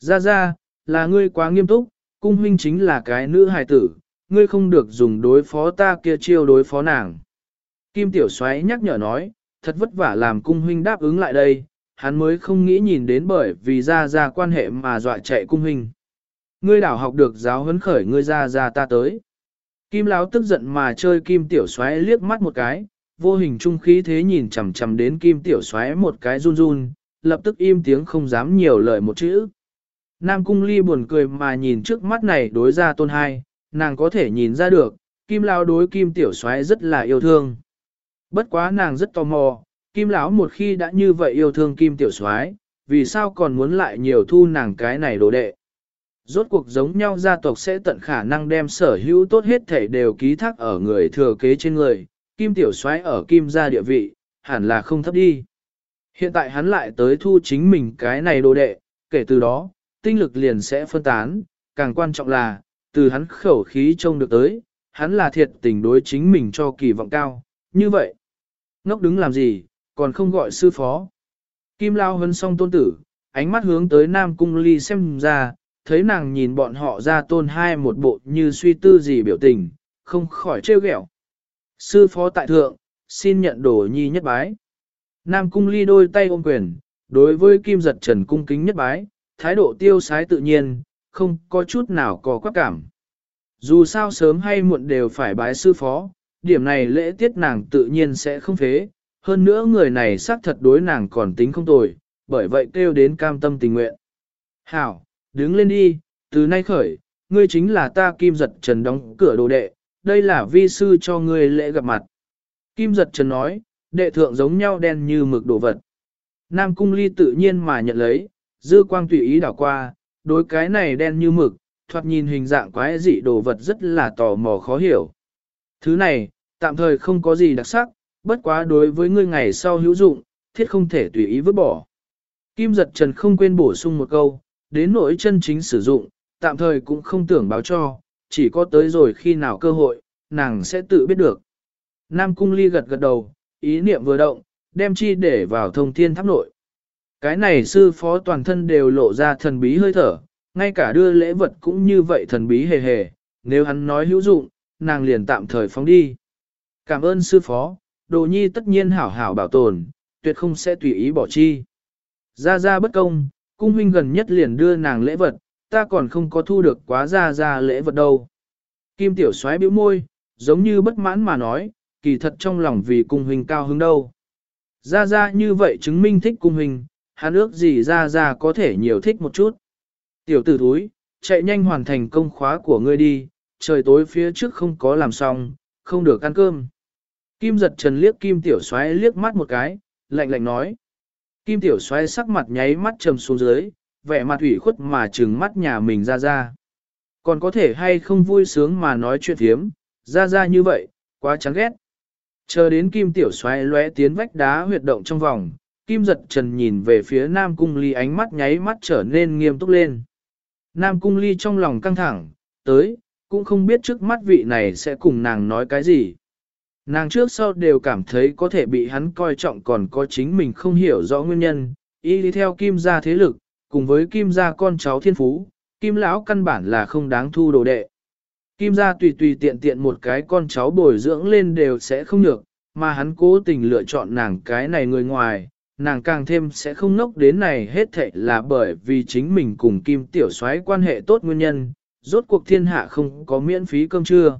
Ra ra, là ngươi quá nghiêm túc, cung huynh chính là cái nữ hài tử, ngươi không được dùng đối phó ta kia chiêu đối phó nàng. Kim Tiểu Soái nhắc nhở nói, thật vất vả làm cung huynh đáp ứng lại đây, hắn mới không nghĩ nhìn đến bởi vì ra ra quan hệ mà dọa chạy cung hình Ngươi đảo học được giáo huấn khởi ngươi ra ra ta tới. Kim Lão tức giận mà chơi kim tiểu xoáy liếc mắt một cái, vô hình trung khí thế nhìn chằm chằm đến kim tiểu xoáy một cái run run, lập tức im tiếng không dám nhiều lời một chữ. Nam cung ly buồn cười mà nhìn trước mắt này đối ra tôn hai, nàng có thể nhìn ra được, kim Lão đối kim tiểu xoáy rất là yêu thương. Bất quá nàng rất tò mò, kim lão một khi đã như vậy yêu thương kim tiểu soái vì sao còn muốn lại nhiều thu nàng cái này đồ đệ. Rốt cuộc giống nhau gia tộc sẽ tận khả năng đem sở hữu tốt hết thể đều ký thác ở người thừa kế trên người, kim tiểu soái ở kim gia địa vị, hẳn là không thấp đi. Hiện tại hắn lại tới thu chính mình cái này đồ đệ, kể từ đó, tinh lực liền sẽ phân tán, càng quan trọng là, từ hắn khẩu khí trông được tới, hắn là thiệt tình đối chính mình cho kỳ vọng cao, như vậy. Ngốc đứng làm gì, còn không gọi sư phó. Kim Lao hân xong tôn tử, ánh mắt hướng tới Nam Cung Ly xem ra, thấy nàng nhìn bọn họ ra tôn hai một bộ như suy tư gì biểu tình, không khỏi trêu ghẹo. Sư phó tại thượng, xin nhận đồ nhi nhất bái. Nam Cung Ly đôi tay ôm quyền, đối với Kim Giật Trần cung kính nhất bái, thái độ tiêu sái tự nhiên, không có chút nào có quắc cảm. Dù sao sớm hay muộn đều phải bái sư phó, điểm này lễ tiết nàng tự nhiên sẽ không phế, hơn nữa người này xác thật đối nàng còn tính không tồi, bởi vậy kêu đến cam tâm tình nguyện. Hảo, đứng lên đi, từ nay khởi, ngươi chính là ta kim giật trần đóng cửa đồ đệ, đây là vi sư cho ngươi lễ gặp mặt. Kim giật trần nói, đệ thượng giống nhau đen như mực đồ vật. Nam cung ly tự nhiên mà nhận lấy, dư quang tùy ý đảo qua, đối cái này đen như mực, thoạt nhìn hình dạng quái dị đồ vật rất là tò mò khó hiểu. Thứ này, tạm thời không có gì đặc sắc, bất quá đối với ngươi ngày sau hữu dụng, thiết không thể tùy ý vứt bỏ. Kim giật trần không quên bổ sung một câu, đến nỗi chân chính sử dụng, tạm thời cũng không tưởng báo cho, chỉ có tới rồi khi nào cơ hội, nàng sẽ tự biết được. Nam cung ly gật gật đầu, ý niệm vừa động, đem chi để vào thông thiên tháp nội. Cái này sư phó toàn thân đều lộ ra thần bí hơi thở, ngay cả đưa lễ vật cũng như vậy thần bí hề hề, nếu hắn nói hữu dụng, nàng liền tạm thời phóng đi. Cảm ơn sư phó, đồ nhi tất nhiên hảo hảo bảo tồn, tuyệt không sẽ tùy ý bỏ chi. Ra ra bất công, cung huynh gần nhất liền đưa nàng lễ vật, ta còn không có thu được quá ra ra lễ vật đâu. Kim tiểu xoáy bĩu môi, giống như bất mãn mà nói, kỳ thật trong lòng vì cung huynh cao hứng đâu. Ra ra như vậy chứng minh thích cung huynh, hắn ước gì ra ra có thể nhiều thích một chút. Tiểu tử thúi, chạy nhanh hoàn thành công khóa của ngươi đi, trời tối phía trước không có làm xong, không được ăn cơm. Kim giật trần liếc kim tiểu xoáy liếc mắt một cái, lạnh lạnh nói. Kim tiểu xoáy sắc mặt nháy mắt trầm xuống dưới, vẻ mặt ủy khuất mà trừng mắt nhà mình ra ra. Còn có thể hay không vui sướng mà nói chuyện thiếm, ra ra như vậy, quá chán ghét. Chờ đến kim tiểu xoáy lóe tiến vách đá huyệt động trong vòng, kim giật trần nhìn về phía nam cung ly ánh mắt nháy mắt trở nên nghiêm túc lên. Nam cung ly trong lòng căng thẳng, tới, cũng không biết trước mắt vị này sẽ cùng nàng nói cái gì. Nàng trước sau đều cảm thấy có thể bị hắn coi trọng còn có chính mình không hiểu rõ nguyên nhân, y đi theo kim gia thế lực, cùng với kim gia con cháu thiên phú, kim lão căn bản là không đáng thu đồ đệ. Kim gia tùy tùy tiện tiện một cái con cháu bồi dưỡng lên đều sẽ không được, mà hắn cố tình lựa chọn nàng cái này người ngoài, nàng càng thêm sẽ không nốc đến này hết thệ là bởi vì chính mình cùng kim tiểu soái quan hệ tốt nguyên nhân, rốt cuộc thiên hạ không có miễn phí cơm trưa.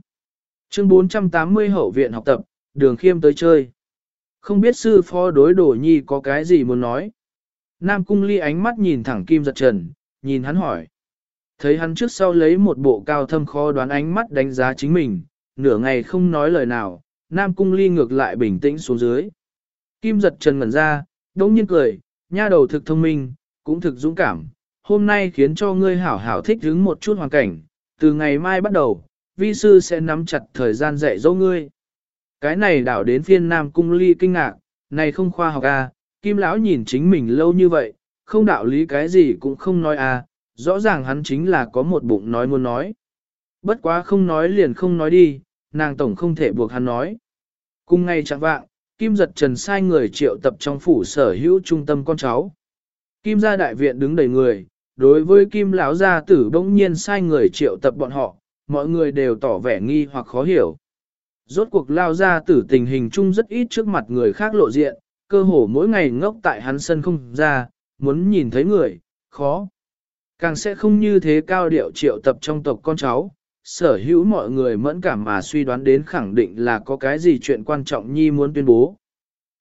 Chương 480 hậu viện học tập, đường khiêm tới chơi. Không biết sư phó đối đổ nhi có cái gì muốn nói. Nam cung ly ánh mắt nhìn thẳng kim giật trần, nhìn hắn hỏi. Thấy hắn trước sau lấy một bộ cao thâm khó đoán ánh mắt đánh giá chính mình, nửa ngày không nói lời nào, Nam cung ly ngược lại bình tĩnh xuống dưới. Kim giật trần ngẩn ra, đống nhiên cười, nha đầu thực thông minh, cũng thực dũng cảm, hôm nay khiến cho ngươi hảo hảo thích hứng một chút hoàn cảnh, từ ngày mai bắt đầu, vi sư sẽ nắm chặt thời gian dạy dỗ ngươi. Cái này đảo đến phiên Nam Cung Ly kinh ngạc, này không khoa học à, Kim Lão nhìn chính mình lâu như vậy, không đạo lý cái gì cũng không nói à, rõ ràng hắn chính là có một bụng nói muốn nói. Bất quá không nói liền không nói đi, nàng tổng không thể buộc hắn nói. Cùng ngày chẳng vạng, Kim giật trần sai người triệu tập trong phủ sở hữu trung tâm con cháu. Kim gia đại viện đứng đầy người, đối với Kim lão gia tử bỗng nhiên sai người triệu tập bọn họ, mọi người đều tỏ vẻ nghi hoặc khó hiểu. Rốt cuộc lao ra tử tình hình chung rất ít trước mặt người khác lộ diện, cơ hồ mỗi ngày ngốc tại hắn sân không ra, muốn nhìn thấy người, khó. Càng sẽ không như thế cao điệu triệu tập trong tộc con cháu, sở hữu mọi người mẫn cảm mà suy đoán đến khẳng định là có cái gì chuyện quan trọng nhi muốn tuyên bố.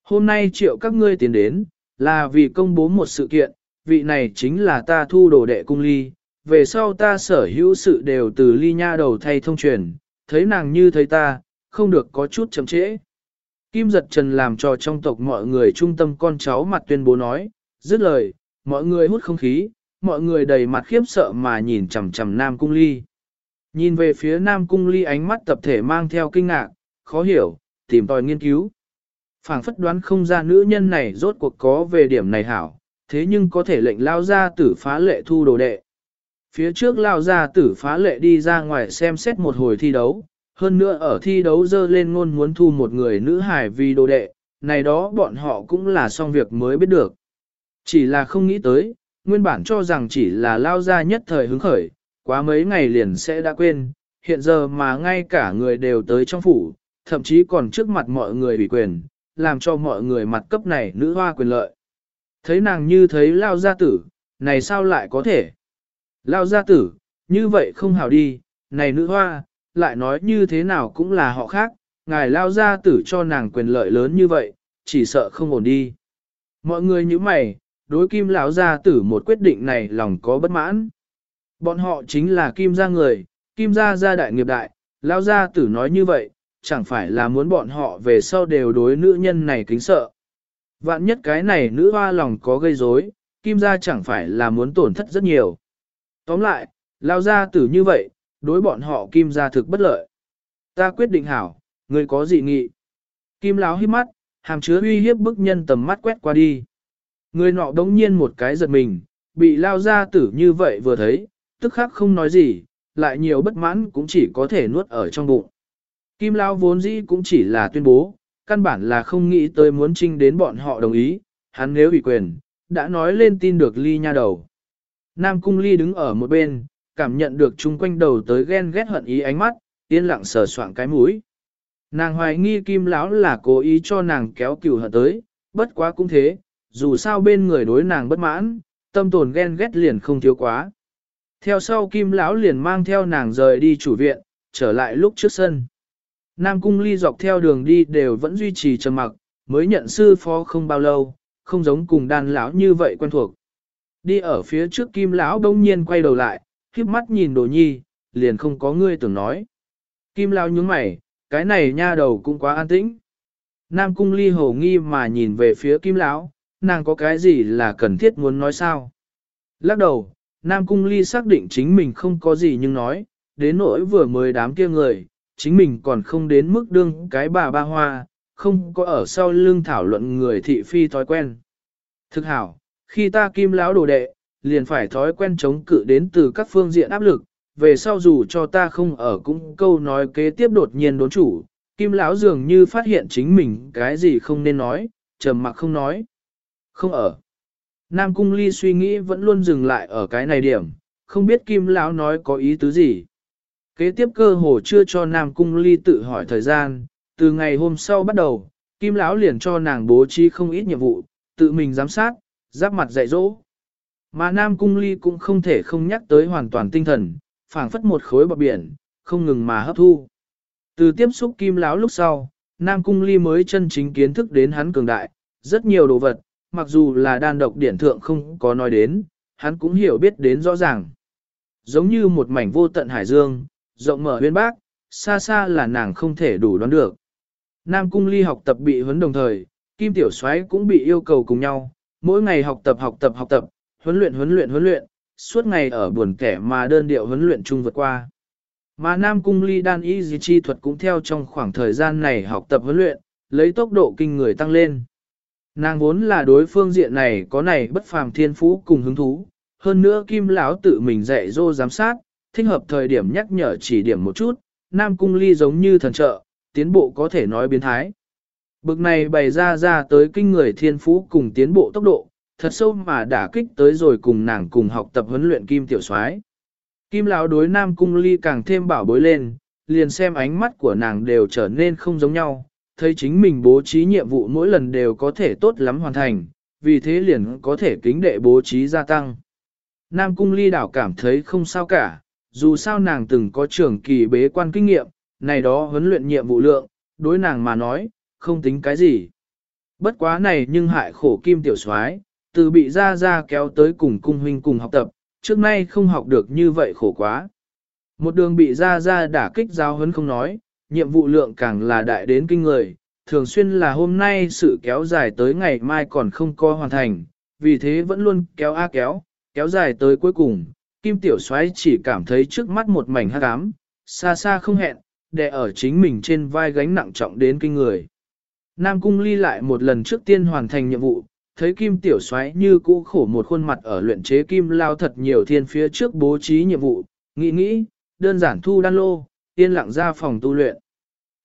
Hôm nay triệu các ngươi tiến đến, là vì công bố một sự kiện, vị này chính là ta thu đồ đệ cung ly, về sau ta sở hữu sự đều từ ly nha đầu thay thông truyền, thấy nàng như thấy ta, không được có chút chậm trễ. Kim giật trần làm cho trong tộc mọi người trung tâm con cháu mặt tuyên bố nói, dứt lời, mọi người hút không khí, mọi người đầy mặt khiếp sợ mà nhìn chằm chằm Nam Cung Ly. Nhìn về phía Nam Cung Ly ánh mắt tập thể mang theo kinh ngạc, khó hiểu, tìm tòi nghiên cứu. phảng phất đoán không ra nữ nhân này rốt cuộc có về điểm này hảo, thế nhưng có thể lệnh lao ra tử phá lệ thu đồ đệ. Phía trước lao ra tử phá lệ đi ra ngoài xem xét một hồi thi đấu, hơn nữa ở thi đấu dơ lên ngôn muốn thu một người nữ hải vì đồ đệ, này đó bọn họ cũng là xong việc mới biết được. Chỉ là không nghĩ tới, nguyên bản cho rằng chỉ là lao ra nhất thời hứng khởi, quá mấy ngày liền sẽ đã quên, hiện giờ mà ngay cả người đều tới trong phủ, thậm chí còn trước mặt mọi người ủy quyền, làm cho mọi người mặt cấp này nữ hoa quyền lợi. Thấy nàng như thấy lao gia tử, này sao lại có thể? Lao gia tử, như vậy không hảo đi, này nữ hoa, lại nói như thế nào cũng là họ khác, ngài lao gia tử cho nàng quyền lợi lớn như vậy, chỉ sợ không ổn đi. Mọi người như mày, đối kim lão gia tử một quyết định này lòng có bất mãn. Bọn họ chính là kim gia người, kim gia gia đại nghiệp đại, lao gia tử nói như vậy, chẳng phải là muốn bọn họ về sau đều đối nữ nhân này kính sợ. Vạn nhất cái này nữ hoa lòng có gây rối, kim gia chẳng phải là muốn tổn thất rất nhiều. Tóm lại, lao ra tử như vậy, đối bọn họ kim gia thực bất lợi. Ta quyết định hảo, người có dị nghị. Kim láo hít mắt, hàm chứa uy hiếp bức nhân tầm mắt quét qua đi. Người nọ đống nhiên một cái giật mình, bị lao ra tử như vậy vừa thấy, tức khắc không nói gì, lại nhiều bất mãn cũng chỉ có thể nuốt ở trong bụng. Kim Lao vốn dĩ cũng chỉ là tuyên bố, căn bản là không nghĩ tới muốn trinh đến bọn họ đồng ý, hắn nếu ủy quyền, đã nói lên tin được ly nha đầu. Nam Cung Ly đứng ở một bên, cảm nhận được chung quanh đầu tới ghen ghét hận ý ánh mắt, yên lặng sờ soạn cái mũi. Nàng hoài nghi Kim Lão là cố ý cho nàng kéo cửu hận tới, bất quá cũng thế, dù sao bên người đối nàng bất mãn, tâm tồn ghen ghét liền không thiếu quá. Theo sau Kim Lão liền mang theo nàng rời đi chủ viện, trở lại lúc trước sân. Nam Cung Ly dọc theo đường đi đều vẫn duy trì trầm mặc, mới nhận sư phó không bao lâu, không giống cùng đàn lão như vậy quen thuộc. Đi ở phía trước Kim Lão đông nhiên quay đầu lại, khiếp mắt nhìn đồ nhi, liền không có ngươi tưởng nói. Kim Lão nhướng mày, cái này nha đầu cũng quá an tĩnh. Nam Cung Ly hồ nghi mà nhìn về phía Kim Lão, nàng có cái gì là cần thiết muốn nói sao? Lắc đầu, Nam Cung Ly xác định chính mình không có gì nhưng nói, đến nỗi vừa mới đám kia người, chính mình còn không đến mức đương cái bà ba hoa, không có ở sau lưng thảo luận người thị phi thói quen. Thực hảo, khi ta kim lão đồ đệ, liền phải thói quen chống cự đến từ các phương diện áp lực, về sau dù cho ta không ở cũng câu nói kế tiếp đột nhiên đốn chủ, kim lão dường như phát hiện chính mình cái gì không nên nói, trầm mặc không nói. Không ở. Nam Cung Ly suy nghĩ vẫn luôn dừng lại ở cái này điểm, không biết Kim Lão nói có ý tứ gì. Kế tiếp cơ hồ chưa cho Nam Cung Ly tự hỏi thời gian, từ ngày hôm sau bắt đầu, Kim Lão liền cho nàng bố trí không ít nhiệm vụ, tự mình giám sát, giáp mặt dạy dỗ. Mà Nam Cung Ly cũng không thể không nhắc tới hoàn toàn tinh thần, phảng phất một khối bọc biển, không ngừng mà hấp thu. Từ tiếp xúc Kim Lão lúc sau, Nam Cung Ly mới chân chính kiến thức đến hắn cường đại, rất nhiều đồ vật, mặc dù là đan độc điển thượng không có nói đến, hắn cũng hiểu biết đến rõ ràng. Giống như một mảnh vô tận hải dương, rộng mở huyên bác, xa xa là nàng không thể đủ đoán được. Nam Cung Ly học tập bị huấn đồng thời, Kim Tiểu Soái cũng bị yêu cầu cùng nhau, mỗi ngày học tập học tập học tập, huấn luyện huấn luyện huấn luyện, suốt ngày ở buồn kẻ mà đơn điệu huấn luyện chung vượt qua. Mà Nam Cung Ly đan y di chi thuật cũng theo trong khoảng thời gian này học tập huấn luyện, lấy tốc độ kinh người tăng lên. Nàng vốn là đối phương diện này có này bất phàm thiên phú cùng hứng thú, hơn nữa Kim lão tự mình dạy dỗ giám sát, thích hợp thời điểm nhắc nhở chỉ điểm một chút, Nam Cung Ly giống như thần trợ, tiến bộ có thể nói biến thái. Bực này bày ra ra tới kinh người thiên phú cùng tiến bộ tốc độ, thật sâu mà đã kích tới rồi cùng nàng cùng học tập huấn luyện Kim Tiểu soái. Kim lão đối Nam Cung Ly càng thêm bảo bối lên, liền xem ánh mắt của nàng đều trở nên không giống nhau, thấy chính mình bố trí nhiệm vụ mỗi lần đều có thể tốt lắm hoàn thành, vì thế liền có thể kính đệ bố trí gia tăng. Nam Cung Ly đảo cảm thấy không sao cả, dù sao nàng từng có trưởng kỳ bế quan kinh nghiệm, này đó huấn luyện nhiệm vụ lượng, đối nàng mà nói, không tính cái gì. Bất quá này nhưng hại khổ kim tiểu soái từ bị ra ra kéo tới cùng cung huynh cùng học tập, trước nay không học được như vậy khổ quá. Một đường bị ra ra đả kích giáo huấn không nói, nhiệm vụ lượng càng là đại đến kinh người, thường xuyên là hôm nay sự kéo dài tới ngày mai còn không có hoàn thành, vì thế vẫn luôn kéo a kéo, kéo dài tới cuối cùng, Kim Tiểu Soái chỉ cảm thấy trước mắt một mảnh hắc ám, xa xa không hẹn, đè ở chính mình trên vai gánh nặng trọng đến kinh người. Nam Cung ly lại một lần trước tiên hoàn thành nhiệm vụ, thấy Kim Tiểu Soái như cũ khổ một khuôn mặt ở luyện chế kim lao thật nhiều thiên phía trước bố trí nhiệm vụ, nghĩ nghĩ, đơn giản thu đan lô, yên lặng ra phòng tu luyện.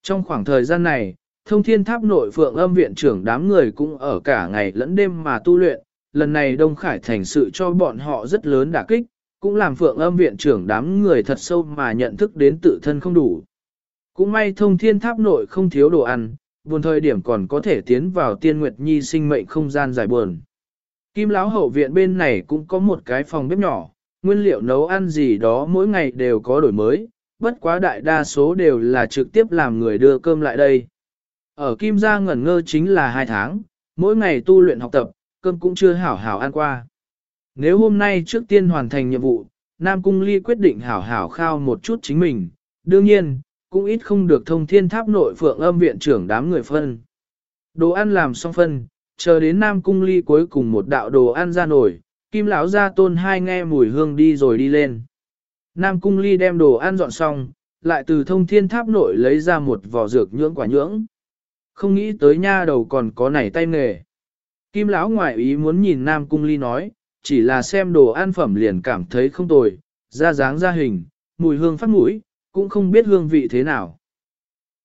Trong khoảng thời gian này, thông thiên tháp nội phượng âm viện trưởng đám người cũng ở cả ngày lẫn đêm mà tu luyện, lần này Đông Khải thành sự cho bọn họ rất lớn đả kích, cũng làm phượng âm viện trưởng đám người thật sâu mà nhận thức đến tự thân không đủ. Cũng may thông thiên tháp nội không thiếu đồ ăn, buồn thời điểm còn có thể tiến vào tiên nguyệt nhi sinh mệnh không gian dài buồn. Kim lão hậu viện bên này cũng có một cái phòng bếp nhỏ, nguyên liệu nấu ăn gì đó mỗi ngày đều có đổi mới, bất quá đại đa số đều là trực tiếp làm người đưa cơm lại đây. Ở Kim gia ngẩn ngơ chính là hai tháng, mỗi ngày tu luyện học tập, cơm cũng chưa hảo hảo ăn qua. Nếu hôm nay trước tiên hoàn thành nhiệm vụ, Nam Cung Ly quyết định hảo hảo khao một chút chính mình, đương nhiên, cũng ít không được thông thiên tháp nội phượng âm viện trưởng đám người phân. Đồ ăn làm xong phân, chờ đến Nam Cung Ly cuối cùng một đạo đồ ăn ra nổi, Kim lão ra tôn hai nghe mùi hương đi rồi đi lên. Nam Cung Ly đem đồ ăn dọn xong, lại từ thông thiên tháp nội lấy ra một vỏ dược nhưỡng quả nhưỡng. Không nghĩ tới nha đầu còn có nảy tay nghề. Kim lão ngoại ý muốn nhìn Nam Cung Ly nói, chỉ là xem đồ ăn phẩm liền cảm thấy không tồi, ra dáng ra hình, mùi hương phát mũi, cũng không biết hương vị thế nào.